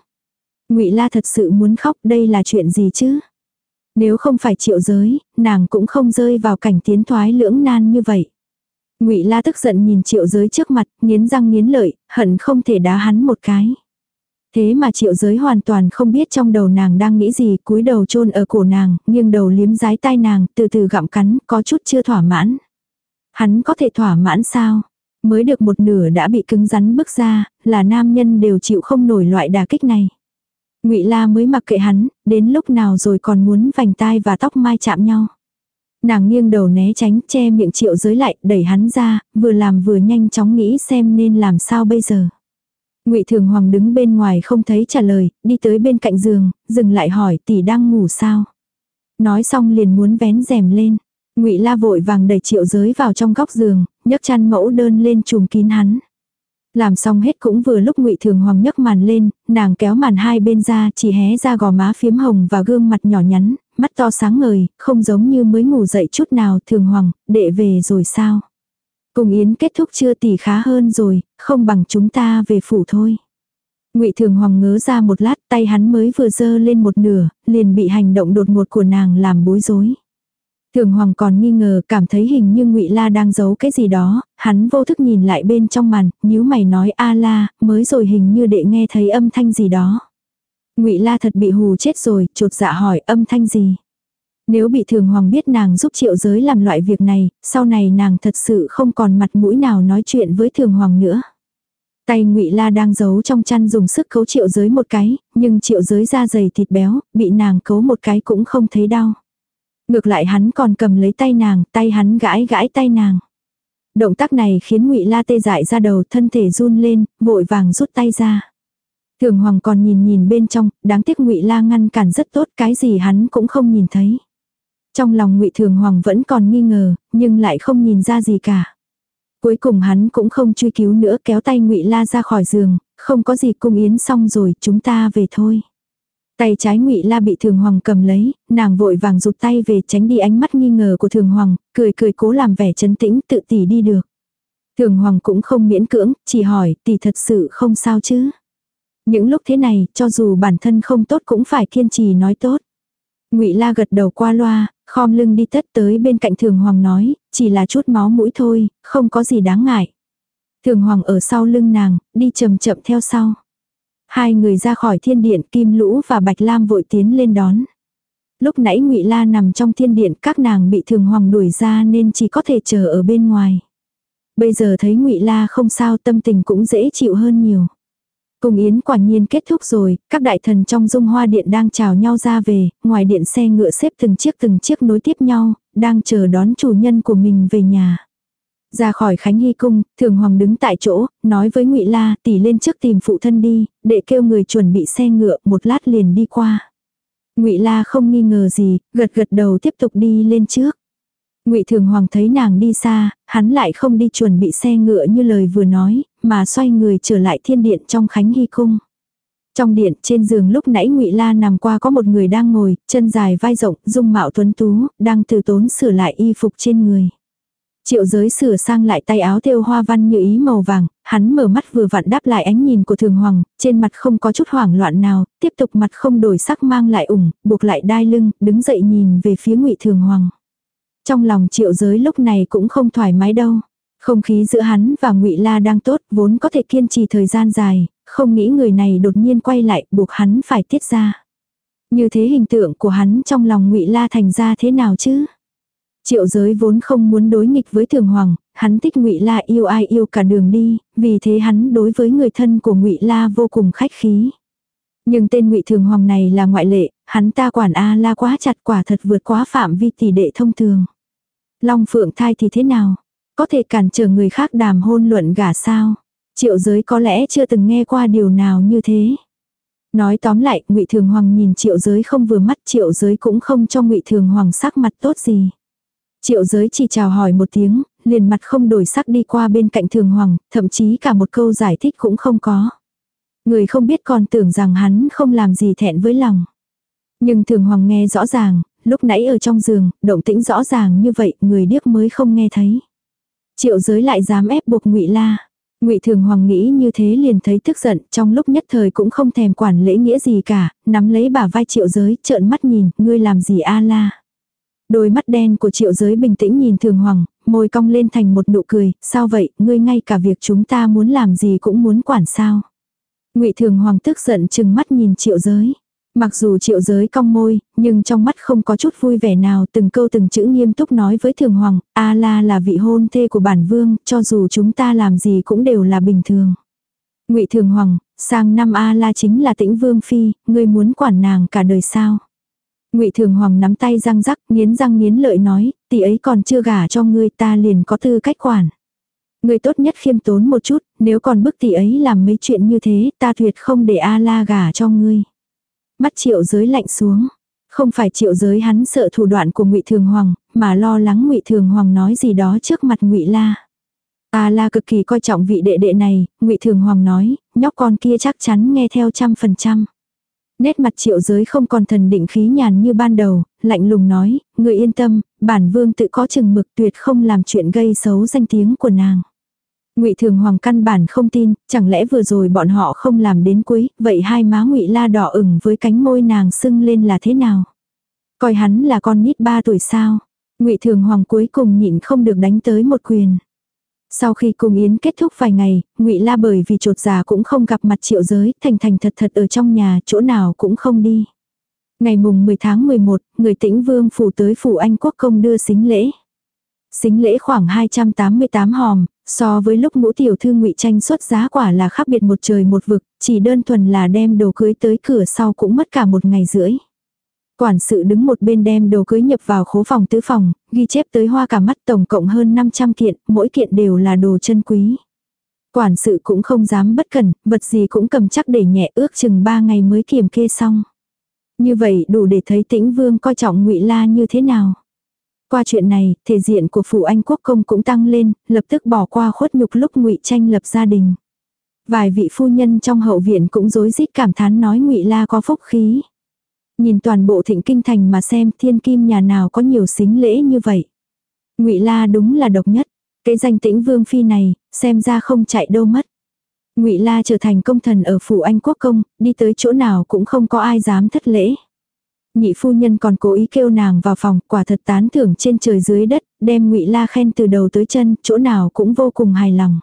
ngụy La thật sự muốn khóc đây là chuyện gì chứ? Nếu không phải triệu giới, nàng cũng không rơi vào cảnh tiến thoái lưỡng nan như vậy. ngụy La tức giận nhìn triệu giới trước mặt, nghiến răng nghiến lợi, hận không thể đá hắn một cái. Thế mà triệu giới hoàn toàn không biết trong đầu nàng đang nghĩ gì, cúi đầu chôn ở cổ nàng, nghiêng đầu liếm rái tai nàng, từ từ gặm cắn, có chút chưa thỏa mãn. Hắn có thể thỏa mãn sao? Mới được một nửa đã bị cứng rắn bước ra, là nam nhân đều chịu không nổi loại đà kích này ngụy La mới mặc kệ hắn, đến lúc nào rồi còn muốn vành tai và tóc mai chạm nhau. Nàng nghiêng đầu né tránh, che miệng triệu giới lại, đẩy hắn ra, vừa làm vừa nhanh chóng nghĩ xem nên làm sao bây giờ. Ngụy Thường Hoàng đứng bên ngoài không thấy trả lời, đi tới bên cạnh giường, dừng lại hỏi tỷ đang ngủ sao. Nói xong liền muốn vén rèm lên. Ngụy La vội vàng đẩy Triệu Giới vào trong góc giường, nhấc chăn mẫu đơn lên trùm kín hắn. Làm xong hết cũng vừa lúc Ngụy Thường Hoàng nhấc màn lên, nàng kéo màn hai bên ra, chỉ hé ra gò má phiếm hồng và gương mặt nhỏ nhắn, mắt to sáng ngời, không giống như mới ngủ dậy chút nào, Thường Hoàng, đệ về rồi sao? Cùng yến kết thúc chưa tỷ khá hơn rồi, không bằng chúng ta về phủ thôi. Ngụy Thường Hoàng ngớ ra một lát, tay hắn mới vừa dơ lên một nửa, liền bị hành động đột ngột của nàng làm bối rối. Thường Hoàng còn nghi ngờ, cảm thấy hình như Ngụy La đang giấu cái gì đó, hắn vô thức nhìn lại bên trong màn, nhíu mày nói a la, mới rồi hình như đệ nghe thấy âm thanh gì đó. Ngụy La thật bị hù chết rồi, chột dạ hỏi âm thanh gì. Nếu bị thường hoàng biết nàng giúp triệu giới làm loại việc này, sau này nàng thật sự không còn mặt mũi nào nói chuyện với thường hoàng nữa. Tay ngụy La đang giấu trong chăn dùng sức cấu triệu giới một cái, nhưng triệu giới da dày thịt béo, bị nàng cấu một cái cũng không thấy đau. Ngược lại hắn còn cầm lấy tay nàng, tay hắn gãi gãi tay nàng. Động tác này khiến Ngụy La tê dại ra đầu, thân thể run lên, vội vàng rút tay ra. Thường Hoàng còn nhìn nhìn bên trong, đáng tiếc Ngụy La ngăn cản rất tốt, cái gì hắn cũng không nhìn thấy. Trong lòng Ngụy Thường Hoàng vẫn còn nghi ngờ, nhưng lại không nhìn ra gì cả. Cuối cùng hắn cũng không truy cứu nữa, kéo tay Ngụy La ra khỏi giường, không có gì cung yến xong rồi, chúng ta về thôi. Tay trái Ngụy La bị Thường Hoàng cầm lấy, nàng vội vàng rụt tay về tránh đi ánh mắt nghi ngờ của Thường Hoàng, cười cười cố làm vẻ trấn tĩnh, tự tỷ đi được. Thường Hoàng cũng không miễn cưỡng, chỉ hỏi, tỷ thật sự không sao chứ? Những lúc thế này, cho dù bản thân không tốt cũng phải kiên trì nói tốt. Ngụy La gật đầu qua loa, khom lưng đi tất tới bên cạnh Thường Hoàng nói, chỉ là chút máu mũi thôi, không có gì đáng ngại. Thường Hoàng ở sau lưng nàng, đi chậm chậm theo sau. Hai người ra khỏi thiên điện, Kim Lũ và Bạch Lam vội tiến lên đón. Lúc nãy Ngụy La nằm trong thiên điện, các nàng bị Thường Hoàng đuổi ra nên chỉ có thể chờ ở bên ngoài. Bây giờ thấy Ngụy La không sao, tâm tình cũng dễ chịu hơn nhiều. Cung yến quả nhiên kết thúc rồi, các đại thần trong dung hoa điện đang chào nhau ra về, ngoài điện xe ngựa xếp từng chiếc từng chiếc nối tiếp nhau, đang chờ đón chủ nhân của mình về nhà. Ra khỏi Khánh Hy cung, Thường Hoàng đứng tại chỗ, nói với Ngụy La, tỷ lên trước tìm phụ thân đi, để kêu người chuẩn bị xe ngựa, một lát liền đi qua. Ngụy La không nghi ngờ gì, gật gật đầu tiếp tục đi lên trước. Ngụy Thường Hoàng thấy nàng đi xa, hắn lại không đi chuẩn bị xe ngựa như lời vừa nói, mà xoay người trở lại thiên điện trong Khánh Hy cung. Trong điện, trên giường lúc nãy Ngụy La nằm qua có một người đang ngồi, chân dài vai rộng, dung mạo tuấn tú, đang từ tốn sửa lại y phục trên người. Triệu giới sửa sang lại tay áo thêu hoa văn như ý màu vàng, hắn mở mắt vừa vặn đáp lại ánh nhìn của thường hoàng, trên mặt không có chút hoảng loạn nào, tiếp tục mặt không đổi sắc mang lại ủng, buộc lại đai lưng, đứng dậy nhìn về phía ngụy thường hoàng. Trong lòng triệu giới lúc này cũng không thoải mái đâu. Không khí giữa hắn và ngụy La đang tốt, vốn có thể kiên trì thời gian dài, không nghĩ người này đột nhiên quay lại, buộc hắn phải tiết ra. Như thế hình tượng của hắn trong lòng ngụy La thành ra thế nào chứ? Triệu giới vốn không muốn đối nghịch với thường hoàng, hắn thích ngụy La yêu ai yêu cả đường đi, vì thế hắn đối với người thân của ngụy La vô cùng khách khí. Nhưng tên ngụy thường hoàng này là ngoại lệ, hắn ta quản A La quá chặt quả thật vượt quá phạm vi tỷ đệ thông thường. Long phượng thai thì thế nào? Có thể cản trở người khác đàm hôn luận gả sao? Triệu giới có lẽ chưa từng nghe qua điều nào như thế. Nói tóm lại, ngụy Thường Hoàng nhìn Triệu Giới không vừa mắt, Triệu Giới cũng không cho ngụy Thường Hoàng sắc mặt tốt gì. Triệu Giới chỉ chào hỏi một tiếng, liền mặt không đổi sắc đi qua bên cạnh Thường Hoàng, thậm chí cả một câu giải thích cũng không có. Người không biết còn tưởng rằng hắn không làm gì thẹn với lòng. Nhưng Thường Hoàng nghe rõ ràng, lúc nãy ở trong giường, động tĩnh rõ ràng như vậy, người điếc mới không nghe thấy. Triệu giới lại dám ép buộc ngụy La. Ngụy Thường Hoàng nghĩ như thế liền thấy tức giận, trong lúc nhất thời cũng không thèm quản lễ nghĩa gì cả, nắm lấy bà vai Triệu Giới, trợn mắt nhìn, ngươi làm gì a la? Đôi mắt đen của Triệu Giới bình tĩnh nhìn Thường Hoàng, môi cong lên thành một nụ cười, sao vậy, ngươi ngay cả việc chúng ta muốn làm gì cũng muốn quản sao? Ngụy Thường Hoàng tức giận chừng mắt nhìn Triệu Giới. Mặc dù triệu giới cong môi, nhưng trong mắt không có chút vui vẻ nào từng câu từng chữ nghiêm túc nói với thường hoàng, A-la là vị hôn thê của bản vương, cho dù chúng ta làm gì cũng đều là bình thường. ngụy thường hoàng, sang năm A-la chính là tĩnh vương phi, ngươi muốn quản nàng cả đời sao ngụy thường hoàng nắm tay răng rắc, nghiến răng nghiến lợi nói, tỷ ấy còn chưa gả cho ngươi ta liền có tư cách quản. Ngươi tốt nhất khiêm tốn một chút, nếu còn bức tỷ ấy làm mấy chuyện như thế, ta tuyệt không để A-la gả cho ngươi. Mắt triệu giới lạnh xuống. Không phải triệu giới hắn sợ thủ đoạn của ngụy Thường Hoàng, mà lo lắng ngụy Thường Hoàng nói gì đó trước mặt ngụy La. A La cực kỳ coi trọng vị đệ đệ này, ngụy Thường Hoàng nói, nhóc con kia chắc chắn nghe theo trăm phần trăm. Nét mặt triệu giới không còn thần định khí nhàn như ban đầu, lạnh lùng nói, người yên tâm, bản vương tự có chừng mực tuyệt không làm chuyện gây xấu danh tiếng của nàng. Ngụy Thường Hoàng căn bản không tin, chẳng lẽ vừa rồi bọn họ không làm đến cuối, vậy hai má Ngụy La đỏ ửng với cánh môi nàng sưng lên là thế nào? Coi hắn là con nít ba tuổi sao? Ngụy Thường Hoàng cuối cùng nhịn không được đánh tới một quyền. Sau khi cung yến kết thúc vài ngày, Ngụy La bởi vì trột già cũng không gặp mặt Triệu Giới, thành thành thật thật ở trong nhà, chỗ nào cũng không đi. Ngày mùng 10 tháng 11, người Tĩnh Vương phủ tới phủ Anh Quốc công đưa xính lễ. Xính lễ khoảng 288 hòm, So với lúc ngũ tiểu thư ngụy tranh xuất giá quả là khác biệt một trời một vực, chỉ đơn thuần là đem đồ cưới tới cửa sau cũng mất cả một ngày rưỡi. Quản sự đứng một bên đem đồ cưới nhập vào khố phòng tứ phòng, ghi chép tới hoa cả mắt tổng cộng hơn 500 kiện, mỗi kiện đều là đồ chân quý. Quản sự cũng không dám bất cẩn, vật gì cũng cầm chắc để nhẹ ước chừng 3 ngày mới kiểm kê xong. Như vậy đủ để thấy tĩnh vương coi trọng ngụy La như thế nào. Qua chuyện này, thể diện của phủ anh quốc công cũng tăng lên, lập tức bỏ qua khuất nhục lúc ngụy tranh lập gia đình. Vài vị phu nhân trong hậu viện cũng rối rít cảm thán nói ngụy La có phúc khí. Nhìn toàn bộ thịnh kinh thành mà xem thiên kim nhà nào có nhiều xính lễ như vậy. ngụy La đúng là độc nhất. Cái danh tĩnh vương phi này, xem ra không chạy đâu mất. Ngụy La trở thành công thần ở phủ Anh quốc công, đi tới chỗ nào cũng không có ai dám thất lễ. Nhị phu nhân còn cố ý kêu nàng vào phòng, quả thật tán thưởng trên trời dưới đất, đem Ngụy La khen từ đầu tới chân, chỗ nào cũng vô cùng hài lòng.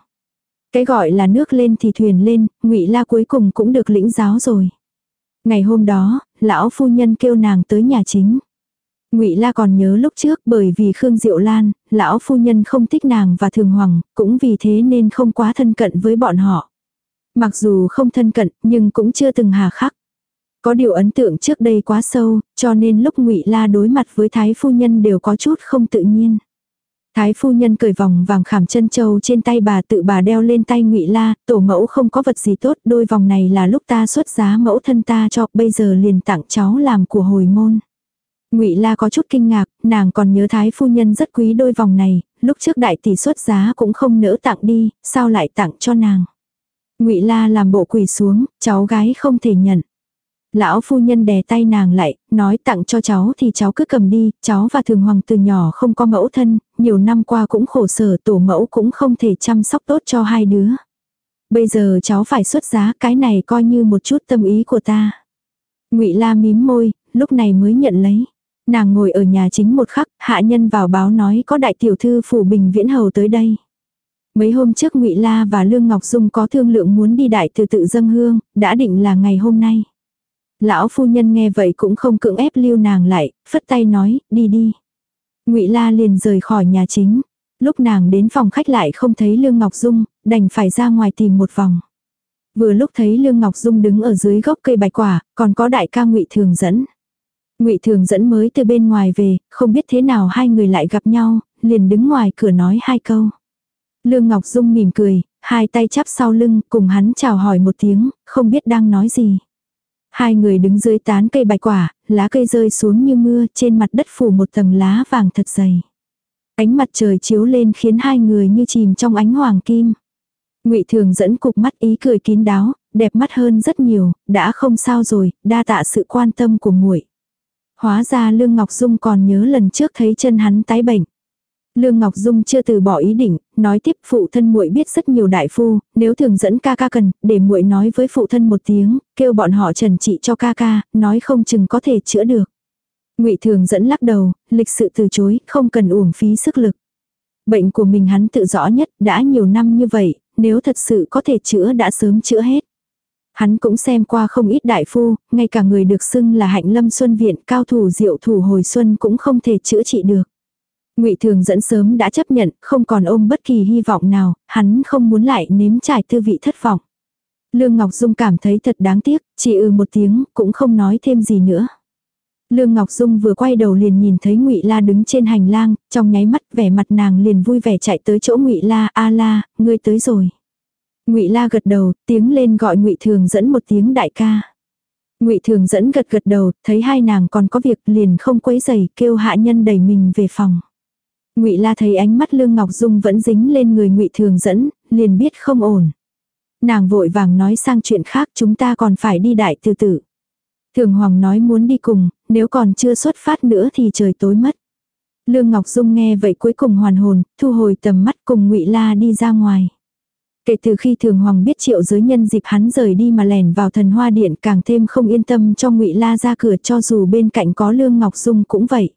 Cái gọi là nước lên thì thuyền lên, Ngụy La cuối cùng cũng được lĩnh giáo rồi. Ngày hôm đó, lão phu nhân kêu nàng tới nhà chính. Ngụy La còn nhớ lúc trước bởi vì Khương Diệu Lan, lão phu nhân không thích nàng và Thường Hoàng, cũng vì thế nên không quá thân cận với bọn họ. Mặc dù không thân cận, nhưng cũng chưa từng hà khắc. Có điều ấn tượng trước đây quá sâu, cho nên lúc Ngụy La đối mặt với Thái phu nhân đều có chút không tự nhiên. Thái phu nhân cởi vòng vàng khảm chân châu trên tay bà tự bà đeo lên tay Ngụy La, tổ mẫu không có vật gì tốt, đôi vòng này là lúc ta xuất giá mẫu thân ta cho, bây giờ liền tặng cháu làm của hồi môn. Ngụy La có chút kinh ngạc, nàng còn nhớ thái phu nhân rất quý đôi vòng này, lúc trước đại tỷ xuất giá cũng không nỡ tặng đi, sao lại tặng cho nàng. Ngụy La làm bộ quỳ xuống, cháu gái không thể nhận. Lão phu nhân đè tay nàng lại, nói tặng cho cháu thì cháu cứ cầm đi, cháu và thường hoàng từ nhỏ không có mẫu thân, nhiều năm qua cũng khổ sở tổ mẫu cũng không thể chăm sóc tốt cho hai đứa. Bây giờ cháu phải xuất giá cái này coi như một chút tâm ý của ta. ngụy La mím môi, lúc này mới nhận lấy. Nàng ngồi ở nhà chính một khắc, hạ nhân vào báo nói có đại tiểu thư phủ bình viễn hầu tới đây. Mấy hôm trước ngụy La và Lương Ngọc Dung có thương lượng muốn đi đại từ tự dâng hương, đã định là ngày hôm nay. Lão phu nhân nghe vậy cũng không cưỡng ép lưu nàng lại, phất tay nói, đi đi. ngụy La liền rời khỏi nhà chính. Lúc nàng đến phòng khách lại không thấy Lương Ngọc Dung, đành phải ra ngoài tìm một vòng. Vừa lúc thấy Lương Ngọc Dung đứng ở dưới gốc cây bạch quả, còn có đại ca ngụy thường dẫn. Ngụy Thường dẫn mới từ bên ngoài về, không biết thế nào hai người lại gặp nhau, liền đứng ngoài cửa nói hai câu. Lương Ngọc Dung mỉm cười, hai tay chắp sau lưng, cùng hắn chào hỏi một tiếng, không biết đang nói gì. Hai người đứng dưới tán cây bạch quả, lá cây rơi xuống như mưa, trên mặt đất phủ một tầng lá vàng thật dày. Ánh mặt trời chiếu lên khiến hai người như chìm trong ánh hoàng kim. Ngụy Thường dẫn cục mắt ý cười kín đáo, đẹp mắt hơn rất nhiều, đã không sao rồi, đa tạ sự quan tâm của muội. Hóa ra Lương Ngọc Dung còn nhớ lần trước thấy chân hắn tái bệnh. Lương Ngọc Dung chưa từ bỏ ý định, nói tiếp phụ thân muội biết rất nhiều đại phu, nếu thường dẫn ca ca cần, để muội nói với phụ thân một tiếng, kêu bọn họ trần trị cho ca ca, nói không chừng có thể chữa được. Ngụy Thường dẫn lắc đầu, lịch sự từ chối, không cần uổng phí sức lực. Bệnh của mình hắn tự rõ nhất, đã nhiều năm như vậy, nếu thật sự có thể chữa đã sớm chữa hết. Hắn cũng xem qua không ít đại phu, ngay cả người được xưng là hạnh lâm xuân viện cao thủ diệu thủ hồi xuân cũng không thể chữa trị được ngụy Thường dẫn sớm đã chấp nhận, không còn ôm bất kỳ hy vọng nào, hắn không muốn lại nếm trải tư vị thất vọng. Lương Ngọc Dung cảm thấy thật đáng tiếc, chỉ ừ một tiếng, cũng không nói thêm gì nữa. Lương Ngọc Dung vừa quay đầu liền nhìn thấy Ngụy La đứng trên hành lang, trong nháy mắt vẻ mặt nàng liền vui vẻ chạy tới chỗ Ngụy La, "A La, ngươi tới rồi." Ngụy La gật đầu, tiếng lên gọi Ngụy Thường dẫn một tiếng đại ca. Ngụy Thường dẫn gật gật đầu, thấy hai nàng còn có việc liền không quấy rầy, kêu hạ nhân đẩy mình về phòng. Ngụy La thấy ánh mắt Lương Ngọc Dung vẫn dính lên người Ngụy Thường dẫn, liền biết không ổn. Nàng vội vàng nói sang chuyện khác, chúng ta còn phải đi đại từ tử. Thường Hoàng nói muốn đi cùng, nếu còn chưa xuất phát nữa thì trời tối mất. Lương Ngọc Dung nghe vậy cuối cùng hoàn hồn, thu hồi tầm mắt cùng Ngụy La đi ra ngoài. Kể từ khi Thường Hoàng biết triệu giới nhân dịp hắn rời đi mà lèn vào thần hoa điện càng thêm không yên tâm cho ngụy La ra cửa cho dù bên cạnh có Lương Ngọc Dung cũng vậy.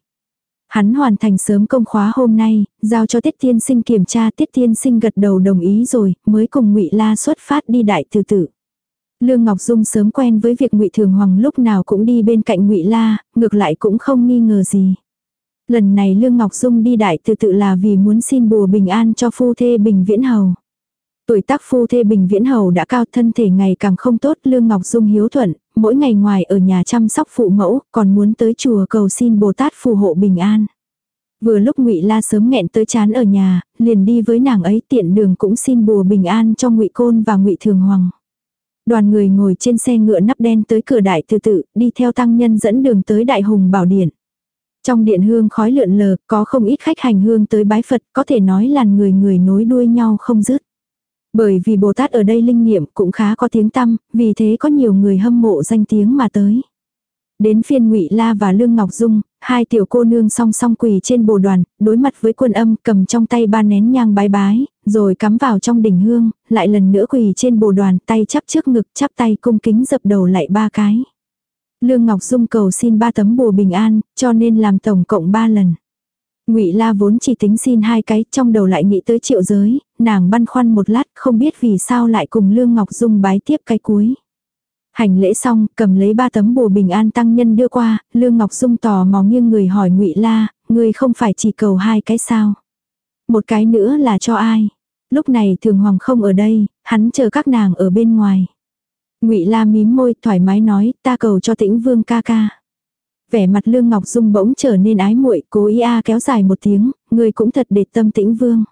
Hắn hoàn thành sớm công khóa hôm nay, giao cho Tiết Tiên Sinh kiểm tra Tiết Tiên Sinh gật đầu đồng ý rồi, mới cùng ngụy La xuất phát đi đại từ tử. Lương Ngọc Dung sớm quen với việc Ngụy Thường Hoàng lúc nào cũng đi bên cạnh Ngụy La, ngược lại cũng không nghi ngờ gì. Lần này Lương Ngọc Dung đi đại từ tự là vì muốn xin bùa bình an cho phu thê Bình Viễn Hầu. Tuổi tác phu thê bình viễn hầu đã cao thân thể ngày càng không tốt Lương Ngọc Dung hiếu thuận, mỗi ngày ngoài ở nhà chăm sóc phụ mẫu, còn muốn tới chùa cầu xin Bồ Tát phù hộ bình an. Vừa lúc ngụy La sớm nghẹn tới chán ở nhà, liền đi với nàng ấy tiện đường cũng xin bùa bình an cho ngụy Côn và ngụy Thường Hoàng. Đoàn người ngồi trên xe ngựa nắp đen tới cửa đại từ tự, đi theo tăng nhân dẫn đường tới đại hùng bảo điện. Trong điện hương khói lượn lờ, có không ít khách hành hương tới bái Phật, có thể nói là người người nối đuôi nhau không dứt. Bởi vì Bồ Tát ở đây linh nghiệm cũng khá có tiếng tăm, vì thế có nhiều người hâm mộ danh tiếng mà tới. Đến phiên Ngụy La và Lương Ngọc Dung, hai tiểu cô nương song song quỳ trên bồ đoàn, đối mặt với quân âm, cầm trong tay ba nén nhang bái bái, rồi cắm vào trong đỉnh hương, lại lần nữa quỳ trên bồ đoàn, tay chắp trước ngực, chắp tay cung kính dập đầu lại ba cái. Lương Ngọc Dung cầu xin ba tấm bùa bình an, cho nên làm tổng cộng ba lần. Ngụy La vốn chỉ tính xin hai cái, trong đầu lại nghĩ tới triệu giới, nàng băn khoăn một lát, không biết vì sao lại cùng Lương Ngọc Dung bái tiếp cái cuối. Hành lễ xong, cầm lấy ba tấm bùa bình an tăng nhân đưa qua, Lương Ngọc Dung tò mò nghiêng người hỏi Ngụy La, người không phải chỉ cầu hai cái sao? Một cái nữa là cho ai? Lúc này Thường Hoàng không ở đây, hắn chờ các nàng ở bên ngoài. Ngụy La mím môi, thoải mái nói, ta cầu cho Tĩnh Vương ca ca. Vẻ mặt Lương Ngọc Dung bỗng trở nên ái muội, cố ý a kéo dài một tiếng, người cũng thật để tâm Tĩnh Vương.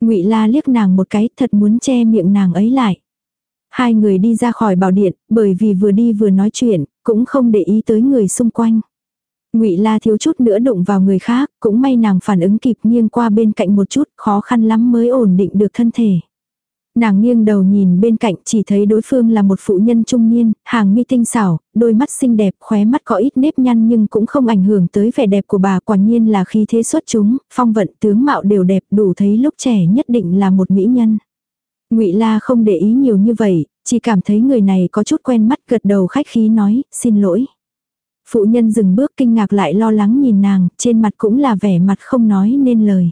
Ngụy La liếc nàng một cái, thật muốn che miệng nàng ấy lại. Hai người đi ra khỏi bảo điện, bởi vì vừa đi vừa nói chuyện, cũng không để ý tới người xung quanh. Ngụy La thiếu chút nữa đụng vào người khác, cũng may nàng phản ứng kịp nghiêng qua bên cạnh một chút, khó khăn lắm mới ổn định được thân thể. Nàng nghiêng đầu nhìn bên cạnh chỉ thấy đối phương là một phụ nhân trung niên, hàng mi tinh xảo, đôi mắt xinh đẹp, khóe mắt có ít nếp nhăn nhưng cũng không ảnh hưởng tới vẻ đẹp của bà quả nhiên là khí thế xuất chúng, phong vận tướng mạo đều đẹp đủ thấy lúc trẻ nhất định là một mỹ nhân. Ngụy La không để ý nhiều như vậy, chỉ cảm thấy người này có chút quen mắt gật đầu khách khí nói, xin lỗi. Phụ nhân dừng bước kinh ngạc lại lo lắng nhìn nàng, trên mặt cũng là vẻ mặt không nói nên lời.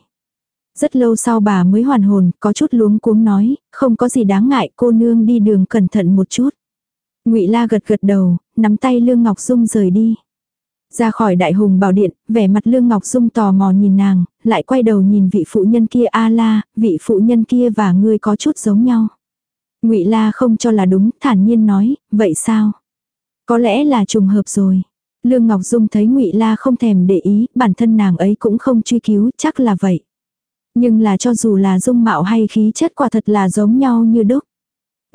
Rất lâu sau bà mới hoàn hồn, có chút luống cuống nói, không có gì đáng ngại cô nương đi đường cẩn thận một chút. ngụy La gật gật đầu, nắm tay Lương Ngọc Dung rời đi. Ra khỏi đại hùng bảo điện, vẻ mặt Lương Ngọc Dung tò mò nhìn nàng, lại quay đầu nhìn vị phụ nhân kia a la, vị phụ nhân kia và ngươi có chút giống nhau. ngụy La không cho là đúng, thản nhiên nói, vậy sao? Có lẽ là trùng hợp rồi. Lương Ngọc Dung thấy ngụy La không thèm để ý, bản thân nàng ấy cũng không truy cứu, chắc là vậy. Nhưng là cho dù là dung mạo hay khí chất quả thật là giống nhau như đúc.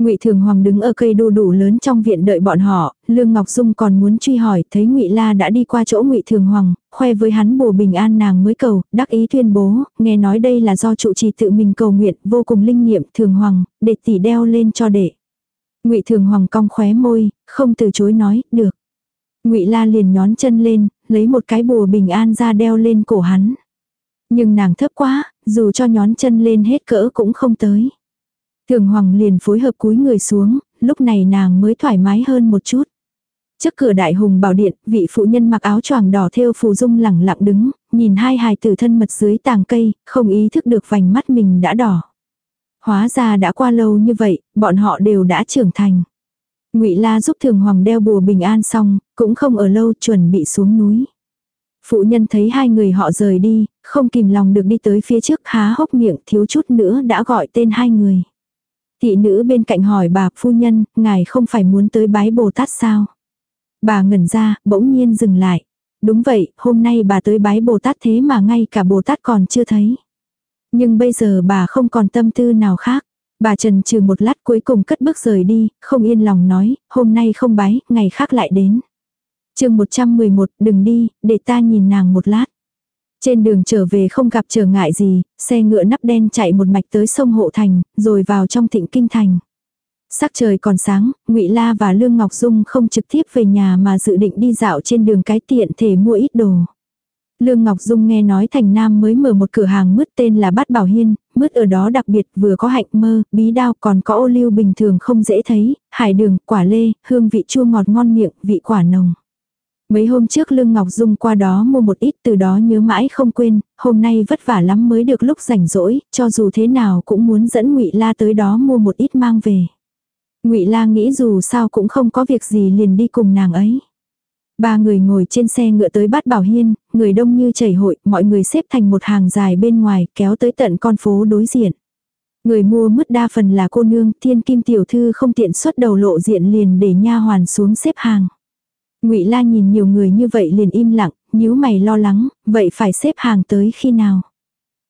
Ngụy Thường Hoàng đứng ở cây đu đủ lớn trong viện đợi bọn họ, Lương Ngọc Dung còn muốn truy hỏi, thấy Ngụy La đã đi qua chỗ Ngụy Thường Hoàng, khoe với hắn bùa bình an nàng mới cầu, đắc ý tuyên bố, nghe nói đây là do trụ trì tự mình cầu nguyện, vô cùng linh nghiệm, Thường Hoàng, để tỷ đeo lên cho đệ. Ngụy Thường Hoàng cong khóe môi, không từ chối nói, được. Ngụy La liền nhón chân lên, lấy một cái bùa bình an ra đeo lên cổ hắn. Nhưng nàng thấp quá, dù cho nhón chân lên hết cỡ cũng không tới. Thường Hoàng liền phối hợp cúi người xuống, lúc này nàng mới thoải mái hơn một chút. Trước cửa đại hùng bảo điện, vị phụ nhân mặc áo choàng đỏ thêu phù dung lẳng lặng đứng, nhìn hai hài tử thân mật dưới tàng cây, không ý thức được vành mắt mình đã đỏ. Hóa ra đã qua lâu như vậy, bọn họ đều đã trưởng thành. Ngụy La giúp Thường Hoàng đeo bùa bình an xong, cũng không ở lâu chuẩn bị xuống núi. Phụ nhân thấy hai người họ rời đi, không kìm lòng được đi tới phía trước há hốc miệng thiếu chút nữa đã gọi tên hai người. Thị nữ bên cạnh hỏi bà phu nhân, ngài không phải muốn tới bái Bồ Tát sao? Bà ngẩn ra, bỗng nhiên dừng lại. Đúng vậy, hôm nay bà tới bái Bồ Tát thế mà ngay cả Bồ Tát còn chưa thấy. Nhưng bây giờ bà không còn tâm tư nào khác. Bà trần trừ một lát cuối cùng cất bước rời đi, không yên lòng nói, hôm nay không bái, ngày khác lại đến chương 111, đừng đi, để ta nhìn nàng một lát. Trên đường trở về không gặp trở ngại gì, xe ngựa nắp đen chạy một mạch tới sông Hộ Thành, rồi vào trong thịnh kinh thành. Sắc trời còn sáng, ngụy La và Lương Ngọc Dung không trực tiếp về nhà mà dự định đi dạo trên đường cái tiện thể mua ít đồ. Lương Ngọc Dung nghe nói Thành Nam mới mở một cửa hàng mứt tên là Bát Bảo Hiên, mứt ở đó đặc biệt vừa có hạnh mơ, bí đao còn có ô liu bình thường không dễ thấy, hải đường, quả lê, hương vị chua ngọt ngon miệng, vị quả nồng. Mấy hôm trước Lương Ngọc Dung qua đó mua một ít từ đó nhớ mãi không quên, hôm nay vất vả lắm mới được lúc rảnh rỗi, cho dù thế nào cũng muốn dẫn Ngụy La tới đó mua một ít mang về. Ngụy La nghĩ dù sao cũng không có việc gì liền đi cùng nàng ấy. Ba người ngồi trên xe ngựa tới bát bảo hiên, người đông như chảy hội, mọi người xếp thành một hàng dài bên ngoài kéo tới tận con phố đối diện. Người mua mứt đa phần là cô nương, thiên kim tiểu thư không tiện xuất đầu lộ diện liền để nha hoàn xuống xếp hàng. Ngụy La nhìn nhiều người như vậy liền im lặng, nhíu mày lo lắng, vậy phải xếp hàng tới khi nào?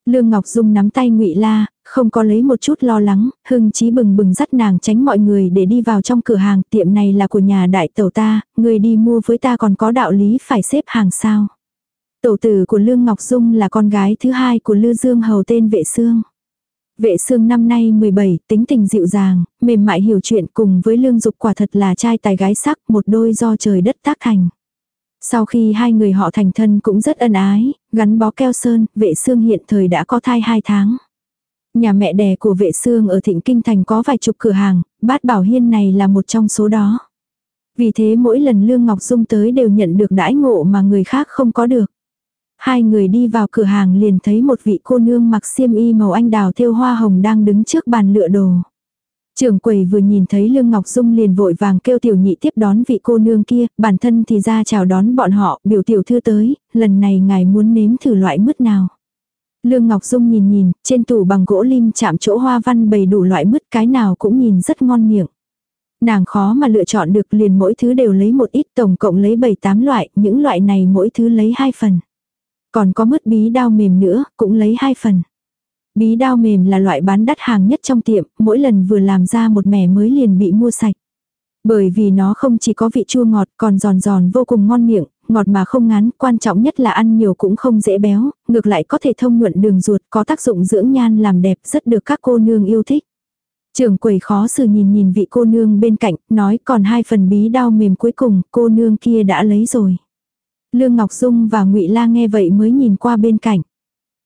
Lương Ngọc Dung nắm tay Ngụy La, không có lấy một chút lo lắng, hưng chí bừng bừng dắt nàng tránh mọi người để đi vào trong cửa hàng, tiệm này là của nhà đại tẩu ta, người đi mua với ta còn có đạo lý phải xếp hàng sao. Tổ tử của Lương Ngọc Dung là con gái thứ hai của Lư Dương Hầu tên Vệ Sương. Vệ Sương năm nay 17, tính tình dịu dàng, mềm mại hiểu chuyện cùng với Lương Dục quả thật là trai tài gái sắc, một đôi do trời đất tác thành. Sau khi hai người họ thành thân cũng rất ân ái, gắn bó keo sơn, vệ sương hiện thời đã có thai hai tháng. Nhà mẹ đẻ của vệ sương ở thịnh kinh thành có vài chục cửa hàng, bát bảo hiên này là một trong số đó. Vì thế mỗi lần Lương Ngọc Dung tới đều nhận được đãi ngộ mà người khác không có được. Hai người đi vào cửa hàng liền thấy một vị cô nương mặc xiêm y màu anh đào thêu hoa hồng đang đứng trước bàn lựa đồ. Trưởng quầy vừa nhìn thấy Lương Ngọc Dung liền vội vàng kêu tiểu nhị tiếp đón vị cô nương kia, bản thân thì ra chào đón bọn họ, biểu tiểu thư tới, lần này ngài muốn nếm thử loại mứt nào. Lương Ngọc Dung nhìn nhìn, trên tủ bằng gỗ lim chạm chỗ hoa văn bầy đủ loại mứt cái nào cũng nhìn rất ngon miệng. Nàng khó mà lựa chọn được liền mỗi thứ đều lấy một ít tổng cộng lấy 7-8 loại, những loại này mỗi thứ lấy hai phần. Còn có mứt bí đao mềm nữa, cũng lấy hai phần. Bí đao mềm là loại bán đắt hàng nhất trong tiệm, mỗi lần vừa làm ra một mẻ mới liền bị mua sạch. Bởi vì nó không chỉ có vị chua ngọt còn giòn giòn vô cùng ngon miệng, ngọt mà không ngán, quan trọng nhất là ăn nhiều cũng không dễ béo, ngược lại có thể thông nhuận đường ruột, có tác dụng dưỡng nhan làm đẹp, rất được các cô nương yêu thích. Trưởng quầy khó xử nhìn nhìn vị cô nương bên cạnh, nói còn hai phần bí đao mềm cuối cùng, cô nương kia đã lấy rồi. Lương Ngọc Dung và Ngụy La nghe vậy mới nhìn qua bên cạnh.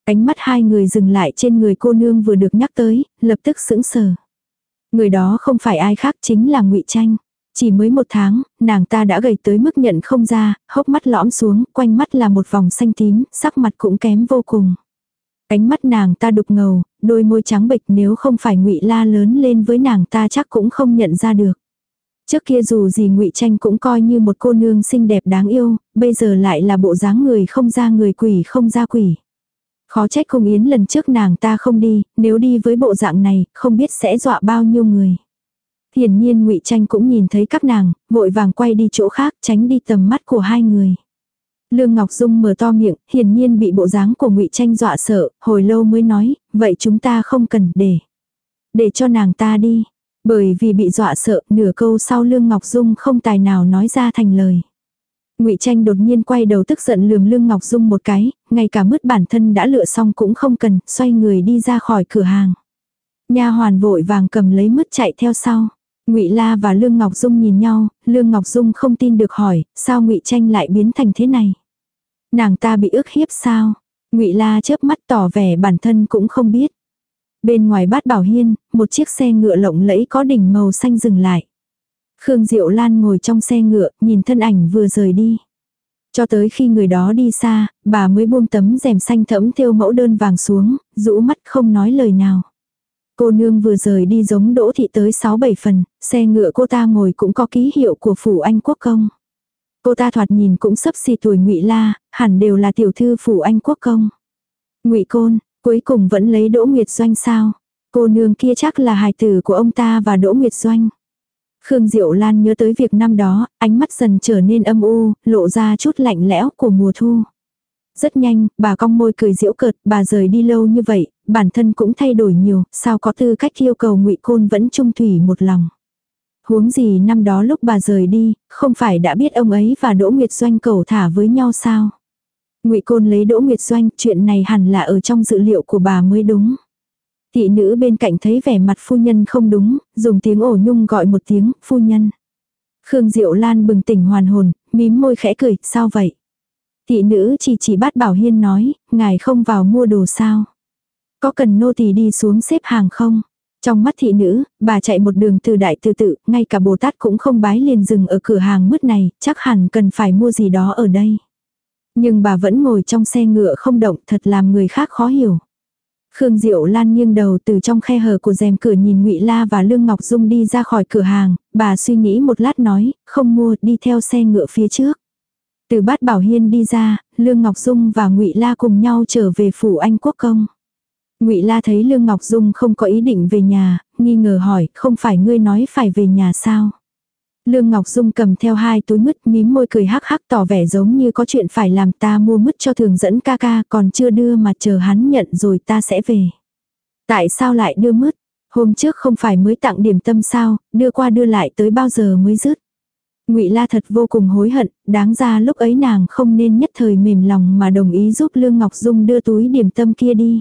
Ánh mắt hai người dừng lại trên người cô nương vừa được nhắc tới, lập tức sững sờ. Người đó không phải ai khác chính là ngụy Tranh. Chỉ mới một tháng, nàng ta đã gầy tới mức nhận không ra, hốc mắt lõm xuống, quanh mắt là một vòng xanh tím, sắc mặt cũng kém vô cùng. Ánh mắt nàng ta đục ngầu, đôi môi trắng bệch nếu không phải ngụy la lớn lên với nàng ta chắc cũng không nhận ra được. Trước kia dù gì ngụy Tranh cũng coi như một cô nương xinh đẹp đáng yêu, bây giờ lại là bộ dáng người không ra người quỷ không ra quỷ. Khó trách cung yến lần trước nàng ta không đi, nếu đi với bộ dạng này, không biết sẽ dọa bao nhiêu người. Hiển nhiên ngụy Tranh cũng nhìn thấy các nàng, vội vàng quay đi chỗ khác, tránh đi tầm mắt của hai người. Lương Ngọc Dung mở to miệng, hiển nhiên bị bộ dáng của ngụy Tranh dọa sợ, hồi lâu mới nói, vậy chúng ta không cần để. Để cho nàng ta đi. Bởi vì bị dọa sợ, nửa câu sau Lương Ngọc Dung không tài nào nói ra thành lời. Ngụy Tranh đột nhiên quay đầu tức giận lườm Lương Ngọc Dung một cái, ngay cả mứt bản thân đã lựa xong cũng không cần, xoay người đi ra khỏi cửa hàng. Nha hoàn vội vàng cầm lấy mứt chạy theo sau. Ngụy La và Lương Ngọc Dung nhìn nhau, Lương Ngọc Dung không tin được hỏi, sao Ngụy Tranh lại biến thành thế này? Nàng ta bị ức hiếp sao? Ngụy La chớp mắt tỏ vẻ bản thân cũng không biết. Bên ngoài bát bảo hiên, một chiếc xe ngựa lộng lẫy có đỉnh màu xanh dừng lại. Khương Diệu Lan ngồi trong xe ngựa, nhìn thân ảnh vừa rời đi. Cho tới khi người đó đi xa, bà mới buông tấm rèm xanh thẫm thêu mẫu đơn vàng xuống, rũ mắt không nói lời nào. Cô nương vừa rời đi giống đỗ thị tới 6-7 phần, xe ngựa cô ta ngồi cũng có ký hiệu của phủ anh quốc công. Cô ta thoạt nhìn cũng sấp xì tuổi ngụy La, hẳn đều là tiểu thư phủ anh quốc công. ngụy Côn, cuối cùng vẫn lấy Đỗ Nguyệt Doanh sao? Cô nương kia chắc là hài tử của ông ta và Đỗ Nguyệt Doanh. Khương Diệu Lan nhớ tới việc năm đó, ánh mắt dần trở nên âm u, lộ ra chút lạnh lẽo của mùa thu. Rất nhanh, bà cong môi cười diễu cợt, bà rời đi lâu như vậy, bản thân cũng thay đổi nhiều, sao có tư cách yêu cầu ngụy Côn vẫn trung thủy một lòng. Huống gì năm đó lúc bà rời đi, không phải đã biết ông ấy và Đỗ Nguyệt Doanh cầu thả với nhau sao? Ngụy Côn lấy Đỗ Nguyệt Doanh, chuyện này hẳn là ở trong dự liệu của bà mới đúng. Thị nữ bên cạnh thấy vẻ mặt phu nhân không đúng, dùng tiếng ổ nhung gọi một tiếng, phu nhân. Khương Diệu Lan bừng tỉnh hoàn hồn, mím môi khẽ cười, sao vậy? Thị nữ chỉ chỉ bắt Bảo Hiên nói, ngài không vào mua đồ sao? Có cần nô tỳ đi xuống xếp hàng không? Trong mắt thị nữ, bà chạy một đường từ đại từ tự, ngay cả Bồ Tát cũng không bái liền dừng ở cửa hàng mứt này, chắc hẳn cần phải mua gì đó ở đây. Nhưng bà vẫn ngồi trong xe ngựa không động thật làm người khác khó hiểu. Khương Diệu Lan nghiêng đầu từ trong khe hở của rèm cửa nhìn Ngụy La và Lương Ngọc Dung đi ra khỏi cửa hàng, bà suy nghĩ một lát nói, không mua, đi theo xe ngựa phía trước. Từ bát Bảo Hiên đi ra, Lương Ngọc Dung và Ngụy La cùng nhau trở về phủ Anh Quốc Công. Ngụy La thấy Lương Ngọc Dung không có ý định về nhà, nghi ngờ hỏi, không phải ngươi nói phải về nhà sao? Lương Ngọc Dung cầm theo hai túi mứt mím môi cười hắc hắc tỏ vẻ giống như có chuyện phải làm ta mua mứt cho thường dẫn ca ca còn chưa đưa mà chờ hắn nhận rồi ta sẽ về. Tại sao lại đưa mứt? Hôm trước không phải mới tặng điểm tâm sao, đưa qua đưa lại tới bao giờ mới dứt. Ngụy La thật vô cùng hối hận, đáng ra lúc ấy nàng không nên nhất thời mềm lòng mà đồng ý giúp Lương Ngọc Dung đưa túi điểm tâm kia đi.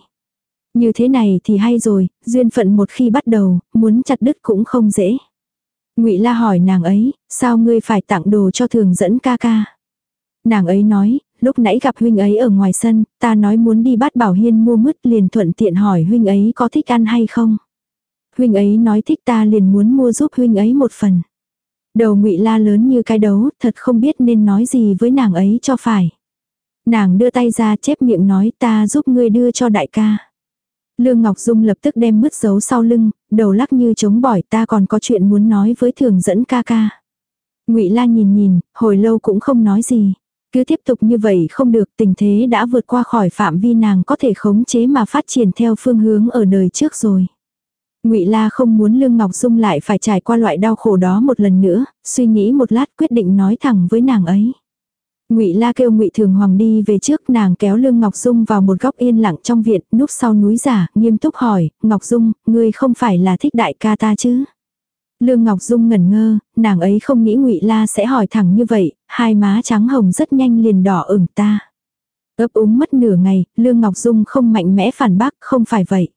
Như thế này thì hay rồi, duyên phận một khi bắt đầu, muốn chặt đứt cũng không dễ. Ngụy La hỏi nàng ấy, sao ngươi phải tặng đồ cho thường dẫn ca ca? Nàng ấy nói, lúc nãy gặp huynh ấy ở ngoài sân, ta nói muốn đi bắt Bảo Hiên mua mứt liền thuận tiện hỏi huynh ấy có thích ăn hay không. Huynh ấy nói thích ta liền muốn mua giúp huynh ấy một phần. Đầu ngụy la lớn như cái đấu, thật không biết nên nói gì với nàng ấy cho phải. Nàng đưa tay ra chép miệng nói ta giúp ngươi đưa cho đại ca. Lương Ngọc Dung lập tức đem mứt giấu sau lưng, đầu lắc như chống bỏi ta còn có chuyện muốn nói với thường dẫn ca ca. ngụy La nhìn nhìn, hồi lâu cũng không nói gì. Cứ tiếp tục như vậy không được tình thế đã vượt qua khỏi phạm vi nàng có thể khống chế mà phát triển theo phương hướng ở đời trước rồi. Ngụy La không muốn Lương Ngọc Dung lại phải trải qua loại đau khổ đó một lần nữa, suy nghĩ một lát quyết định nói thẳng với nàng ấy. Ngụy La kêu Ngụy Thường Hoàng đi về trước, nàng kéo Lương Ngọc Dung vào một góc yên lặng trong viện, núp sau núi giả, nghiêm túc hỏi, "Ngọc Dung, ngươi không phải là thích đại ca ta chứ?" Lương Ngọc Dung ngẩn ngơ, nàng ấy không nghĩ Ngụy La sẽ hỏi thẳng như vậy, hai má trắng hồng rất nhanh liền đỏ ửng ta. Ấp úng mất nửa ngày, Lương Ngọc Dung không mạnh mẽ phản bác, không phải vậy.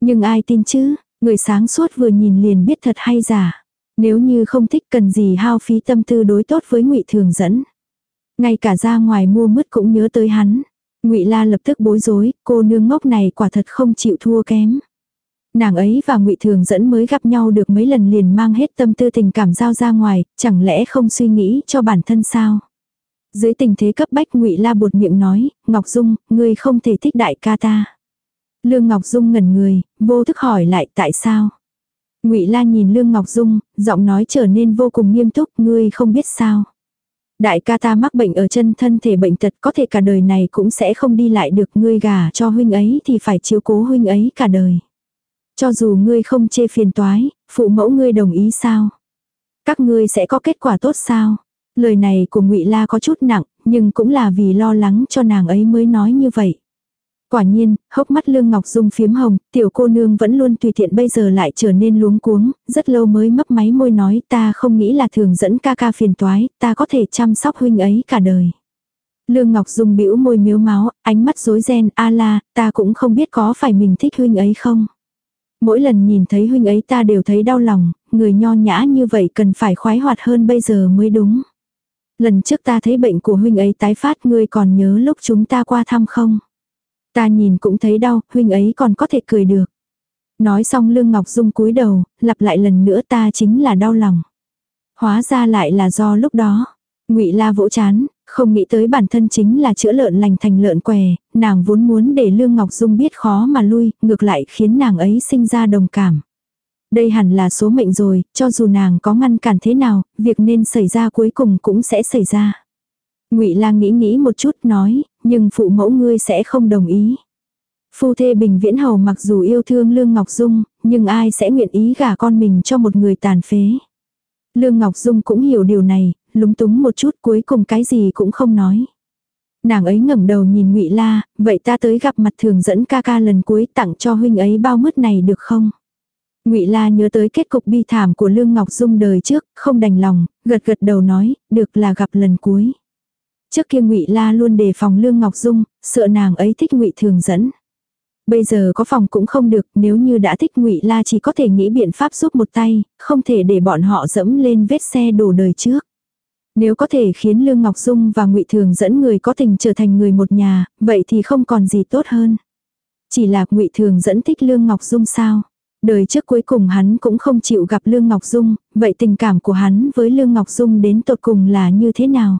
Nhưng ai tin chứ, người sáng suốt vừa nhìn liền biết thật hay giả. Nếu như không thích cần gì hao phí tâm tư đối tốt với Ngụy Thường dẫn. Ngay cả ra ngoài mua mứt cũng nhớ tới hắn. Ngụy La lập tức bối rối, cô nương ngốc này quả thật không chịu thua kém. Nàng ấy và Ngụy Thường dẫn mới gặp nhau được mấy lần liền mang hết tâm tư tình cảm giao ra ngoài, chẳng lẽ không suy nghĩ cho bản thân sao? Dưới tình thế cấp bách Ngụy La buột miệng nói, "Ngọc Dung, ngươi không thể thích đại ca ta." Lương Ngọc Dung ngẩn người, vô thức hỏi lại tại sao? Ngụy La nhìn Lương Ngọc Dung, giọng nói trở nên vô cùng nghiêm túc, "Ngươi không biết sao?" Đại ca ta mắc bệnh ở chân thân thể bệnh tật có thể cả đời này cũng sẽ không đi lại được ngươi gà cho huynh ấy thì phải chiếu cố huynh ấy cả đời. Cho dù ngươi không chê phiền toái, phụ mẫu ngươi đồng ý sao? Các ngươi sẽ có kết quả tốt sao? Lời này của ngụy La có chút nặng, nhưng cũng là vì lo lắng cho nàng ấy mới nói như vậy. Quả nhiên, hốc mắt Lương Ngọc Dung phiếm hồng, tiểu cô nương vẫn luôn tùy tiện bây giờ lại trở nên luống cuống, rất lâu mới mấp máy môi nói ta không nghĩ là thường dẫn ca ca phiền toái, ta có thể chăm sóc huynh ấy cả đời. Lương Ngọc Dung bĩu môi miếu máu, ánh mắt rối ren, a la, ta cũng không biết có phải mình thích huynh ấy không. Mỗi lần nhìn thấy huynh ấy ta đều thấy đau lòng, người nho nhã như vậy cần phải khoái hoạt hơn bây giờ mới đúng. Lần trước ta thấy bệnh của huynh ấy tái phát ngươi còn nhớ lúc chúng ta qua thăm không? Ta nhìn cũng thấy đau, huynh ấy còn có thể cười được. Nói xong Lương Ngọc Dung cúi đầu, lặp lại lần nữa ta chính là đau lòng. Hóa ra lại là do lúc đó. ngụy La vỗ chán, không nghĩ tới bản thân chính là chữa lợn lành thành lợn què, nàng vốn muốn để Lương Ngọc Dung biết khó mà lui, ngược lại khiến nàng ấy sinh ra đồng cảm. Đây hẳn là số mệnh rồi, cho dù nàng có ngăn cản thế nào, việc nên xảy ra cuối cùng cũng sẽ xảy ra. Ngụy la nghĩ nghĩ một chút nói, nhưng phụ mẫu ngươi sẽ không đồng ý. Phu thê Bình Viễn Hầu mặc dù yêu thương Lương Ngọc Dung, nhưng ai sẽ nguyện ý gả con mình cho một người tàn phế. Lương Ngọc Dung cũng hiểu điều này, lúng túng một chút cuối cùng cái gì cũng không nói. Nàng ấy ngẩng đầu nhìn Ngụy La, vậy ta tới gặp mặt thường dẫn ca ca lần cuối tặng cho huynh ấy bao mứt này được không? Ngụy La nhớ tới kết cục bi thảm của Lương Ngọc Dung đời trước, không đành lòng, gật gật đầu nói, được là gặp lần cuối. Trước kia Ngụy La luôn đề phòng Lương Ngọc Dung, sợ nàng ấy thích Ngụy Thường dẫn. Bây giờ có phòng cũng không được, nếu như đã thích Ngụy La chỉ có thể nghĩ biện pháp giúp một tay, không thể để bọn họ dẫm lên vết xe đổ đời trước. Nếu có thể khiến Lương Ngọc Dung và Ngụy Thường dẫn người có tình trở thành người một nhà, vậy thì không còn gì tốt hơn. Chỉ là Ngụy Thường dẫn thích Lương Ngọc Dung sao? Đời trước cuối cùng hắn cũng không chịu gặp Lương Ngọc Dung, vậy tình cảm của hắn với Lương Ngọc Dung đến tột cùng là như thế nào?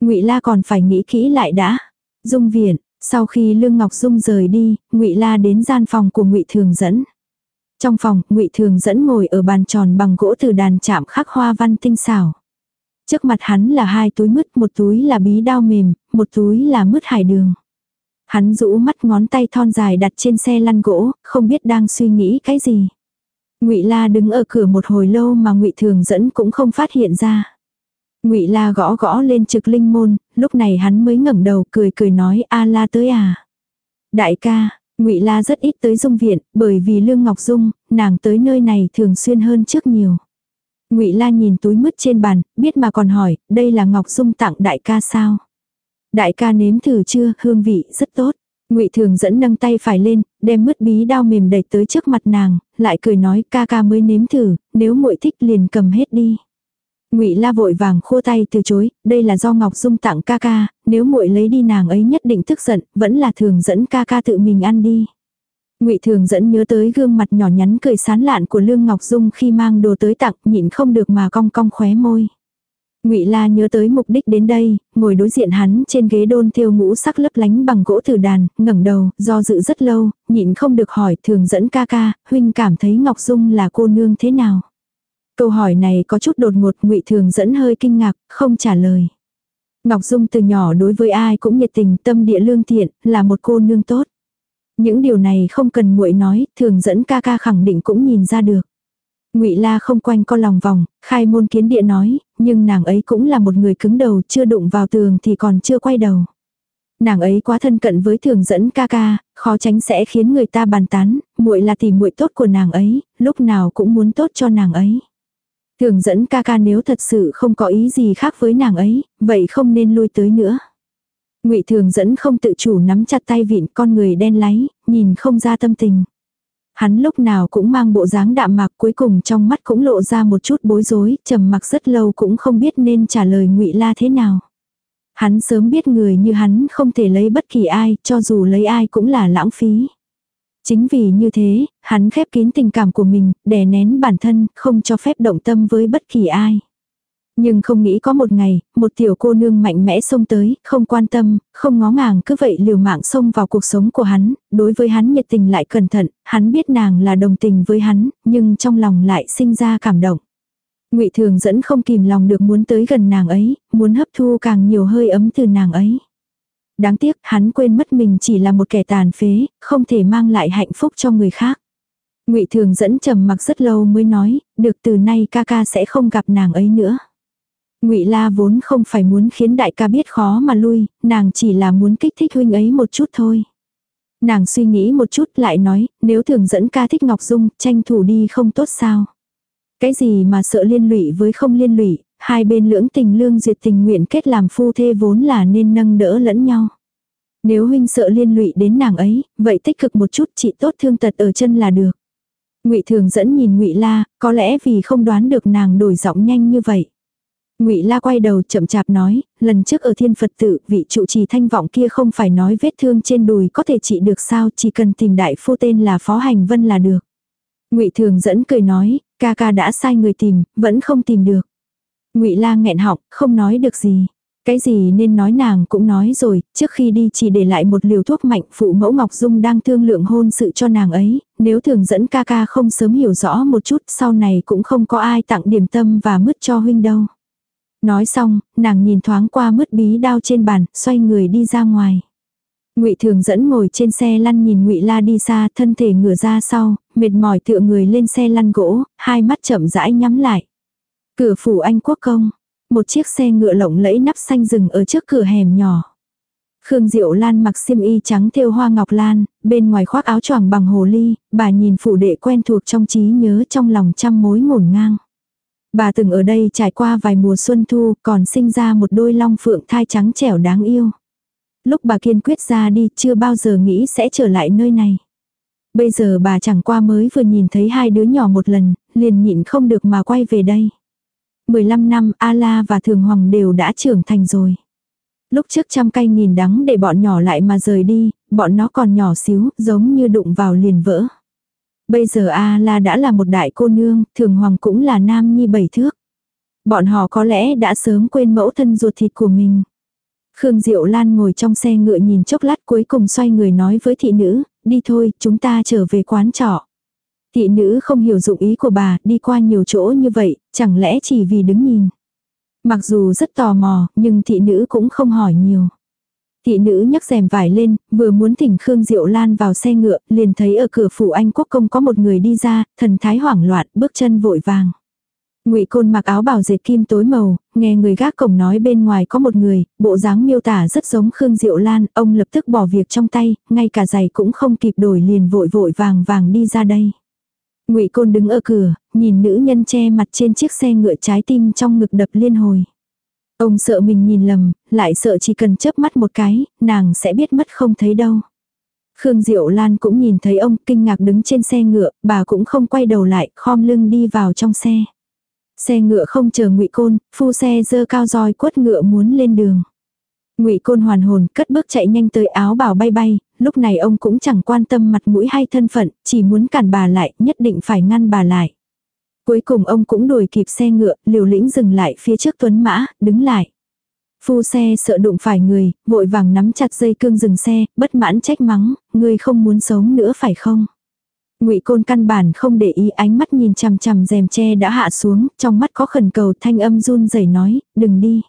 Ngụy La còn phải nghĩ kỹ lại đã. Dung viện, sau khi Lương Ngọc Dung rời đi, Ngụy La đến gian phòng của Ngụy Thường dẫn. Trong phòng, Ngụy Thường dẫn ngồi ở bàn tròn bằng gỗ từ đàn chạm khắc hoa văn tinh xảo. Trước mặt hắn là hai túi mứt, một túi là bí đao mềm, một túi là mứt hải đường. Hắn rũ mắt ngón tay thon dài đặt trên xe lăn gỗ, không biết đang suy nghĩ cái gì. Ngụy La đứng ở cửa một hồi lâu mà Ngụy Thường dẫn cũng không phát hiện ra. Ngụy La gõ gõ lên trực linh môn, lúc này hắn mới ngẩng đầu cười cười nói a la tới à. Đại ca, Ngụy La rất ít tới dung viện, bởi vì Lương Ngọc Dung, nàng tới nơi này thường xuyên hơn trước nhiều. Ngụy La nhìn túi mứt trên bàn, biết mà còn hỏi, đây là Ngọc Dung tặng đại ca sao? Đại ca nếm thử chưa, hương vị rất tốt. Ngụy Thường dẫn nâng tay phải lên, đem mứt bí đao mềm đẩy tới trước mặt nàng, lại cười nói ca ca mới nếm thử, nếu muội thích liền cầm hết đi. Ngụy La vội vàng khua tay từ chối, đây là do Ngọc Dung tặng ca ca, nếu muội lấy đi nàng ấy nhất định tức giận, vẫn là Thường dẫn ca ca tự mình ăn đi. Ngụy Thường dẫn nhớ tới gương mặt nhỏ nhắn cười sán lạn của Lương Ngọc Dung khi mang đồ tới tặng, nhịn không được mà cong cong khóe môi. Ngụy La nhớ tới mục đích đến đây, ngồi đối diện hắn trên ghế đôn thêu ngũ sắc lấp lánh bằng gỗ tử đàn, ngẩng đầu, do dự rất lâu, nhịn không được hỏi, thường dẫn ca ca, huynh cảm thấy Ngọc Dung là cô nương thế nào? Câu hỏi này có chút đột ngột, Ngụy Thường dẫn hơi kinh ngạc, không trả lời. Ngọc Dung từ nhỏ đối với ai cũng nhiệt tình, tâm địa lương thiện, là một cô nương tốt. Những điều này không cần muội nói, thường dẫn ca ca khẳng định cũng nhìn ra được. Ngụy La không quanh co lòng vòng, khai môn kiến địa nói, nhưng nàng ấy cũng là một người cứng đầu, chưa đụng vào tường thì còn chưa quay đầu. Nàng ấy quá thân cận với thường dẫn ca ca, khó tránh sẽ khiến người ta bàn tán, muội là tỷ muội tốt của nàng ấy, lúc nào cũng muốn tốt cho nàng ấy. Thường dẫn ca ca nếu thật sự không có ý gì khác với nàng ấy, vậy không nên lui tới nữa. Ngụy Thường dẫn không tự chủ nắm chặt tay vịn con người đen láy, nhìn không ra tâm tình. Hắn lúc nào cũng mang bộ dáng đạm mạc cuối cùng trong mắt cũng lộ ra một chút bối rối, trầm mặc rất lâu cũng không biết nên trả lời Ngụy La thế nào. Hắn sớm biết người như hắn không thể lấy bất kỳ ai, cho dù lấy ai cũng là lãng phí. Chính vì như thế, hắn khép kín tình cảm của mình, đè nén bản thân, không cho phép động tâm với bất kỳ ai. Nhưng không nghĩ có một ngày, một tiểu cô nương mạnh mẽ xông tới, không quan tâm, không ngó ngàng cứ vậy liều mạng xông vào cuộc sống của hắn, đối với hắn nhiệt tình lại cẩn thận, hắn biết nàng là đồng tình với hắn, nhưng trong lòng lại sinh ra cảm động. Ngụy Thường dẫn không kìm lòng được muốn tới gần nàng ấy, muốn hấp thu càng nhiều hơi ấm từ nàng ấy. Đáng tiếc, hắn quên mất mình chỉ là một kẻ tàn phế, không thể mang lại hạnh phúc cho người khác. Ngụy Thường dẫn trầm mặc rất lâu mới nói, được từ nay ca ca sẽ không gặp nàng ấy nữa. Ngụy La vốn không phải muốn khiến đại ca biết khó mà lui, nàng chỉ là muốn kích thích huynh ấy một chút thôi. Nàng suy nghĩ một chút lại nói, nếu thường dẫn ca thích Ngọc Dung, tranh thủ đi không tốt sao. Cái gì mà sợ liên lụy với không liên lụy, hai bên lưỡng tình lương duyệt tình nguyện kết làm phu thê vốn là nên nâng đỡ lẫn nhau. Nếu huynh sợ liên lụy đến nàng ấy, vậy tích cực một chút chị tốt thương tật ở chân là được. Ngụy Thường dẫn nhìn Ngụy La, có lẽ vì không đoán được nàng đổi giọng nhanh như vậy. Ngụy La quay đầu chậm chạp nói, lần trước ở Thiên Phật tự, vị trụ trì thanh vọng kia không phải nói vết thương trên đùi có thể trị được sao, chỉ cần tìm đại phu tên là Phó Hành Vân là được. Ngụy Thường dẫn cười nói, ca ca đã sai người tìm, vẫn không tìm được. Ngụy Lang nghẹn họng, không nói được gì. Cái gì nên nói nàng cũng nói rồi, trước khi đi chỉ để lại một liều thuốc mạnh phụ mẫu Ngọc Dung đang thương lượng hôn sự cho nàng ấy, nếu thường dẫn ca ca không sớm hiểu rõ một chút sau này cũng không có ai tặng điểm tâm và mứt cho huynh đâu. Nói xong, nàng nhìn thoáng qua mứt bí đao trên bàn, xoay người đi ra ngoài. Ngụy Thường dẫn ngồi trên xe lăn nhìn Ngụy La đi xa, thân thể ngửa ra sau, mệt mỏi tựa người lên xe lăn gỗ, hai mắt chậm rãi nhắm lại. Cửa phủ Anh Quốc công, một chiếc xe ngựa lộng lẫy nắp xanh rừng ở trước cửa hẻm nhỏ. Khương Diệu Lan mặc xiêm y trắng thêu hoa ngọc lan, bên ngoài khoác áo choàng bằng hồ ly, bà nhìn phủ đệ quen thuộc trong trí nhớ trong lòng trăm mối ngổn ngang. Bà từng ở đây trải qua vài mùa xuân thu, còn sinh ra một đôi long phượng thai trắng trẻo đáng yêu. Lúc bà kiên quyết ra đi chưa bao giờ nghĩ sẽ trở lại nơi này. Bây giờ bà chẳng qua mới vừa nhìn thấy hai đứa nhỏ một lần, liền nhịn không được mà quay về đây. 15 năm A-la và Thường Hoàng đều đã trưởng thành rồi. Lúc trước trăm cây nghìn đắng để bọn nhỏ lại mà rời đi, bọn nó còn nhỏ xíu, giống như đụng vào liền vỡ. Bây giờ A-la đã là một đại cô nương, Thường Hoàng cũng là nam nhi bảy thước. Bọn họ có lẽ đã sớm quên mẫu thân ruột thịt của mình. Khương Diệu Lan ngồi trong xe ngựa nhìn chốc lát cuối cùng xoay người nói với thị nữ, đi thôi, chúng ta trở về quán trọ. Thị nữ không hiểu dụng ý của bà, đi qua nhiều chỗ như vậy, chẳng lẽ chỉ vì đứng nhìn. Mặc dù rất tò mò, nhưng thị nữ cũng không hỏi nhiều. Thị nữ nhấc rèm vải lên, vừa muốn thỉnh Khương Diệu Lan vào xe ngựa, liền thấy ở cửa phủ Anh Quốc công có một người đi ra, thần thái hoảng loạn, bước chân vội vàng. Ngụy Côn mặc áo bào dệt kim tối màu, nghe người gác cổng nói bên ngoài có một người, bộ dáng miêu tả rất giống Khương Diệu Lan, ông lập tức bỏ việc trong tay, ngay cả giày cũng không kịp đổi liền vội vội vàng vàng đi ra đây. Ngụy Côn đứng ở cửa, nhìn nữ nhân che mặt trên chiếc xe ngựa trái tim trong ngực đập liên hồi. Ông sợ mình nhìn lầm, lại sợ chỉ cần chớp mắt một cái, nàng sẽ biết mất không thấy đâu. Khương Diệu Lan cũng nhìn thấy ông kinh ngạc đứng trên xe ngựa, bà cũng không quay đầu lại, khom lưng đi vào trong xe. Xe ngựa không chờ ngụy Côn, phu xe dơ cao roi quất ngựa muốn lên đường. Ngụy Côn hoàn hồn, cất bước chạy nhanh tới áo bảo bay bay, lúc này ông cũng chẳng quan tâm mặt mũi hay thân phận, chỉ muốn cản bà lại, nhất định phải ngăn bà lại. Cuối cùng ông cũng đuổi kịp xe ngựa, liều lĩnh dừng lại phía trước tuấn mã, đứng lại. Phu xe sợ đụng phải người, vội vàng nắm chặt dây cương dừng xe, bất mãn trách mắng, người không muốn sống nữa phải không? Ngụy Côn căn bản không để ý ánh mắt nhìn chằm chằm rèm che đã hạ xuống, trong mắt có khẩn cầu thanh âm run rẩy nói, đừng đi.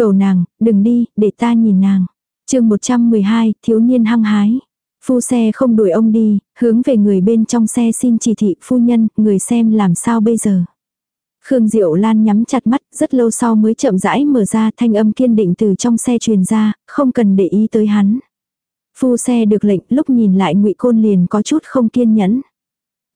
Cầu nàng, đừng đi, để ta nhìn nàng. chương 112, thiếu niên hăng hái. Phu xe không đuổi ông đi, hướng về người bên trong xe xin chỉ thị phu nhân, người xem làm sao bây giờ. Khương Diệu Lan nhắm chặt mắt, rất lâu sau mới chậm rãi mở ra thanh âm kiên định từ trong xe truyền ra, không cần để ý tới hắn. Phu xe được lệnh lúc nhìn lại ngụy Côn liền có chút không kiên nhẫn.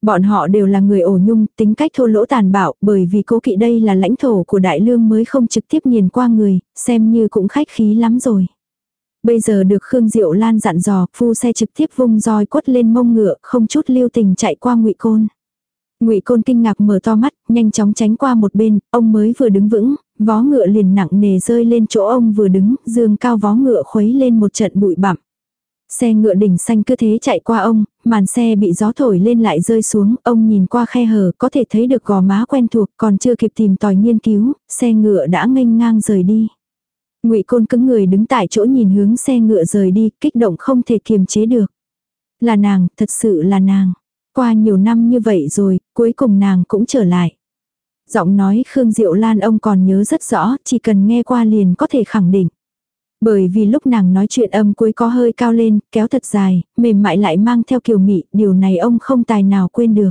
Bọn họ đều là người ổ nhung, tính cách thô lỗ tàn bạo, bởi vì cố kỵ đây là lãnh thổ của đại lương mới không trực tiếp nhìn qua người, xem như cũng khách khí lắm rồi. Bây giờ được Khương Diệu Lan dặn dò, phu xe trực tiếp vung roi quất lên mông ngựa, không chút lưu tình chạy qua ngụy Côn. Ngụy Côn kinh ngạc mở to mắt, nhanh chóng tránh qua một bên, ông mới vừa đứng vững, vó ngựa liền nặng nề rơi lên chỗ ông vừa đứng, dương cao vó ngựa khuấy lên một trận bụi bặm. Xe ngựa đỉnh xanh cứ thế chạy qua ông, màn xe bị gió thổi lên lại rơi xuống, ông nhìn qua khe hở có thể thấy được gò má quen thuộc, còn chưa kịp tìm tòi nghiên cứu, xe ngựa đã nghênh ngang rời đi. Ngụy Côn cứng người đứng tại chỗ nhìn hướng xe ngựa rời đi, kích động không thể kiềm chế được. Là nàng, thật sự là nàng. Qua nhiều năm như vậy rồi, cuối cùng nàng cũng trở lại. Giọng nói Khương Diệu Lan ông còn nhớ rất rõ, chỉ cần nghe qua liền có thể khẳng định. Bởi vì lúc nàng nói chuyện âm cuối có hơi cao lên, kéo thật dài, mềm mại lại mang theo kiều mị, điều này ông không tài nào quên được.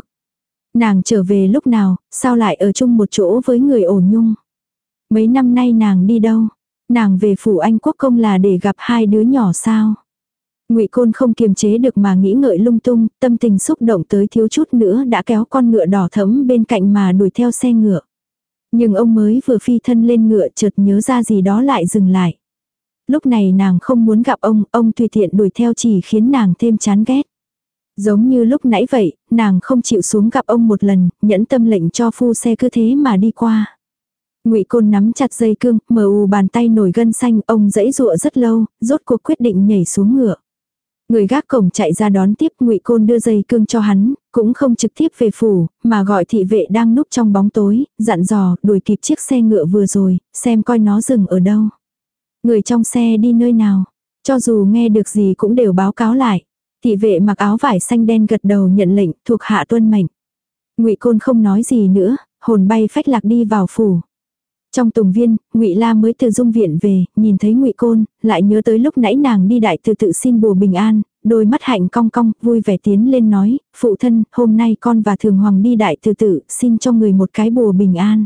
Nàng trở về lúc nào, sao lại ở chung một chỗ với người ổ nhung. Mấy năm nay nàng đi đâu? Nàng về phủ anh quốc công là để gặp hai đứa nhỏ sao? Ngụy Côn không kiềm chế được mà nghĩ ngợi lung tung, tâm tình xúc động tới thiếu chút nữa đã kéo con ngựa đỏ thẫm bên cạnh mà đuổi theo xe ngựa. Nhưng ông mới vừa phi thân lên ngựa chợt nhớ ra gì đó lại dừng lại. Lúc này nàng không muốn gặp ông, ông tùy tiện đuổi theo chỉ khiến nàng thêm chán ghét. Giống như lúc nãy vậy, nàng không chịu xuống gặp ông một lần, nhẫn tâm lệnh cho phu xe cứ thế mà đi qua. Ngụy Côn nắm chặt dây cương, mờ u bàn tay nổi gân xanh, ông dãy dụa rất lâu, rốt cuộc quyết định nhảy xuống ngựa. Người gác cổng chạy ra đón tiếp ngụy Côn đưa dây cương cho hắn, cũng không trực tiếp về phủ, mà gọi thị vệ đang núp trong bóng tối, dặn dò, đuổi kịp chiếc xe ngựa vừa rồi, xem coi nó dừng ở đâu. Người trong xe đi nơi nào, cho dù nghe được gì cũng đều báo cáo lại. Thị vệ mặc áo vải xanh đen gật đầu nhận lệnh, thuộc hạ tuân mệnh. Ngụy Côn không nói gì nữa, hồn bay phách lạc đi vào phủ. Trong tùng viên, Ngụy La mới từ dung viện về, nhìn thấy Ngụy Côn, lại nhớ tới lúc nãy nàng đi đại từ tự xin bùa bình an, đôi mắt hạnh cong cong, vui vẻ tiến lên nói, phụ thân, hôm nay con và thường hoàng đi đại từ tự, xin cho người một cái bùa bình an.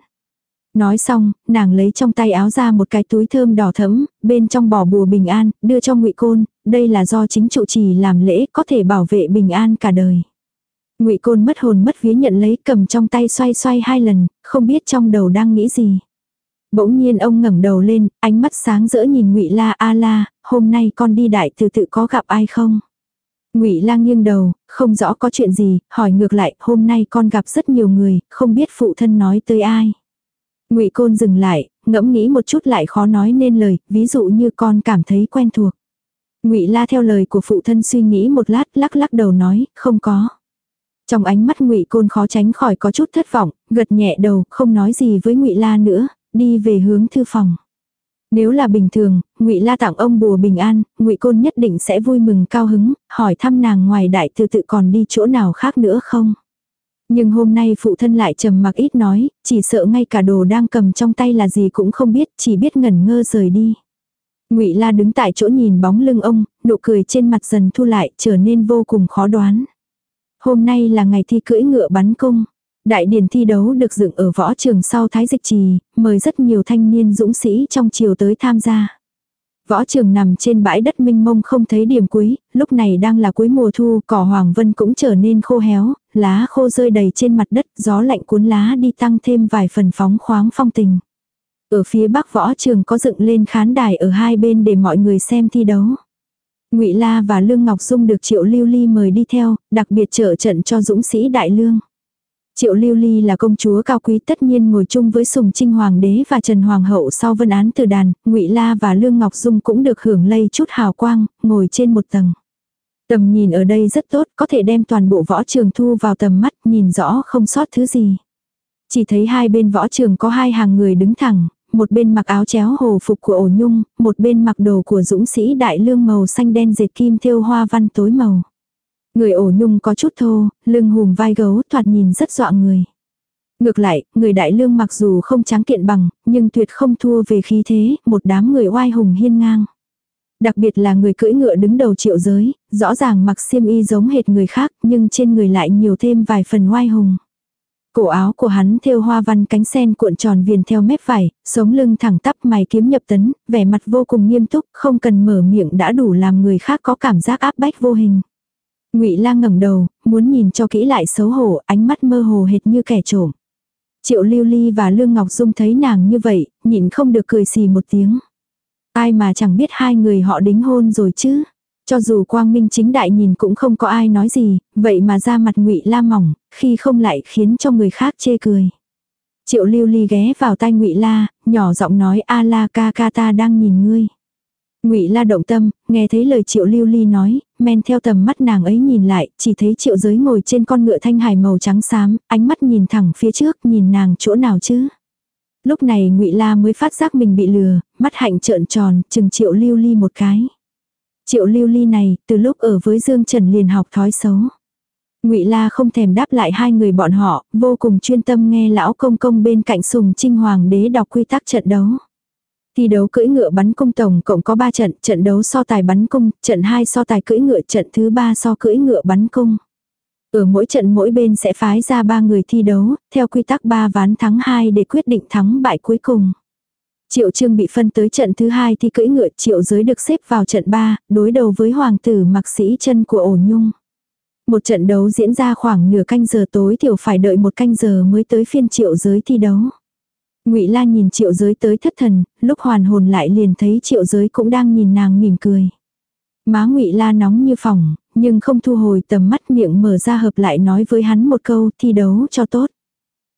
Nói xong, nàng lấy trong tay áo ra một cái túi thơm đỏ thẫm, bên trong bỏ bùa bình an, đưa cho Ngụy Côn, đây là do chính trụ trì làm lễ, có thể bảo vệ bình an cả đời. Ngụy Côn mất hồn mất vía nhận lấy, cầm trong tay xoay xoay hai lần, không biết trong đầu đang nghĩ gì. Bỗng nhiên ông ngẩng đầu lên, ánh mắt sáng rỡ nhìn Ngụy La a la, hôm nay con đi đại từ tự có gặp ai không? Ngụy La nghiêng đầu, không rõ có chuyện gì, hỏi ngược lại, hôm nay con gặp rất nhiều người, không biết phụ thân nói tới ai. Ngụy Côn dừng lại, ngẫm nghĩ một chút lại khó nói nên lời, ví dụ như con cảm thấy quen thuộc. Ngụy La theo lời của phụ thân suy nghĩ một lát, lắc lắc đầu nói, không có. Trong ánh mắt Ngụy Côn khó tránh khỏi có chút thất vọng, gật nhẹ đầu, không nói gì với Ngụy La nữa, đi về hướng thư phòng. Nếu là bình thường, Ngụy La tặng ông bùa bình an, Ngụy Côn nhất định sẽ vui mừng cao hứng, hỏi thăm nàng ngoài đại thư tự còn đi chỗ nào khác nữa không. Nhưng hôm nay phụ thân lại trầm mặc ít nói, chỉ sợ ngay cả đồ đang cầm trong tay là gì cũng không biết, chỉ biết ngẩn ngơ rời đi. Ngụy La đứng tại chỗ nhìn bóng lưng ông, nụ cười trên mặt dần thu lại, trở nên vô cùng khó đoán. Hôm nay là ngày thi cưỡi ngựa bắn cung. Đại điển thi đấu được dựng ở võ trường sau Thái Dịch Trì, mời rất nhiều thanh niên dũng sĩ trong triều tới tham gia. Võ trường nằm trên bãi đất minh mông không thấy điểm cuối, lúc này đang là cuối mùa thu, cỏ hoàng vân cũng trở nên khô héo, lá khô rơi đầy trên mặt đất, gió lạnh cuốn lá đi tăng thêm vài phần phóng khoáng phong tình. Ở phía bắc võ trường có dựng lên khán đài ở hai bên để mọi người xem thi đấu. Ngụy La và Lương Ngọc Dung được Triệu Lưu Ly mời đi theo, đặc biệt trợ trận cho dũng sĩ Đại Lương. Triệu Lưu Ly là công chúa cao quý tất nhiên ngồi chung với Sùng Trinh Hoàng đế và Trần Hoàng hậu sau vân án từ đàn, Ngụy La và Lương Ngọc Dung cũng được hưởng lây chút hào quang, ngồi trên một tầng. Tầm nhìn ở đây rất tốt, có thể đem toàn bộ võ trường thu vào tầm mắt, nhìn rõ không sót thứ gì. Chỉ thấy hai bên võ trường có hai hàng người đứng thẳng, một bên mặc áo chéo hồ phục của ổ nhung, một bên mặc đồ của dũng sĩ đại lương màu xanh đen dệt kim thêu hoa văn tối màu. Người ổ nhung có chút thô, lưng hùm vai gấu thoạt nhìn rất dọa người. Ngược lại, người đại lương mặc dù không trắng kiện bằng, nhưng tuyệt không thua về khí thế, một đám người oai hùng hiên ngang. Đặc biệt là người cưỡi ngựa đứng đầu triệu giới, rõ ràng mặc xiêm y giống hệt người khác, nhưng trên người lại nhiều thêm vài phần oai hùng. Cổ áo của hắn thêu hoa văn cánh sen cuộn tròn viền theo mép vải, sống lưng thẳng tắp mày kiếm nhập tấn, vẻ mặt vô cùng nghiêm túc, không cần mở miệng đã đủ làm người khác có cảm giác áp bách vô hình. Ngụy Lang ngẩng đầu, muốn nhìn cho kỹ lại xấu hổ, ánh mắt mơ hồ hệt như kẻ trộm. Triệu Lưu Ly và Lương Ngọc Dung thấy nàng như vậy, nhịn không được cười xì một tiếng. Ai mà chẳng biết hai người họ đính hôn rồi chứ. Cho dù quang minh chính đại nhìn cũng không có ai nói gì, vậy mà ra mặt ngụy la mỏng, khi không lại khiến cho người khác chê cười. Triệu lưu ly ghé vào tay ngụy la, nhỏ giọng nói a la ca ca ta đang nhìn ngươi. Ngụy La động tâm, nghe thấy lời Triệu Lưu Ly nói, men theo tầm mắt nàng ấy nhìn lại, chỉ thấy Triệu Giới ngồi trên con ngựa thanh hải màu trắng xám, ánh mắt nhìn thẳng phía trước, nhìn nàng chỗ nào chứ? Lúc này Ngụy La mới phát giác mình bị lừa, mắt hạnh trợn tròn, chừng Triệu Lưu Ly một cái. Triệu Lưu Ly này, từ lúc ở với Dương Trần liền học thói xấu. Ngụy La không thèm đáp lại hai người bọn họ, vô cùng chuyên tâm nghe lão công công bên cạnh Sùng Trinh Hoàng đế đọc quy tắc trận đấu. Thi đấu cưỡi ngựa bắn cung tổng cộng có 3 trận, trận đấu so tài bắn cung, trận 2 so tài cưỡi ngựa, trận thứ 3 so cưỡi ngựa bắn cung. Ở mỗi trận mỗi bên sẽ phái ra 3 người thi đấu, theo quy tắc 3 ván thắng 2 để quyết định thắng bại cuối cùng. Triệu Trương bị phân tới trận thứ 2 thi cưỡi ngựa, Triệu Giới được xếp vào trận 3, đối đầu với hoàng tử mặc sĩ chân của ổ nhung. Một trận đấu diễn ra khoảng nửa canh giờ tối thiểu phải đợi một canh giờ mới tới phiên Triệu Giới thi đấu. Ngụy La nhìn Triệu Giới tới thất thần, lúc hoàn hồn lại liền thấy Triệu Giới cũng đang nhìn nàng mỉm cười. Má Ngụy La nóng như phòng, nhưng không thu hồi tầm mắt miệng mở ra hợp lại nói với hắn một câu thi đấu cho tốt.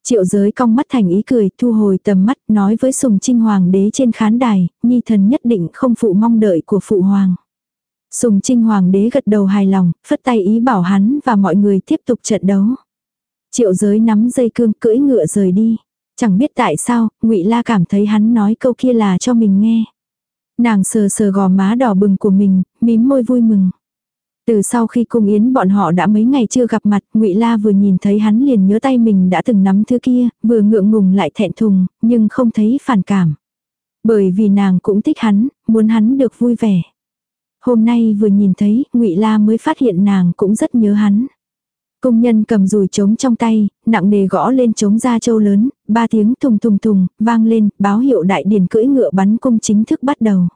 Triệu giới cong mắt thành ý cười, thu hồi tầm mắt, nói với sùng trinh hoàng đế trên khán đài, nhi thần nhất định không phụ mong đợi của phụ hoàng. Sùng trinh hoàng đế gật đầu hài lòng, phất tay ý bảo hắn và mọi người tiếp tục trận đấu. Triệu giới nắm dây cương cưỡi ngựa rời đi. Chẳng biết tại sao, ngụy La cảm thấy hắn nói câu kia là cho mình nghe. Nàng sờ sờ gò má đỏ bừng của mình, mím môi vui mừng. Từ sau khi cung yến bọn họ đã mấy ngày chưa gặp mặt, ngụy La vừa nhìn thấy hắn liền nhớ tay mình đã từng nắm thứ kia, vừa ngượng ngùng lại thẹn thùng, nhưng không thấy phản cảm. Bởi vì nàng cũng thích hắn, muốn hắn được vui vẻ. Hôm nay vừa nhìn thấy, ngụy La mới phát hiện nàng cũng rất nhớ hắn. Công nhân cầm dùi trống trong tay, nặng nề gõ lên trống ra châu lớn, ba tiếng thùng thùng thùng, vang lên, báo hiệu đại điển cưỡi ngựa bắn cung chính thức bắt đầu.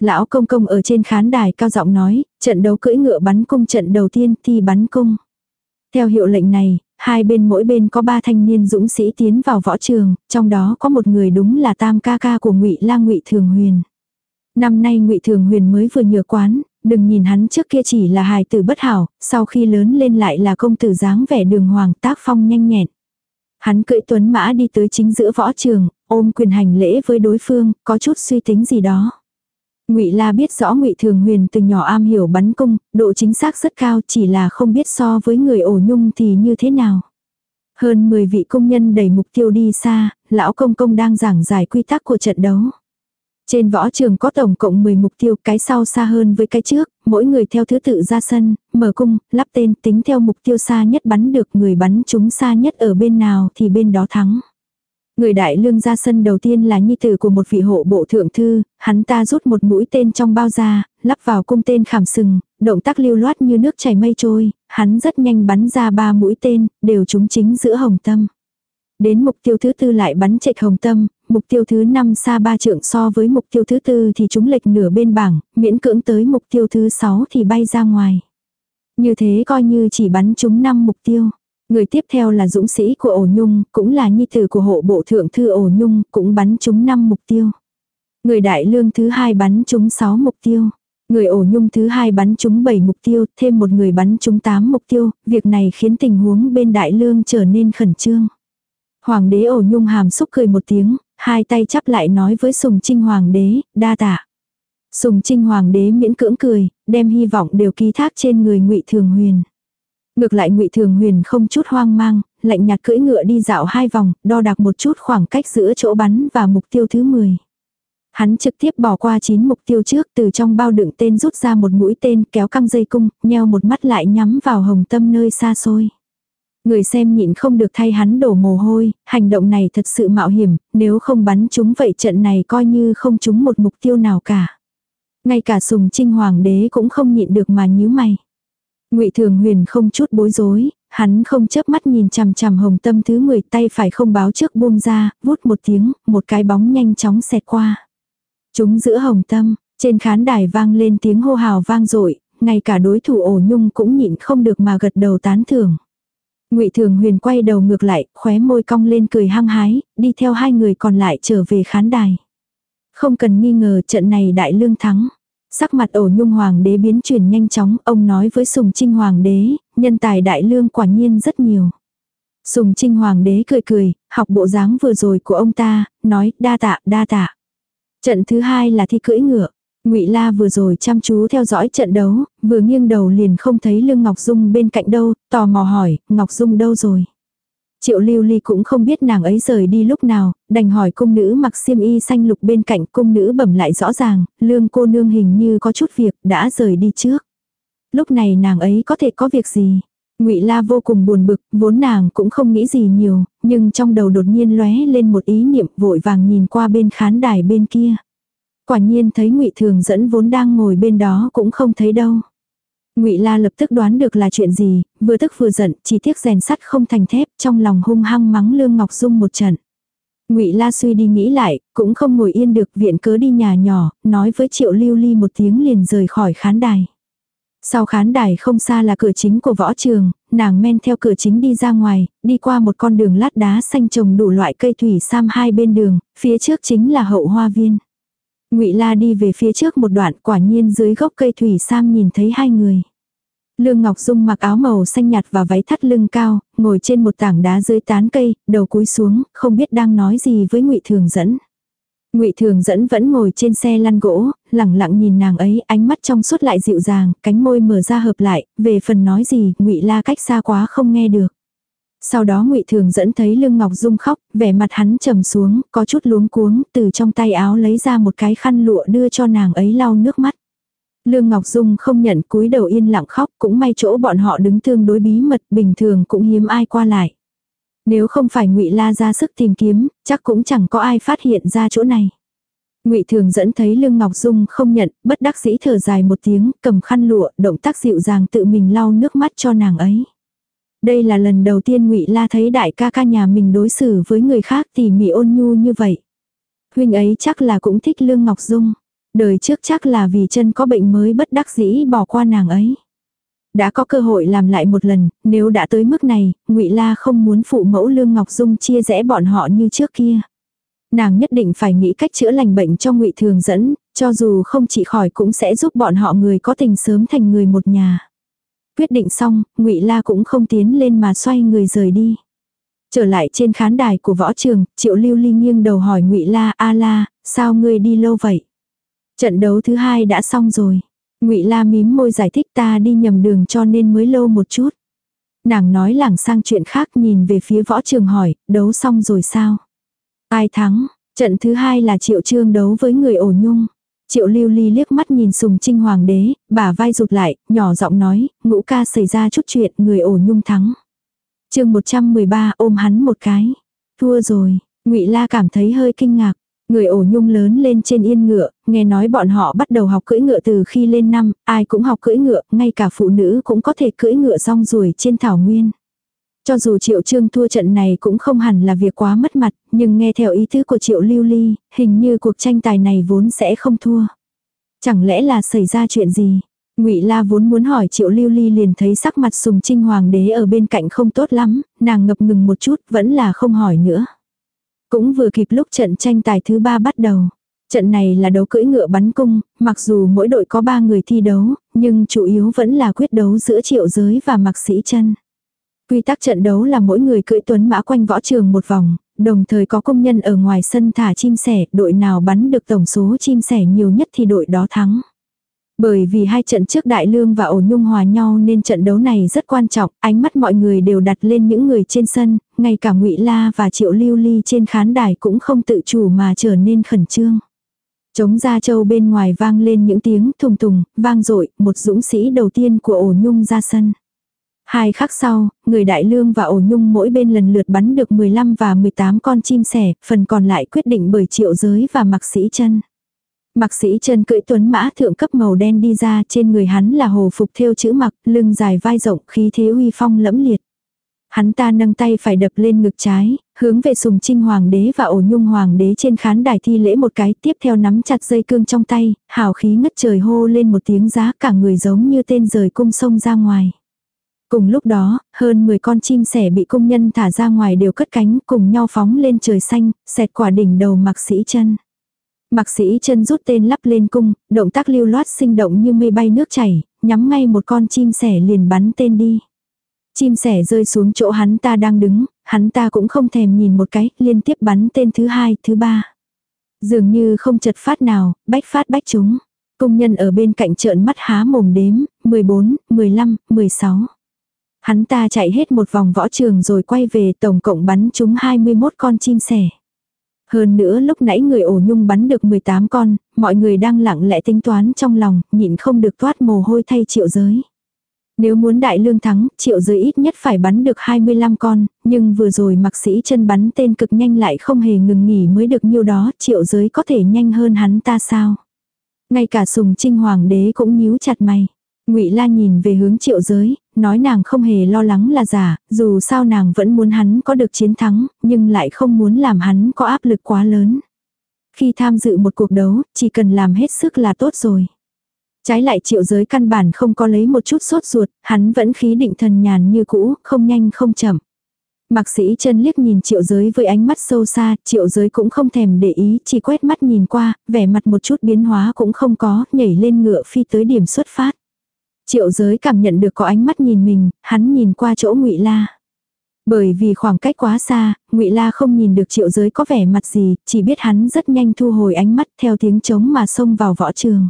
Lão công công ở trên khán đài cao giọng nói, trận đấu cưỡi ngựa bắn cung trận đầu tiên thi bắn cung. Theo hiệu lệnh này, hai bên mỗi bên có ba thanh niên dũng sĩ tiến vào võ trường, trong đó có một người đúng là tam ca ca của ngụy lang ngụy Thường Huyền. Năm nay ngụy Thường Huyền mới vừa nhờ quán, đừng nhìn hắn trước kia chỉ là hài tử bất hảo, sau khi lớn lên lại là công tử dáng vẻ đường hoàng tác phong nhanh nhẹn. Hắn cưỡi tuấn mã đi tới chính giữa võ trường, ôm quyền hành lễ với đối phương, có chút suy tính gì đó. Ngụy La biết rõ Ngụy Thường Huyền từ nhỏ am hiểu bắn cung, độ chính xác rất cao, chỉ là không biết so với người ổ nhung thì như thế nào. Hơn 10 vị công nhân đẩy mục tiêu đi xa, lão công công đang giảng giải quy tắc của trận đấu. Trên võ trường có tổng cộng 10 mục tiêu, cái sau xa hơn với cái trước, mỗi người theo thứ tự ra sân, mở cung, lắp tên, tính theo mục tiêu xa nhất bắn được người bắn chúng xa nhất ở bên nào thì bên đó thắng. Người đại lương ra sân đầu tiên là nhi tử của một vị hộ bộ thượng thư, hắn ta rút một mũi tên trong bao da, lắp vào cung tên khảm sừng, động tác lưu loát như nước chảy mây trôi, hắn rất nhanh bắn ra ba mũi tên, đều trúng chính giữa hồng tâm. Đến mục tiêu thứ tư lại bắn trệch hồng tâm, mục tiêu thứ năm xa ba trượng so với mục tiêu thứ tư thì chúng lệch nửa bên bảng, miễn cưỡng tới mục tiêu thứ sáu thì bay ra ngoài. Như thế coi như chỉ bắn chúng năm mục tiêu. Người tiếp theo là dũng sĩ của ổ nhung, cũng là nhi tử của hộ bộ thượng thư ổ nhung, cũng bắn chúng 5 mục tiêu. Người đại lương thứ hai bắn chúng 6 mục tiêu. Người ổ nhung thứ hai bắn chúng 7 mục tiêu, thêm một người bắn chúng 8 mục tiêu, việc này khiến tình huống bên đại lương trở nên khẩn trương. Hoàng đế ổ nhung hàm xúc cười một tiếng, hai tay chắp lại nói với sùng trinh hoàng đế, đa tạ. Sùng trinh hoàng đế miễn cưỡng cười, đem hy vọng đều ký thác trên người ngụy Thường Huyền. Ngược lại ngụy Thường Huyền không chút hoang mang, lạnh nhạt cưỡi ngựa đi dạo hai vòng, đo đạc một chút khoảng cách giữa chỗ bắn và mục tiêu thứ 10. Hắn trực tiếp bỏ qua 9 mục tiêu trước từ trong bao đựng tên rút ra một mũi tên kéo căng dây cung, nheo một mắt lại nhắm vào hồng tâm nơi xa xôi. Người xem nhịn không được thay hắn đổ mồ hôi, hành động này thật sự mạo hiểm, nếu không bắn chúng vậy trận này coi như không trúng một mục tiêu nào cả. Ngay cả sùng trinh hoàng đế cũng không nhịn được mà nhíu mày. Ngụy Thường Huyền không chút bối rối, hắn không chớp mắt nhìn chằm chằm hồng tâm thứ 10 tay phải không báo trước buông ra, vút một tiếng, một cái bóng nhanh chóng xẹt qua. Chúng giữa hồng tâm, trên khán đài vang lên tiếng hô hào vang dội ngay cả đối thủ ổ nhung cũng nhịn không được mà gật đầu tán thưởng. Ngụy Thường Huyền quay đầu ngược lại, khóe môi cong lên cười hăng hái, đi theo hai người còn lại trở về khán đài. Không cần nghi ngờ trận này đại lương thắng. Sắc mặt ổ nhung hoàng đế biến chuyển nhanh chóng, ông nói với sùng trinh hoàng đế, nhân tài đại lương quả nhiên rất nhiều. Sùng trinh hoàng đế cười cười, học bộ dáng vừa rồi của ông ta, nói đa tạ, đa tạ. Trận thứ hai là thi cưỡi ngựa. Ngụy La vừa rồi chăm chú theo dõi trận đấu, vừa nghiêng đầu liền không thấy Lương Ngọc Dung bên cạnh đâu, tò mò hỏi, Ngọc Dung đâu rồi? Triệu lưu ly cũng không biết nàng ấy rời đi lúc nào, đành hỏi cung nữ mặc xiêm y xanh lục bên cạnh cung nữ bẩm lại rõ ràng, lương cô nương hình như có chút việc, đã rời đi trước. Lúc này nàng ấy có thể có việc gì? ngụy La vô cùng buồn bực, vốn nàng cũng không nghĩ gì nhiều, nhưng trong đầu đột nhiên lóe lên một ý niệm vội vàng nhìn qua bên khán đài bên kia. Quả nhiên thấy ngụy Thường dẫn vốn đang ngồi bên đó cũng không thấy đâu. Ngụy La lập tức đoán được là chuyện gì, vừa tức vừa giận, chỉ tiếc rèn sắt không thành thép, trong lòng hung hăng mắng Lương Ngọc Dung một trận. Ngụy La suy đi nghĩ lại, cũng không ngồi yên được, viện cớ đi nhà nhỏ, nói với Triệu Lưu Ly một tiếng liền rời khỏi khán đài. Sau khán đài không xa là cửa chính của võ trường, nàng men theo cửa chính đi ra ngoài, đi qua một con đường lát đá xanh trồng đủ loại cây thủy sam hai bên đường, phía trước chính là hậu hoa viên. Ngụy La đi về phía trước một đoạn, quả nhiên dưới gốc cây thủy sam nhìn thấy hai người. Lương Ngọc Dung mặc áo màu xanh nhạt và váy thắt lưng cao, ngồi trên một tảng đá dưới tán cây, đầu cúi xuống, không biết đang nói gì với Ngụy Thường Dẫn. Ngụy Thường Dẫn vẫn ngồi trên xe lăn gỗ, lẳng lặng nhìn nàng ấy, ánh mắt trong suốt lại dịu dàng, cánh môi mở ra hợp lại, về phần nói gì, Ngụy La cách xa quá không nghe được. Sau đó Ngụy Thường dẫn thấy Lương Ngọc Dung khóc, vẻ mặt hắn trầm xuống, có chút luống cuống, từ trong tay áo lấy ra một cái khăn lụa đưa cho nàng ấy lau nước mắt. Lương Ngọc Dung không nhận cúi đầu yên lặng khóc, cũng may chỗ bọn họ đứng tương đối bí mật, bình thường cũng hiếm ai qua lại. Nếu không phải Ngụy La ra sức tìm kiếm, chắc cũng chẳng có ai phát hiện ra chỗ này. Ngụy Thường dẫn thấy Lương Ngọc Dung không nhận, bất đắc dĩ thở dài một tiếng, cầm khăn lụa, động tác dịu dàng tự mình lau nước mắt cho nàng ấy. Đây là lần đầu tiên Ngụy La thấy đại ca ca nhà mình đối xử với người khác tỉ mỉ ôn nhu như vậy. Huynh ấy chắc là cũng thích Lương Ngọc Dung. Đời trước chắc là vì chân có bệnh mới bất đắc dĩ bỏ qua nàng ấy. Đã có cơ hội làm lại một lần, nếu đã tới mức này, Ngụy La không muốn phụ mẫu Lương Ngọc Dung chia rẽ bọn họ như trước kia. Nàng nhất định phải nghĩ cách chữa lành bệnh cho Ngụy Thường dẫn, cho dù không trị khỏi cũng sẽ giúp bọn họ người có tình sớm thành người một nhà. Quyết định xong, Ngụy La cũng không tiến lên mà xoay người rời đi. Trở lại trên khán đài của võ trường, Triệu Lưu Ly nghiêng đầu hỏi Ngụy La, "A La, sao ngươi đi lâu vậy?" Trận đấu thứ hai đã xong rồi. Ngụy La mím môi giải thích ta đi nhầm đường cho nên mới lâu một chút. Nàng nói lảng sang chuyện khác nhìn về phía võ trường hỏi, đấu xong rồi sao? Ai thắng? Trận thứ hai là Triệu Trương đấu với người ổ nhung. Triệu lưu ly liếc mắt nhìn sùng trinh hoàng đế, bà vai rụt lại, nhỏ giọng nói, ngũ ca xảy ra chút chuyện, người ổ nhung thắng. chương 113 ôm hắn một cái. Thua rồi, Ngụy La cảm thấy hơi kinh ngạc. Người ổ nhung lớn lên trên yên ngựa, nghe nói bọn họ bắt đầu học cưỡi ngựa từ khi lên năm, ai cũng học cưỡi ngựa, ngay cả phụ nữ cũng có thể cưỡi ngựa rong ruổi trên thảo nguyên. Cho dù Triệu Trương thua trận này cũng không hẳn là việc quá mất mặt, nhưng nghe theo ý tứ của Triệu Lưu Ly, hình như cuộc tranh tài này vốn sẽ không thua. Chẳng lẽ là xảy ra chuyện gì? Ngụy La vốn muốn hỏi Triệu Lưu Ly liền thấy sắc mặt Sùng Trinh Hoàng đế ở bên cạnh không tốt lắm, nàng ngập ngừng một chút, vẫn là không hỏi nữa. Cũng vừa kịp lúc trận tranh tài thứ ba bắt đầu. Trận này là đấu cưỡi ngựa bắn cung, mặc dù mỗi đội có ba người thi đấu, nhưng chủ yếu vẫn là quyết đấu giữa triệu giới và mặc sĩ chân. Quy tắc trận đấu là mỗi người cưỡi tuấn mã quanh võ trường một vòng, đồng thời có công nhân ở ngoài sân thả chim sẻ, đội nào bắn được tổng số chim sẻ nhiều nhất thì đội đó thắng. Bởi vì hai trận trước Đại Lương và Ổ Nhung hòa nhau nên trận đấu này rất quan trọng, ánh mắt mọi người đều đặt lên những người trên sân, ngay cả Ngụy La và Triệu Lưu Ly trên khán đài cũng không tự chủ mà trở nên khẩn trương. Chống ra châu bên ngoài vang lên những tiếng thùng thùng, vang dội một dũng sĩ đầu tiên của Ổ Nhung ra sân. Hai khắc sau, người đại lương và ổ nhung mỗi bên lần lượt bắn được 15 và 18 con chim sẻ, phần còn lại quyết định bởi triệu giới và mặc sĩ chân. Mặc sĩ chân cưỡi tuấn mã thượng cấp màu đen đi ra trên người hắn là hồ phục thêu chữ mặc, lưng dài vai rộng khí thế uy phong lẫm liệt. Hắn ta nâng tay phải đập lên ngực trái, hướng về sùng trinh hoàng đế và ổ nhung hoàng đế trên khán đài thi lễ một cái tiếp theo nắm chặt dây cương trong tay, hào khí ngất trời hô lên một tiếng giá cả người giống như tên rời cung sông ra ngoài. Cùng lúc đó, hơn 10 con chim sẻ bị công nhân thả ra ngoài đều cất cánh cùng nhau phóng lên trời xanh, xẹt quả đỉnh đầu mặc sĩ chân. Mặc sĩ chân rút tên lắp lên cung, động tác lưu loát sinh động như mây bay nước chảy, nhắm ngay một con chim sẻ liền bắn tên đi. Chim sẻ rơi xuống chỗ hắn ta đang đứng, hắn ta cũng không thèm nhìn một cái, liên tiếp bắn tên thứ hai, thứ ba. Dường như không chật phát nào, bách phát bách chúng. Công nhân ở bên cạnh trợn mắt há mồm đếm, 14, 15, 16. Hắn ta chạy hết một vòng võ trường rồi quay về tổng cộng bắn chúng 21 con chim sẻ. Hơn nữa lúc nãy người ổ nhung bắn được 18 con, mọi người đang lặng lẽ tính toán trong lòng, nhịn không được toát mồ hôi thay triệu giới. Nếu muốn đại lương thắng, triệu giới ít nhất phải bắn được 25 con, nhưng vừa rồi mặc sĩ chân bắn tên cực nhanh lại không hề ngừng nghỉ mới được nhiêu đó, triệu giới có thể nhanh hơn hắn ta sao. Ngay cả sùng trinh hoàng đế cũng nhíu chặt mày. Ngụy La nhìn về hướng triệu giới, nói nàng không hề lo lắng là giả, dù sao nàng vẫn muốn hắn có được chiến thắng, nhưng lại không muốn làm hắn có áp lực quá lớn. Khi tham dự một cuộc đấu, chỉ cần làm hết sức là tốt rồi. Trái lại triệu giới căn bản không có lấy một chút sốt ruột, hắn vẫn khí định thần nhàn như cũ, không nhanh không chậm. Mạc sĩ chân liếc nhìn triệu giới với ánh mắt sâu xa, triệu giới cũng không thèm để ý, chỉ quét mắt nhìn qua, vẻ mặt một chút biến hóa cũng không có, nhảy lên ngựa phi tới điểm xuất phát. Triệu giới cảm nhận được có ánh mắt nhìn mình, hắn nhìn qua chỗ ngụy La. Bởi vì khoảng cách quá xa, ngụy La không nhìn được triệu giới có vẻ mặt gì, chỉ biết hắn rất nhanh thu hồi ánh mắt theo tiếng trống mà xông vào võ trường.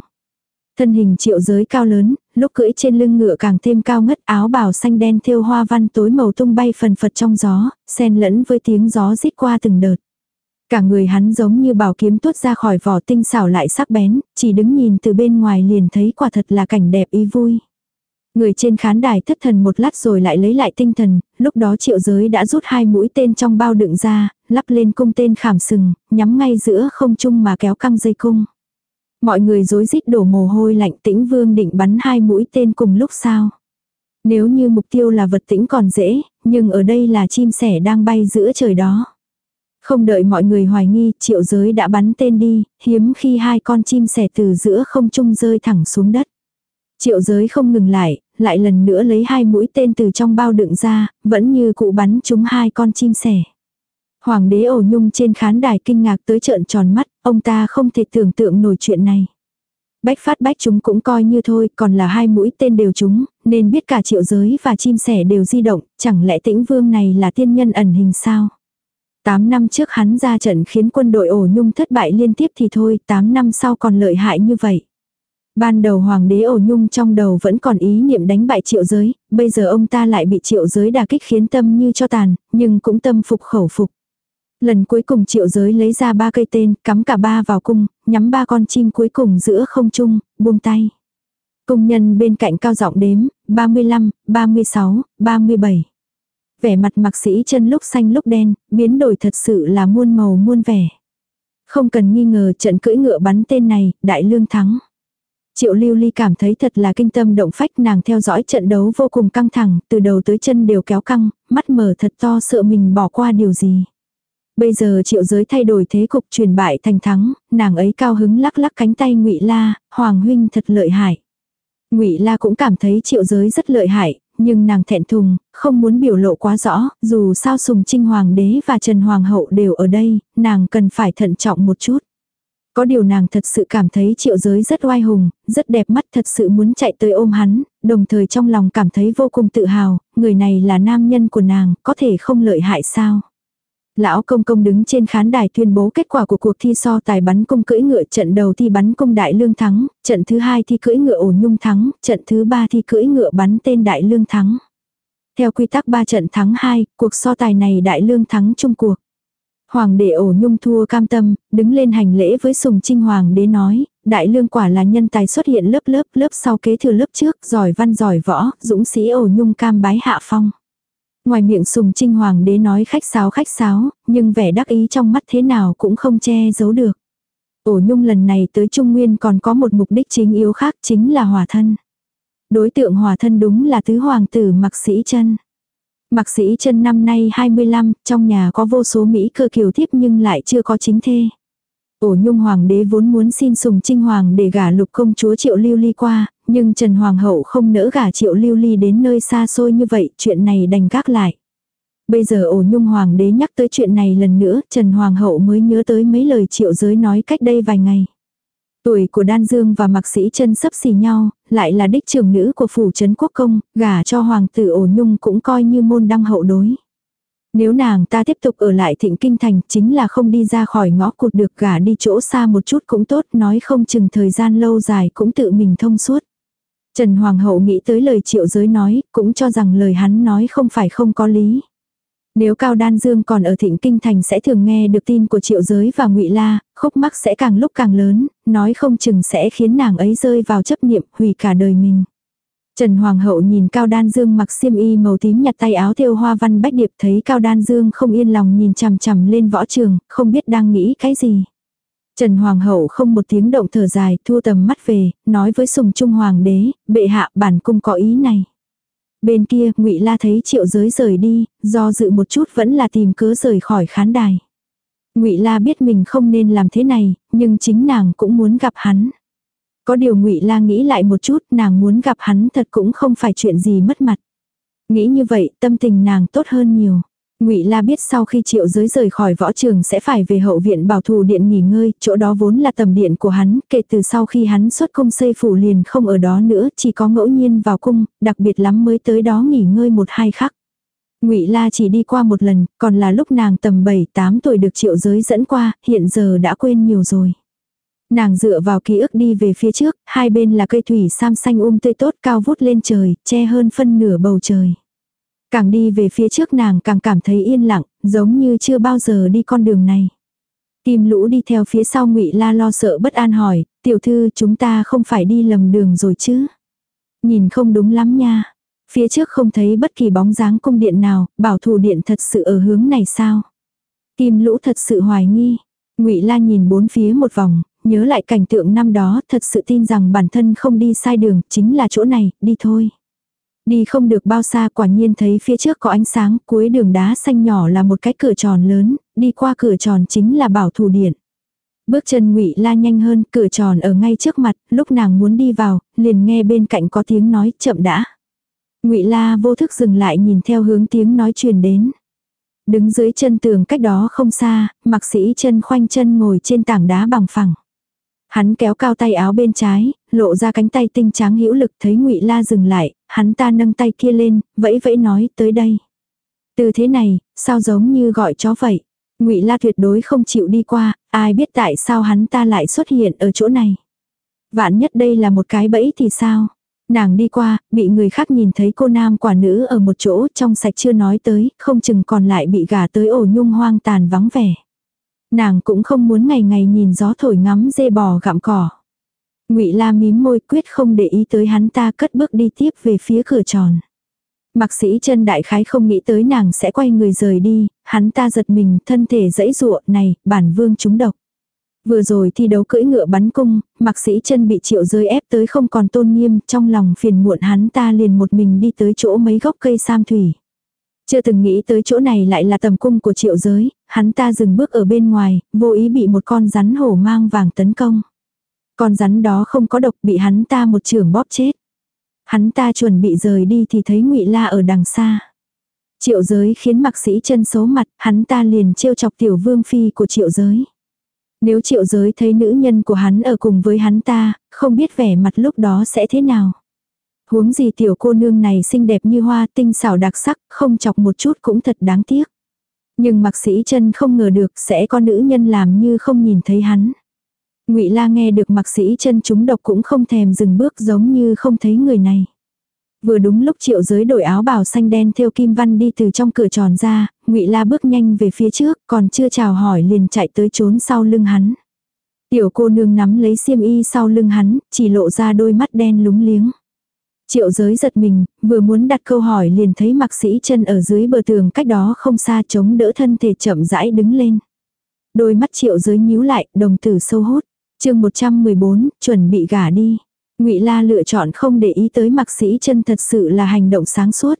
Thân hình triệu giới cao lớn, lúc cưỡi trên lưng ngựa càng thêm cao ngất áo bào xanh đen thêu hoa văn tối màu tung bay phần phật trong gió, xen lẫn với tiếng gió rít qua từng đợt. Cả người hắn giống như bảo kiếm tuốt ra khỏi vỏ tinh xảo lại sắc bén, chỉ đứng nhìn từ bên ngoài liền thấy quả thật là cảnh đẹp ý vui. Người trên khán đài thất thần một lát rồi lại lấy lại tinh thần, lúc đó triệu giới đã rút hai mũi tên trong bao đựng ra, lắp lên cung tên khảm sừng, nhắm ngay giữa không trung mà kéo căng dây cung. Mọi người rối rít đổ mồ hôi lạnh tĩnh vương định bắn hai mũi tên cùng lúc sao. Nếu như mục tiêu là vật tĩnh còn dễ, nhưng ở đây là chim sẻ đang bay giữa trời đó. Không đợi mọi người hoài nghi, triệu giới đã bắn tên đi, hiếm khi hai con chim sẻ từ giữa không trung rơi thẳng xuống đất. Triệu giới không ngừng lại, lại lần nữa lấy hai mũi tên từ trong bao đựng ra, vẫn như cụ bắn chúng hai con chim sẻ. Hoàng đế ổ nhung trên khán đài kinh ngạc tới trợn tròn mắt, ông ta không thể tưởng tượng nổi chuyện này. Bách phát bách chúng cũng coi như thôi, còn là hai mũi tên đều chúng, nên biết cả triệu giới và chim sẻ đều di động, chẳng lẽ tĩnh vương này là tiên nhân ẩn hình sao? Tám năm trước hắn ra trận khiến quân đội ổ nhung thất bại liên tiếp thì thôi, tám năm sau còn lợi hại như vậy. Ban đầu hoàng đế ổ nhung trong đầu vẫn còn ý niệm đánh bại triệu giới, bây giờ ông ta lại bị triệu giới đà kích khiến tâm như cho tàn, nhưng cũng tâm phục khẩu phục. Lần cuối cùng triệu giới lấy ra ba cây tên, cắm cả ba vào cung, nhắm ba con chim cuối cùng giữa không trung, buông tay. Công nhân bên cạnh cao giọng đếm, 35, 36, 37. Vẻ mặt mặc sĩ chân lúc xanh lúc đen, biến đổi thật sự là muôn màu muôn vẻ. Không cần nghi ngờ trận cưỡi ngựa bắn tên này, đại lương thắng. Triệu lưu ly cảm thấy thật là kinh tâm động phách nàng theo dõi trận đấu vô cùng căng thẳng, từ đầu tới chân đều kéo căng, mắt mở thật to sợ mình bỏ qua điều gì. Bây giờ triệu giới thay đổi thế cục truyền bại thành thắng, nàng ấy cao hứng lắc lắc cánh tay ngụy La, Hoàng huynh thật lợi hại. Ngụy La cũng cảm thấy triệu giới rất lợi hại, nhưng nàng thẹn thùng, không muốn biểu lộ quá rõ, dù sao Sùng Trinh Hoàng đế và Trần Hoàng hậu đều ở đây, nàng cần phải thận trọng một chút. Có điều nàng thật sự cảm thấy triệu giới rất oai hùng, rất đẹp mắt thật sự muốn chạy tới ôm hắn, đồng thời trong lòng cảm thấy vô cùng tự hào, người này là nam nhân của nàng, có thể không lợi hại sao. Lão công công đứng trên khán đài tuyên bố kết quả của cuộc thi so tài bắn cung cưỡi ngựa trận đầu thi bắn cung đại lương thắng, trận thứ hai thi cưỡi ngựa ổ nhung thắng, trận thứ ba thi cưỡi ngựa bắn tên đại lương thắng. Theo quy tắc ba trận thắng 2, cuộc so tài này đại lương thắng chung cuộc. Hoàng đệ ổ nhung thua cam tâm, đứng lên hành lễ với sùng trinh hoàng đế nói, đại lương quả là nhân tài xuất hiện lớp lớp, lớp sau kế thừa lớp trước, giỏi văn giỏi võ, dũng sĩ ổ nhung cam bái hạ phong. Ngoài miệng sùng trinh hoàng đế nói khách sáo khách sáo, nhưng vẻ đắc ý trong mắt thế nào cũng không che giấu được. Ổ nhung lần này tới Trung Nguyên còn có một mục đích chính yếu khác chính là hòa thân. Đối tượng hòa thân đúng là tứ hoàng tử mạc sĩ chân. mạc sĩ chân năm nay 25, trong nhà có vô số Mỹ cơ kiều thiếp nhưng lại chưa có chính thê. Ổ nhung hoàng đế vốn muốn xin sùng trinh hoàng để gả lục công chúa triệu lưu ly qua, nhưng Trần Hoàng hậu không nỡ gả triệu lưu ly đến nơi xa xôi như vậy, chuyện này đành gác lại. Bây giờ ổ nhung hoàng đế nhắc tới chuyện này lần nữa, Trần Hoàng hậu mới nhớ tới mấy lời triệu giới nói cách đây vài ngày. Tuổi của Đan Dương và Mạc Sĩ chân sấp xì nhau, lại là đích trưởng nữ của phủ trấn quốc công, gả cho hoàng tử ổ nhung cũng coi như môn đăng hậu đối. Nếu nàng ta tiếp tục ở lại thịnh kinh thành chính là không đi ra khỏi ngõ cụt được gả đi chỗ xa một chút cũng tốt nói không chừng thời gian lâu dài cũng tự mình thông suốt. Trần Hoàng hậu nghĩ tới lời triệu giới nói, cũng cho rằng lời hắn nói không phải không có lý. Nếu Cao Đan Dương còn ở Thịnh Kinh Thành sẽ thường nghe được tin của Triệu Giới và Ngụy La, khúc mắc sẽ càng lúc càng lớn, nói không chừng sẽ khiến nàng ấy rơi vào chấp niệm hủy cả đời mình. Trần Hoàng hậu nhìn Cao Đan Dương mặc xiêm y màu tím nhặt tay áo thêu hoa văn bách điệp thấy Cao Đan Dương không yên lòng nhìn chằm chằm lên võ trường, không biết đang nghĩ cái gì. Trần Hoàng hậu không một tiếng động thở dài, thu tầm mắt về, nói với Sùng Trung Hoàng đế, bệ hạ bản cung có ý này. Bên kia, ngụy La thấy triệu giới rời đi, do dự một chút vẫn là tìm cớ rời khỏi khán đài. ngụy La biết mình không nên làm thế này, nhưng chính nàng cũng muốn gặp hắn. Có điều ngụy La nghĩ lại một chút, nàng muốn gặp hắn thật cũng không phải chuyện gì mất mặt. Nghĩ như vậy, tâm tình nàng tốt hơn nhiều. Ngụy La biết sau khi Triệu Giới rời khỏi võ trường sẽ phải về hậu viện bảo thù điện nghỉ ngơi, chỗ đó vốn là tầm điện của hắn, kể từ sau khi hắn xuất cung xây phủ liền không ở đó nữa, chỉ có ngẫu nhiên vào cung, đặc biệt lắm mới tới đó nghỉ ngơi một hai khắc. Ngụy La chỉ đi qua một lần, còn là lúc nàng tầm 7-8 tuổi được Triệu Giới dẫn qua, hiện giờ đã quên nhiều rồi. Nàng dựa vào ký ức đi về phía trước, hai bên là cây thủy sam xanh um tươi tốt cao vút lên trời, che hơn phân nửa bầu trời. Càng đi về phía trước nàng càng cảm thấy yên lặng, giống như chưa bao giờ đi con đường này. Kim lũ đi theo phía sau ngụy la lo sợ bất an hỏi, tiểu thư chúng ta không phải đi lầm đường rồi chứ. Nhìn không đúng lắm nha. Phía trước không thấy bất kỳ bóng dáng cung điện nào, bảo thủ điện thật sự ở hướng này sao. Kim lũ thật sự hoài nghi. ngụy la nhìn bốn phía một vòng, nhớ lại cảnh tượng năm đó thật sự tin rằng bản thân không đi sai đường, chính là chỗ này, đi thôi. Đi không được bao xa quả nhiên thấy phía trước có ánh sáng, cuối đường đá xanh nhỏ là một cái cửa tròn lớn, đi qua cửa tròn chính là bảo thủ điện. Bước chân ngụy la nhanh hơn, cửa tròn ở ngay trước mặt, lúc nàng muốn đi vào, liền nghe bên cạnh có tiếng nói chậm đã. ngụy la vô thức dừng lại nhìn theo hướng tiếng nói truyền đến. Đứng dưới chân tường cách đó không xa, mặc sĩ chân khoanh chân ngồi trên tảng đá bằng phẳng. Hắn kéo cao tay áo bên trái, lộ ra cánh tay tinh trắng hữu lực thấy ngụy La dừng lại, hắn ta nâng tay kia lên, vẫy vẫy nói tới đây. Từ thế này, sao giống như gọi chó vậy? Ngụy La tuyệt đối không chịu đi qua, ai biết tại sao hắn ta lại xuất hiện ở chỗ này. Vạn nhất đây là một cái bẫy thì sao? Nàng đi qua, bị người khác nhìn thấy cô nam quả nữ ở một chỗ trong sạch chưa nói tới, không chừng còn lại bị gả tới ổ nhung hoang tàn vắng vẻ. Nàng cũng không muốn ngày ngày nhìn gió thổi ngắm dê bò gặm cỏ. Ngụy La mím môi quyết không để ý tới hắn ta cất bước đi tiếp về phía cửa tròn. Mạc sĩ chân đại khái không nghĩ tới nàng sẽ quay người rời đi, hắn ta giật mình, thân thể dẫy dụa, này, bản vương trúng độc. Vừa rồi thi đấu cưỡi ngựa bắn cung, mạc sĩ chân bị triệu giới ép tới không còn tôn nghiêm, trong lòng phiền muộn hắn ta liền một mình đi tới chỗ mấy gốc cây sam thủy. Chưa từng nghĩ tới chỗ này lại là tầm cung của triệu giới, hắn ta dừng bước ở bên ngoài, vô ý bị một con rắn hổ mang vàng tấn công. Con rắn đó không có độc bị hắn ta một trường bóp chết. Hắn ta chuẩn bị rời đi thì thấy ngụy La ở đằng xa. Triệu giới khiến mặc sĩ chân số mặt, hắn ta liền trêu chọc tiểu vương phi của triệu giới. Nếu triệu giới thấy nữ nhân của hắn ở cùng với hắn ta, không biết vẻ mặt lúc đó sẽ thế nào. Huống gì tiểu cô nương này xinh đẹp như hoa tinh xảo đặc sắc, không chọc một chút cũng thật đáng tiếc. Nhưng mặc sĩ chân không ngờ được sẽ có nữ nhân làm như không nhìn thấy hắn. ngụy La nghe được mặc sĩ chân chúng độc cũng không thèm dừng bước giống như không thấy người này. Vừa đúng lúc triệu giới đổi áo bào xanh đen theo kim văn đi từ trong cửa tròn ra, ngụy La bước nhanh về phía trước, còn chưa chào hỏi liền chạy tới trốn sau lưng hắn. Tiểu cô nương nắm lấy xiêm y sau lưng hắn, chỉ lộ ra đôi mắt đen lúng liếng. Triệu giới giật mình, vừa muốn đặt câu hỏi liền thấy mặc sĩ chân ở dưới bờ tường cách đó không xa chống đỡ thân thể chậm rãi đứng lên. Đôi mắt triệu giới nhíu lại, đồng tử sâu hút. chương 114, chuẩn bị gả đi. ngụy La lựa chọn không để ý tới mặc sĩ chân thật sự là hành động sáng suốt.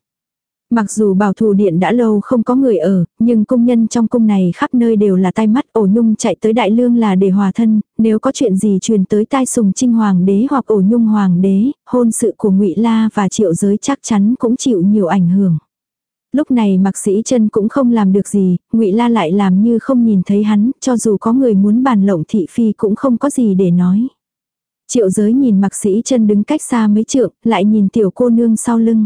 Mặc dù bảo thủ điện đã lâu không có người ở, nhưng công nhân trong cung này khắp nơi đều là tai mắt ổ nhung chạy tới đại lương là để hòa thân, nếu có chuyện gì truyền tới tai sùng trinh hoàng đế hoặc ổ nhung hoàng đế, hôn sự của ngụy La và triệu giới chắc chắn cũng chịu nhiều ảnh hưởng. Lúc này mặc sĩ chân cũng không làm được gì, ngụy La lại làm như không nhìn thấy hắn, cho dù có người muốn bàn lộng thị phi cũng không có gì để nói. Triệu giới nhìn mặc sĩ chân đứng cách xa mấy trượng, lại nhìn tiểu cô nương sau lưng.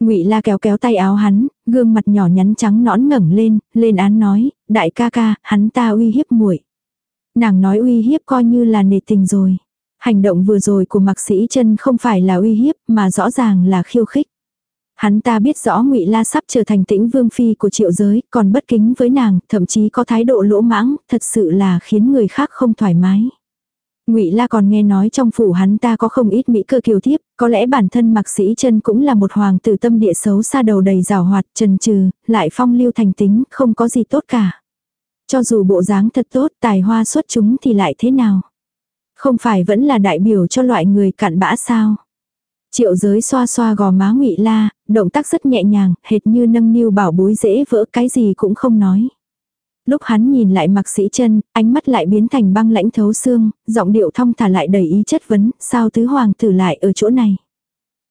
Ngụy La kéo kéo tay áo hắn, gương mặt nhỏ nhắn trắng nõn ngẩng lên, lên án nói, đại ca ca, hắn ta uy hiếp muội. Nàng nói uy hiếp coi như là nề tình rồi. Hành động vừa rồi của Mạc Sĩ Chân không phải là uy hiếp, mà rõ ràng là khiêu khích. Hắn ta biết rõ Ngụy La sắp trở thành tĩnh vương phi của triệu giới, còn bất kính với nàng, thậm chí có thái độ lỗ mãng, thật sự là khiến người khác không thoải mái. Ngụy La còn nghe nói trong phủ hắn ta có không ít mỹ cơ kiều thiếp, có lẽ bản thân Mạc Sĩ Chân cũng là một hoàng tử tâm địa xấu xa đầu đầy rào hoạt, trần trừ, lại phong lưu thành tính, không có gì tốt cả. Cho dù bộ dáng thật tốt, tài hoa xuất chúng thì lại thế nào? Không phải vẫn là đại biểu cho loại người cặn bã sao? Triệu giới xoa xoa gò má Ngụy La, động tác rất nhẹ nhàng, hệt như nâng niu bảo bối dễ vỡ cái gì cũng không nói. Lúc hắn nhìn lại mạc sĩ chân, ánh mắt lại biến thành băng lãnh thấu xương, giọng điệu thong thả lại đầy ý chất vấn, sao tứ hoàng tử lại ở chỗ này.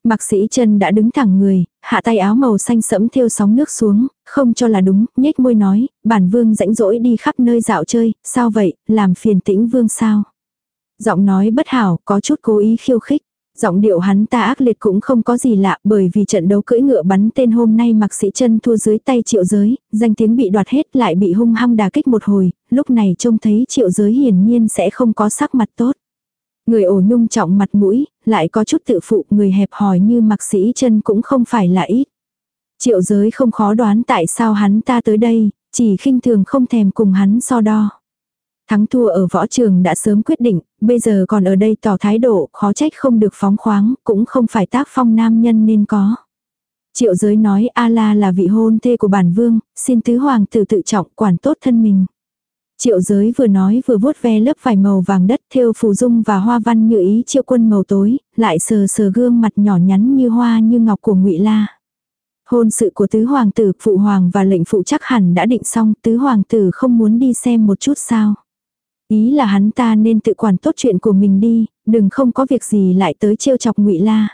mạc sĩ chân đã đứng thẳng người, hạ tay áo màu xanh sẫm thiêu sóng nước xuống, không cho là đúng, nhếch môi nói, bản vương rãnh rỗi đi khắp nơi dạo chơi, sao vậy, làm phiền tĩnh vương sao. Giọng nói bất hảo, có chút cố ý khiêu khích. Giọng điệu hắn ta ác liệt cũng không có gì lạ bởi vì trận đấu cưỡi ngựa bắn tên hôm nay mặc sĩ chân thua dưới tay triệu giới, danh tiếng bị đoạt hết lại bị hung hăng đà kích một hồi, lúc này trông thấy triệu giới hiển nhiên sẽ không có sắc mặt tốt. Người ổ nhung trọng mặt mũi, lại có chút tự phụ người hẹp hòi như mặc sĩ chân cũng không phải là ít. Triệu giới không khó đoán tại sao hắn ta tới đây, chỉ khinh thường không thèm cùng hắn so đo. Thắng thua ở võ trường đã sớm quyết định, bây giờ còn ở đây tỏ thái độ, khó trách không được phóng khoáng, cũng không phải tác phong nam nhân nên có. Triệu giới nói A-la là vị hôn thê của bản vương, xin tứ hoàng tử tự trọng quản tốt thân mình. Triệu giới vừa nói vừa vuốt ve lớp vải màu vàng đất thêu phù dung và hoa văn như ý triệu quân màu tối, lại sờ sờ gương mặt nhỏ nhắn như hoa như ngọc của ngụy La. Hôn sự của tứ hoàng tử, phụ hoàng và lệnh phụ chắc hẳn đã định xong, tứ hoàng tử không muốn đi xem một chút sao. Ý là hắn ta nên tự quản tốt chuyện của mình đi, đừng không có việc gì lại tới trêu chọc ngụy La.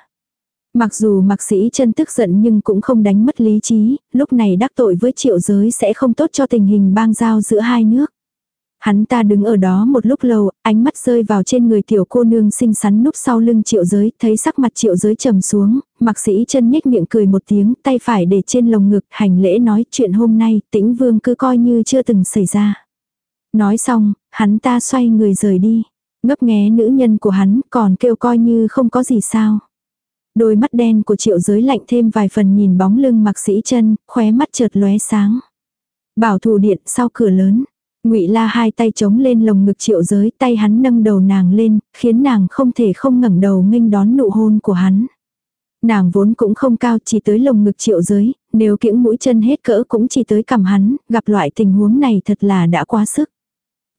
Mặc dù mặc sĩ chân tức giận nhưng cũng không đánh mất lý trí, lúc này đắc tội với triệu giới sẽ không tốt cho tình hình bang giao giữa hai nước. Hắn ta đứng ở đó một lúc lâu, ánh mắt rơi vào trên người tiểu cô nương xinh xắn núp sau lưng triệu giới, thấy sắc mặt triệu giới trầm xuống, mặc sĩ chân nhếch miệng cười một tiếng, tay phải để trên lồng ngực, hành lễ nói chuyện hôm nay, tĩnh vương cứ coi như chưa từng xảy ra. Nói xong, hắn ta xoay người rời đi. Ngấp nghé nữ nhân của hắn còn kêu coi như không có gì sao. Đôi mắt đen của triệu giới lạnh thêm vài phần nhìn bóng lưng mặc sĩ chân, khóe mắt chợt lóe sáng. Bảo thủ điện sau cửa lớn. ngụy la hai tay chống lên lồng ngực triệu giới tay hắn nâng đầu nàng lên, khiến nàng không thể không ngẩng đầu nghênh đón nụ hôn của hắn. Nàng vốn cũng không cao chỉ tới lồng ngực triệu giới, nếu kiễng mũi chân hết cỡ cũng chỉ tới cầm hắn, gặp loại tình huống này thật là đã quá sức.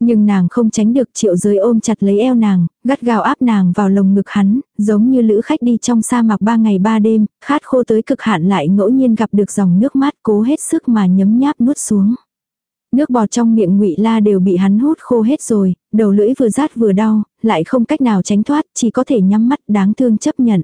Nhưng nàng không tránh được triệu giới ôm chặt lấy eo nàng, gắt gao áp nàng vào lồng ngực hắn, giống như lữ khách đi trong sa mạc ba ngày ba đêm, khát khô tới cực hạn lại ngẫu nhiên gặp được dòng nước mát cố hết sức mà nhấm nháp nuốt xuống. Nước bọt trong miệng ngụy La đều bị hắn hút khô hết rồi, đầu lưỡi vừa rát vừa đau, lại không cách nào tránh thoát, chỉ có thể nhắm mắt đáng thương chấp nhận.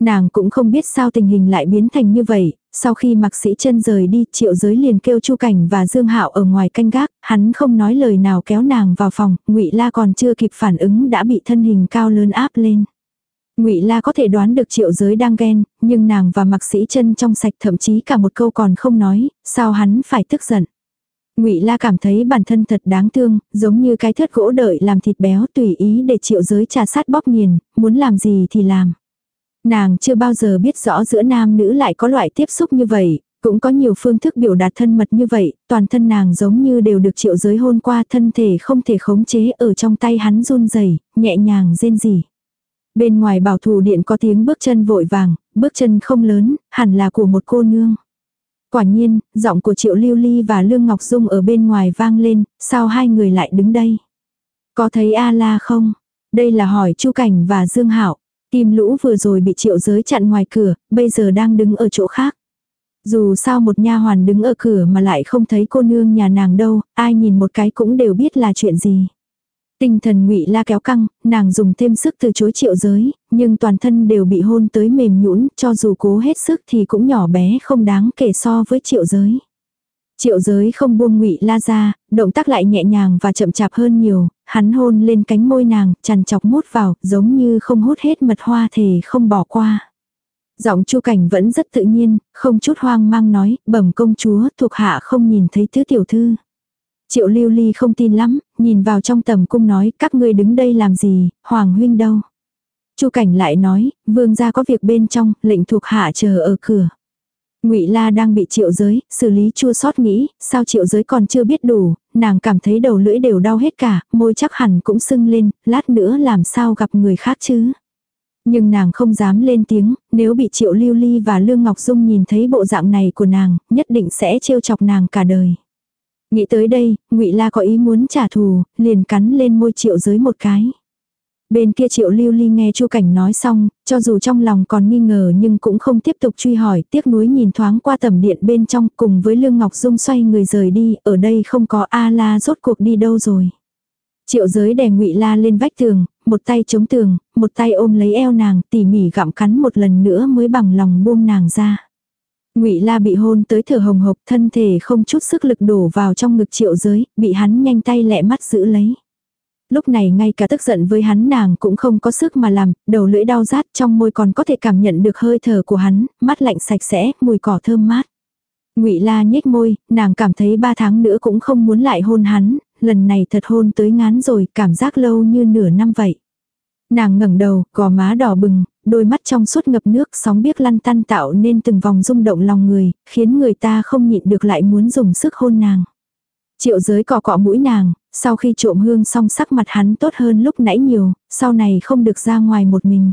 Nàng cũng không biết sao tình hình lại biến thành như vậy, sau khi mặc sĩ chân rời đi triệu giới liền kêu chu cảnh và dương hạo ở ngoài canh gác, hắn không nói lời nào kéo nàng vào phòng, ngụy La còn chưa kịp phản ứng đã bị thân hình cao lớn áp lên. Ngụy La có thể đoán được Triệu Giới đang ghen, nhưng nàng và Mặc Sĩ Chân trong sạch thậm chí cả một câu còn không nói, sao hắn phải tức giận. Ngụy La cảm thấy bản thân thật đáng thương, giống như cái thớt gỗ đợi làm thịt béo tùy ý để Triệu Giới trà sát bóp nghiền, muốn làm gì thì làm. Nàng chưa bao giờ biết rõ giữa nam nữ lại có loại tiếp xúc như vậy, cũng có nhiều phương thức biểu đạt thân mật như vậy, toàn thân nàng giống như đều được triệu giới hôn qua thân thể không thể khống chế ở trong tay hắn run rẩy nhẹ nhàng rên rỉ. Bên ngoài bảo thủ điện có tiếng bước chân vội vàng, bước chân không lớn, hẳn là của một cô nương. Quả nhiên, giọng của Triệu Lưu Ly và Lương Ngọc Dung ở bên ngoài vang lên, sao hai người lại đứng đây? Có thấy A-la không? Đây là hỏi Chu Cảnh và Dương Hạo. Tim lũ vừa rồi bị triệu giới chặn ngoài cửa, bây giờ đang đứng ở chỗ khác. Dù sao một nha hoàn đứng ở cửa mà lại không thấy cô nương nhà nàng đâu, ai nhìn một cái cũng đều biết là chuyện gì. Tinh thần ngụy la kéo căng, nàng dùng thêm sức từ chối triệu giới, nhưng toàn thân đều bị hôn tới mềm nhũn, cho dù cố hết sức thì cũng nhỏ bé không đáng kể so với triệu giới. Triệu giới không buông ngụy la ra, động tác lại nhẹ nhàng và chậm chạp hơn nhiều, hắn hôn lên cánh môi nàng, chằn chọc mút vào, giống như không hút hết mật hoa thể không bỏ qua. Giọng chu cảnh vẫn rất tự nhiên, không chút hoang mang nói, bẩm công chúa thuộc hạ không nhìn thấy thứ tiểu thư. Triệu lưu ly không tin lắm, nhìn vào trong tầm cung nói, các ngươi đứng đây làm gì, hoàng huynh đâu. chu cảnh lại nói, vương gia có việc bên trong, lệnh thuộc hạ chờ ở cửa. Ngụy La đang bị triệu giới, xử lý chua xót nghĩ, sao triệu giới còn chưa biết đủ, nàng cảm thấy đầu lưỡi đều đau hết cả, môi chắc hẳn cũng sưng lên, lát nữa làm sao gặp người khác chứ. Nhưng nàng không dám lên tiếng, nếu bị triệu lưu ly và lương ngọc dung nhìn thấy bộ dạng này của nàng, nhất định sẽ trêu chọc nàng cả đời. Nghĩ tới đây, ngụy La có ý muốn trả thù, liền cắn lên môi triệu giới một cái. Bên kia triệu lưu ly nghe chu cảnh nói xong, cho dù trong lòng còn nghi ngờ nhưng cũng không tiếp tục truy hỏi, tiếc nuối nhìn thoáng qua tầm điện bên trong cùng với Lương Ngọc Dung xoay người rời đi, ở đây không có A-la rốt cuộc đi đâu rồi. Triệu giới đè ngụy la lên vách tường, một tay chống tường, một tay ôm lấy eo nàng, tỉ mỉ gặm cắn một lần nữa mới bằng lòng buông nàng ra. Ngụy La bị hôn tới thở hồng hộc, thân thể không chút sức lực đổ vào trong ngực Triệu Giới, bị hắn nhanh tay lẹ mắt giữ lấy. Lúc này ngay cả tức giận với hắn nàng cũng không có sức mà làm, đầu lưỡi đau rát trong môi còn có thể cảm nhận được hơi thở của hắn, mắt lạnh sạch sẽ, mùi cỏ thơm mát. Ngụy La nhếch môi, nàng cảm thấy ba tháng nữa cũng không muốn lại hôn hắn, lần này thật hôn tới ngán rồi, cảm giác lâu như nửa năm vậy. Nàng ngẩng đầu, gò má đỏ bừng, đôi mắt trong suốt ngập nước sóng biếc lăn tăn tạo nên từng vòng rung động lòng người, khiến người ta không nhịn được lại muốn dùng sức hôn nàng. Triệu giới cọ cọ mũi nàng, sau khi trộm hương xong sắc mặt hắn tốt hơn lúc nãy nhiều, sau này không được ra ngoài một mình.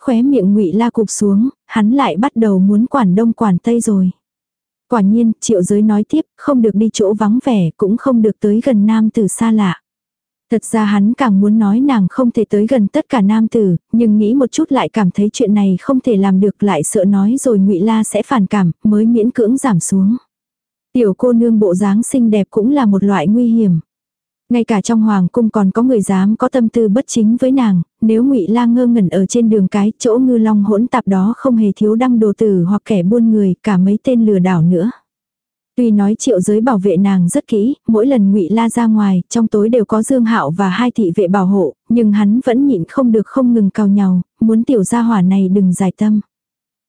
Khóe miệng ngụy la cụp xuống, hắn lại bắt đầu muốn quản đông quản tây rồi. Quả nhiên, triệu giới nói tiếp, không được đi chỗ vắng vẻ, cũng không được tới gần nam tử xa lạ. Thật ra hắn càng muốn nói nàng không thể tới gần tất cả nam tử, nhưng nghĩ một chút lại cảm thấy chuyện này không thể làm được lại sợ nói rồi ngụy La sẽ phản cảm, mới miễn cưỡng giảm xuống. Tiểu cô nương bộ dáng xinh đẹp cũng là một loại nguy hiểm. Ngay cả trong hoàng cung còn có người dám có tâm tư bất chính với nàng, nếu ngụy lang ngơ ngẩn ở trên đường cái chỗ ngư long hỗn tạp đó không hề thiếu đăng đồ tử hoặc kẻ buôn người cả mấy tên lừa đảo nữa. Tuy nói triệu giới bảo vệ nàng rất kỹ, mỗi lần ngụy la ra ngoài, trong tối đều có Dương Hạo và hai thị vệ bảo hộ, nhưng hắn vẫn nhịn không được không ngừng cào nhau, muốn tiểu gia hỏa này đừng giải tâm.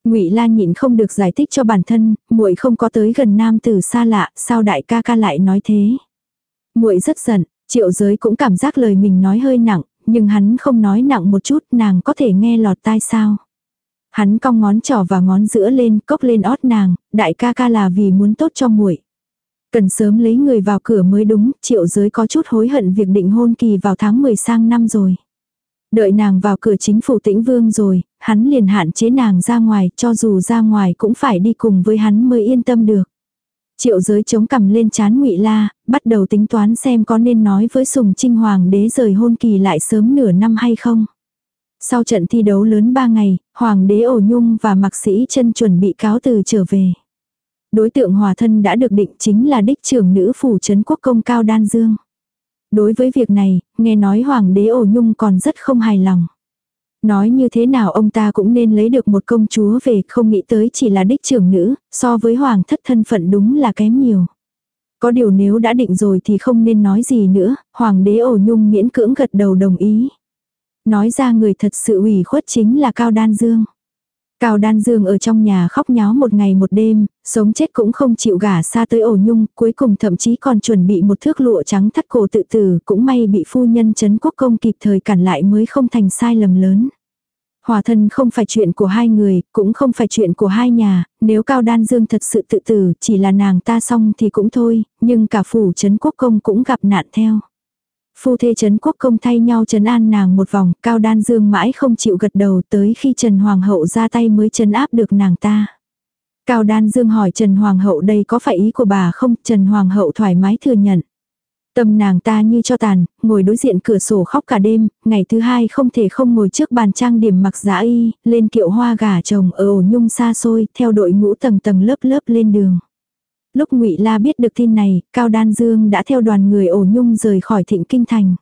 Ngụy La nhịn không được giải thích cho bản thân, muội không có tới gần nam tử xa lạ, sao đại ca ca lại nói thế? Muội rất giận, Triệu Giới cũng cảm giác lời mình nói hơi nặng, nhưng hắn không nói nặng một chút, nàng có thể nghe lọt tai sao? Hắn cong ngón trỏ và ngón giữa lên, cốc lên ót nàng, đại ca ca là vì muốn tốt cho muội. Cần sớm lấy người vào cửa mới đúng, Triệu Giới có chút hối hận việc định hôn kỳ vào tháng 10 sang năm rồi. Đợi nàng vào cửa chính phủ tĩnh vương rồi, hắn liền hạn chế nàng ra ngoài, cho dù ra ngoài cũng phải đi cùng với hắn mới yên tâm được. Triệu giới chống cầm lên chán ngụy La, bắt đầu tính toán xem có nên nói với Sùng Trinh Hoàng đế rời hôn kỳ lại sớm nửa năm hay không. Sau trận thi đấu lớn 3 ngày, Hoàng đế ổ nhung và mạc sĩ chân chuẩn bị cáo từ trở về. Đối tượng hòa thân đã được định chính là đích trưởng nữ phủ trấn quốc công cao đan dương. Đối với việc này, nghe nói hoàng đế ổ nhung còn rất không hài lòng. Nói như thế nào ông ta cũng nên lấy được một công chúa về không nghĩ tới chỉ là đích trưởng nữ, so với hoàng thất thân phận đúng là kém nhiều. Có điều nếu đã định rồi thì không nên nói gì nữa, hoàng đế ổ nhung miễn cưỡng gật đầu đồng ý. Nói ra người thật sự ủy khuất chính là Cao Đan Dương. Cao Đan Dương ở trong nhà khóc nháo một ngày một đêm, sống chết cũng không chịu gả xa tới ổ nhung, cuối cùng thậm chí còn chuẩn bị một thước lụa trắng thắt cổ tự tử, cũng may bị phu nhân chấn quốc công kịp thời cản lại mới không thành sai lầm lớn. Hòa thân không phải chuyện của hai người, cũng không phải chuyện của hai nhà, nếu Cao Đan Dương thật sự tự tử, chỉ là nàng ta xong thì cũng thôi, nhưng cả phủ chấn quốc công cũng gặp nạn theo. Phu thê Trấn Quốc Công thay nhau trấn an nàng một vòng, Cao Đan Dương mãi không chịu gật đầu tới khi Trần Hoàng hậu ra tay mới trấn áp được nàng ta. Cao Đan Dương hỏi Trần Hoàng hậu đây có phải ý của bà không, Trần Hoàng hậu thoải mái thừa nhận. Tâm nàng ta như cho tàn, ngồi đối diện cửa sổ khóc cả đêm, ngày thứ hai không thể không ngồi trước bàn trang điểm mặc giả y, lên kiệu hoa gà chồng ở ổ nhung xa xôi, theo đội ngũ tầng tầng lớp lớp lên đường. Lúc Ngụy La biết được tin này, Cao Đan Dương đã theo đoàn người ổ nhung rời khỏi thịnh kinh thành.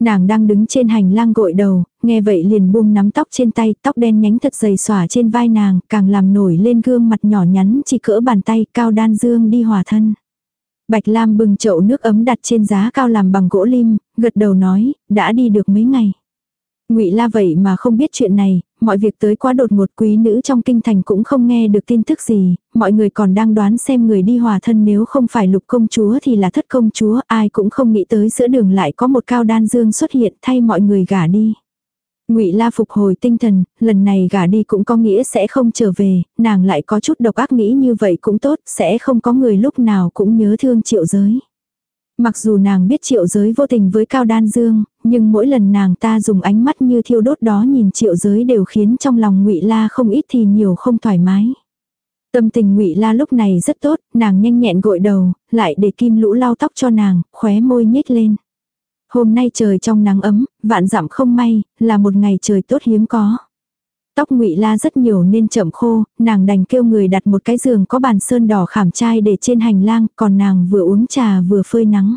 Nàng đang đứng trên hành lang gội đầu, nghe vậy liền buông nắm tóc trên tay, tóc đen nhánh thật dày xòa trên vai nàng, càng làm nổi lên gương mặt nhỏ nhắn chỉ cỡ bàn tay, Cao Đan Dương đi hòa thân. Bạch Lam bưng chậu nước ấm đặt trên giá cao làm bằng gỗ lim, gật đầu nói, đã đi được mấy ngày. Ngụy La vậy mà không biết chuyện này, mọi việc tới quá đột ngột quý nữ trong kinh thành cũng không nghe được tin tức gì, mọi người còn đang đoán xem người đi hòa thân nếu không phải lục công chúa thì là thất công chúa, ai cũng không nghĩ tới giữa đường lại có một cao đan dương xuất hiện thay mọi người gả đi. Ngụy La phục hồi tinh thần, lần này gả đi cũng có nghĩa sẽ không trở về, nàng lại có chút độc ác nghĩ như vậy cũng tốt, sẽ không có người lúc nào cũng nhớ thương triệu giới. Mặc dù nàng biết triệu giới vô tình với Cao Đan Dương, nhưng mỗi lần nàng ta dùng ánh mắt như thiêu đốt đó nhìn triệu giới đều khiến trong lòng ngụy La không ít thì nhiều không thoải mái. Tâm tình ngụy La lúc này rất tốt, nàng nhanh nhẹn gội đầu, lại để kim lũ lau tóc cho nàng, khóe môi nhếch lên. Hôm nay trời trong nắng ấm, vạn dặm không may, là một ngày trời tốt hiếm có. Tóc ngụy La rất nhiều nên chậm khô, nàng đành kêu người đặt một cái giường có bàn sơn đỏ khảm trai để trên hành lang, còn nàng vừa uống trà vừa phơi nắng.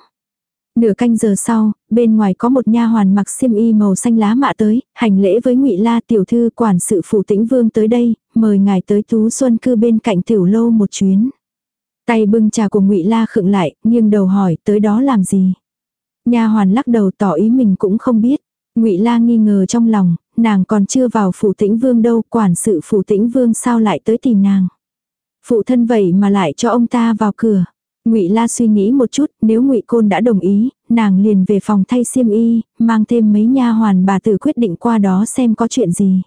Nửa canh giờ sau, bên ngoài có một nha hoàn mặc xiêm y màu xanh lá mạ tới, hành lễ với Ngụy La tiểu thư quản sự phủ Tĩnh Vương tới đây, mời ngài tới Tú Xuân cư bên cạnh tiểu lâu một chuyến. Tay bưng trà của Ngụy La khựng lại, nghiêng đầu hỏi, tới đó làm gì? Nha hoàn lắc đầu tỏ ý mình cũng không biết. Ngụy La nghi ngờ trong lòng, nàng còn chưa vào phủ Tĩnh Vương đâu, quản sự phủ Tĩnh Vương sao lại tới tìm nàng? Phụ thân vậy mà lại cho ông ta vào cửa. Ngụy La suy nghĩ một chút, nếu Ngụy Côn đã đồng ý, nàng liền về phòng thay xiêm y, mang thêm mấy nha hoàn bà tử quyết định qua đó xem có chuyện gì.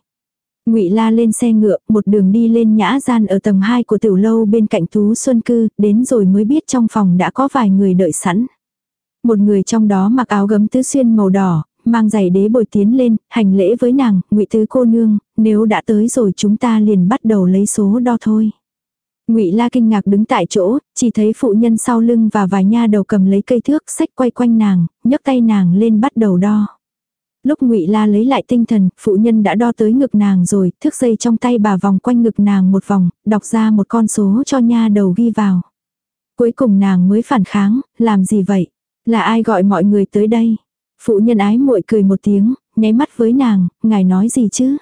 Ngụy La lên xe ngựa, một đường đi lên nhã gian ở tầng 2 của tiểu lâu bên cạnh Tú Xuân cư, đến rồi mới biết trong phòng đã có vài người đợi sẵn. Một người trong đó mặc áo gấm tứ xuyên màu đỏ, mang giày đế bồi tiến lên, hành lễ với nàng, Ngụy tứ cô nương, nếu đã tới rồi chúng ta liền bắt đầu lấy số đo thôi. Ngụy La kinh ngạc đứng tại chỗ, chỉ thấy phụ nhân sau lưng và vài nha đầu cầm lấy cây thước sách quay quanh nàng, nhấc tay nàng lên bắt đầu đo. Lúc Ngụy La lấy lại tinh thần, phụ nhân đã đo tới ngực nàng rồi, thước dây trong tay bà vòng quanh ngực nàng một vòng, đọc ra một con số cho nha đầu ghi vào. Cuối cùng nàng mới phản kháng, làm gì vậy? Là ai gọi mọi người tới đây? Phụ nhân ái muội cười một tiếng, nháy mắt với nàng, ngài nói gì chứ?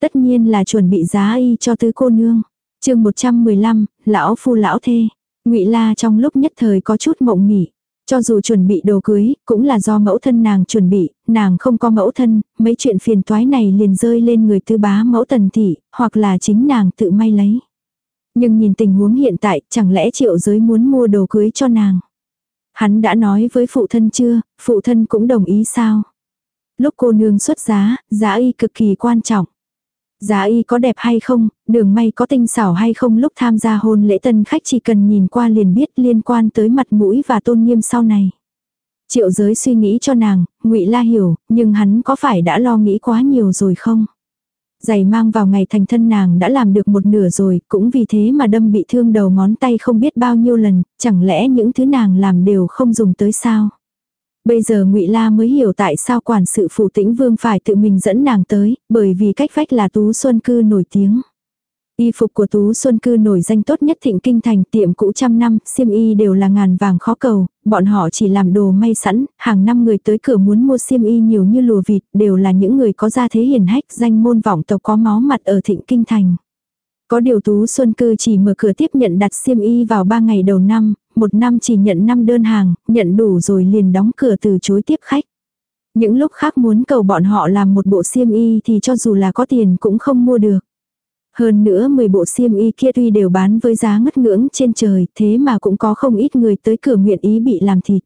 Tất nhiên là chuẩn bị giá y cho tứ cô nương chương 115, lão phu lão thê. ngụy La trong lúc nhất thời có chút mộng mị. Cho dù chuẩn bị đồ cưới, cũng là do mẫu thân nàng chuẩn bị, nàng không có mẫu thân, mấy chuyện phiền toái này liền rơi lên người tư bá mẫu tần thị, hoặc là chính nàng tự may lấy. Nhưng nhìn tình huống hiện tại, chẳng lẽ triệu giới muốn mua đồ cưới cho nàng. Hắn đã nói với phụ thân chưa, phụ thân cũng đồng ý sao. Lúc cô nương xuất giá, giá y cực kỳ quan trọng. Giá y có đẹp hay không, đường may có tinh xảo hay không lúc tham gia hôn lễ tân khách chỉ cần nhìn qua liền biết liên quan tới mặt mũi và tôn nghiêm sau này. Triệu giới suy nghĩ cho nàng, ngụy La hiểu, nhưng hắn có phải đã lo nghĩ quá nhiều rồi không? Giày mang vào ngày thành thân nàng đã làm được một nửa rồi, cũng vì thế mà đâm bị thương đầu ngón tay không biết bao nhiêu lần, chẳng lẽ những thứ nàng làm đều không dùng tới sao? Bây giờ ngụy La mới hiểu tại sao quản sự phủ tĩnh vương phải tự mình dẫn nàng tới, bởi vì cách vách là Tú Xuân Cư nổi tiếng. Y phục của Tú Xuân Cư nổi danh tốt nhất thịnh kinh thành tiệm cũ trăm năm, xiêm y đều là ngàn vàng khó cầu, bọn họ chỉ làm đồ may sẵn, hàng năm người tới cửa muốn mua xiêm y nhiều như lùa vịt, đều là những người có gia thế hiền hách, danh môn vọng tộc có máu mặt ở thịnh kinh thành. Có điều Tú Xuân Cư chỉ mở cửa tiếp nhận đặt xiêm y vào 3 ngày đầu năm, một năm chỉ nhận 5 đơn hàng, nhận đủ rồi liền đóng cửa từ chối tiếp khách. Những lúc khác muốn cầu bọn họ làm một bộ xiêm y thì cho dù là có tiền cũng không mua được. Hơn nữa 10 bộ xiêm y kia tuy đều bán với giá ngất ngưỡng trên trời, thế mà cũng có không ít người tới cửa nguyện ý bị làm thịt.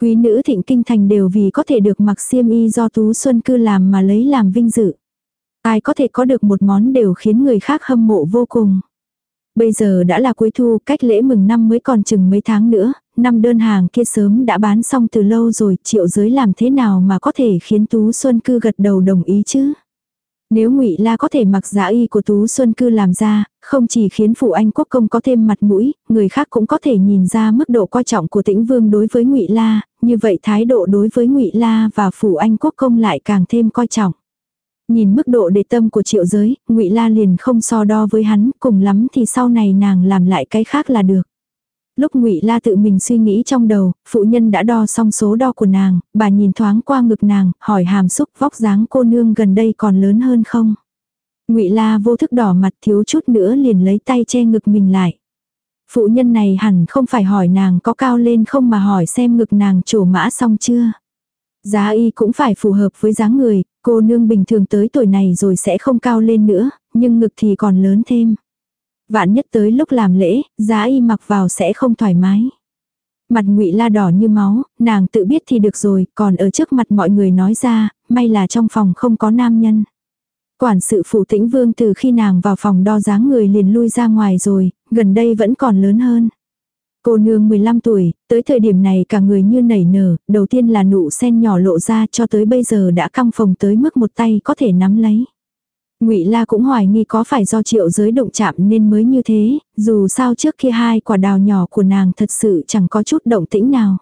Quý nữ thịnh kinh thành đều vì có thể được mặc xiêm y do Tú Xuân cư làm mà lấy làm vinh dự. Ai có thể có được một món đều khiến người khác hâm mộ vô cùng. Bây giờ đã là cuối thu, cách lễ mừng năm mới còn chừng mấy tháng nữa, năm đơn hàng kia sớm đã bán xong từ lâu rồi, triệu giới làm thế nào mà có thể khiến Tú Xuân cư gật đầu đồng ý chứ? Nếu Ngụy La có thể mặc giả y của Tú Xuân cư làm ra, không chỉ khiến phụ anh quốc công có thêm mặt mũi, người khác cũng có thể nhìn ra mức độ coi trọng của Tĩnh Vương đối với Ngụy La, như vậy thái độ đối với Ngụy La và phụ anh quốc công lại càng thêm coi trọng. Nhìn mức độ đề tâm của triệu giới, ngụy La liền không so đo với hắn, cùng lắm thì sau này nàng làm lại cái khác là được. Lúc ngụy La tự mình suy nghĩ trong đầu, phụ nhân đã đo xong số đo của nàng, bà nhìn thoáng qua ngực nàng, hỏi hàm xúc vóc dáng cô nương gần đây còn lớn hơn không. ngụy La vô thức đỏ mặt thiếu chút nữa liền lấy tay che ngực mình lại. Phụ nhân này hẳn không phải hỏi nàng có cao lên không mà hỏi xem ngực nàng trổ mã xong chưa. Giá y cũng phải phù hợp với dáng người, cô nương bình thường tới tuổi này rồi sẽ không cao lên nữa, nhưng ngực thì còn lớn thêm. Vạn nhất tới lúc làm lễ, giá y mặc vào sẽ không thoải mái. Mặt ngụy la đỏ như máu, nàng tự biết thì được rồi, còn ở trước mặt mọi người nói ra, may là trong phòng không có nam nhân. Quản sự phủ tĩnh vương từ khi nàng vào phòng đo dáng người liền lui ra ngoài rồi, gần đây vẫn còn lớn hơn. Cô nương 15 tuổi, tới thời điểm này cả người như nảy nở, đầu tiên là nụ sen nhỏ lộ ra cho tới bây giờ đã căng phòng tới mức một tay có thể nắm lấy. Ngụy La cũng hoài nghi có phải do triệu giới động chạm nên mới như thế, dù sao trước kia hai quả đào nhỏ của nàng thật sự chẳng có chút động tĩnh nào.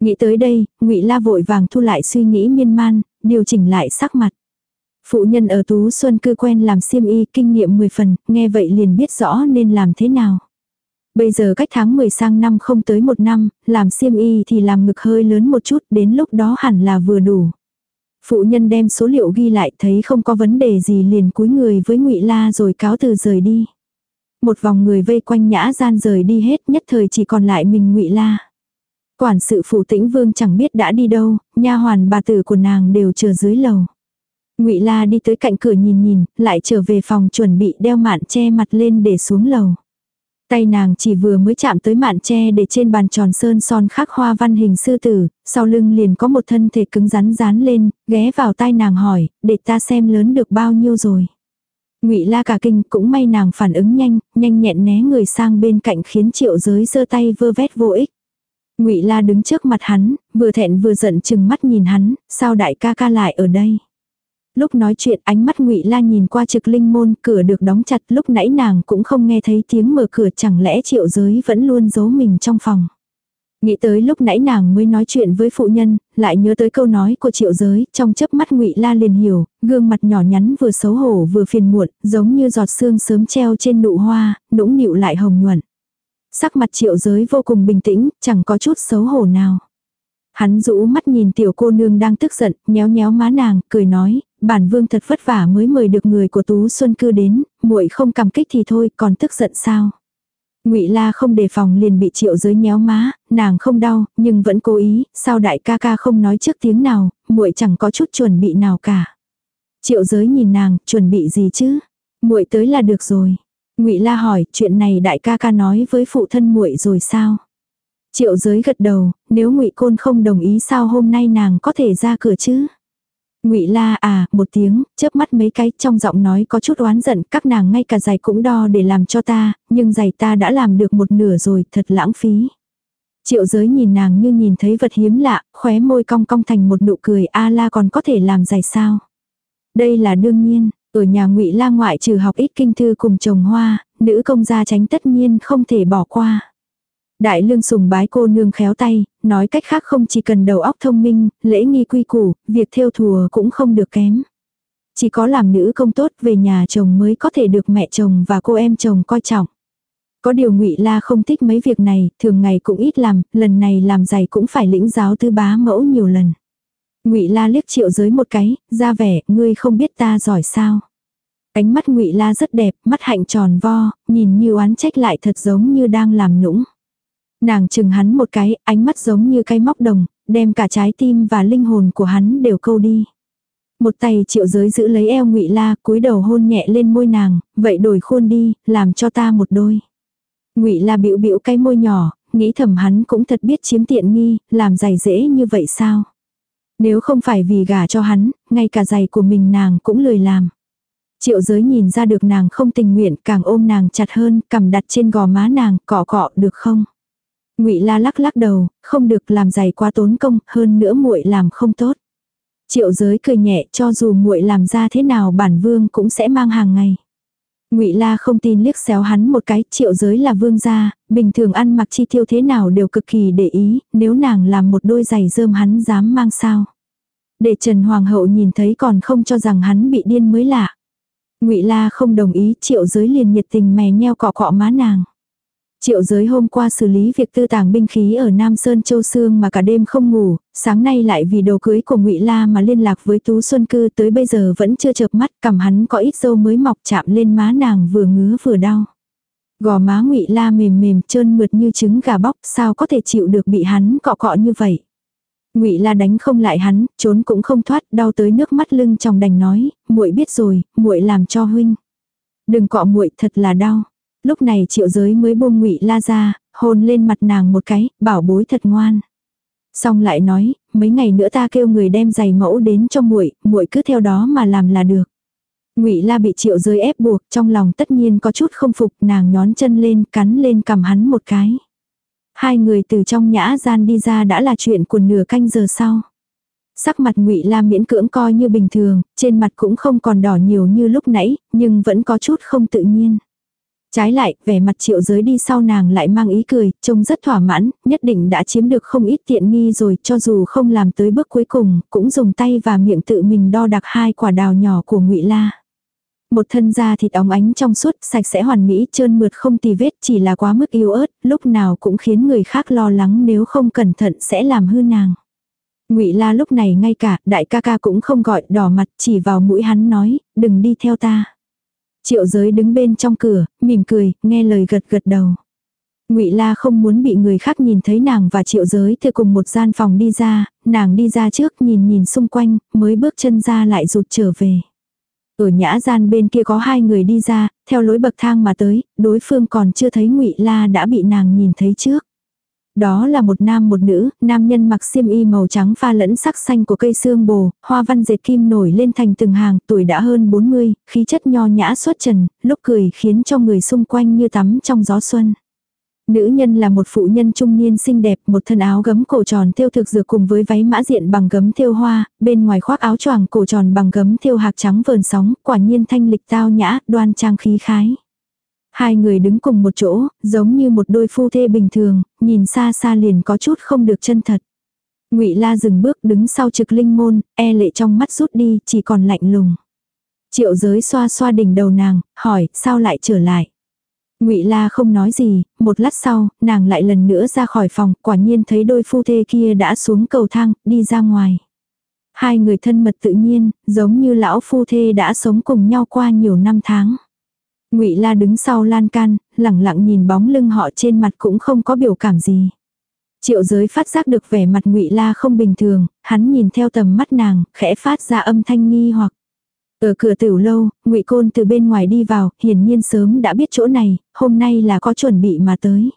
Nghĩ tới đây, Ngụy La vội vàng thu lại suy nghĩ miên man, điều chỉnh lại sắc mặt. Phụ nhân ở Tú Xuân cư quen làm xiêm y kinh nghiệm 10 phần, nghe vậy liền biết rõ nên làm thế nào. Bây giờ cách tháng 10 sang năm không tới một năm, làm xiêm y thì làm ngực hơi lớn một chút, đến lúc đó hẳn là vừa đủ. Phụ nhân đem số liệu ghi lại thấy không có vấn đề gì liền cúi người với ngụy La rồi cáo từ rời đi. Một vòng người vây quanh nhã gian rời đi hết nhất thời chỉ còn lại mình ngụy La. Quản sự phủ tĩnh vương chẳng biết đã đi đâu, nha hoàn bà tử của nàng đều chờ dưới lầu. Ngụy La đi tới cạnh cửa nhìn nhìn, lại trở về phòng chuẩn bị đeo mạn che mặt lên để xuống lầu. Tay nàng chỉ vừa mới chạm tới mạn tre để trên bàn tròn sơn son khắc hoa văn hình sư tử, sau lưng liền có một thân thể cứng rắn rán lên, ghé vào tai nàng hỏi, để ta xem lớn được bao nhiêu rồi. Ngụy La cả kinh cũng may nàng phản ứng nhanh, nhanh nhẹn né người sang bên cạnh khiến triệu giới giơ tay vơ vét vô ích. Ngụy La đứng trước mặt hắn, vừa thẹn vừa giận chừng mắt nhìn hắn, sao đại ca ca lại ở đây. Lúc nói chuyện ánh mắt ngụy La nhìn qua trực linh môn cửa được đóng chặt lúc nãy nàng cũng không nghe thấy tiếng mở cửa chẳng lẽ triệu giới vẫn luôn giấu mình trong phòng. Nghĩ tới lúc nãy nàng mới nói chuyện với phụ nhân, lại nhớ tới câu nói của triệu giới, trong chớp mắt ngụy La liền hiểu, gương mặt nhỏ nhắn vừa xấu hổ vừa phiền muộn, giống như giọt sương sớm treo trên nụ hoa, nũng nịu lại hồng nhuận. Sắc mặt triệu giới vô cùng bình tĩnh, chẳng có chút xấu hổ nào. Hắn rũ mắt nhìn tiểu cô nương đang tức giận, nhéo nhéo má nàng, cười nói, bản vương thật vất vả mới mời được người của Tú Xuân cư đến, muội không cảm kích thì thôi, còn tức giận sao? Ngụy La không đề phòng liền bị Triệu Giới nhéo má, nàng không đau, nhưng vẫn cố ý, sao đại ca ca không nói trước tiếng nào, muội chẳng có chút chuẩn bị nào cả. Triệu Giới nhìn nàng, chuẩn bị gì chứ? Muội tới là được rồi. Ngụy La hỏi, chuyện này đại ca ca nói với phụ thân muội rồi sao? Triệu Giới gật đầu, nếu Ngụy Côn không đồng ý sao hôm nay nàng có thể ra cửa chứ? Ngụy La à, một tiếng, chớp mắt mấy cái, trong giọng nói có chút oán giận, các nàng ngay cả giày cũng đo để làm cho ta, nhưng giày ta đã làm được một nửa rồi, thật lãng phí. Triệu giới nhìn nàng như nhìn thấy vật hiếm lạ, khóe môi cong cong thành một nụ cười a la còn có thể làm giày sao. Đây là đương nhiên, ở nhà ngụy la ngoại trừ học ít kinh thư cùng trồng hoa, nữ công gia tránh tất nhiên không thể bỏ qua. Đại lương sùng bái cô nương khéo tay, nói cách khác không chỉ cần đầu óc thông minh, lễ nghi quy củ, việc theo thùa cũng không được kém. Chỉ có làm nữ công tốt về nhà chồng mới có thể được mẹ chồng và cô em chồng coi trọng. Có điều ngụy La không thích mấy việc này, thường ngày cũng ít làm, lần này làm giày cũng phải lĩnh giáo tư bá mẫu nhiều lần. Ngụy La liếc Triệu Giới một cái, ra vẻ, ngươi không biết ta giỏi sao? Ánh mắt Ngụy La rất đẹp, mắt hạnh tròn vo, nhìn như oán trách lại thật giống như đang làm nũng. Nàng chừng hắn một cái, ánh mắt giống như cái móc đồng, đem cả trái tim và linh hồn của hắn đều câu đi. Một tay triệu giới giữ lấy eo ngụy la, cúi đầu hôn nhẹ lên môi nàng, vậy đổi khuôn đi, làm cho ta một đôi. ngụy la bĩu bĩu cái môi nhỏ, nghĩ thầm hắn cũng thật biết chiếm tiện nghi, làm giày dễ như vậy sao. Nếu không phải vì gả cho hắn, ngay cả giày của mình nàng cũng lười làm. Triệu giới nhìn ra được nàng không tình nguyện, càng ôm nàng chặt hơn, cầm đặt trên gò má nàng, cọ cọ được không? Ngụy La lắc lắc đầu, không được làm giày quá tốn công, hơn nữa muội làm không tốt. Triệu giới cười nhẹ, cho dù muội làm ra thế nào bản vương cũng sẽ mang hàng ngày. Ngụy La không tin liếc xéo hắn một cái, triệu giới là vương gia, bình thường ăn mặc chi tiêu thế nào đều cực kỳ để ý, nếu nàng làm một đôi giày rơm hắn dám mang sao. Để Trần Hoàng hậu nhìn thấy còn không cho rằng hắn bị điên mới lạ. Ngụy La không đồng ý, triệu giới liền nhiệt tình mè nheo cọ cọ má nàng. Triệu giới hôm qua xử lý việc tư tàng binh khí ở Nam Sơn Châu Sương mà cả đêm không ngủ, sáng nay lại vì đồ cưới của ngụy La mà liên lạc với Tú Xuân Cư tới bây giờ vẫn chưa chợp mắt, cầm hắn có ít dâu mới mọc chạm lên má nàng vừa ngứa vừa đau. Gò má ngụy La mềm mềm trơn mượt như trứng gà bóc, sao có thể chịu được bị hắn cọ cọ như vậy. Ngụy La đánh không lại hắn, trốn cũng không thoát, đau tới nước mắt lưng trong đành nói, muội biết rồi, muội làm cho huynh. Đừng cọ muội, thật là đau. Lúc này triệu giới mới buông ngụy la ra, hôn lên mặt nàng một cái, bảo bối thật ngoan. Xong lại nói, mấy ngày nữa ta kêu người đem giày mẫu đến cho muội, muội cứ theo đó mà làm là được. Ngụy La bị Triệu Giới ép buộc, trong lòng tất nhiên có chút không phục, nàng nhón chân lên, cắn lên cầm hắn một cái. Hai người từ trong nhã gian đi ra đã là chuyện của nửa canh giờ sau. Sắc mặt Ngụy La miễn cưỡng coi như bình thường, trên mặt cũng không còn đỏ nhiều như lúc nãy, nhưng vẫn có chút không tự nhiên. Trái lại, vẻ mặt triệu giới đi sau nàng lại mang ý cười, trông rất thỏa mãn, nhất định đã chiếm được không ít tiện nghi rồi, cho dù không làm tới bước cuối cùng, cũng dùng tay và miệng tự mình đo đạc hai quả đào nhỏ của ngụy La. Một thân da thịt óng ánh trong suốt, sạch sẽ hoàn mỹ, trơn mượt không tì vết, chỉ là quá mức yếu ớt, lúc nào cũng khiến người khác lo lắng nếu không cẩn thận sẽ làm hư nàng. Ngụy La lúc này ngay cả, đại ca ca cũng không gọi, đỏ mặt, chỉ vào mũi hắn nói, đừng đi theo ta. Triệu giới đứng bên trong cửa, mỉm cười, nghe lời gật gật đầu. Ngụy La không muốn bị người khác nhìn thấy nàng và Triệu Giới từ cùng một gian phòng đi ra, nàng đi ra trước nhìn nhìn xung quanh, mới bước chân ra lại rụt trở về. Ở nhã gian bên kia có hai người đi ra, theo lối bậc thang mà tới, đối phương còn chưa thấy Ngụy La đã bị nàng nhìn thấy trước. Đó là một nam một nữ, nam nhân mặc xiêm y màu trắng pha lẫn sắc xanh của cây xương bồ, hoa văn dệt kim nổi lên thành từng hàng, tuổi đã hơn 40, khí chất nho nhã xuất trần, lúc cười khiến cho người xung quanh như tắm trong gió xuân. Nữ nhân là một phụ nhân trung niên xinh đẹp, một thân áo gấm cổ tròn thêu thực dược cùng với váy mã diện bằng gấm thêu hoa, bên ngoài khoác áo choàng cổ tròn bằng gấm thêu hạc trắng vờn sóng, quả nhiên thanh lịch tao nhã, đoan trang khí khái. Hai người đứng cùng một chỗ, giống như một đôi phu thê bình thường, nhìn xa xa liền có chút không được chân thật. Ngụy La dừng bước đứng sau trực linh môn, e lệ trong mắt rút đi, chỉ còn lạnh lùng. Triệu giới xoa xoa đỉnh đầu nàng, hỏi, sao lại trở lại? Ngụy La không nói gì, một lát sau, nàng lại lần nữa ra khỏi phòng, quả nhiên thấy đôi phu thê kia đã xuống cầu thang, đi ra ngoài. Hai người thân mật tự nhiên, giống như lão phu thê đã sống cùng nhau qua nhiều năm tháng. Ngụy La đứng sau lan can, lẳng lặng nhìn bóng lưng họ trên mặt cũng không có biểu cảm gì. Triệu giới phát giác được vẻ mặt Ngụy La không bình thường, hắn nhìn theo tầm mắt nàng, khẽ phát ra âm thanh nghi hoặc. Ở cửa tiểu lâu, Ngụy Côn từ bên ngoài đi vào, hiển nhiên sớm đã biết chỗ này, hôm nay là có chuẩn bị mà tới.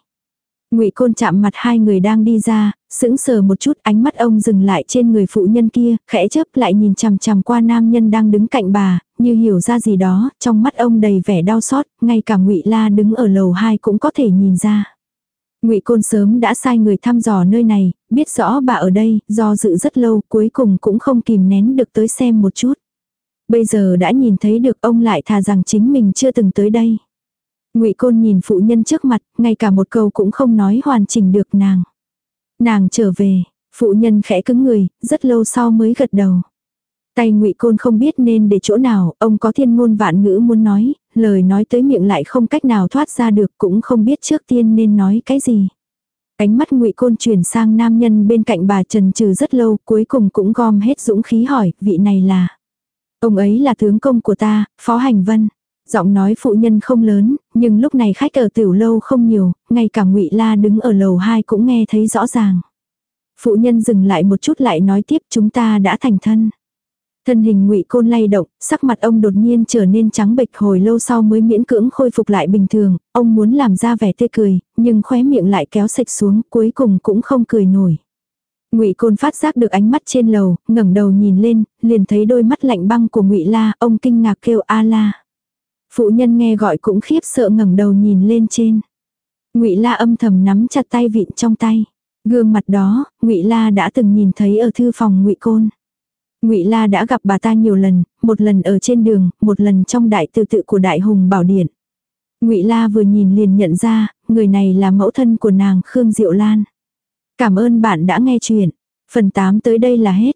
Ngụy Côn chạm mặt hai người đang đi ra, sững sờ một chút, ánh mắt ông dừng lại trên người phụ nhân kia, khẽ chớp lại nhìn chằm chằm qua nam nhân đang đứng cạnh bà, như hiểu ra gì đó, trong mắt ông đầy vẻ đau xót, ngay cả Ngụy La đứng ở lầu hai cũng có thể nhìn ra. Ngụy Côn sớm đã sai người thăm dò nơi này, biết rõ bà ở đây, do dự rất lâu, cuối cùng cũng không kìm nén được tới xem một chút. Bây giờ đã nhìn thấy được ông lại thà rằng chính mình chưa từng tới đây. Ngụy Côn nhìn phụ nhân trước mặt, ngay cả một câu cũng không nói hoàn chỉnh được nàng. Nàng trở về, phụ nhân khẽ cứng người, rất lâu sau mới gật đầu. Tay ngụy Côn không biết nên để chỗ nào, ông có thiên ngôn vạn ngữ muốn nói, lời nói tới miệng lại không cách nào thoát ra được cũng không biết trước tiên nên nói cái gì. Ánh mắt ngụy Côn chuyển sang nam nhân bên cạnh bà Trần Trừ rất lâu, cuối cùng cũng gom hết dũng khí hỏi, vị này là. Ông ấy là tướng công của ta, Phó Hành Vân. Giọng nói phụ nhân không lớn, nhưng lúc này khách ở tiểu lâu không nhiều, ngay cả ngụy La đứng ở lầu 2 cũng nghe thấy rõ ràng. Phụ nhân dừng lại một chút lại nói tiếp chúng ta đã thành thân. Thân hình ngụy côn lay động, sắc mặt ông đột nhiên trở nên trắng bệch hồi lâu sau mới miễn cưỡng khôi phục lại bình thường, ông muốn làm ra vẻ tươi cười, nhưng khóe miệng lại kéo sạch xuống, cuối cùng cũng không cười nổi. Ngụy Côn phát giác được ánh mắt trên lầu, ngẩng đầu nhìn lên, liền thấy đôi mắt lạnh băng của Ngụy La, ông kinh ngạc kêu a la. Phụ nhân nghe gọi cũng khiếp sợ ngẩng đầu nhìn lên trên. Ngụy La âm thầm nắm chặt tay vịn trong tay. Gương mặt đó, Ngụy La đã từng nhìn thấy ở thư phòng Ngụy Côn. Ngụy La đã gặp bà ta nhiều lần, một lần ở trên đường, một lần trong đại tự tự của Đại Hùng Bảo Điện. Ngụy La vừa nhìn liền nhận ra, người này là mẫu thân của nàng Khương Diệu Lan. Cảm ơn bạn đã nghe chuyện. Phần 8 tới đây là hết.